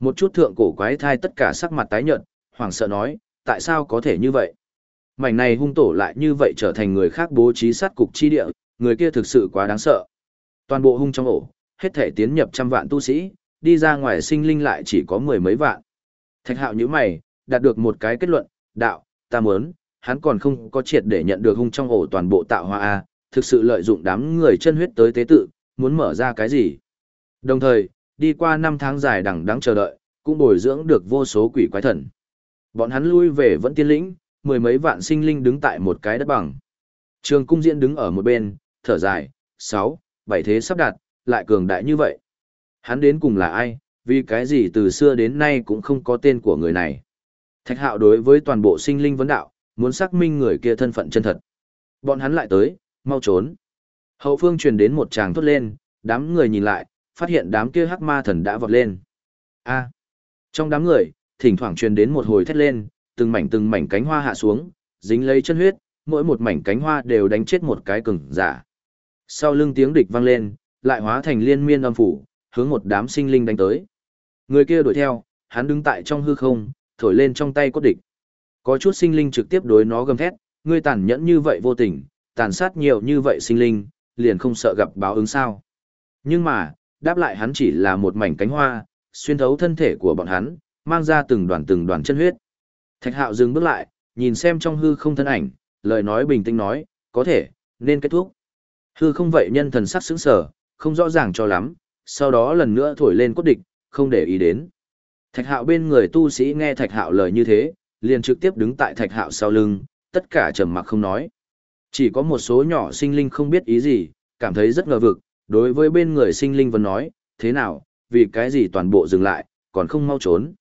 Speaker 1: Một chút thượng cổ quái thai tất cả sắc mặt tái nhợt, hoảng sợ nói, tại sao có thể như vậy? Mảnh này hung tổ lại như vậy trở thành người khác bố trí sát cục chi địa, người kia thực sự quá đáng sợ. Toàn bộ hung trong ổ, hết thể tiến nhập trăm vạn tu sĩ, đi ra ngoài sinh linh lại chỉ có mười mấy vạn. Thạch hạo như mày, đạt được một cái kết luận, đạo, ta muốn, hắn còn không có triệt để nhận được hung trong ổ toàn bộ tạo hoa A, thực sự lợi dụng đám người chân huyết tới tế tự, muốn mở ra cái gì. Đồng thời, đi qua năm tháng dài đằng đắng chờ đợi, cũng bồi dưỡng được vô số quỷ quái thần. Bọn hắn lui về vẫn tiên lĩnh, mười mấy vạn sinh linh đứng tại một cái đất bằng. Trường cung diễn đứng ở một bên, thở dài, sáu, bảy thế sắp đặt, lại cường đại như vậy. Hắn đến cùng là ai, vì cái gì từ xưa đến nay cũng không có tên của người này. Thạch hạo đối với toàn bộ sinh linh vấn đạo, muốn xác minh người kia thân phận chân thật. Bọn hắn lại tới, mau trốn. Hậu phương truyền đến một tràng thốt lên, đám người nhìn lại, phát hiện đám kia hắc ma thần đã vọt lên. A. Trong đám người, thỉnh thoảng truyền đến một hồi thét lên, từng mảnh từng mảnh cánh hoa hạ xuống, dính lấy chân huyết, mỗi một mảnh cánh hoa đều đánh chết một cái cứng giả. Sau lưng tiếng địch vang lên, lại hóa thành liên miên âm phủ, hướng một đám sinh linh đánh tới. Người kia đuổi theo, hắn đứng tại trong hư không, thổi lên trong tay cốt địch. Có chút sinh linh trực tiếp đối nó gầm thét, ngươi tàn nhẫn như vậy vô tình, tàn sát nhiều như vậy sinh linh, liền không sợ gặp báo ứng sao. Nhưng mà, đáp lại hắn chỉ là một mảnh cánh hoa, xuyên thấu thân thể của bọn hắn, mang ra từng đoàn từng đoàn chân huyết. Thạch hạo dừng bước lại, nhìn xem trong hư không thân ảnh, lời nói bình tĩnh nói, có thể, nên kết thúc. Hư không vậy nhân thần sắc sững sở, không rõ ràng cho lắm, sau đó lần nữa thổi lên cốt địch, không để ý đến. Thạch hạo bên người tu sĩ nghe thạch hạo lời như thế, liền trực tiếp đứng tại thạch hạo sau lưng, tất cả trầm mặc không nói. Chỉ có một số nhỏ sinh linh không biết ý gì, cảm thấy rất ngờ vực, đối với bên người sinh linh vẫn nói, thế nào, vì cái gì toàn bộ dừng lại, còn không mau trốn.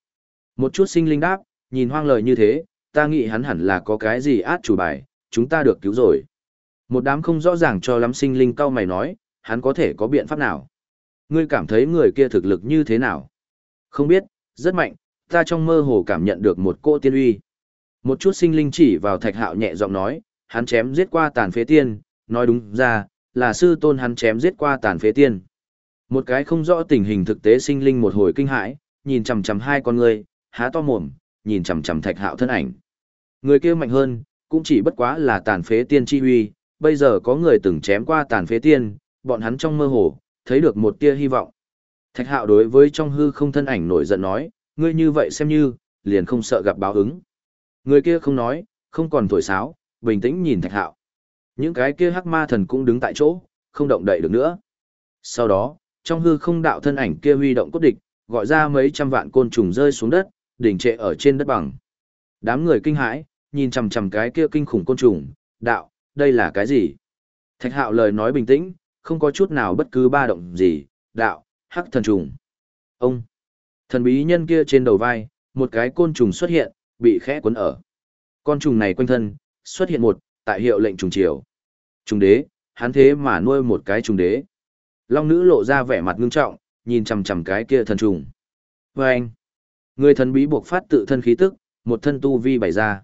Speaker 1: Một chút sinh linh đáp, nhìn hoang lời như thế, ta nghĩ hắn hẳn là có cái gì át chủ bài, chúng ta được cứu rồi. Một đám không rõ ràng cho lắm sinh linh cao mày nói, hắn có thể có biện pháp nào? Ngươi cảm thấy người kia thực lực như thế nào? Không biết, rất mạnh, ta trong mơ hồ cảm nhận được một cô tiên uy. Một chút sinh linh chỉ vào thạch hạo nhẹ giọng nói, hắn chém giết qua tàn phế tiên, nói đúng ra, là sư tôn hắn chém giết qua tàn phế tiên. Một cái không rõ tình hình thực tế sinh linh một hồi kinh hãi, nhìn chằm chằm hai con người, há to mồm, nhìn chằm chằm thạch hạo thân ảnh. Người kia mạnh hơn, cũng chỉ bất quá là tàn phế tiên chi huy, bây giờ có người từng chém qua tàn phế tiên, bọn hắn trong mơ hồ, thấy được một tia hy vọng. Thạch hạo đối với trong hư không thân ảnh nổi giận nói, ngươi như vậy xem như, liền không sợ gặp báo ứng. Người kia không nói, không còn thổi sáo, bình tĩnh nhìn thạch hạo. Những cái kia hắc ma thần cũng đứng tại chỗ, không động đậy được nữa. Sau đó, trong hư không đạo thân ảnh kia huy động cốt địch, gọi ra mấy trăm vạn côn trùng rơi xuống đất, đỉnh trệ ở trên đất bằng. Đám người kinh hãi, nhìn chằm chằm cái kia kinh khủng côn trùng, đạo, đây là cái gì? Thạch hạo lời nói bình tĩnh, không có chút nào bất cứ ba động gì, đạo, hắc thần trùng. Ông, thần bí nhân kia trên đầu vai, một cái côn trùng xuất hiện, bị khẽ cuốn ở. Con trùng này quanh thân, xuất hiện một, tại hiệu lệnh trùng triều. Trùng đế, hắn thế mà nuôi một cái trùng đế. Long nữ lộ ra vẻ mặt ngưng trọng, nhìn chằm chằm cái kia thần trùng. Và anh, người thần bí buộc phát tự thân khí tức, một thân tu vi bày ra.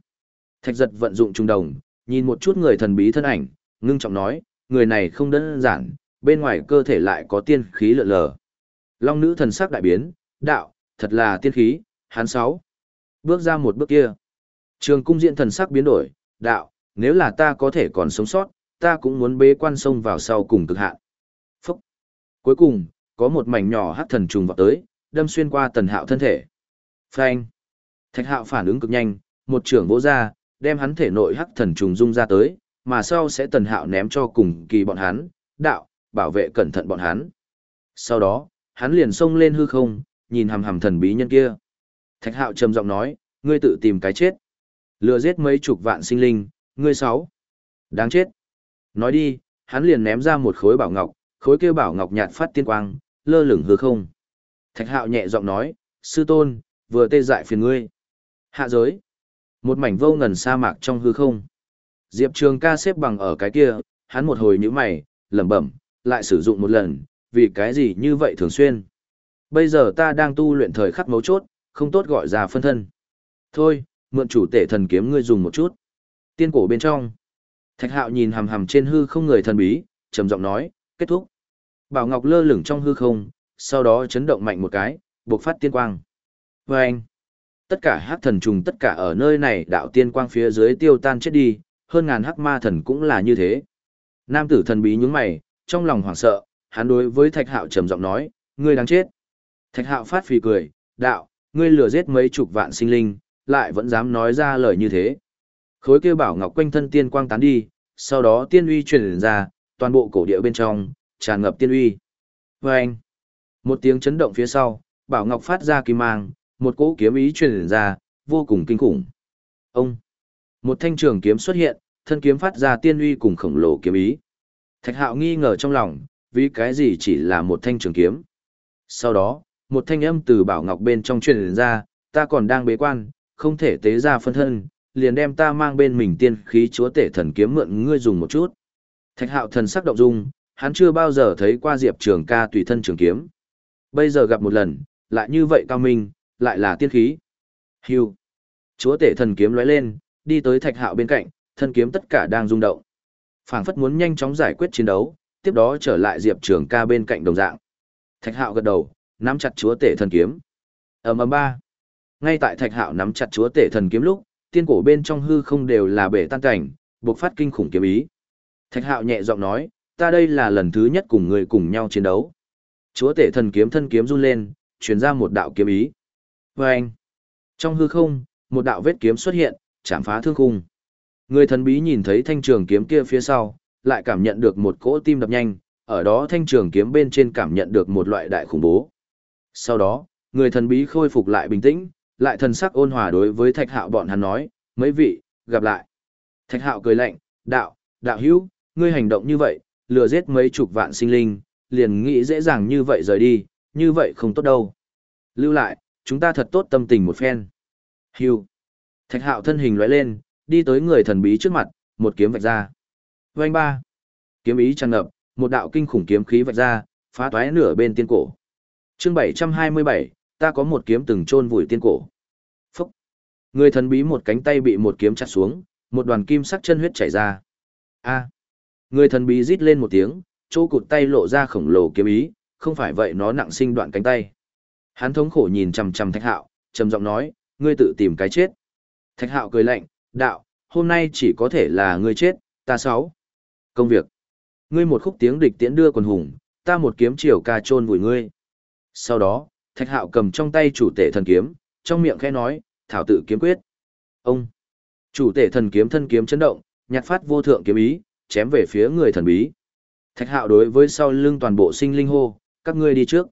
Speaker 1: Thạch giật vận dụng trùng đồng, nhìn một chút người thần bí thân ảnh, ngưng trọng nói, người này không đơn giản, bên ngoài cơ thể lại có tiên khí lượn lờ. Long nữ thần sắc đại biến, đạo, thật là tiên khí, hắn sáu. Bước ra một bước kia. Trường cung diện thần sắc biến đổi, đạo, nếu là ta có thể còn sống sót, ta cũng muốn bế quan sông vào sau cùng cực hạn. Phúc. Cuối cùng, có một mảnh nhỏ hắc thần trùng vào tới, đâm xuyên qua tần hạo thân thể. Phanh. Thạch hạo phản ứng cực nhanh, một trưởng vỗ ra, đem hắn thể nội hắc thần trùng dung ra tới, mà sau sẽ tần hạo ném cho cùng kỳ bọn hắn, đạo, bảo vệ cẩn thận bọn hắn. Sau đó, hắn liền xông lên hư không, nhìn hầm hầm thần bí nhân kia. Thạch hạo trầm giọng nói, ngươi tự tìm cái chết. Lừa giết mấy chục vạn sinh linh, ngươi sáu. Đáng chết. Nói đi, hắn liền ném ra một khối bảo ngọc, khối kia bảo ngọc nhạt phát tiên quang, lơ lửng hư không. Thạch hạo nhẹ giọng nói, sư tôn, vừa tê dại phiền ngươi. Hạ giới. Một mảnh vô ngần sa mạc trong hư không. Diệp Trường ca xếp bằng ở cái kia, hắn một hồi nhíu mày, lẩm bẩm, lại sử dụng một lần, vì cái gì như vậy thường xuyên. Bây giờ ta đang tu luyện thời khắc mấu chốt, không tốt gọi ra phân thân. Thôi, mượn chủ tể thần kiếm ngươi dùng một chút. Tiên cổ bên trong. Thạch hạo nhìn hầm hầm trên hư không người thần bí, trầm giọng nói, kết thúc. Bảo Ngọc lơ lửng trong hư không, sau đó chấn động mạnh một cái, bộc phát tiên quang. Và anh, tất cả hắc thần trùng tất cả ở nơi này đạo tiên quang phía dưới tiêu tan chết đi, hơn ngàn hắc ma thần cũng là như thế. Nam tử thần bí nhướng mày, trong lòng hoảng sợ, hắn đối với Thạch Hạo trầm giọng nói, ngươi đang chết. Thạch Hạo phát phì cười, đạo, ngươi lừa giết mấy chục vạn sinh linh, lại vẫn dám nói ra lời như thế. Khối kêu bảo ngọc quanh thân tiên quang tán đi, sau đó tiên uy truyền ra, toàn bộ cổ địa bên trong, tràn ngập tiên uy. vâng anh, một tiếng chấn động phía sau, bảo ngọc phát ra kim mang, một cỗ kiếm ý truyền ra, vô cùng kinh khủng. Ông, một thanh trường kiếm xuất hiện, thân kiếm phát ra tiên uy cùng khổng lồ kiếm ý. Thạch hạo nghi ngờ trong lòng, vì cái gì chỉ là một thanh trường kiếm. Sau đó, một thanh âm từ bảo ngọc bên trong truyền ra, ta còn đang bế quan, không thể tế ra phân thân, liền đem ta mang bên mình tiên khí chúa tể thần kiếm mượn ngươi dùng một chút. Thạch hạo thần sắc động dung, hắn chưa bao giờ thấy qua Diệp Trường ca tùy thân trường kiếm. Bây giờ gặp một lần, lại như vậy cao minh, lại là tiên khí. Hưu. Chúa tể thần kiếm lóe lên, đi tới thạch hạo bên cạnh, thân kiếm tất cả đang rung động. phảng phất muốn nhanh chóng giải quyết chiến đấu, tiếp đó trở lại Diệp Trường ca bên cạnh đồng dạng. Thạch hạo gật đầu, nắm chặt chúa tể thần kiếm. ầm ầm ba. Ngay tại thạch hạo nắm chặt chúa tể thần kiếm lúc, tiên cổ bên trong hư không đều là bể tan cảnh, buộc phát kinh khủng kiếm ý. Thạch hạo nhẹ giọng nói, ta đây là lần thứ nhất cùng người cùng nhau chiến đấu. Chúa tể thần kiếm thân kiếm run lên, truyền ra một đạo kiếm ý. Và anh, trong hư không, một đạo vết kiếm xuất hiện, chạm phá thương khung. Người thần bí nhìn thấy thanh trường kiếm kia phía sau, lại cảm nhận được một cỗ tim đập nhanh, ở đó thanh trường kiếm bên trên cảm nhận được một loại đại khủng bố. Sau đó, người thần bí khôi phục lại bình tĩnh, lại thần sắc ôn hòa đối với thạch hạo bọn hắn nói, mấy vị, gặp lại. Thạch hạo cười lạnh, đạo, đạo hữu, ngươi hành động như vậy, lừa giết mấy chục vạn sinh linh, liền nghĩ dễ dàng như vậy rời đi, như vậy không tốt đâu. Lưu lại, chúng ta thật tốt tâm tình một phen. Hưu. Thạch hạo thân hình lóe lên, đi tới người thần bí trước mặt, một kiếm vạch ra. Vành ba. Kiếm ý tràn ngập, một đạo kinh khủng kiếm khí vạch ra, phá toái nửa bên tiên cổ. Chương 727, ta có một kiếm từng chôn vùi tiên cổ. Phúc. Người thần bí một cánh tay bị một kiếm chặt xuống, một đoàn kim sắc chân huyết chảy ra. A. Người thần bí rít lên một tiếng, chỗ cụt tay lộ ra khổng lồ kiếm ý, không phải vậy nó nặng sinh đoạn cánh tay. Hắn thống khổ nhìn chằm chằm Thạch Hạo, trầm giọng nói, ngươi tự tìm cái chết. Thạch Hạo cười lạnh, đạo, hôm nay chỉ có thể là ngươi chết, ta sáu. Công việc. Ngươi một khúc tiếng địch tiễn đưa quần hùng, ta một kiếm chiều ca chôn vùi ngươi. Sau đó, Thạch Hạo cầm trong tay chủ tể thần kiếm, trong miệng khẽ nói, thảo tự kiếm quyết. Ông. Chủ tể thần kiếm thân kiếm chấn động, nhặt phát vô thượng kiếm ý, chém về phía người thần bí. Thạch Hạo đối với sau lưng toàn bộ sinh linh hô, các ngươi đi trước.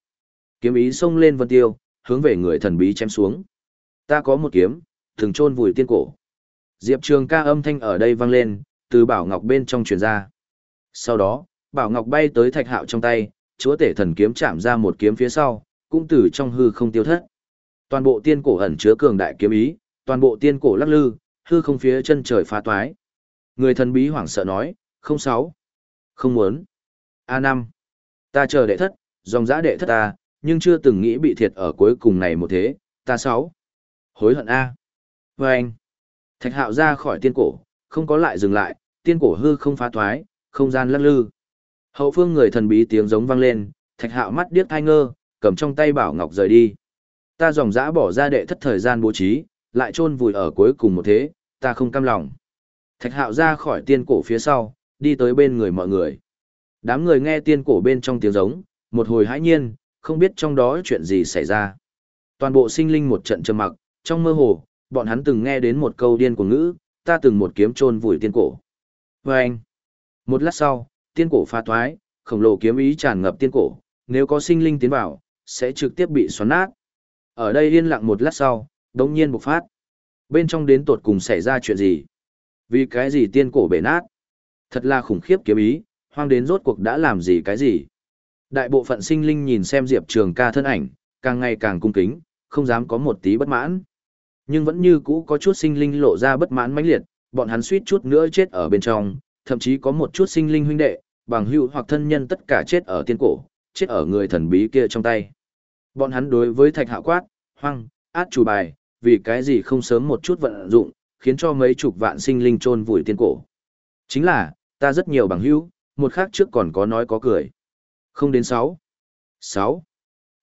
Speaker 1: Kiếm ý xông lên vân tiêu, hướng về người thần bí chém xuống. Ta có một kiếm, thường chôn vùi tiên cổ. Diệp Trường ca âm thanh ở đây vang lên, từ Bảo Ngọc bên trong truyền ra. Sau đó, Bảo Ngọc bay tới Thạch Hạo trong tay, chúa tể thần kiếm chạm ra một kiếm phía sau, cũng từ trong hư không tiêu thất. Toàn bộ tiên cổ ẩn chứa cường đại kiếm ý, toàn bộ tiên cổ lắc lư, hư không phía chân trời phá toái. Người thần bí hoảng sợ nói, không sáu, không muốn. a năm, ta chờ đệ thất, dòng giã đệ thất ta, nhưng chưa từng nghĩ bị thiệt ở cuối cùng này một thế, ta sáu. Hối hận A. Vâng. anh, thạch hạo ra khỏi tiên cổ, không có lại dừng lại, tiên cổ hư không phá thoái không gian lắc lư. Hậu phương người thần bí tiếng giống vang lên, thạch hạo mắt điếc thai ngơ, cầm trong tay bảo ngọc rời đi. Ta dòng dã bỏ ra đệ thất thời gian bố trí, lại chôn vùi ở cuối cùng một thế, ta không cam lòng. Thạch hạo ra khỏi tiên cổ phía sau, đi tới bên người mọi người. Đám người nghe tiên cổ bên trong tiếng giống, một hồi hãi nhiên, không biết trong đó chuyện gì xảy ra. Toàn bộ sinh linh một trận trầm mặc, trong mơ hồ, bọn hắn từng nghe đến một câu điên của ngữ, ta từng một kiếm chôn vùi tiên cổ. Và anh, một lát sau, tiên cổ phá thoái, khổng lồ kiếm ý tràn ngập tiên cổ, nếu có sinh linh tiến vào, sẽ trực tiếp bị xoắn nát. Ở đây yên lặng một lát sau, đống nhiên bộc phát. Bên trong đến tột cùng xảy ra chuyện gì? Vì cái gì tiên cổ bể nát? Thật là khủng khiếp kiếm ý, hoang đến rốt cuộc đã làm gì cái gì? Đại bộ phận sinh linh nhìn xem Diệp Trường ca thân ảnh, càng ngày càng cung kính, không dám có một tí bất mãn. Nhưng vẫn như cũ có chút sinh linh lộ ra bất mãn mãnh liệt, bọn hắn suýt chút nữa chết ở bên trong, thậm chí có một chút sinh linh huynh đệ, bằng hữu hoặc thân nhân tất cả chết ở tiên cổ, chết ở người thần bí kia trong tay. Bọn hắn đối với thạch hạo quát, hoang, át chủ bài, vì cái gì không sớm một chút vận dụng, khiến cho mấy chục vạn sinh linh chôn vùi tiên cổ. Chính là, ta rất nhiều bằng hữu, một khác trước còn có nói có cười. Không đến sáu. Sáu.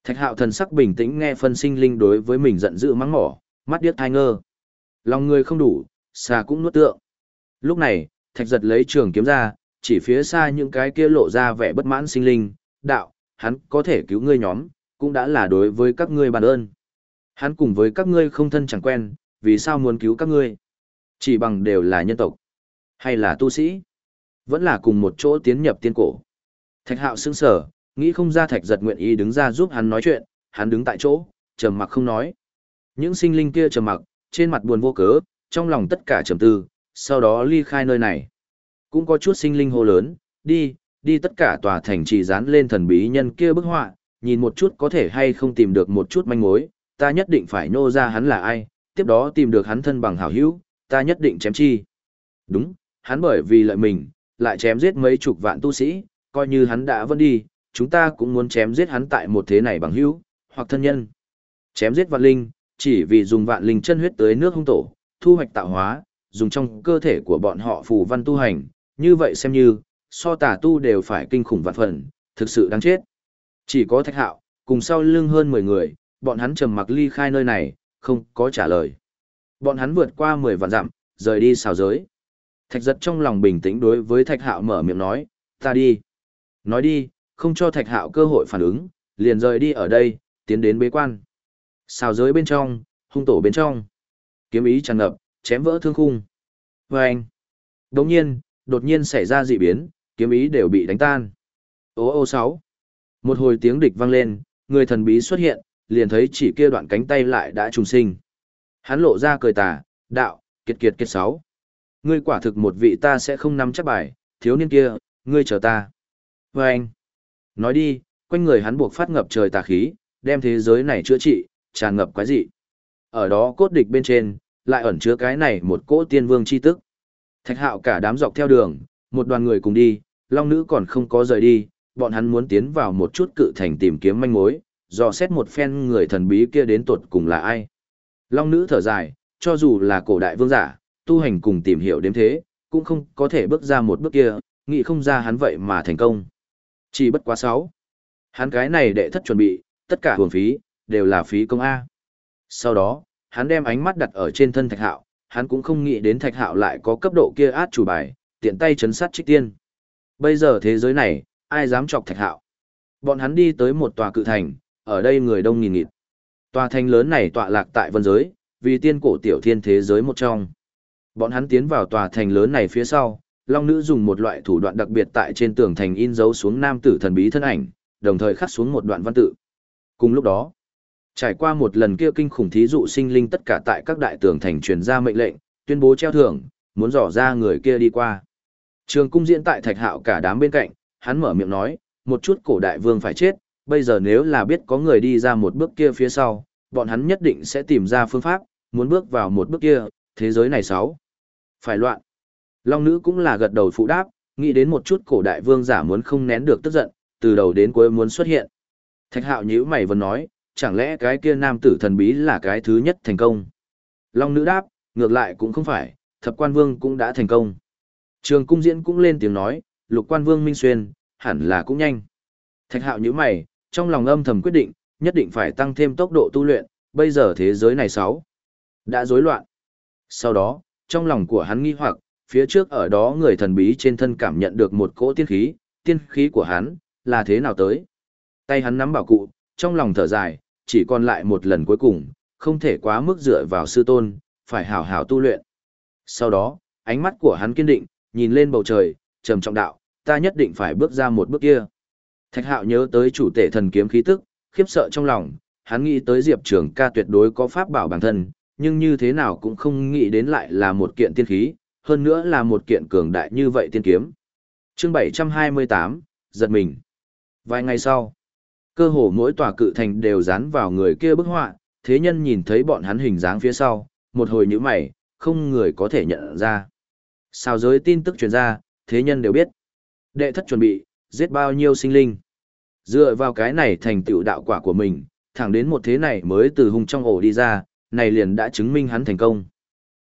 Speaker 1: Thạch hạo thần sắc bình tĩnh nghe phân sinh linh đối với mình giận dữ mắng mỏ, mắt điếc thai ngơ. Lòng người không đủ, xà cũng nuốt tượng. Lúc này, thạch giật lấy trường kiếm ra, chỉ phía xa những cái kia lộ ra vẻ bất mãn sinh linh, đạo, hắn có thể cứu ngươi nhóm, cũng đã là đối với các ngươi bàn ơn. Hắn cùng với các ngươi không thân chẳng quen, vì sao muốn cứu các ngươi? Chỉ bằng đều là nhân tộc, hay là tu sĩ, vẫn là cùng một chỗ tiến nhập tiên cổ. Thạch hạo sững sở, nghĩ không ra thạch giật nguyện ý đứng ra giúp hắn nói chuyện, hắn đứng tại chỗ, trầm mặc không nói. Những sinh linh kia trầm mặc, trên mặt buồn vô cớ, trong lòng tất cả trầm tư, sau đó ly khai nơi này. Cũng có chút sinh linh hô lớn, đi, đi tất cả tòa thành trì dán lên thần bí nhân kia bức họa, nhìn một chút có thể hay không tìm được một chút manh mối, ta nhất định phải nô ra hắn là ai, tiếp đó tìm được hắn thân bằng hảo hữu, ta nhất định chém chi. Đúng, hắn bởi vì lợi mình, lại chém giết mấy chục vạn tu sĩ, coi như hắn đã vẫn đi, chúng ta cũng muốn chém giết hắn tại một thế này bằng hữu, hoặc thân nhân. Chém giết vạn linh, chỉ vì dùng vạn linh chân huyết tới nước hung tổ, thu hoạch tạo hóa, dùng trong cơ thể của bọn họ phù văn tu hành, như vậy xem như, so tà tu đều phải kinh khủng vạn phần, thực sự đáng chết. Chỉ có thạch hạo, cùng sau lưng hơn 10 người, bọn hắn trầm mặc ly khai nơi này, không có trả lời. Bọn hắn vượt qua 10 vạn dặm, rời đi xào giới. Thạch giật trong lòng bình tĩnh đối với thạch hạo mở miệng nói, ta đi. Nói đi, không cho thạch hạo cơ hội phản ứng, liền rời đi ở đây, tiến đến bế quan. Xào giới bên trong, hung tổ bên trong. Kiếm ý tràn ngập, chém vỡ thương khung. Và anh. Đồng nhiên, đột nhiên xảy ra dị biến, kiếm ý đều bị đánh tan. Ô ô sáu. Một hồi tiếng địch vang lên, người thần bí xuất hiện, liền thấy chỉ kia đoạn cánh tay lại đã trùng sinh. Hắn lộ ra cười tà, đạo, kiệt kiệt kiệt sáu. Ngươi quả thực một vị ta sẽ không nắm chắc bài, thiếu niên kia, ngươi chờ ta. Và anh. Nói đi, quanh người hắn buộc phát ngập trời tà khí, đem thế giới này chữa trị, tràn ngập quái dị. Ở đó cốt địch bên trên, lại ẩn chứa cái này một cỗ tiên vương chi tức. Thạch hạo cả đám dọc theo đường, một đoàn người cùng đi, long nữ còn không có rời đi, bọn hắn muốn tiến vào một chút cự thành tìm kiếm manh mối, dò xét một phen người thần bí kia đến tuột cùng là ai. Long nữ thở dài, cho dù là cổ đại vương giả, tu hành cùng tìm hiểu đến thế, cũng không có thể bước ra một bước kia, nghĩ không ra hắn vậy mà thành công. Chỉ bất quá sáu. Hắn cái này đệ thất chuẩn bị, tất cả hưởng phí, đều là phí công A. Sau đó, hắn đem ánh mắt đặt ở trên thân thạch hạo, hắn cũng không nghĩ đến thạch hạo lại có cấp độ kia át chủ bài, tiện tay chấn sát trích tiên. Bây giờ thế giới này, ai dám chọc thạch hạo. Bọn hắn đi tới một tòa cự thành, ở đây người đông nghìn nghịt. Tòa thành lớn này tọa lạc tại vân giới, vì tiên cổ tiểu thiên thế giới một trong. Bọn hắn tiến vào tòa thành lớn này phía sau, Long Nữ dùng một loại thủ đoạn đặc biệt tại trên tường thành in dấu xuống nam tử thần bí thân ảnh, đồng thời khắc xuống một đoạn văn tự. Cùng lúc đó, trải qua một lần kia kinh khủng thí dụ sinh linh tất cả tại các đại tường thành truyền ra mệnh lệnh, tuyên bố treo thưởng, muốn dò ra người kia đi qua. Trường cung diễn tại thạch hạo cả đám bên cạnh, hắn mở miệng nói, một chút cổ đại vương phải chết, bây giờ nếu là biết có người đi ra một bước kia phía sau, bọn hắn nhất định sẽ tìm ra phương pháp, muốn bước vào một bước kia, thế giới này sáu. Phải loạn. Long nữ cũng là gật đầu phụ đáp, nghĩ đến một chút cổ đại vương giả muốn không nén được tức giận, từ đầu đến cuối muốn xuất hiện. Thạch hạo nhíu mày vẫn nói, chẳng lẽ cái kia nam tử thần bí là cái thứ nhất thành công? Long nữ đáp, ngược lại cũng không phải, thập quan vương cũng đã thành công. Trường cung diễn cũng lên tiếng nói, lục quan vương minh xuyên, hẳn là cũng nhanh. Thạch hạo nhíu mày, trong lòng âm thầm quyết định, nhất định phải tăng thêm tốc độ tu luyện, bây giờ thế giới này sáu đã rối loạn. Sau đó, trong lòng của hắn nghi hoặc, phía trước ở đó người thần bí trên thân cảm nhận được một cỗ tiên khí, tiên khí của hắn là thế nào tới? Tay hắn nắm bảo cụ, trong lòng thở dài, chỉ còn lại một lần cuối cùng, không thể quá mức dựa vào sư tôn, phải hảo hảo tu luyện. Sau đó, ánh mắt của hắn kiên định, nhìn lên bầu trời, trầm trọng đạo, ta nhất định phải bước ra một bước kia. Thạch hạo nhớ tới chủ tể thần kiếm khí tức, khiếp sợ trong lòng, hắn nghĩ tới Diệp Trường ca tuyệt đối có pháp bảo bản thân, nhưng như thế nào cũng không nghĩ đến lại là một kiện tiên khí, hơn nữa là một kiện cường đại như vậy tiên kiếm. chương 728, giật mình. Vài ngày sau, cơ hồ mỗi tòa cự thành đều dán vào người kia bức họa, thế nhân nhìn thấy bọn hắn hình dáng phía sau, một hồi nhíu mày, không người có thể nhận ra. Sao giới tin tức truyền ra, thế nhân đều biết. Đệ thất chuẩn bị, giết bao nhiêu sinh linh. Dựa vào cái này thành tựu đạo quả của mình, thẳng đến một thế này mới từ hung trong ổ đi ra, này liền đã chứng minh hắn thành công.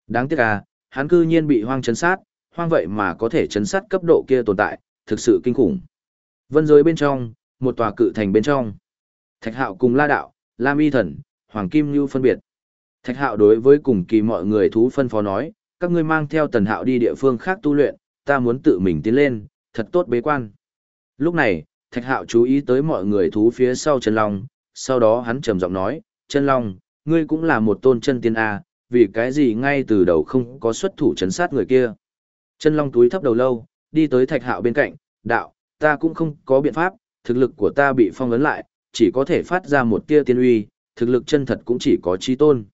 Speaker 1: Đáng tiếc à, hắn cư nhiên bị hoang chấn sát, hoang vậy mà có thể chấn sát cấp độ kia tồn tại, thực sự kinh khủng. Vân giới bên trong, một tòa cự thành bên trong. Thạch hạo cùng la đạo, lam y thần, hoàng kim như phân biệt. Thạch hạo đối với cùng kỳ mọi người thú phân phó nói, các ngươi mang theo tần hạo đi địa phương khác tu luyện, ta muốn tự mình tiến lên, thật tốt bế quan. Lúc này, thạch hạo chú ý tới mọi người thú phía sau chân long, sau đó hắn trầm giọng nói, chân long, ngươi cũng là một tôn chân tiên A, vì cái gì ngay từ đầu không có xuất thủ chấn sát người kia. Chân long túi thấp đầu lâu, đi tới thạch hạo bên cạnh, đạo, ta cũng không có biện pháp, thực lực của ta bị phong ấn lại, chỉ có thể phát ra một tia tiên uy, thực lực chân thật cũng chỉ có trí tôn.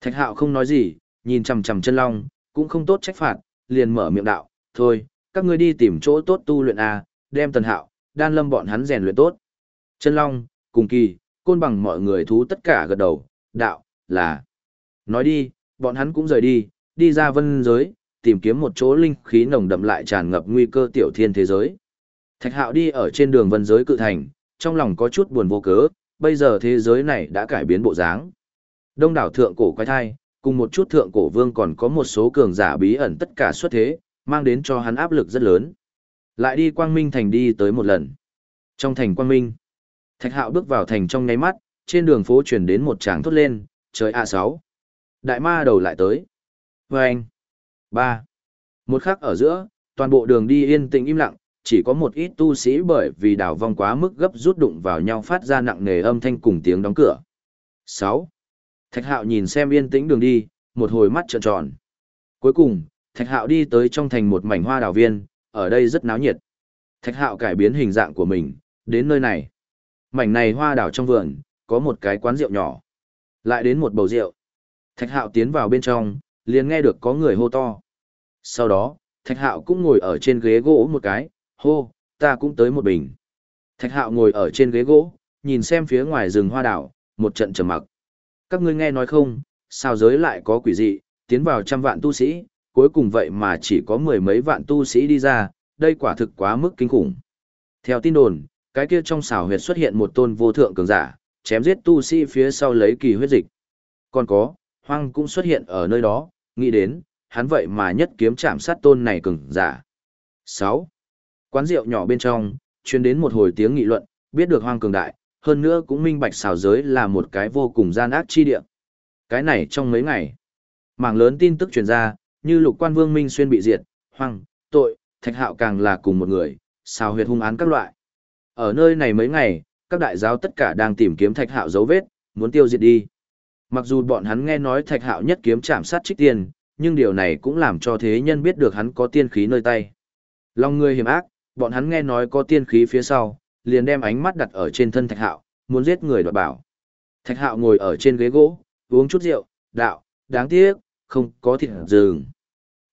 Speaker 1: Thạch hạo không nói gì, nhìn chằm chằm chân long, cũng không tốt trách phạt, liền mở miệng đạo, thôi, các ngươi đi tìm chỗ tốt tu luyện A, đem tần hạo, đan lâm bọn hắn rèn luyện tốt. Chân long, cùng kỳ, côn bằng mọi người thú tất cả gật đầu, đạo, là. Nói đi, bọn hắn cũng rời đi, đi ra vân giới, tìm kiếm một chỗ linh khí nồng đậm lại tràn ngập nguy cơ tiểu thiên thế giới. Thạch hạo đi ở trên đường vân giới cự thành, trong lòng có chút buồn vô cớ, bây giờ thế giới này đã cải biến bộ dáng. Đông đảo thượng cổ quái thai, cùng một chút thượng cổ vương còn có một số cường giả bí ẩn tất cả xuất thế, mang đến cho hắn áp lực rất lớn. Lại đi Quang Minh thành đi tới một lần. Trong thành Quang Minh, Thạch Hạo bước vào thành trong nháy mắt, trên đường phố truyền đến một tràng thốt lên, trời A6. Đại ma đầu lại tới. Vâng. ba Một khắc ở giữa, toàn bộ đường đi yên tĩnh im lặng, chỉ có một ít tu sĩ bởi vì đảo vong quá mức gấp rút đụng vào nhau phát ra nặng nề âm thanh cùng tiếng đóng cửa. 6. Thạch Hạo nhìn xem yên tĩnh đường đi, một hồi mắt trợn tròn. Cuối cùng, Thạch Hạo đi tới trong thành một mảnh hoa đào viên, ở đây rất náo nhiệt. Thạch Hạo cải biến hình dạng của mình, đến nơi này. Mảnh này hoa đào trong vườn, có một cái quán rượu nhỏ. Lại đến một bầu rượu. Thạch Hạo tiến vào bên trong, liền nghe được có người hô to. Sau đó, Thạch Hạo cũng ngồi ở trên ghế gỗ một cái, hô, ta cũng tới một bình. Thạch Hạo ngồi ở trên ghế gỗ, nhìn xem phía ngoài rừng hoa đảo, một trận trầm mặc. Các ngươi nghe nói không, sao giới lại có quỷ dị, tiến vào trăm vạn tu sĩ, cuối cùng vậy mà chỉ có mười mấy vạn tu sĩ đi ra, đây quả thực quá mức kinh khủng. Theo tin đồn, cái kia trong xảo huyệt xuất hiện một tôn vô thượng cường giả, chém giết tu sĩ phía sau lấy kỳ huyết dịch. Còn có, hoang cũng xuất hiện ở nơi đó, nghĩ đến, hắn vậy mà nhất kiếm chạm sát tôn này cường giả. 6. Quán rượu nhỏ bên trong, truyền đến một hồi tiếng nghị luận, biết được hoang cường đại, hơn nữa cũng minh bạch xào giới là một cái vô cùng gian ác chi địa. Cái này trong mấy ngày, mảng lớn tin tức truyền ra, như lục quan vương minh xuyên bị diệt, hoang, tội, thạch hạo càng là cùng một người, xào huyệt hung án các loại. Ở nơi này mấy ngày, các đại giáo tất cả đang tìm kiếm thạch hạo dấu vết, muốn tiêu diệt đi. Mặc dù bọn hắn nghe nói thạch hạo nhất kiếm chạm sát trích tiền, nhưng điều này cũng làm cho thế nhân biết được hắn có tiên khí nơi tay. Lòng người hiểm ác, bọn hắn nghe nói có tiên khí phía sau, liền đem ánh mắt đặt ở trên thân thạch hạo, muốn giết người đoạt bảo. Thạch hạo ngồi ở trên ghế gỗ, uống chút rượu, đạo, đáng tiếc, không có thịt rừng.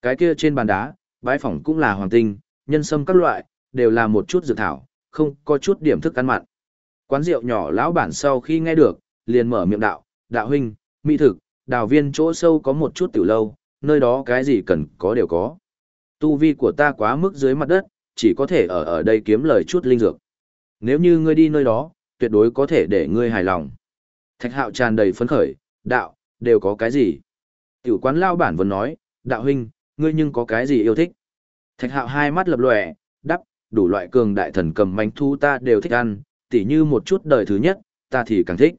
Speaker 1: Cái kia trên bàn đá, bãi phỏng cũng là hoàng tinh, nhân sâm các loại, đều là một chút dược thảo, không có chút điểm thức ăn mặn. Quán rượu nhỏ lão bản sau khi nghe được, liền mở miệng đạo, đạo huynh, mỹ thực, đào viên chỗ sâu có một chút tiểu lâu, nơi đó cái gì cần có đều có. Tu vi của ta quá mức dưới mặt đất, chỉ có thể ở ở đây kiếm lời chút linh dược. Nếu như ngươi đi nơi đó, tuyệt đối có thể để ngươi hài lòng. Thạch hạo tràn đầy phấn khởi, đạo, đều có cái gì? Tiểu quán lao bản vẫn nói, đạo huynh, ngươi nhưng có cái gì yêu thích? Thạch hạo hai mắt lập lòe, đắp, đủ loại cường đại thần cầm manh thu ta đều thích ăn, tỉ như một chút đời thứ nhất, ta thì càng thích.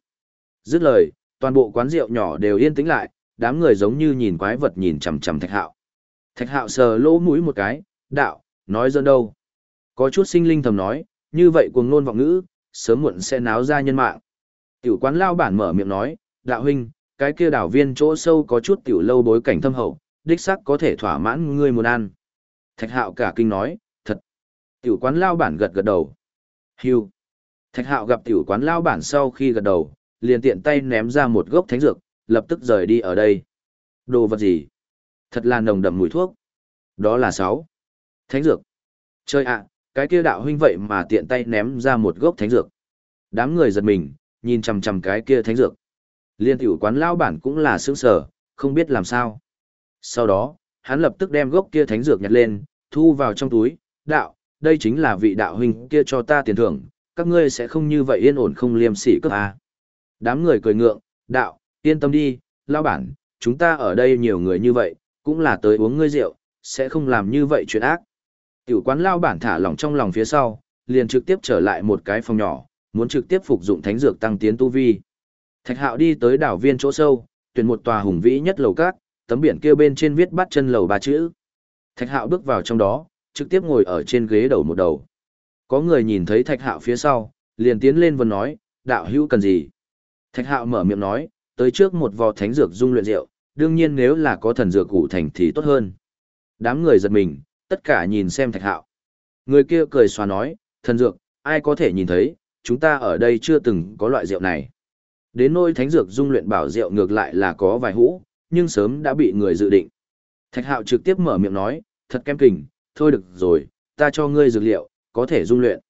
Speaker 1: Dứt lời, toàn bộ quán rượu nhỏ đều yên tĩnh lại, đám người giống như nhìn quái vật nhìn chằm chằm thạch hạo. Thạch hạo sờ lỗ mũi một cái, đạo, nói dân đâu. Có chút sinh linh thầm nói, như vậy cuồng nôn vọng ngữ, sớm muộn sẽ náo ra nhân mạng. Tiểu quán lao bản mở miệng nói, đạo huynh, cái kia đảo viên chỗ sâu có chút tiểu lâu bối cảnh thâm hậu, đích sắc có thể thỏa mãn ngươi muốn ăn. Thạch hạo cả kinh nói, thật. Tiểu quán lao bản gật gật đầu. hiu. Thạch hạo gặp tiểu quán lao bản sau khi gật đầu, liền tiện tay ném ra một gốc thánh dược, lập tức rời đi ở đây. Đồ vật gì? Thật là nồng đậm mùi thuốc. Đó là sáu. Thánh dược. Chơi ạ, cái kia đạo huynh vậy mà tiện tay ném ra một gốc thánh dược. Đám người giật mình, nhìn chằm chằm cái kia thánh dược. Liên tiểu quán lao bản cũng là sững sở, không biết làm sao. Sau đó, hắn lập tức đem gốc kia thánh dược nhặt lên, thu vào trong túi, đạo, đây chính là vị đạo huynh kia cho ta tiền thưởng, các ngươi sẽ không như vậy yên ổn không liêm sỉ cướp à. Đám người cười ngượng, đạo, yên tâm đi, lao bản, chúng ta ở đây nhiều người như vậy, cũng là tới uống ngươi rượu, sẽ không làm như vậy chuyện ác. Tiểu quán lao bản thả lỏng trong lòng phía sau, liền trực tiếp trở lại một cái phòng nhỏ, muốn trực tiếp phục dụng thánh dược tăng tiến tu vi. Thạch Hạo đi tới đảo viên chỗ sâu, tuyển một tòa hùng vĩ nhất lầu cát, tấm biển kia bên trên viết bắt chân lầu ba chữ. Thạch Hạo bước vào trong đó, trực tiếp ngồi ở trên ghế đầu một đầu. Có người nhìn thấy Thạch Hạo phía sau, liền tiến lên vân nói, đạo hữu cần gì? Thạch Hạo mở miệng nói, tới trước một vò thánh dược dung luyện rượu, đương nhiên nếu là có thần dược cụ thành thì tốt hơn. Đám người giật mình, tất cả nhìn xem Thạch Hạo. Người kia cười xòa nói, thần dược, ai có thể nhìn thấy, chúng ta ở đây chưa từng có loại rượu này. Đến nôi thánh dược dung luyện bảo rượu ngược lại là có vài hũ, nhưng sớm đã bị người dự định. Thạch Hạo trực tiếp mở miệng nói, thật kem kình, thôi được rồi, ta cho ngươi dược liệu, có thể dung luyện.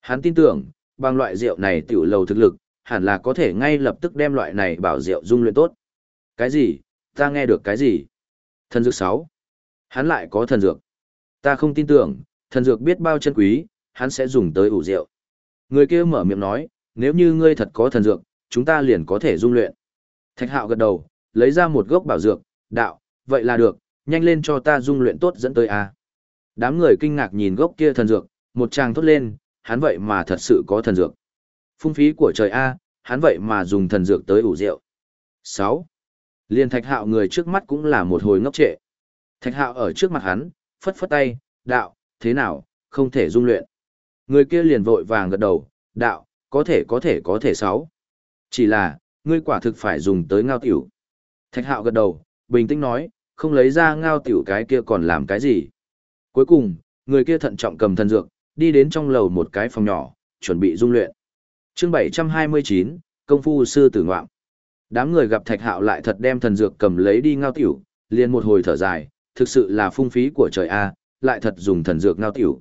Speaker 1: Hắn tin tưởng, bằng loại rượu này tiểu lầu thực lực, hẳn là có thể ngay lập tức đem loại này bảo rượu dung luyện tốt. Cái gì? Ta nghe được cái gì? Thần dược 6. Hắn lại có thần dược. Ta không tin tưởng, thần dược biết bao chân quý, hắn sẽ dùng tới ủ rượu. Người kia mở miệng nói, nếu như ngươi thật có thần dược, chúng ta liền có thể dung luyện. Thạch hạo gật đầu, lấy ra một gốc bảo dược, đạo, vậy là được, nhanh lên cho ta dung luyện tốt dẫn tới a. Đám người kinh ngạc nhìn gốc kia thần dược, một tràng thốt lên, hắn vậy mà thật sự có thần dược. Phung phí của trời a, hắn vậy mà dùng thần dược tới ủ rượu. 6. Liên thạch hạo người trước mắt cũng là một hồi ngốc trệ. Thạch hạo ở trước mặt hắn, phất phất tay, đạo, thế nào, không thể dung luyện. Người kia liền vội vàng gật đầu, đạo, có thể có thể có thể sáu. Chỉ là, ngươi quả thực phải dùng tới ngao tiểu. Thạch hạo gật đầu, bình tĩnh nói, không lấy ra ngao tiểu cái kia còn làm cái gì. Cuối cùng, người kia thận trọng cầm thần dược, đi đến trong lầu một cái phòng nhỏ, chuẩn bị dung luyện. chương 729, công phu sư tử ngoạm. Đám người gặp thạch hạo lại thật đem thần dược cầm lấy đi ngao tiểu, liền một hồi thở dài, thực sự là phung phí của trời A, lại thật dùng thần dược ngao tiểu.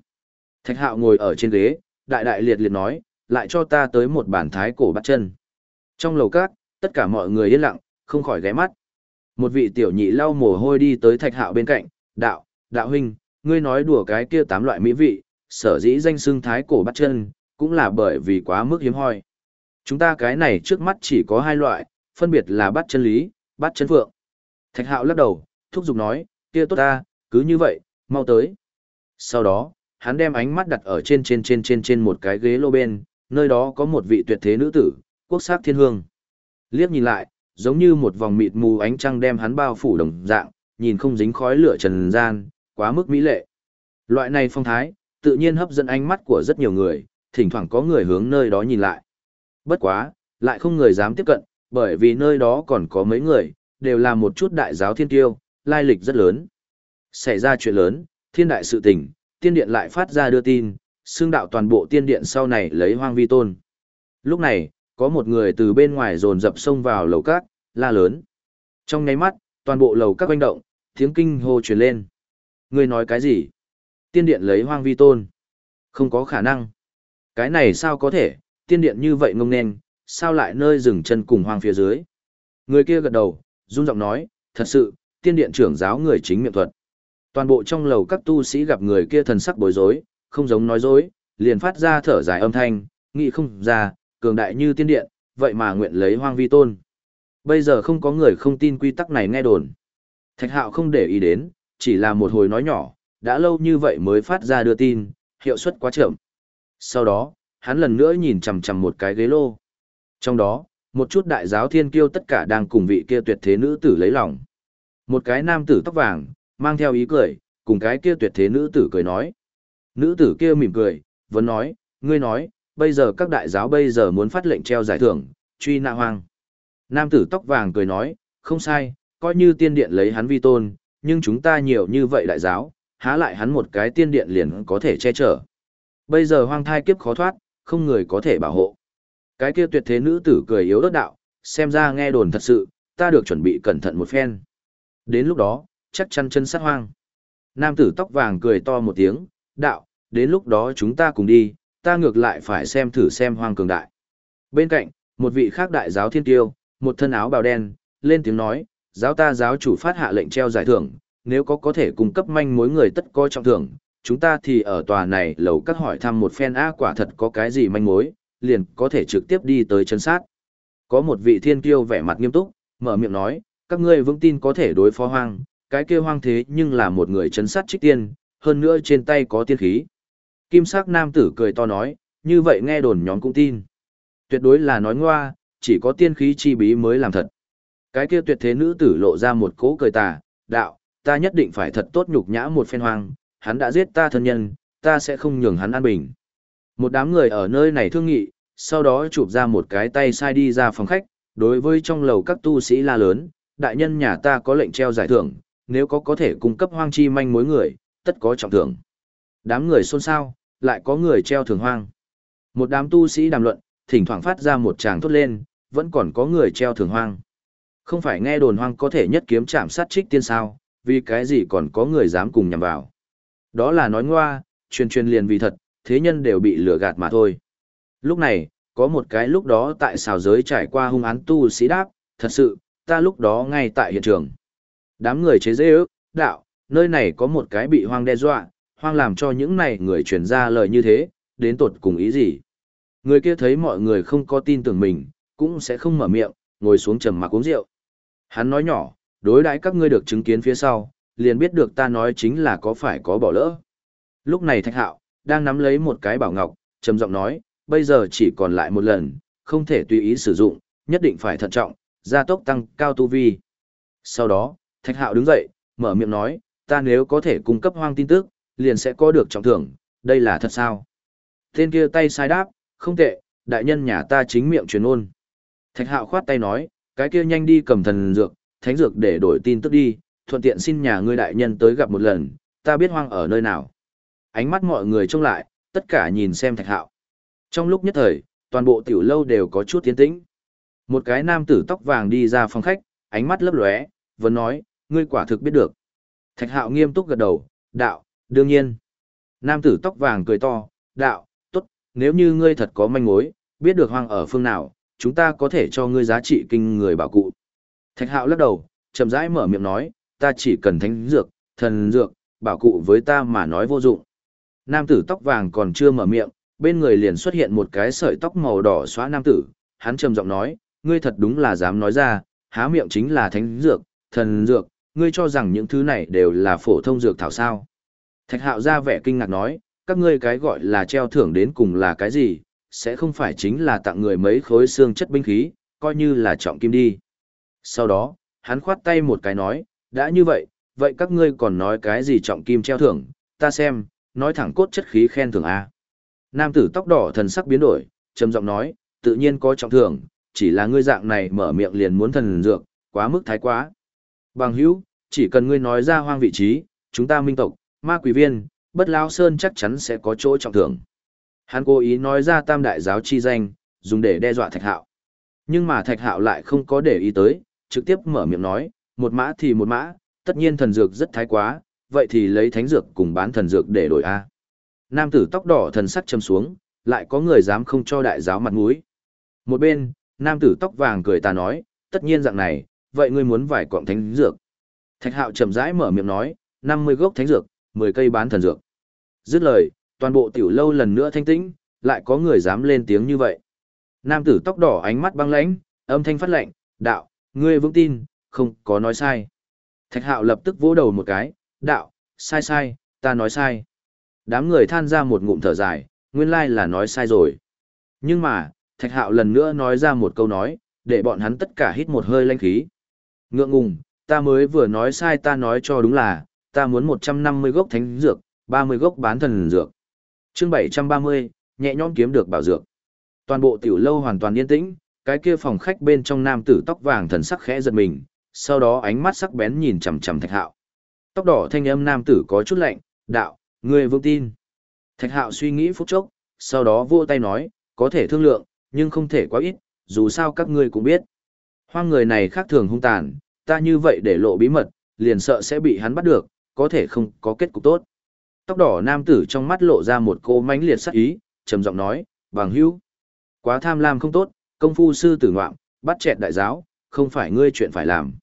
Speaker 1: Thạch hạo ngồi ở trên ghế, đại đại liệt liệt nói, lại cho ta tới một bản thái cổ bắt chân. Trong lầu cát, tất cả mọi người yên lặng, không khỏi ghé mắt. Một vị tiểu nhị lau mồ hôi đi tới thạch hạo bên cạnh, đạo, đạo huynh, ngươi nói đùa cái kia tám loại mỹ vị, sở dĩ danh xưng thái cổ bắt chân, cũng là bởi vì quá mức hiếm hoi. Chúng ta cái này trước mắt chỉ có hai loại, phân biệt là bắt chân lý, bắt chân phượng. Thạch hạo lắc đầu, thúc giục nói, kia tốt ta, cứ như vậy, mau tới. Sau đó, hắn đem ánh mắt đặt ở trên trên trên trên trên một cái ghế lô bên, nơi đó có một vị tuyệt thế nữ tử, quốc sắc thiên hương. Liếc nhìn lại, giống như một vòng mịt mù ánh trăng đem hắn bao phủ đồng dạng, nhìn không dính khói lửa trần gian, quá mức mỹ lệ. Loại này phong thái, tự nhiên hấp dẫn ánh mắt của rất nhiều người, thỉnh thoảng có người hướng nơi đó nhìn lại. Bất quá, lại không người dám tiếp cận, bởi vì nơi đó còn có mấy người, đều là một chút đại giáo thiên tiêu, lai lịch rất lớn. Xảy ra chuyện lớn, thiên đại sự tình, tiên điện lại phát ra đưa tin, xương đạo toàn bộ tiên điện sau này lấy hoang vi tôn. Lúc này, có một người từ bên ngoài dồn dập xông vào lầu cát, la lớn. Trong nháy mắt, toàn bộ lầu các quanh động, tiếng kinh hô truyền lên. Người nói cái gì? Tiên điện lấy hoang vi tôn. Không có khả năng. Cái này sao có thể, tiên điện như vậy ngông nên, sao lại nơi dừng chân cùng hoang phía dưới? Người kia gật đầu, run giọng nói, thật sự, tiên điện trưởng giáo người chính miệng thuật. Toàn bộ trong lầu các tu sĩ gặp người kia thần sắc bối rối, không giống nói dối, liền phát ra thở dài âm thanh, nghĩ không ra, cường đại như tiên điện, vậy mà nguyện lấy hoang vi tôn. Bây giờ không có người không tin quy tắc này nghe đồn. Thạch hạo không để ý đến, chỉ là một hồi nói nhỏ, đã lâu như vậy mới phát ra đưa tin, hiệu suất quá chậm. Sau đó, hắn lần nữa nhìn chằm chằm một cái ghế lô. Trong đó, một chút đại giáo thiên kiêu tất cả đang cùng vị kia tuyệt thế nữ tử lấy lòng. Một cái nam tử tóc vàng, mang theo ý cười, cùng cái kia tuyệt thế nữ tử cười nói. Nữ tử kia mỉm cười, vẫn nói, ngươi nói, bây giờ các đại giáo bây giờ muốn phát lệnh treo giải thưởng, truy nạ hoang. Nam tử tóc vàng cười nói, không sai, coi như tiên điện lấy hắn vi tôn, nhưng chúng ta nhiều như vậy đại giáo, há lại hắn một cái tiên điện liền có thể che chở. Bây giờ hoang thai kiếp khó thoát, không người có thể bảo hộ. Cái kia tuyệt thế nữ tử cười yếu đất đạo, xem ra nghe đồn thật sự, ta được chuẩn bị cẩn thận một phen. Đến lúc đó, chắc chắn chân sát hoang. Nam tử tóc vàng cười to một tiếng, đạo, đến lúc đó chúng ta cùng đi, ta ngược lại phải xem thử xem hoang cường đại. Bên cạnh, một vị khác đại giáo thiên tiêu, một thân áo bào đen, lên tiếng nói, giáo ta giáo chủ phát hạ lệnh treo giải thưởng, nếu có có thể cung cấp manh mối người tất coi trọng thưởng, chúng ta thì ở tòa này lầu các hỏi thăm một phen a quả thật có cái gì manh mối, liền có thể trực tiếp đi tới chân sát. Có một vị thiên kiêu vẻ mặt nghiêm túc, mở miệng nói, các ngươi vững tin có thể đối phó hoang, cái kia hoang thế nhưng là một người chấn sát trích tiên, hơn nữa trên tay có tiên khí. Kim sắc nam tử cười to nói, như vậy nghe đồn nhóm cũng tin. Tuyệt đối là nói ngoa, chỉ có tiên khí chi bí mới làm thật. Cái kia tuyệt thế nữ tử lộ ra một cố cười tà, đạo, ta nhất định phải thật tốt nhục nhã một phen hoang, hắn đã giết ta thân nhân, ta sẽ không nhường hắn an bình. Một đám người ở nơi này thương nghị, sau đó chụp ra một cái tay sai đi ra phòng khách, đối với trong lầu các tu sĩ la lớn, đại nhân nhà ta có lệnh treo giải thưởng, nếu có có thể cung cấp hoang chi manh mối người, tất có trọng thưởng. Đám người xôn xao, lại có người treo thưởng hoang. Một đám tu sĩ đàm luận, thỉnh thoảng phát ra một tràng thốt lên, vẫn còn có người treo thưởng hoang. Không phải nghe đồn hoang có thể nhất kiếm chạm sát trích tiên sao, vì cái gì còn có người dám cùng nhằm vào. Đó là nói ngoa, truyền truyền liền vì thật, thế nhân đều bị lừa gạt mà thôi. Lúc này, có một cái lúc đó tại xào giới trải qua hung án tu sĩ đáp, thật sự, ta lúc đó ngay tại hiện trường. Đám người chế dễ ước, đạo, nơi này có một cái bị hoang đe dọa, hoang làm cho những này người truyền ra lời như thế, đến tột cùng ý gì. Người kia thấy mọi người không có tin tưởng mình, cũng sẽ không mở miệng, ngồi xuống trầm mặc uống rượu. Hắn nói nhỏ, đối đãi các ngươi được chứng kiến phía sau, liền biết được ta nói chính là có phải có bỏ lỡ. Lúc này Thạch Hạo, đang nắm lấy một cái bảo ngọc, trầm giọng nói, bây giờ chỉ còn lại một lần, không thể tùy ý sử dụng, nhất định phải thận trọng, gia tốc tăng cao tu vi. Sau đó, Thạch Hạo đứng dậy, mở miệng nói, ta nếu có thể cung cấp hoang tin tức, liền sẽ có được trọng thưởng, đây là thật sao? Tên kia tay sai đáp, không tệ, đại nhân nhà ta chính miệng truyền ôn. Thạch Hạo khoát tay nói, cái kia nhanh đi cầm thần dược, thánh dược để đổi tin tức đi, thuận tiện xin nhà ngươi đại nhân tới gặp một lần, ta biết hoang ở nơi nào. Ánh mắt mọi người trông lại, tất cả nhìn xem Thạch Hạo. Trong lúc nhất thời, toàn bộ tiểu lâu đều có chút tiến tĩnh. Một cái nam tử tóc vàng đi ra phòng khách, ánh mắt lấp lóe, vẫn nói, ngươi quả thực biết được. Thạch hạo nghiêm túc gật đầu, đạo, đương nhiên. Nam tử tóc vàng cười to, đạo, tốt, nếu như ngươi thật có manh mối, biết được hoang ở phương nào, chúng ta có thể cho ngươi giá trị kinh người bảo cụ. Thạch hạo lắc đầu, chậm rãi mở miệng nói, ta chỉ cần thánh dược, thần dược, bảo cụ với ta mà nói vô dụng. Nam tử tóc vàng còn chưa mở miệng, bên người liền xuất hiện một cái sợi tóc màu đỏ xóa nam tử, hắn trầm giọng nói, ngươi thật đúng là dám nói ra, há miệng chính là thánh dược, thần dược, ngươi cho rằng những thứ này đều là phổ thông dược thảo sao. Thạch hạo ra vẻ kinh ngạc nói, các ngươi cái gọi là treo thưởng đến cùng là cái gì, sẽ không phải chính là tặng người mấy khối xương chất binh khí, coi như là trọng kim đi. Sau đó, hắn khoát tay một cái nói, đã như vậy, vậy các ngươi còn nói cái gì trọng kim treo thưởng, ta xem, nói thẳng cốt chất khí khen thưởng A. Nam tử tóc đỏ thần sắc biến đổi, trầm giọng nói, tự nhiên có trọng thưởng, chỉ là ngươi dạng này mở miệng liền muốn thần dược, quá mức thái quá. Bằng hữu, chỉ cần ngươi nói ra hoang vị trí, chúng ta minh tộc, ma quỷ viên, bất lao sơn chắc chắn sẽ có chỗ trọng thưởng. Hắn cố ý nói ra tam đại giáo chi danh, dùng để đe dọa thạch hạo. Nhưng mà thạch hạo lại không có để ý tới, trực tiếp mở miệng nói, một mã thì một mã, tất nhiên thần dược rất thái quá, vậy thì lấy thánh dược cùng bán thần dược để đổi A. Nam tử tóc đỏ thần sắc châm xuống, lại có người dám không cho đại giáo mặt mũi. Một bên, nam tử tóc vàng cười ta nói, tất nhiên dạng này, vậy ngươi muốn vài cọng thánh dược. Thạch hạo chậm rãi mở miệng nói, 50 gốc thánh dược, 10 cây bán thần dược. Dứt lời, toàn bộ tiểu lâu lần nữa thanh tĩnh, lại có người dám lên tiếng như vậy. Nam tử tóc đỏ ánh mắt băng lãnh, âm thanh phát lệnh, đạo, ngươi vững tin, không có nói sai. Thạch hạo lập tức vỗ đầu một cái, đạo, sai sai, ta nói sai. Đám người than ra một ngụm thở dài, nguyên lai là nói sai rồi. Nhưng mà, Thạch Hạo lần nữa nói ra một câu nói, để bọn hắn tất cả hít một hơi lanh khí. Ngượng ngùng, ta mới vừa nói sai ta nói cho đúng là, ta muốn 150 gốc thánh dược, 30 gốc bán thần dược. chương 730, nhẹ nhõm kiếm được bảo dược. Toàn bộ tiểu lâu hoàn toàn yên tĩnh, cái kia phòng khách bên trong nam tử tóc vàng thần sắc khẽ giật mình, sau đó ánh mắt sắc bén nhìn chằm chằm Thạch Hạo. Tóc đỏ thanh âm nam tử có chút lạnh, đạo, Ngươi vững tin. Thạch hạo suy nghĩ phút chốc, sau đó vô tay nói, có thể thương lượng, nhưng không thể quá ít, dù sao các ngươi cũng biết. Hoang người này khác thường hung tàn, ta như vậy để lộ bí mật, liền sợ sẽ bị hắn bắt được, có thể không có kết cục tốt. Tóc đỏ nam tử trong mắt lộ ra một cô mánh liệt sắc ý, trầm giọng nói, bằng hữu. Quá tham lam không tốt, công phu sư tử ngoạm, bắt chẹt đại giáo, không phải ngươi chuyện phải làm.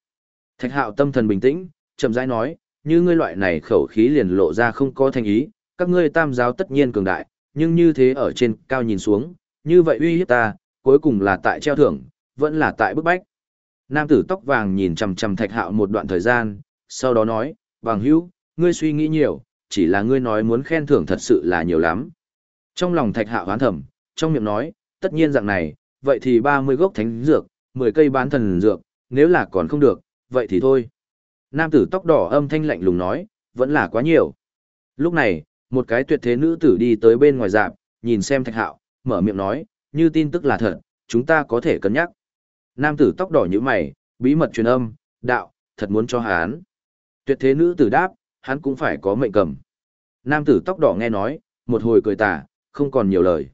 Speaker 1: Thạch hạo tâm thần bình tĩnh, chậm rãi nói, như ngươi loại này khẩu khí liền lộ ra không có thành ý, các ngươi tam giáo tất nhiên cường đại, nhưng như thế ở trên cao nhìn xuống, như vậy uy hiếp ta, cuối cùng là tại treo thưởng, vẫn là tại bức bách. Nam tử tóc vàng nhìn chằm chằm thạch hạo một đoạn thời gian, sau đó nói, bằng hữu, ngươi suy nghĩ nhiều, chỉ là ngươi nói muốn khen thưởng thật sự là nhiều lắm. Trong lòng thạch hạo hoán thầm, trong miệng nói, tất nhiên dạng này, vậy thì 30 gốc thánh dược, 10 cây bán thần dược, nếu là còn không được, vậy thì thôi. Nam tử tóc đỏ âm thanh lạnh lùng nói, vẫn là quá nhiều. Lúc này, một cái tuyệt thế nữ tử đi tới bên ngoài dạp, nhìn xem thạch hạo, mở miệng nói, như tin tức là thật, chúng ta có thể cân nhắc. Nam tử tóc đỏ như mày, bí mật truyền âm, đạo, thật muốn cho hắn. Tuyệt thế nữ tử đáp, hắn cũng phải có mệnh cầm. Nam tử tóc đỏ nghe nói, một hồi cười tà, không còn nhiều lời.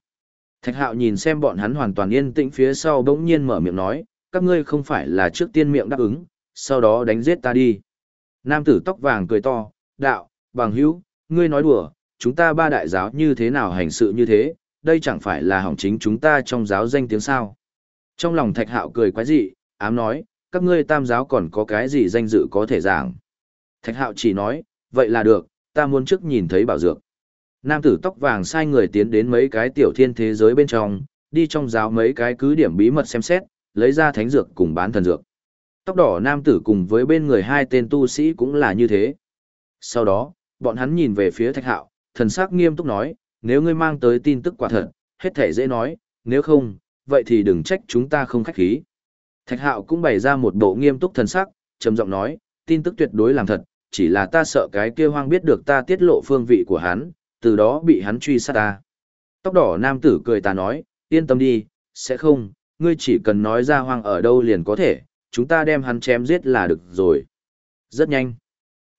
Speaker 1: Thạch hạo nhìn xem bọn hắn hoàn toàn yên tĩnh phía sau bỗng nhiên mở miệng nói, các ngươi không phải là trước tiên miệng đáp ứng, sau đó đánh giết ta đi. Nam tử tóc vàng cười to, đạo, bằng hữu, ngươi nói đùa, chúng ta ba đại giáo như thế nào hành sự như thế, đây chẳng phải là hỏng chính chúng ta trong giáo danh tiếng sao. Trong lòng thạch hạo cười quái dị, ám nói, các ngươi tam giáo còn có cái gì danh dự có thể giảng. Thạch hạo chỉ nói, vậy là được, ta muốn trước nhìn thấy bảo dược. Nam tử tóc vàng sai người tiến đến mấy cái tiểu thiên thế giới bên trong, đi trong giáo mấy cái cứ điểm bí mật xem xét, lấy ra thánh dược cùng bán thần dược. Tóc đỏ nam tử cùng với bên người hai tên tu sĩ cũng là như thế. Sau đó, bọn hắn nhìn về phía thạch hạo, thần sắc nghiêm túc nói, nếu ngươi mang tới tin tức quả thật, hết thể dễ nói, nếu không, vậy thì đừng trách chúng ta không khách khí. Thạch hạo cũng bày ra một bộ nghiêm túc thần sắc, trầm giọng nói, tin tức tuyệt đối làm thật, chỉ là ta sợ cái kia hoang biết được ta tiết lộ phương vị của hắn, từ đó bị hắn truy sát ta. Tóc đỏ nam tử cười ta nói, yên tâm đi, sẽ không, ngươi chỉ cần nói ra hoang ở đâu liền có thể, chúng ta đem hắn chém giết là được rồi. Rất nhanh.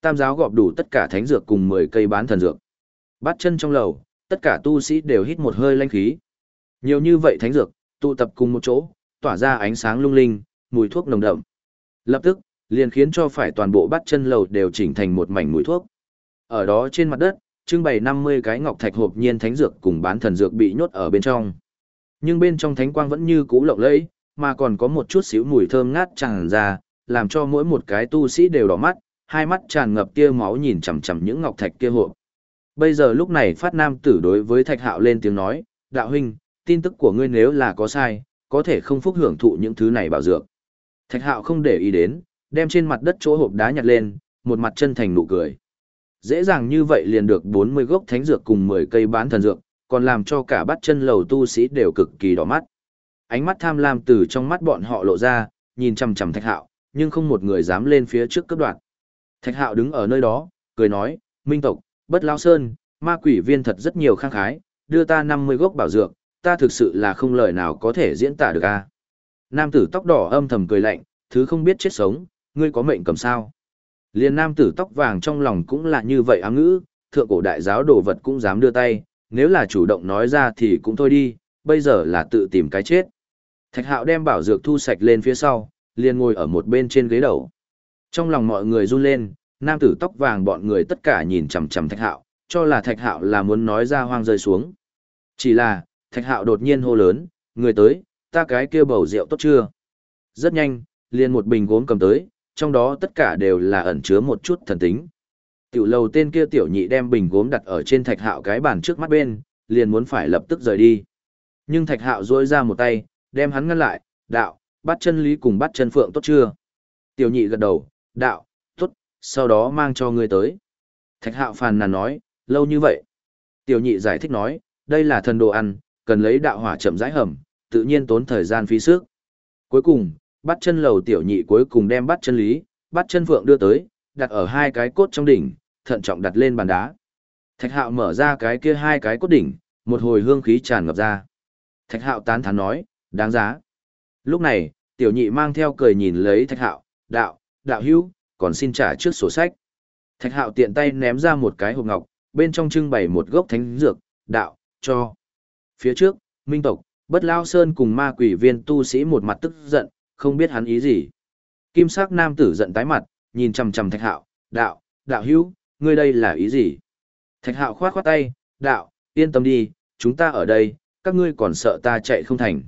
Speaker 1: Tam giáo gọp đủ tất cả thánh dược cùng 10 cây bán thần dược. Bắt chân trong lầu, tất cả tu sĩ đều hít một hơi lanh khí. Nhiều như vậy thánh dược, tụ tập cùng một chỗ, tỏa ra ánh sáng lung linh, mùi thuốc nồng đậm. Lập tức, liền khiến cho phải toàn bộ bắt chân lầu đều chỉnh thành một mảnh mùi thuốc. Ở đó trên mặt đất, trưng bày 50 cái ngọc thạch hộp nhiên thánh dược cùng bán thần dược bị nhốt ở bên trong. Nhưng bên trong thánh quang vẫn như cũ lộng lẫy, mà còn có một chút xíu mùi thơm ngát tràn ra, làm cho mỗi một cái tu sĩ đều đỏ mắt, hai mắt tràn ngập tia máu nhìn chằm chằm những ngọc thạch kia hộp. Bây giờ lúc này Phát Nam tử đối với Thạch Hạo lên tiếng nói, "Đạo huynh, tin tức của ngươi nếu là có sai, có thể không phúc hưởng thụ những thứ này bảo dược." Thạch Hạo không để ý đến, đem trên mặt đất chỗ hộp đá nhặt lên, một mặt chân thành nụ cười. Dễ dàng như vậy liền được 40 gốc thánh dược cùng 10 cây bán thần dược, còn làm cho cả bát chân lầu tu sĩ đều cực kỳ đỏ mắt. Ánh mắt tham lam từ trong mắt bọn họ lộ ra, nhìn chằm chằm Thạch Hạo, nhưng không một người dám lên phía trước cấp đoạn. Thạch Hạo đứng ở nơi đó, cười nói, Minh tộc, Bất Lao Sơn, ma quỷ viên thật rất nhiều khang khái, đưa ta 50 gốc bảo dược, ta thực sự là không lời nào có thể diễn tả được a. Nam tử tóc đỏ âm thầm cười lạnh, thứ không biết chết sống, ngươi có mệnh cầm sao. Liên nam tử tóc vàng trong lòng cũng là như vậy ám ngữ, thượng cổ đại giáo đồ vật cũng dám đưa tay, nếu là chủ động nói ra thì cũng thôi đi, bây giờ là tự tìm cái chết. Thạch hạo đem bảo dược thu sạch lên phía sau, liền ngồi ở một bên trên ghế đầu. Trong lòng mọi người run lên, nam tử tóc vàng bọn người tất cả nhìn chằm chằm thạch hạo, cho là thạch hạo là muốn nói ra hoang rơi xuống. Chỉ là, thạch hạo đột nhiên hô lớn, người tới, ta cái kia bầu rượu tốt chưa? Rất nhanh, liền một bình gốm cầm tới, trong đó tất cả đều là ẩn chứa một chút thần tính. Tiểu lầu tên kia tiểu nhị đem bình gốm đặt ở trên thạch hạo cái bàn trước mắt bên, liền muốn phải lập tức rời đi. Nhưng thạch hạo duỗi ra một tay, đem hắn ngăn lại, đạo, bắt chân lý cùng bắt chân phượng tốt chưa? Tiểu nhị gật đầu, đạo, sau đó mang cho ngươi tới. Thạch hạo phàn nàn nói, lâu như vậy. Tiểu nhị giải thích nói, đây là thần đồ ăn, cần lấy đạo hỏa chậm rãi hầm, tự nhiên tốn thời gian phí sức. Cuối cùng, bắt chân lầu tiểu nhị cuối cùng đem bắt chân lý, bắt chân phượng đưa tới, đặt ở hai cái cốt trong đỉnh, thận trọng đặt lên bàn đá. Thạch hạo mở ra cái kia hai cái cốt đỉnh, một hồi hương khí tràn ngập ra. Thạch hạo tán thán nói, đáng giá. Lúc này, tiểu nhị mang theo cười nhìn lấy thạch hạo, đạo, đạo hữu, còn xin trả trước sổ sách. Thạch hạo tiện tay ném ra một cái hộp ngọc, bên trong trưng bày một gốc thánh dược, đạo, cho. Phía trước, minh tộc, bất lao sơn cùng ma quỷ viên tu sĩ một mặt tức giận, không biết hắn ý gì. Kim sắc nam tử giận tái mặt, nhìn chằm chằm thạch hạo, đạo, đạo hữu, ngươi đây là ý gì? Thạch hạo khoát khoát tay, đạo, yên tâm đi, chúng ta ở đây, các ngươi còn sợ ta chạy không thành.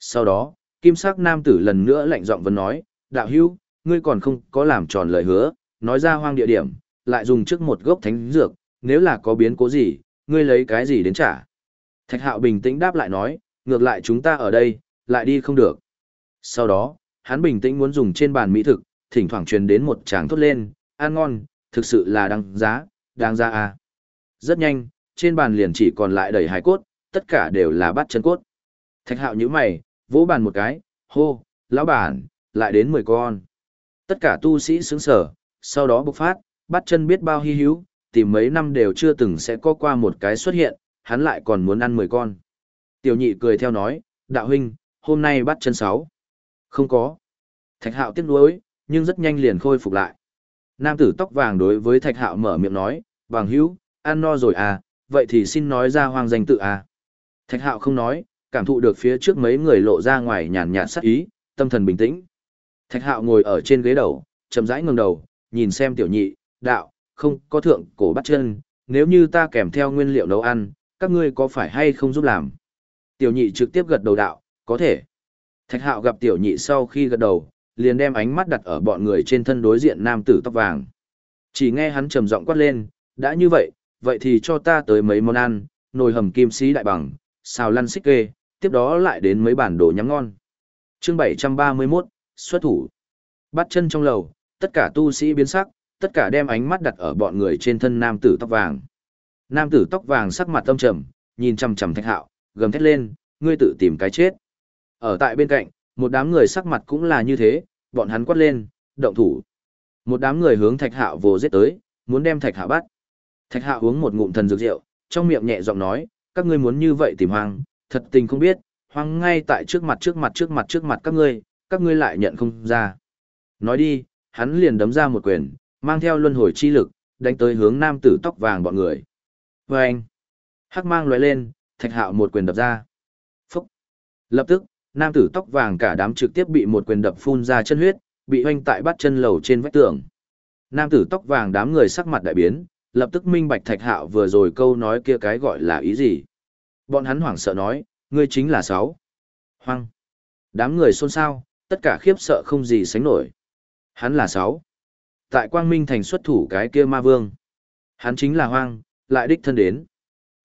Speaker 1: Sau đó, kim sắc nam tử lần nữa lạnh giọng vấn nói, đạo hữu, ngươi còn không có làm tròn lời hứa, nói ra hoang địa điểm, lại dùng trước một gốc thánh dược, nếu là có biến cố gì, ngươi lấy cái gì đến trả. Thạch hạo bình tĩnh đáp lại nói, ngược lại chúng ta ở đây, lại đi không được. Sau đó, hắn bình tĩnh muốn dùng trên bàn mỹ thực, thỉnh thoảng truyền đến một tràng thốt lên, ăn ngon, thực sự là đáng giá, đáng giá à. Rất nhanh, trên bàn liền chỉ còn lại đầy hài cốt, tất cả đều là bát chân cốt. Thạch hạo như mày, vỗ bàn một cái, hô, lão bản, lại đến 10 con. Tất cả tu sĩ sướng sở, sau đó bộc phát, bắt chân biết bao hy hữu, tìm mấy năm đều chưa từng sẽ có qua một cái xuất hiện, hắn lại còn muốn ăn 10 con. Tiểu nhị cười theo nói, đạo huynh, hôm nay bắt chân 6. Không có. Thạch hạo tiếc nuối, nhưng rất nhanh liền khôi phục lại. Nam tử tóc vàng đối với thạch hạo mở miệng nói, vàng hữu, ăn no rồi à, vậy thì xin nói ra hoang danh tự à. Thạch hạo không nói, cảm thụ được phía trước mấy người lộ ra ngoài nhàn nhạt sắc ý, tâm thần bình tĩnh. Thạch hạo ngồi ở trên ghế đầu, chậm rãi ngẩng đầu, nhìn xem tiểu nhị, đạo, không có thượng cổ bắt chân, nếu như ta kèm theo nguyên liệu nấu ăn, các ngươi có phải hay không giúp làm? Tiểu nhị trực tiếp gật đầu đạo, có thể. Thạch hạo gặp tiểu nhị sau khi gật đầu, liền đem ánh mắt đặt ở bọn người trên thân đối diện nam tử tóc vàng. Chỉ nghe hắn trầm giọng quát lên, đã như vậy, vậy thì cho ta tới mấy món ăn, nồi hầm kim sĩ đại bằng, xào lăn xích kê, tiếp đó lại đến mấy bản đồ nhắm ngon. chương 731, xuất thủ. Bắt chân trong lầu, tất cả tu sĩ biến sắc, tất cả đem ánh mắt đặt ở bọn người trên thân nam tử tóc vàng. Nam tử tóc vàng sắc mặt tâm trầm, nhìn chằm chằm thạch hạo, gầm thét lên, ngươi tự tìm cái chết. Ở tại bên cạnh, một đám người sắc mặt cũng là như thế, bọn hắn quát lên, động thủ. Một đám người hướng thạch hạo vồ giết tới, muốn đem thạch hạo bắt. Thạch hạo uống một ngụm thần dược rượu, trong miệng nhẹ giọng nói, các ngươi muốn như vậy tìm hoang, thật tình không biết, hoang ngay tại trước mặt trước mặt trước mặt trước mặt các ngươi, các ngươi lại nhận không ra. Nói đi, hắn liền đấm ra một quyền, mang theo luân hồi chi lực, đánh tới hướng nam tử tóc vàng bọn người. Và anh, hắc mang lóe lên, thạch hạo một quyền đập ra. Phúc. Lập tức, nam tử tóc vàng cả đám trực tiếp bị một quyền đập phun ra chân huyết, bị hoanh tại bắt chân lầu trên vách tường. Nam tử tóc vàng đám người sắc mặt đại biến, lập tức minh bạch thạch hạo vừa rồi câu nói kia cái gọi là ý gì. Bọn hắn hoảng sợ nói, ngươi chính là sáu. Hoang. Đám người xôn xao, tất cả khiếp sợ không gì sánh nổi. Hắn là sáu. Tại Quang Minh thành xuất thủ cái kia ma vương. Hắn chính là hoang, lại đích thân đến.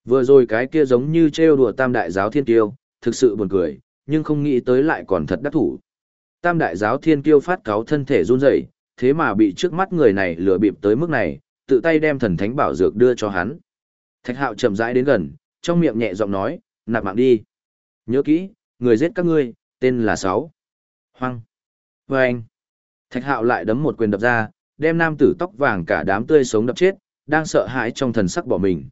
Speaker 1: Vừa rồi cái kia giống như trêu đùa tam đại giáo thiên tiêu, thực sự buồn cười, nhưng không nghĩ tới lại còn thật đắc thủ. Tam đại giáo thiên tiêu phát cáo thân thể run rẩy, thế mà bị trước mắt người này lừa bịp tới mức này, tự tay đem thần thánh bảo dược đưa cho hắn. Thạch hạo chậm rãi đến gần, trong miệng nhẹ giọng nói, nạp mạng đi. Nhớ kỹ, người giết các ngươi, tên là Sáu. Hoang. Vâng anh, Thạch hạo lại đấm một quyền đập ra, đem nam tử tóc vàng cả đám tươi sống đập chết, đang sợ hãi trong thần sắc bỏ mình.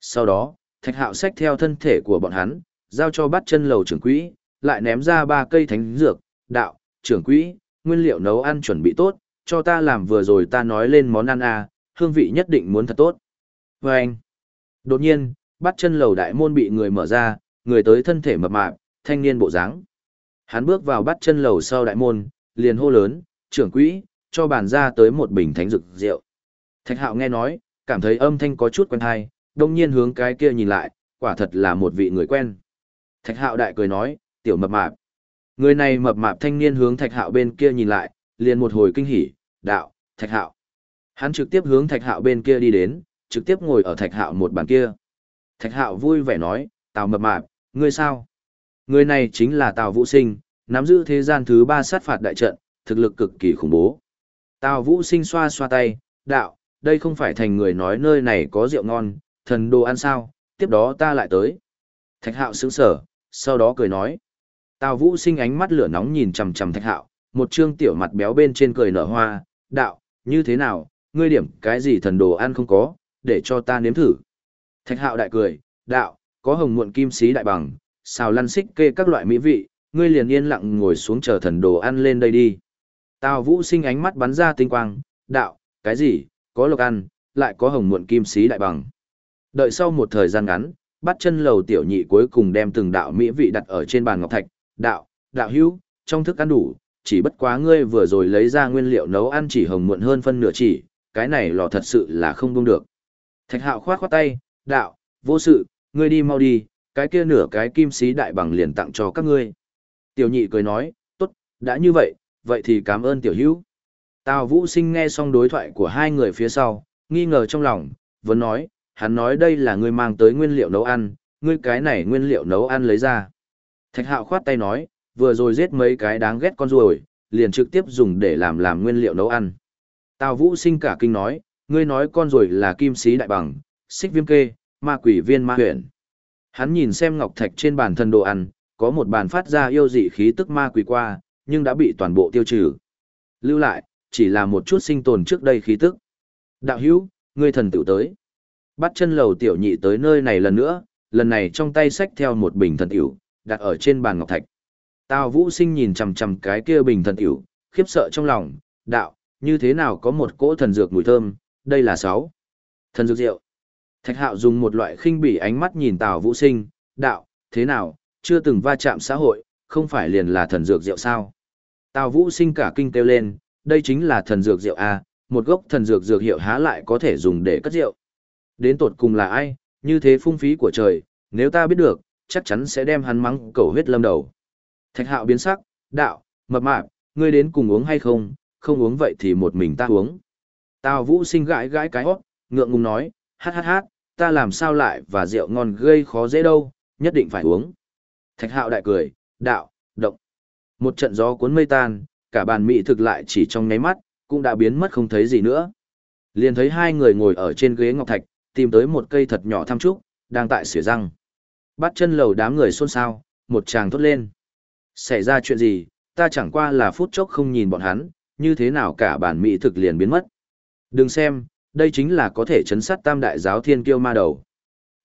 Speaker 1: Sau đó, thạch hạo xách theo thân thể của bọn hắn, giao cho bắt chân lầu trưởng quỹ, lại ném ra ba cây thánh dược, đạo, trưởng quỹ, nguyên liệu nấu ăn chuẩn bị tốt, cho ta làm vừa rồi ta nói lên món ăn à, hương vị nhất định muốn thật tốt. Và anh, đột nhiên, bắt chân lầu đại môn bị người mở ra, người tới thân thể mập mạp, thanh niên bộ dáng. Hắn bước vào bắt chân lầu sau đại môn, liền hô lớn, trưởng quỹ, cho bàn ra tới một bình thánh rực rượu. Thạch hạo nghe nói, cảm thấy âm thanh có chút quen hay, đông nhiên hướng cái kia nhìn lại, quả thật là một vị người quen. Thạch hạo đại cười nói, tiểu mập mạp. Người này mập mạp thanh niên hướng thạch hạo bên kia nhìn lại, liền một hồi kinh hỉ, đạo, thạch hạo. Hắn trực tiếp hướng thạch hạo bên kia đi đến, trực tiếp ngồi ở thạch hạo một bàn kia. Thạch hạo vui vẻ nói, tào mập mạp, ngươi sao? Người này chính là tào vũ sinh, nắm giữ thế gian thứ ba sát phạt đại trận, thực lực cực kỳ khủng bố. Tào vũ sinh xoa xoa tay, đạo, đây không phải thành người nói nơi này có rượu ngon, thần đồ ăn sao, tiếp đó ta lại tới. Thạch hạo sững sở, sau đó cười nói. Tào vũ sinh ánh mắt lửa nóng nhìn chằm chằm thạch hạo, một trương tiểu mặt béo bên trên cười nở hoa, đạo, như thế nào, ngươi điểm cái gì thần đồ ăn không có, để cho ta nếm thử. Thạch hạo đại cười, đạo, có hồng muộn kim xí đại bằng, xào lăn xích kê các loại mỹ vị, ngươi liền yên lặng ngồi xuống chờ thần đồ ăn lên đây đi. Tào vũ sinh ánh mắt bắn ra tinh quang, đạo, cái gì, có lộc ăn, lại có hồng muộn kim xí đại bằng. Đợi sau một thời gian ngắn, bắt chân lầu tiểu nhị cuối cùng đem từng đạo mỹ vị đặt ở trên bàn ngọc thạch, đạo, đạo hữu, trong thức ăn đủ, chỉ bất quá ngươi vừa rồi lấy ra nguyên liệu nấu ăn chỉ hồng muộn hơn phân nửa chỉ, cái này lò thật sự là không buông được. Thạch hạo khoát khoát tay, đạo, vô sự, ngươi đi mau đi, cái kia nửa cái kim sĩ đại bằng liền tặng cho các ngươi. Tiểu nhị cười nói, tốt, đã như vậy, vậy thì cảm ơn tiểu hữu. Tào vũ sinh nghe xong đối thoại của hai người phía sau, nghi ngờ trong lòng, vẫn nói, hắn nói đây là ngươi mang tới nguyên liệu nấu ăn, ngươi cái này nguyên liệu nấu ăn lấy ra. Thạch hạo khoát tay nói, vừa rồi giết mấy cái đáng ghét con ruồi, liền trực tiếp dùng để làm làm nguyên liệu nấu ăn. Tào Vũ sinh cả kinh nói, ngươi nói con ruồi là kim sĩ đại bằng, xích viêm kê, ma quỷ viên ma huyền. Hắn nhìn xem ngọc thạch trên bàn thân đồ ăn, có một bàn phát ra yêu dị khí tức ma quỷ qua, nhưng đã bị toàn bộ tiêu trừ. Lưu lại, chỉ là một chút sinh tồn trước đây khí tức. Đạo hữu, ngươi thần tiểu tới. Bắt chân lầu tiểu nhị tới nơi này lần nữa, lần này trong tay xách theo một bình thần tiểu, đặt ở trên bàn ngọc thạch. Tào Vũ Sinh nhìn chằm chằm cái kia bình thần tiểu, khiếp sợ trong lòng, đạo, như thế nào có một cỗ thần dược mùi thơm, đây là sáu. Thần dược rượu. Thạch Hạo dùng một loại khinh bỉ ánh mắt nhìn Tào Vũ Sinh, đạo, thế nào, chưa từng va chạm xã hội, không phải liền là thần dược rượu sao? Tào Vũ Sinh cả kinh kêu lên, đây chính là thần dược rượu a, một gốc thần dược dược hiệu há lại có thể dùng để cất rượu. Đến tột cùng là ai, như thế phung phí của trời, nếu ta biết được, chắc chắn sẽ đem hắn mắng cầu huyết lâm đầu. Thạch hạo biến sắc, đạo, mập mạp, ngươi đến cùng uống hay không, không uống vậy thì một mình ta uống. Tào vũ sinh gãi gãi cái hót, ngượng ngùng nói, hát hát hát, ta làm sao lại và rượu ngon gây khó dễ đâu, nhất định phải uống. Thạch hạo đại cười, đạo, động. Một trận gió cuốn mây tan, cả bàn mỹ thực lại chỉ trong nháy mắt, cũng đã biến mất không thấy gì nữa. Liền thấy hai người ngồi ở trên ghế ngọc thạch, tìm tới một cây thật nhỏ thăm trúc, đang tại xỉa răng. Bắt chân lầu đám người xôn xao, một chàng thốt lên. Xảy ra chuyện gì, ta chẳng qua là phút chốc không nhìn bọn hắn, như thế nào cả bản mỹ thực liền biến mất. Đừng xem, đây chính là có thể chấn sát tam đại giáo thiên kiêu ma đầu.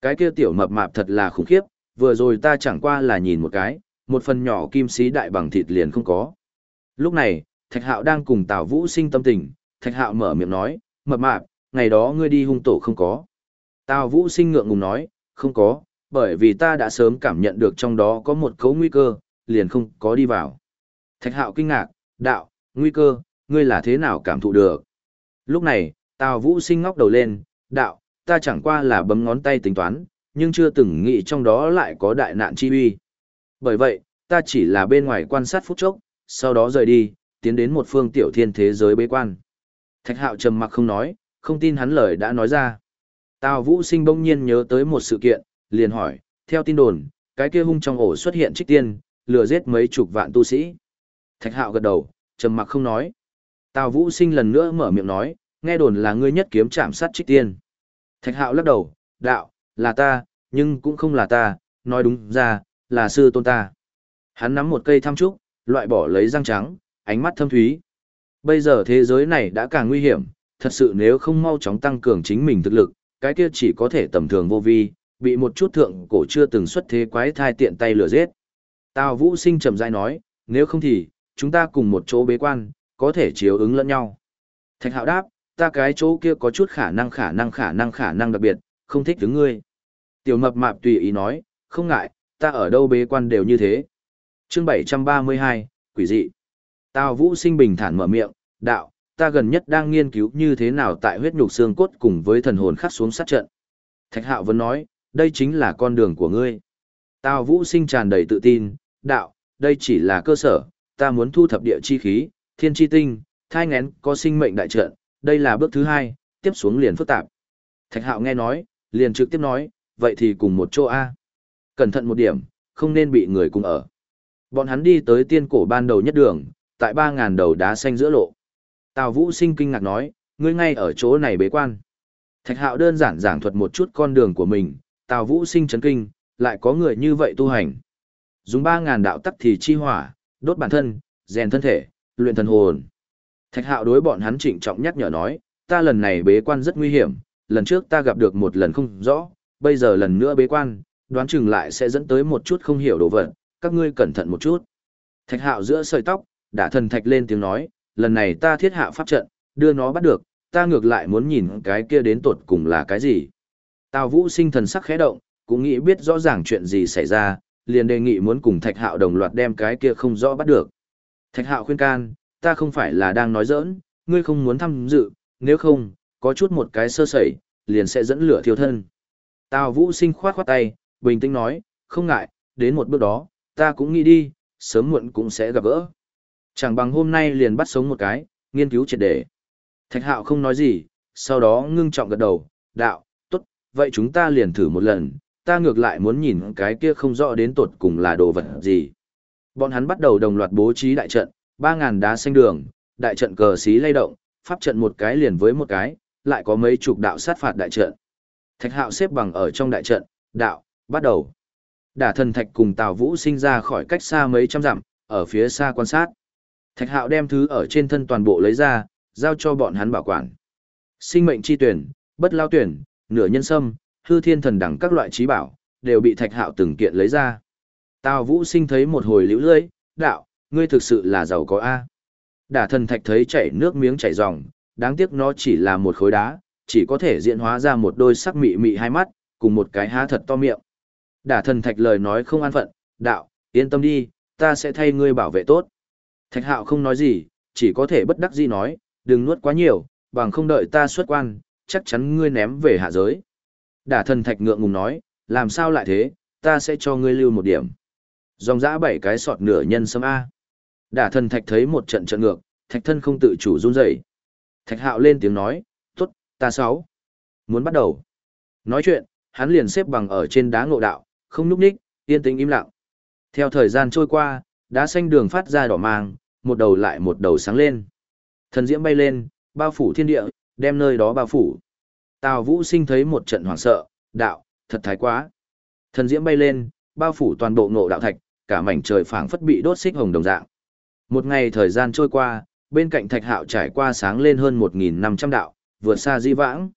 Speaker 1: Cái kia tiểu mập mạp thật là khủng khiếp, vừa rồi ta chẳng qua là nhìn một cái, một phần nhỏ kim sĩ đại bằng thịt liền không có. Lúc này, Thạch Hạo đang cùng Tào Vũ sinh tâm tình, Thạch Hạo mở miệng nói, mập mạp, ngày đó ngươi đi hung tổ không có. Tào Vũ sinh ngượng ngùng nói, không có, bởi vì ta đã sớm cảm nhận được trong đó có một cấu nguy cơ, liền không có đi vào. Thạch Hạo kinh ngạc, đạo, nguy cơ, ngươi là thế nào cảm thụ được? Lúc này, Tào Vũ sinh ngóc đầu lên, đạo, ta chẳng qua là bấm ngón tay tính toán, nhưng chưa từng nghĩ trong đó lại có đại nạn chi uy. Bởi vậy, ta chỉ là bên ngoài quan sát phút chốc, sau đó rời đi, tiến đến một phương tiểu thiên thế giới bế quan. Thạch hạo trầm mặc không nói, không tin hắn lời đã nói ra. Tào Vũ Sinh bỗng nhiên nhớ tới một sự kiện, liền hỏi, theo tin đồn, cái kia hung trong ổ xuất hiện trích tiên, lừa giết mấy chục vạn tu sĩ. Thạch hạo gật đầu, trầm mặc không nói. Tào Vũ Sinh lần nữa mở miệng nói, nghe đồn là ngươi nhất kiếm chạm sát trích tiên. Thạch hạo lắc đầu, đạo, là ta, nhưng cũng không là ta, nói đúng ra, là sư tôn ta. Hắn nắm một cây tham trúc, loại bỏ lấy răng trắng, ánh mắt thâm thúy. Bây giờ thế giới này đã càng nguy hiểm, thật sự nếu không mau chóng tăng cường chính mình thực lực, cái kia chỉ có thể tầm thường vô vi, bị một chút thượng cổ chưa từng xuất thế quái thai tiện tay lừa giết. Tào Vũ Sinh trầm rãi nói, nếu không thì, chúng ta cùng một chỗ bế quan, có thể chiếu ứng lẫn nhau. Thạch Hạo đáp, ta cái chỗ kia có chút khả năng khả năng khả năng khả năng đặc biệt, không thích đứng ngươi. Tiểu mập mạp tùy ý nói, không ngại, ta ở đâu bế quan đều như thế. Chương 732, quỷ dị. Tào Vũ Sinh bình thản mở miệng, đạo, ta gần nhất đang nghiên cứu như thế nào tại huyết nhục xương cốt cùng với thần hồn khắc xuống sát trận. Thạch Hạo vẫn nói, đây chính là con đường của ngươi. Tào Vũ Sinh tràn đầy tự tin, đạo, đây chỉ là cơ sở, ta muốn thu thập địa chi khí, thiên chi tinh, thai ngén có sinh mệnh đại trận, đây là bước thứ hai, tiếp xuống liền phức tạp. Thạch Hạo nghe nói, liền trực tiếp nói, vậy thì cùng một chỗ A. Cẩn thận một điểm, không nên bị người cùng ở. Bọn hắn đi tới tiên cổ ban đầu nhất đường, tại ba ngàn đầu đá xanh giữa lộ. Tào Vũ sinh kinh ngạc nói, ngươi ngay ở chỗ này bế quan. Thạch hạo đơn giản giảng thuật một chút con đường của mình, Tào Vũ sinh chấn kinh, lại có người như vậy tu hành. Dùng ba ngàn đạo tắc thì chi hỏa, đốt bản thân, rèn thân thể, luyện thần hồn. Thạch hạo đối bọn hắn trịnh trọng nhắc nhở nói, ta lần này bế quan rất nguy hiểm, lần trước ta gặp được một lần không rõ, bây giờ lần nữa bế quan, đoán chừng lại sẽ dẫn tới một chút không hiểu đồ vật, các ngươi cẩn thận một chút. Thạch hạo giữa sợi tóc, đã thần thạch lên tiếng nói, lần này ta thiết hạ pháp trận, đưa nó bắt được, ta ngược lại muốn nhìn cái kia đến tột cùng là cái gì. Tào vũ sinh thần sắc khẽ động, cũng nghĩ biết rõ ràng chuyện gì xảy ra, liền đề nghị muốn cùng thạch hạo đồng loạt đem cái kia không rõ bắt được. Thạch hạo khuyên can, ta không phải là đang nói giỡn, ngươi không muốn tham dự, nếu không, có chút một cái sơ sẩy, liền sẽ dẫn lửa thiêu thân. Tào vũ sinh khoát khoát tay, bình tĩnh nói, không ngại, đến một bước đó, ta cũng nghĩ đi, sớm muộn cũng sẽ gặp gỡ. Chẳng bằng hôm nay liền bắt sống một cái, nghiên cứu triệt để. Thạch hạo không nói gì, sau đó ngưng trọng gật đầu, đạo, tốt, vậy chúng ta liền thử một lần, ta ngược lại muốn nhìn cái kia không rõ đến tột cùng là đồ vật gì. Bọn hắn bắt đầu đồng loạt bố trí đại trận, Ba ngàn đá xanh đường, đại trận cờ xí lay động, pháp trận một cái liền với một cái, lại có mấy chục đạo sát phạt đại trận. Thạch hạo xếp bằng ở trong đại trận, đạo, bắt đầu. Đả thần thạch cùng Tào Vũ sinh ra khỏi cách xa mấy trăm dặm, ở phía xa quan sát. Thạch hạo đem thứ ở trên thân toàn bộ lấy ra, giao cho bọn hắn bảo quản. Sinh mệnh chi tuyển, bất lao tuyển, nửa nhân sâm, hư thiên thần đẳng các loại trí bảo, đều bị thạch hạo từng kiện lấy ra. Tào Vũ sinh thấy một hồi liễu lưỡi, đạo, ngươi thực sự là giàu có A. Đả thần thạch thấy chảy nước miếng chảy ròng, đáng tiếc nó chỉ là một khối đá, chỉ có thể diễn hóa ra một đôi sắc mị mị hai mắt, cùng một cái há thật to miệng. Đả thần thạch lời nói không an phận, đạo, yên tâm đi, ta sẽ thay ngươi bảo vệ tốt. Thạch hạo không nói gì, chỉ có thể bất đắc dĩ nói, đừng nuốt quá nhiều, bằng không đợi ta xuất quan, chắc chắn ngươi ném về hạ giới. Đả thần thạch ngượng ngùng nói, làm sao lại thế, ta sẽ cho ngươi lưu một điểm. Dòng dã bảy cái sọt nửa nhân sâm A. Đả thần thạch thấy một trận trận ngược, thạch thân không tự chủ run rẩy. Thạch hạo lên tiếng nói, tốt, ta sáu. Muốn bắt đầu. Nói chuyện, hắn liền xếp bằng ở trên đá ngộ đạo, không núp ních, yên tĩnh im lặng. Theo thời gian trôi qua, đá xanh đường phát ra đỏ mang, một đầu lại một đầu sáng lên. Thần diễm bay lên, bao phủ thiên địa, đem nơi đó bao phủ. Tào Vũ Sinh thấy một trận hoảng sợ, đạo, thật thái quá. Thần diễm bay lên, bao phủ toàn bộ ngộ đạo thạch, cả mảnh trời phảng phất bị đốt xích hồng đồng dạng. Một ngày thời gian trôi qua, bên cạnh thạch hạo trải qua sáng lên hơn 1.500 đạo, vượt xa di vãng.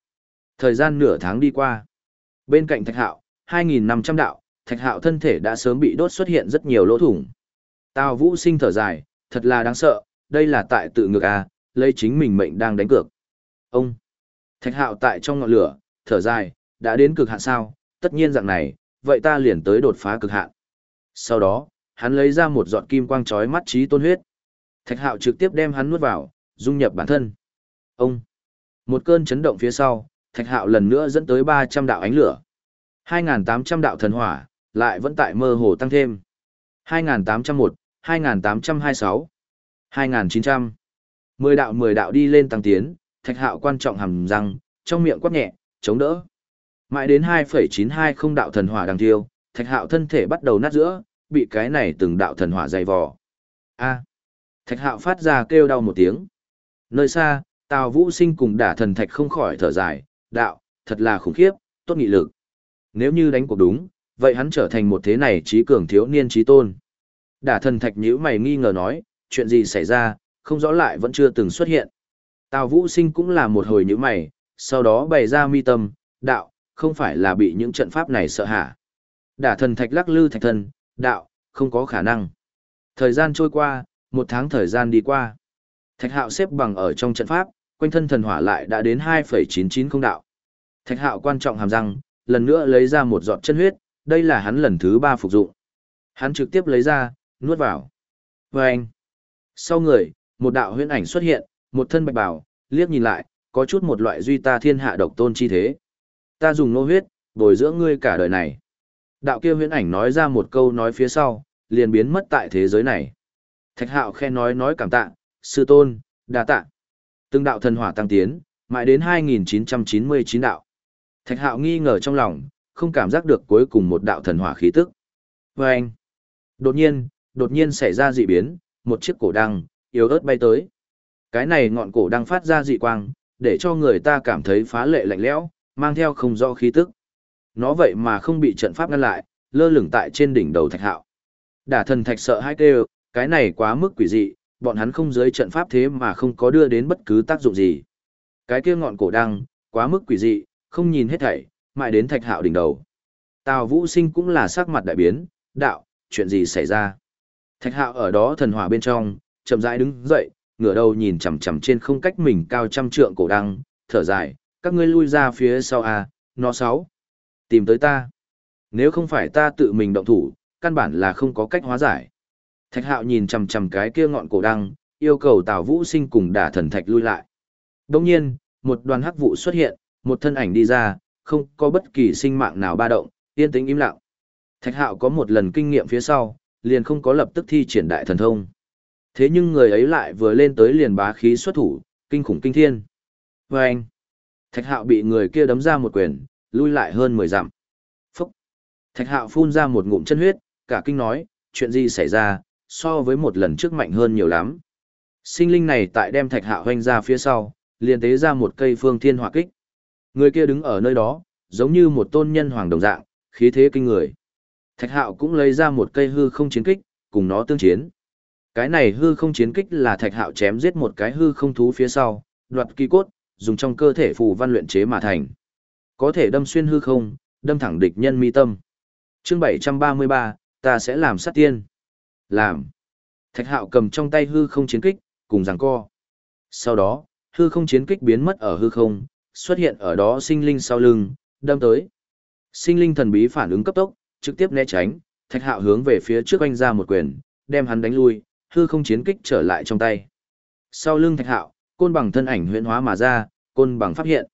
Speaker 1: Thời gian nửa tháng đi qua. Bên cạnh thạch hạo, 2.500 đạo, thạch hạo thân thể đã sớm bị đốt xuất hiện rất nhiều lỗ thủng. Tào vũ sinh thở dài, thật là đáng sợ, đây là tại tự ngược à, lấy chính mình mệnh đang đánh cược. Ông, thạch hạo tại trong ngọn lửa, thở dài, đã đến cực hạn sao, tất nhiên dạng này, vậy ta liền tới đột phá cực hạn. Sau đó, hắn lấy ra một giọt kim quang chói mắt trí tôn huyết. Thạch hạo trực tiếp đem hắn nuốt vào, dung nhập bản thân. Ông, một cơn chấn động phía sau, thạch hạo lần nữa dẫn tới 300 đạo ánh lửa. 2.800 đạo thần hỏa, lại vẫn tại mơ hồ tăng thêm. 2.801, 2.826, 2.900. 10 đạo 10 đạo đi lên tăng tiến, thạch hạo quan trọng hầm răng, trong miệng quát nhẹ, chống đỡ. Mãi đến 2.920 đạo thần hỏa đang thiêu, thạch hạo thân thể bắt đầu nát giữa, bị cái này từng đạo thần hỏa dày vò. A. Thạch hạo phát ra kêu đau một tiếng. Nơi xa, Tào Vũ Sinh cùng đả thần thạch không khỏi thở dài, đạo, thật là khủng khiếp, tốt nghị lực. Nếu như đánh cuộc đúng, vậy hắn trở thành một thế này trí cường thiếu niên trí tôn. Đả thần thạch nhữ mày nghi ngờ nói, chuyện gì xảy ra, không rõ lại vẫn chưa từng xuất hiện. Tào Vũ Sinh cũng là một hồi nhữ mày, sau đó bày ra mi tâm, đạo, không phải là bị những trận pháp này sợ hả. Đả thần thạch lắc lư thạch thần, đạo, không có khả năng. Thời gian trôi qua, một tháng thời gian đi qua. Thạch hạo xếp bằng ở trong trận pháp, quanh thân thần hỏa lại đã đến 2,990 đạo. Thạch hạo quan trọng hàm răng, lần nữa lấy ra một giọt chân huyết, đây là hắn lần thứ ba phục dụng. Hắn trực tiếp lấy ra, nuốt vào. Và anh. Sau người, một đạo huyễn ảnh xuất hiện, một thân bạch bào, liếc nhìn lại, có chút một loại duy ta thiên hạ độc tôn chi thế. Ta dùng nô huyết, bồi dưỡng ngươi cả đời này. Đạo kia huyễn ảnh nói ra một câu nói phía sau, liền biến mất tại thế giới này. Thạch hạo khen nói nói cảm tạ, sư tôn, đa tạ. Từng đạo thần hỏa tăng tiến, mãi đến 2999 đạo. Thạch hạo nghi ngờ trong lòng, không cảm giác được cuối cùng một đạo thần hỏa khí tức. Và anh, đột nhiên, đột nhiên xảy ra dị biến, một chiếc cổ đăng, yếu ớt bay tới. Cái này ngọn cổ đăng phát ra dị quang, để cho người ta cảm thấy phá lệ lạnh lẽo, mang theo không rõ khí tức. Nó vậy mà không bị trận pháp ngăn lại, lơ lửng tại trên đỉnh đầu thạch hạo. Đả thần thạch sợ hai kêu, cái này quá mức quỷ dị, bọn hắn không dưới trận pháp thế mà không có đưa đến bất cứ tác dụng gì. Cái kia ngọn cổ đăng, quá mức quỷ dị, không nhìn hết thảy, mãi đến thạch hạo đỉnh đầu. Tào Vũ Sinh cũng là sắc mặt đại biến, đạo, chuyện gì xảy ra? Thạch hạo ở đó thần hỏa bên trong, chậm rãi đứng dậy, ngửa đầu nhìn chằm chằm trên không cách mình cao trăm trượng cổ đăng, thở dài, các ngươi lui ra phía sau à, nó sáu. Tìm tới ta. Nếu không phải ta tự mình động thủ, căn bản là không có cách hóa giải. Thạch hạo nhìn chằm chằm cái kia ngọn cổ đăng, yêu cầu Tào Vũ Sinh cùng đả thần thạch lui lại. Đồng nhiên, một đoàn hắc vụ xuất hiện, một thân ảnh đi ra, không có bất kỳ sinh mạng nào ba động, yên tĩnh im lặng. Thạch hạo có một lần kinh nghiệm phía sau, liền không có lập tức thi triển đại thần thông. Thế nhưng người ấy lại vừa lên tới liền bá khí xuất thủ, kinh khủng kinh thiên. Và anh, thạch hạo bị người kia đấm ra một quyền, lui lại hơn 10 dặm. Phúc! Thạch hạo phun ra một ngụm chân huyết, cả kinh nói, chuyện gì xảy ra, so với một lần trước mạnh hơn nhiều lắm. Sinh linh này tại đem thạch hạ hoanh ra phía sau, liền tế ra một cây phương thiên hỏa kích. Người kia đứng ở nơi đó, giống như một tôn nhân hoàng đồng dạng, khí thế kinh người. Thạch hạo cũng lấy ra một cây hư không chiến kích, cùng nó tương chiến. Cái này hư không chiến kích là thạch hạo chém giết một cái hư không thú phía sau, đoạt kỳ cốt, dùng trong cơ thể phù văn luyện chế mà thành. Có thể đâm xuyên hư không, đâm thẳng địch nhân mi tâm. Chương 733, ta sẽ làm sát tiên. Làm. Thạch hạo cầm trong tay hư không chiến kích, cùng giằng co. Sau đó, hư không chiến kích biến mất ở hư không, xuất hiện ở đó sinh linh sau lưng, đâm tới. Sinh linh thần bí phản ứng cấp tốc, trực tiếp né tránh, thạch hạo hướng về phía trước anh ra một quyền, đem hắn đánh lui, hư không chiến kích trở lại trong tay. Sau lưng thạch hạo, côn bằng thân ảnh huyễn hóa mà ra, côn bằng phát hiện.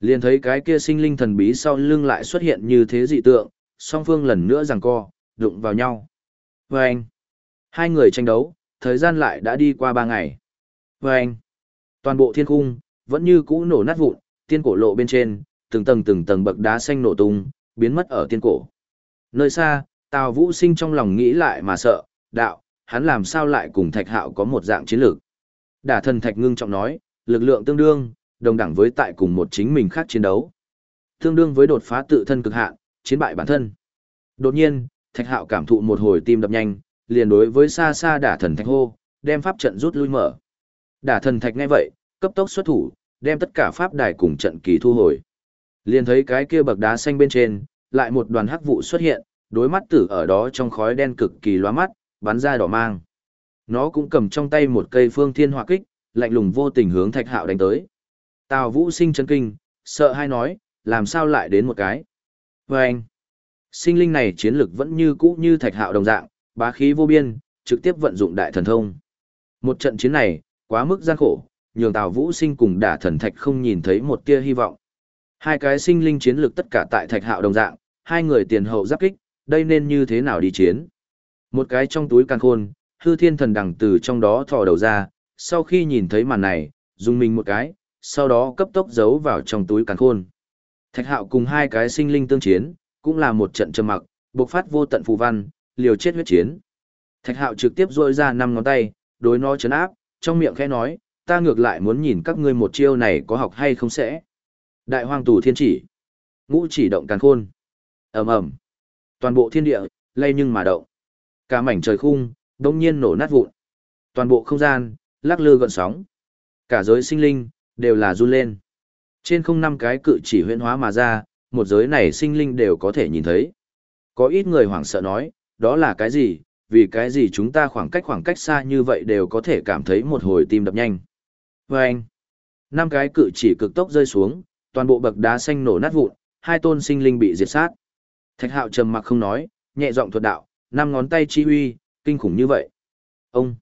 Speaker 1: Liền thấy cái kia sinh linh thần bí sau lưng lại xuất hiện như thế dị tượng, song phương lần nữa giằng co, đụng vào nhau. Và anh, hai người tranh đấu, thời gian lại đã đi qua ba ngày. Và anh, toàn bộ thiên cung, vẫn như cũ nổ nát vụn, tiên cổ lộ bên trên, từng tầng từng tầng bậc đá xanh nổ tung, biến mất ở tiên cổ. Nơi xa, Tào Vũ Sinh trong lòng nghĩ lại mà sợ, đạo, hắn làm sao lại cùng Thạch Hạo có một dạng chiến lược. Đả thần Thạch ngưng trọng nói, lực lượng tương đương, đồng đẳng với tại cùng một chính mình khác chiến đấu. Tương đương với đột phá tự thân cực hạn, chiến bại bản thân. Đột nhiên, Thạch Hạo cảm thụ một hồi tim đập nhanh, liền đối với xa xa đả thần thạch hô, đem pháp trận rút lui mở. Đả thần thạch nghe vậy, cấp tốc xuất thủ, đem tất cả pháp đài cùng trận kỳ thu hồi. Liền thấy cái kia bậc đá xanh bên trên, lại một đoàn hắc vụ xuất hiện, đối mắt tử ở đó trong khói đen cực kỳ lóa mắt, bắn ra đỏ mang. Nó cũng cầm trong tay một cây phương thiên hỏa kích, lạnh lùng vô tình hướng Thạch Hạo đánh tới. Tào Vũ sinh chấn kinh, sợ hai nói, làm sao lại đến một cái. Và anh, sinh linh này chiến lực vẫn như cũ như Thạch Hạo đồng dạng, bá khí vô biên, trực tiếp vận dụng đại thần thông. Một trận chiến này, quá mức gian khổ, nhường Tào Vũ Sinh cùng Đả Thần Thạch không nhìn thấy một tia hy vọng. Hai cái sinh linh chiến lực tất cả tại Thạch Hạo đồng dạng, hai người tiền hậu giáp kích, đây nên như thế nào đi chiến? Một cái trong túi can khôn, hư thiên thần đằng từ trong đó thò đầu ra, sau khi nhìn thấy màn này, dùng mình một cái, sau đó cấp tốc giấu vào trong túi càn khôn. Thạch hạo cùng hai cái sinh linh tương chiến, cũng là một trận trầm mặc, bộc phát vô tận phù văn, liều chết huyết chiến. Thạch hạo trực tiếp rôi ra năm ngón tay, đối nó chấn áp, trong miệng khẽ nói, ta ngược lại muốn nhìn các ngươi một chiêu này có học hay không sẽ. Đại hoang tù thiên chỉ. Ngũ chỉ động càn khôn. ầm ầm Toàn bộ thiên địa, lay nhưng mà động. Cả mảnh trời khung, đông nhiên nổ nát vụn. Toàn bộ không gian, lắc lư gợn sóng. Cả giới sinh linh, đều là run lên. Trên không năm cái cự chỉ huyễn hóa mà ra, một giới này sinh linh đều có thể nhìn thấy. Có ít người hoảng sợ nói, đó là cái gì, vì cái gì chúng ta khoảng cách khoảng cách xa như vậy đều có thể cảm thấy một hồi tim đập nhanh. Và anh, năm cái cự chỉ cực tốc rơi xuống, toàn bộ bậc đá xanh nổ nát vụn, hai tôn sinh linh bị diệt sát. Thạch hạo trầm mặc không nói, nhẹ giọng thuật đạo, năm ngón tay chi huy, kinh khủng như vậy. Ông,